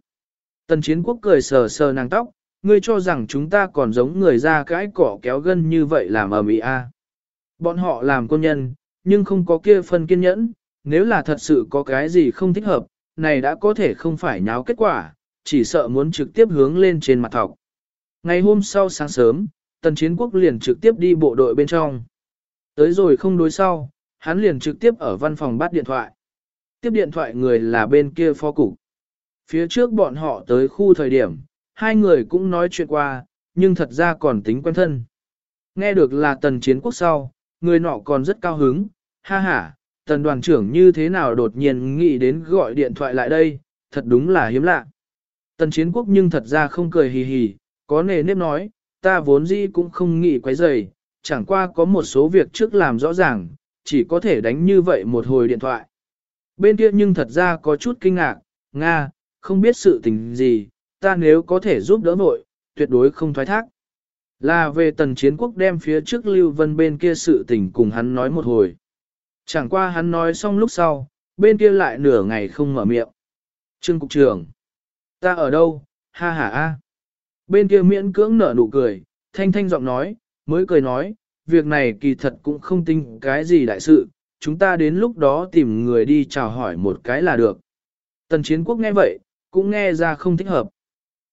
Tần chiến quốc cười sờ sờ nàng tóc, ngươi cho rằng chúng ta còn giống người ra cái cỏ kéo gân như vậy làm ở Mỹ A. Bọn họ làm quân nhân, nhưng không có kia phân kiên nhẫn, nếu là thật sự có cái gì không thích hợp, này đã có thể không phải nháo kết quả, chỉ sợ muốn trực tiếp hướng lên trên mặt thọc. Ngày hôm sau sáng sớm, tần chiến quốc liền trực tiếp đi bộ đội bên trong. Tới rồi không đối sau, hắn liền trực tiếp ở văn phòng bắt điện thoại. Tiếp điện thoại người là bên kia phó cục. Phía trước bọn họ tới khu thời điểm, hai người cũng nói chuyện qua, nhưng thật ra còn tính quen thân. Nghe được là tần chiến quốc sau, người nọ còn rất cao hứng, ha ha, tần đoàn trưởng như thế nào đột nhiên nghĩ đến gọi điện thoại lại đây, thật đúng là hiếm lạ. Tần chiến quốc nhưng thật ra không cười hì hì, có nề nếp nói, ta vốn dĩ cũng không nghĩ quấy rầy, chẳng qua có một số việc trước làm rõ ràng, chỉ có thể đánh như vậy một hồi điện thoại. Bên kia nhưng thật ra có chút kinh ngạc, Nga, không biết sự tình gì, ta nếu có thể giúp đỡ vội, tuyệt đối không thoái thác. Là về tần chiến quốc đem phía trước Lưu Vân bên kia sự tình cùng hắn nói một hồi. Chẳng qua hắn nói xong lúc sau, bên kia lại nửa ngày không mở miệng. Trương Cục trưởng, ta ở đâu, ha ha a. Bên kia miễn cưỡng nở nụ cười, thanh thanh giọng nói, mới cười nói, việc này kỳ thật cũng không tin cái gì đại sự, chúng ta đến lúc đó tìm người đi chào hỏi một cái là được. Tần chiến quốc nghe vậy, cũng nghe ra không thích hợp.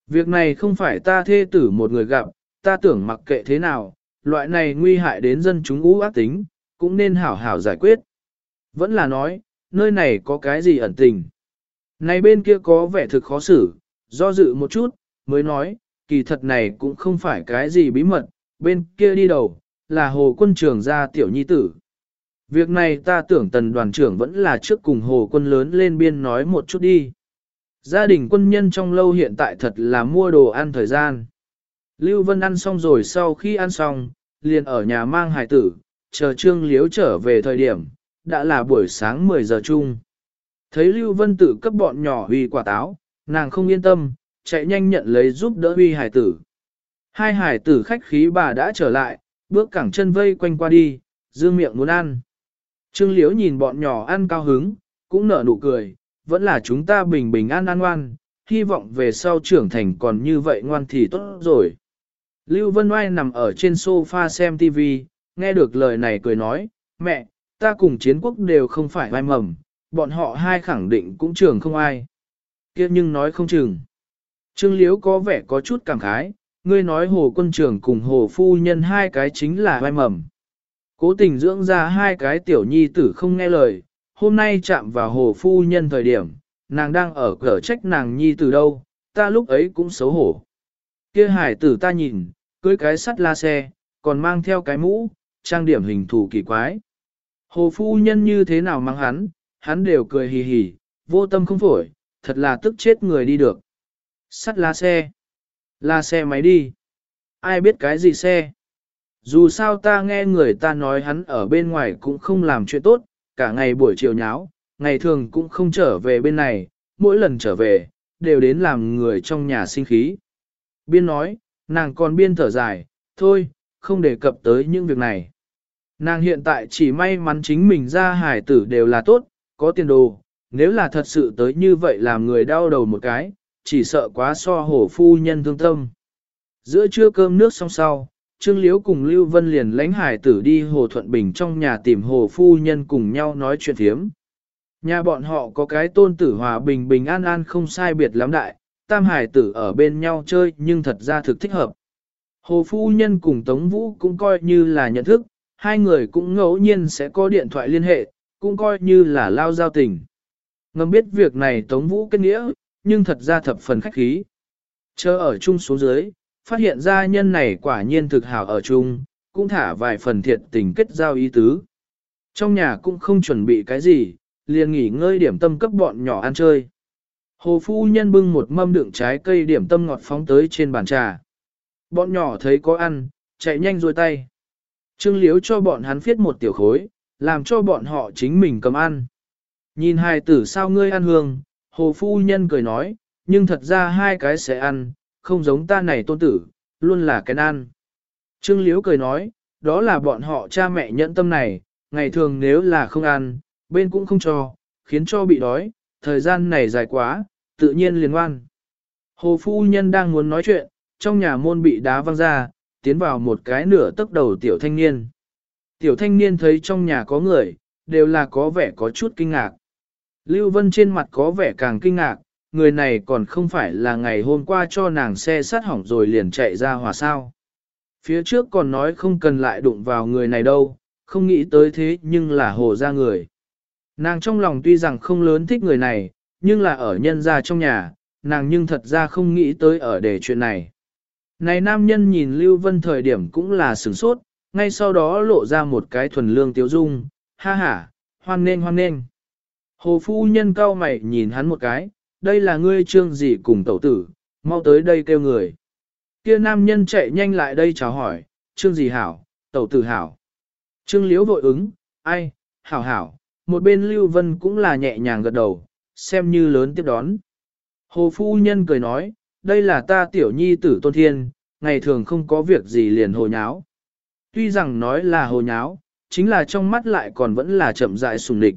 Việc này không phải ta thê tử một người gặp, ta tưởng mặc kệ thế nào, loại này nguy hại đến dân chúng ú ác tính, cũng nên hảo hảo giải quyết. Vẫn là nói, nơi này có cái gì ẩn tình. Này bên kia có vẻ thực khó xử, do dự một chút, mới nói, kỳ thật này cũng không phải cái gì bí mật, bên kia đi đầu, là hồ quân trưởng gia tiểu nhi tử. Việc này ta tưởng tần đoàn trưởng vẫn là trước cùng hồ quân lớn lên biên nói một chút đi. Gia đình quân nhân trong lâu hiện tại thật là mua đồ ăn thời gian. Lưu Vân ăn xong rồi sau khi ăn xong, liền ở nhà mang hải tử, chờ Trương Liếu trở về thời điểm, đã là buổi sáng 10 giờ chung. Thấy Lưu Vân Tử cấp bọn nhỏ huy quả táo, nàng không yên tâm, chạy nhanh nhận lấy giúp đỡ huy hải tử. Hai hải tử khách khí bà đã trở lại, bước cẳng chân vây quanh qua đi, dương miệng muốn ăn. Trương Liễu nhìn bọn nhỏ ăn cao hứng, cũng nở nụ cười, vẫn là chúng ta bình bình an an ngoan, hy vọng về sau trưởng thành còn như vậy ngoan thì tốt rồi. Lưu Vân Oai nằm ở trên sofa xem TV, nghe được lời này cười nói, mẹ, ta cùng chiến quốc đều không phải vai mầm, bọn họ hai khẳng định cũng trường không ai. kia nhưng nói không chừng. Trương Liễu có vẻ có chút cảm khái, ngươi nói hồ quân trưởng cùng hồ phu nhân hai cái chính là vai mầm. Cố tình dưỡng ra hai cái tiểu nhi tử không nghe lời, hôm nay chạm vào hồ phu nhân thời điểm, nàng đang ở cửa trách nàng nhi tử đâu, ta lúc ấy cũng xấu hổ. kia hải tử ta nhìn, cưới cái sắt la xe, còn mang theo cái mũ, trang điểm hình thù kỳ quái. Hồ phu nhân như thế nào mang hắn, hắn đều cười hì hì, vô tâm không phổi, thật là tức chết người đi được. Sắt lá xe. Là xe máy đi. Ai biết cái gì xe? Dù sao ta nghe người ta nói hắn ở bên ngoài cũng không làm chuyện tốt, cả ngày buổi chiều nháo, ngày thường cũng không trở về bên này, mỗi lần trở về, đều đến làm người trong nhà sinh khí. Biên nói, nàng còn biên thở dài, thôi, không đề cập tới những việc này. Nàng hiện tại chỉ may mắn chính mình ra hải tử đều là tốt, có tiền đồ, nếu là thật sự tới như vậy làm người đau đầu một cái, chỉ sợ quá so hổ phu nhân thương tâm. Giữa trưa cơm nước xong sau, Trương Liễu cùng Lưu Vân liền lãnh hải tử đi Hồ Thuận Bình trong nhà tìm Hồ Phu Nhân cùng nhau nói chuyện thiếm. Nhà bọn họ có cái tôn tử hòa bình bình an an không sai biệt lắm đại, tam hải tử ở bên nhau chơi nhưng thật ra thực thích hợp. Hồ Phu Nhân cùng Tống Vũ cũng coi như là nhận thức, hai người cũng ngẫu nhiên sẽ có điện thoại liên hệ, cũng coi như là lao giao tình. Ngầm biết việc này Tống Vũ kết nghĩa, nhưng thật ra thập phần khách khí. Chờ ở chung xuống dưới, phát hiện ra nhân này quả nhiên thực hảo ở chung, cũng thả vài phần thiệt tình kết giao ý tứ. Trong nhà cũng không chuẩn bị cái gì, liền nghỉ ngơi điểm tâm cấp bọn nhỏ ăn chơi. Hồ phu nhân bưng một mâm đựng trái cây điểm tâm ngọt phóng tới trên bàn trà. Bọn nhỏ thấy có ăn, chạy nhanh rồi tay. Trương liếu cho bọn hắn viết một tiểu khối, làm cho bọn họ chính mình cầm ăn. Nhìn hai tử sao ngươi ăn hương, hồ phu nhân cười nói, nhưng thật ra hai cái sẽ ăn, không giống ta này tôn tử, luôn là cái ăn. Trương Liễu cười nói, đó là bọn họ cha mẹ nhẫn tâm này, ngày thường nếu là không ăn, bên cũng không cho, khiến cho bị đói, thời gian này dài quá, tự nhiên liền ngoan. Hồ phu nhân đang muốn nói chuyện, trong nhà môn bị đá văng ra, tiến vào một cái nửa tấc đầu tiểu thanh niên. Tiểu thanh niên thấy trong nhà có người, đều là có vẻ có chút kinh ngạc. Lưu Vân trên mặt có vẻ càng kinh ngạc, người này còn không phải là ngày hôm qua cho nàng xe sát hỏng rồi liền chạy ra hòa sao. Phía trước còn nói không cần lại đụng vào người này đâu, không nghĩ tới thế nhưng là hồ ra người. Nàng trong lòng tuy rằng không lớn thích người này, nhưng là ở nhân gia trong nhà, nàng nhưng thật ra không nghĩ tới ở để chuyện này. Này nam nhân nhìn Lưu Vân thời điểm cũng là sửng sốt, ngay sau đó lộ ra một cái thuần lương tiếu dung, ha ha, hoan nên hoan nên. Hồ phu nhân cao mày nhìn hắn một cái, đây là ngươi trương gì cùng tẩu tử, mau tới đây kêu người. Kia nam nhân chạy nhanh lại đây chào hỏi, trương gì hảo, tẩu tử hảo. Trương liễu vội ứng, ai, hảo hảo, một bên Lưu Vân cũng là nhẹ nhàng gật đầu, xem như lớn tiếp đón. Hồ phu nhân cười nói, đây là ta tiểu nhi tử tôn thiên, ngày thường không có việc gì liền hồ nháo. Tuy rằng nói là hồ nháo, chính là trong mắt lại còn vẫn là chậm dại sùng địch.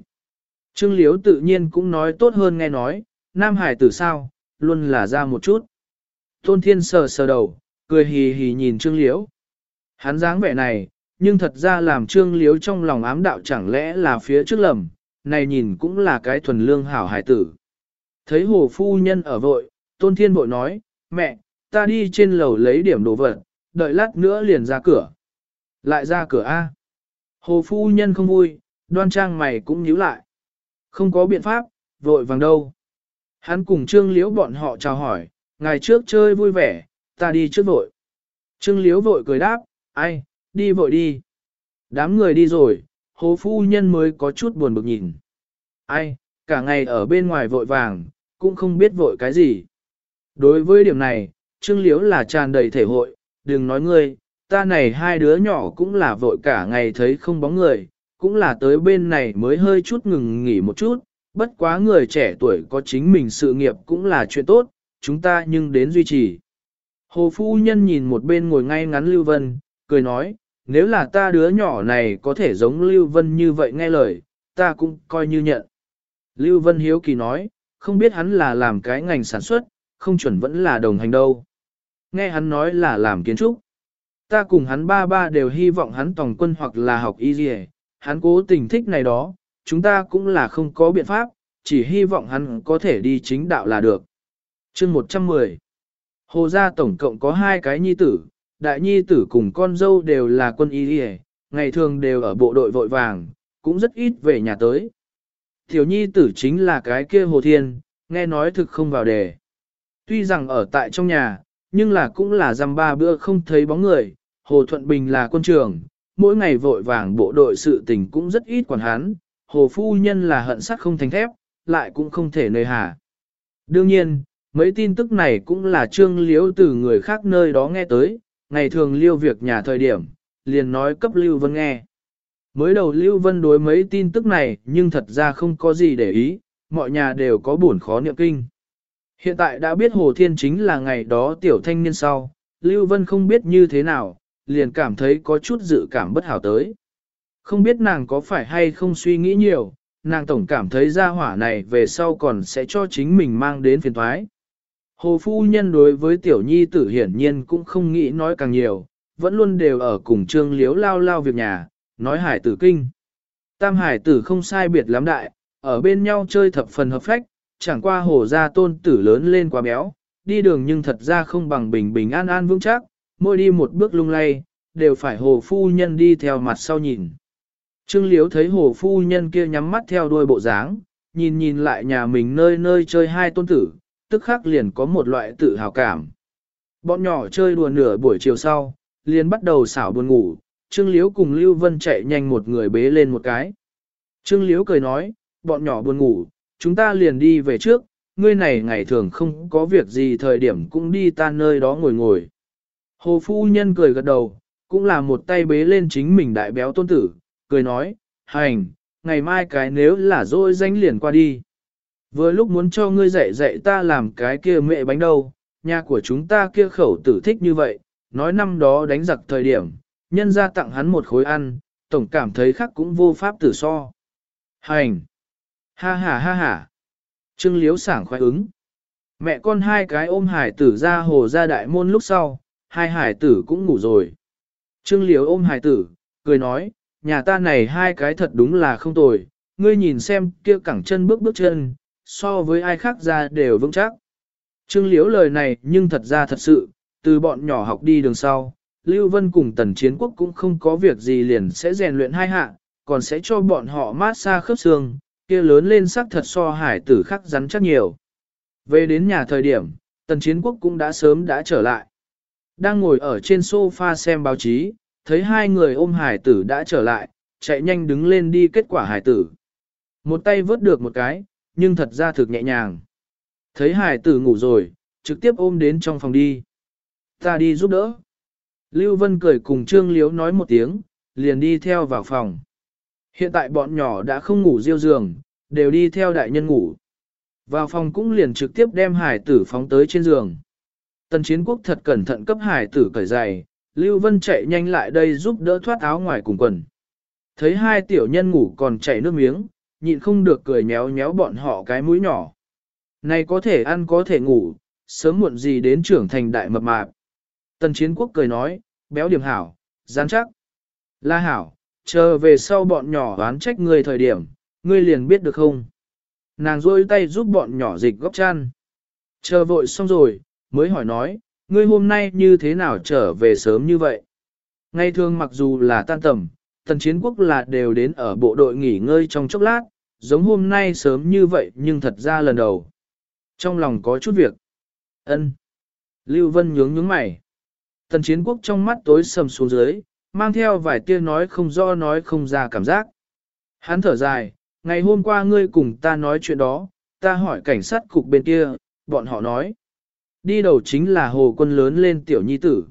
Trương Liễu tự nhiên cũng nói tốt hơn nghe nói, nam hải tử sao, luôn là ra một chút. Tôn Thiên sờ sờ đầu, cười hì hì nhìn Trương Liễu. Hắn dáng vẻ này, nhưng thật ra làm Trương Liễu trong lòng ám đạo chẳng lẽ là phía trước lầm, này nhìn cũng là cái thuần lương hảo hải tử. Thấy hồ phu nhân ở vội, Tôn Thiên bội nói, mẹ, ta đi trên lầu lấy điểm đồ vật, đợi lát nữa liền ra cửa. Lại ra cửa A. Hồ phu nhân không vui, đoan trang mày cũng nhíu lại. Không có biện pháp, vội vàng đâu. Hắn cùng Trương Liễu bọn họ chào hỏi, ngày trước chơi vui vẻ, ta đi trước vội. Trương Liễu vội cười đáp, ai, đi vội đi. Đám người đi rồi, Hồ phu nhân mới có chút buồn bực nhìn. Ai, cả ngày ở bên ngoài vội vàng, cũng không biết vội cái gì. Đối với điểm này, Trương Liễu là tràn đầy thể hội, đừng nói ngươi, ta này hai đứa nhỏ cũng là vội cả ngày thấy không bóng người, cũng là tới bên này mới hơi chút ngừng nghỉ một chút, bất quá người trẻ tuổi có chính mình sự nghiệp cũng là chuyện tốt, chúng ta nhưng đến duy trì. Hồ Phu Nhân nhìn một bên ngồi ngay ngắn Lưu Vân, cười nói, nếu là ta đứa nhỏ này có thể giống Lưu Vân như vậy nghe lời, ta cũng coi như nhận. Lưu Vân Hiếu Kỳ nói, không biết hắn là làm cái ngành sản xuất, không chuẩn vẫn là đồng hành đâu. Nghe hắn nói là làm kiến trúc. Ta cùng hắn ba ba đều hy vọng hắn tòng quân hoặc là học y gì hắn cố tình thích này đó, chúng ta cũng là không có biện pháp, chỉ hy vọng hắn có thể đi chính đạo là được. chương 110 Hồ gia tổng cộng có hai cái nhi tử, đại nhi tử cùng con dâu đều là quân y gì ngày thường đều ở bộ đội vội vàng, cũng rất ít về nhà tới. Tiểu nhi tử chính là cái kia Hồ Thiên, nghe nói thực không vào đề. Tuy rằng ở tại trong nhà, nhưng là cũng là dăm ba bữa không thấy bóng người, Hồ Thuận Bình là quân trường, mỗi ngày vội vàng bộ đội sự tình cũng rất ít quản hắn, Hồ Phu Nhân là hận sắt không thành thép, lại cũng không thể nơi hà. Đương nhiên, mấy tin tức này cũng là trương liễu từ người khác nơi đó nghe tới, ngày thường liêu việc nhà thời điểm, liền nói cấp Lưu Vân nghe. Mới đầu Lưu Vân đối mấy tin tức này nhưng thật ra không có gì để ý, mọi nhà đều có buồn khó niệm kinh. Hiện tại đã biết Hồ Thiên chính là ngày đó tiểu thanh niên sau, Lưu Vân không biết như thế nào, liền cảm thấy có chút dự cảm bất hảo tới. Không biết nàng có phải hay không suy nghĩ nhiều, nàng tổng cảm thấy gia hỏa này về sau còn sẽ cho chính mình mang đến phiền thoái. Hồ phu nhân đối với tiểu nhi tử hiển nhiên cũng không nghĩ nói càng nhiều, vẫn luôn đều ở cùng trương liếu lao lao việc nhà, nói hải tử kinh. Tam hải tử không sai biệt lắm đại, ở bên nhau chơi thập phần hợp phách, chẳng qua hồ gia tôn tử lớn lên quá béo, đi đường nhưng thật ra không bằng bình bình an an vững chắc, mỗi đi một bước lung lay, đều phải hồ phu nhân đi theo mặt sau nhìn. Trương Liếu thấy hồ phu nhân kia nhắm mắt theo đuôi bộ dáng, nhìn nhìn lại nhà mình nơi nơi chơi hai tôn tử, tức khắc liền có một loại tự hào cảm. Bọn nhỏ chơi đùa nửa buổi chiều sau, liền bắt đầu xảo buồn ngủ, Trương Liếu cùng Lưu Vân chạy nhanh một người bế lên một cái. Trương Liếu cười nói, bọn nhỏ buồn ngủ, chúng ta liền đi về trước, ngươi này ngày thường không có việc gì thời điểm cũng đi ta nơi đó ngồi ngồi. Hồ phu nhân cười gật đầu, cũng là một tay bế lên chính mình đại béo tôn tử, cười nói, hành, ngày mai cái nếu là dôi danh liền qua đi. Vừa lúc muốn cho ngươi dạy dạy ta làm cái kia mẹ bánh đâu, nhà của chúng ta kia khẩu tử thích như vậy, nói năm đó đánh giặc thời điểm, nhân ra tặng hắn một khối ăn, tổng cảm thấy khác cũng vô pháp tử so. Hành! Ha ha ha ha! Trương Liếu sảng khoái ứng. Mẹ con hai cái ôm hải tử ra hồ ra đại môn lúc sau, hai hải tử cũng ngủ rồi. Trương Liếu ôm hải tử, cười nói, nhà ta này hai cái thật đúng là không tồi, ngươi nhìn xem kia cẳng chân bước bước chân, so với ai khác ra đều vững chắc. Trương Liễu lời này nhưng thật ra thật sự, từ bọn nhỏ học đi đường sau, Lưu Vân cùng Tần Chiến Quốc cũng không có việc gì liền sẽ rèn luyện hai hạ, còn sẽ cho bọn họ mát xa khớp xương, kia lớn lên sắc thật so hải tử khắc rắn chắc nhiều. Về đến nhà thời điểm, Tần Chiến Quốc cũng đã sớm đã trở lại. Đang ngồi ở trên sofa xem báo chí, thấy hai người ôm hải tử đã trở lại, chạy nhanh đứng lên đi kết quả hải tử. Một tay vớt được một cái, nhưng thật ra thực nhẹ nhàng. Thấy hải tử ngủ rồi, trực tiếp ôm đến trong phòng đi. Ta đi giúp đỡ. Lưu Vân cười cùng Trương Liếu nói một tiếng, liền đi theo vào phòng. Hiện tại bọn nhỏ đã không ngủ riêu giường, đều đi theo đại nhân ngủ. Vào phòng cũng liền trực tiếp đem hải tử phóng tới trên giường. Tần chiến quốc thật cẩn thận cấp hải tử cởi giày, Lưu Vân chạy nhanh lại đây giúp đỡ thoát áo ngoài cùng quần. Thấy hai tiểu nhân ngủ còn chảy nước miếng, nhịn không được cười nhéo nhéo bọn họ cái mũi nhỏ. Này có thể ăn có thể ngủ, sớm muộn gì đến trưởng thành đại mập mạp. Tần chiến quốc cười nói, béo điểm hảo, rắn chắc. La hảo, chờ về sau bọn nhỏ đoán trách ngươi thời điểm, ngươi liền biết được không? Nàng rôi tay giúp bọn nhỏ dịch góc chăn. Chờ vội xong rồi, mới hỏi nói, ngươi hôm nay như thế nào trở về sớm như vậy? Ngày thường mặc dù là tan tầm, tần chiến quốc là đều đến ở bộ đội nghỉ ngơi trong chốc lát, giống hôm nay sớm như vậy nhưng thật ra lần đầu. Trong lòng có chút việc. ân Lưu Vân nhướng nhướng mày. Tần chiến quốc trong mắt tối sầm xuống dưới, mang theo vài tia nói không do nói không ra cảm giác. Hắn thở dài, ngày hôm qua ngươi cùng ta nói chuyện đó, ta hỏi cảnh sát cục bên kia, bọn họ nói. Đi đầu chính là hồ quân lớn lên tiểu nhi tử.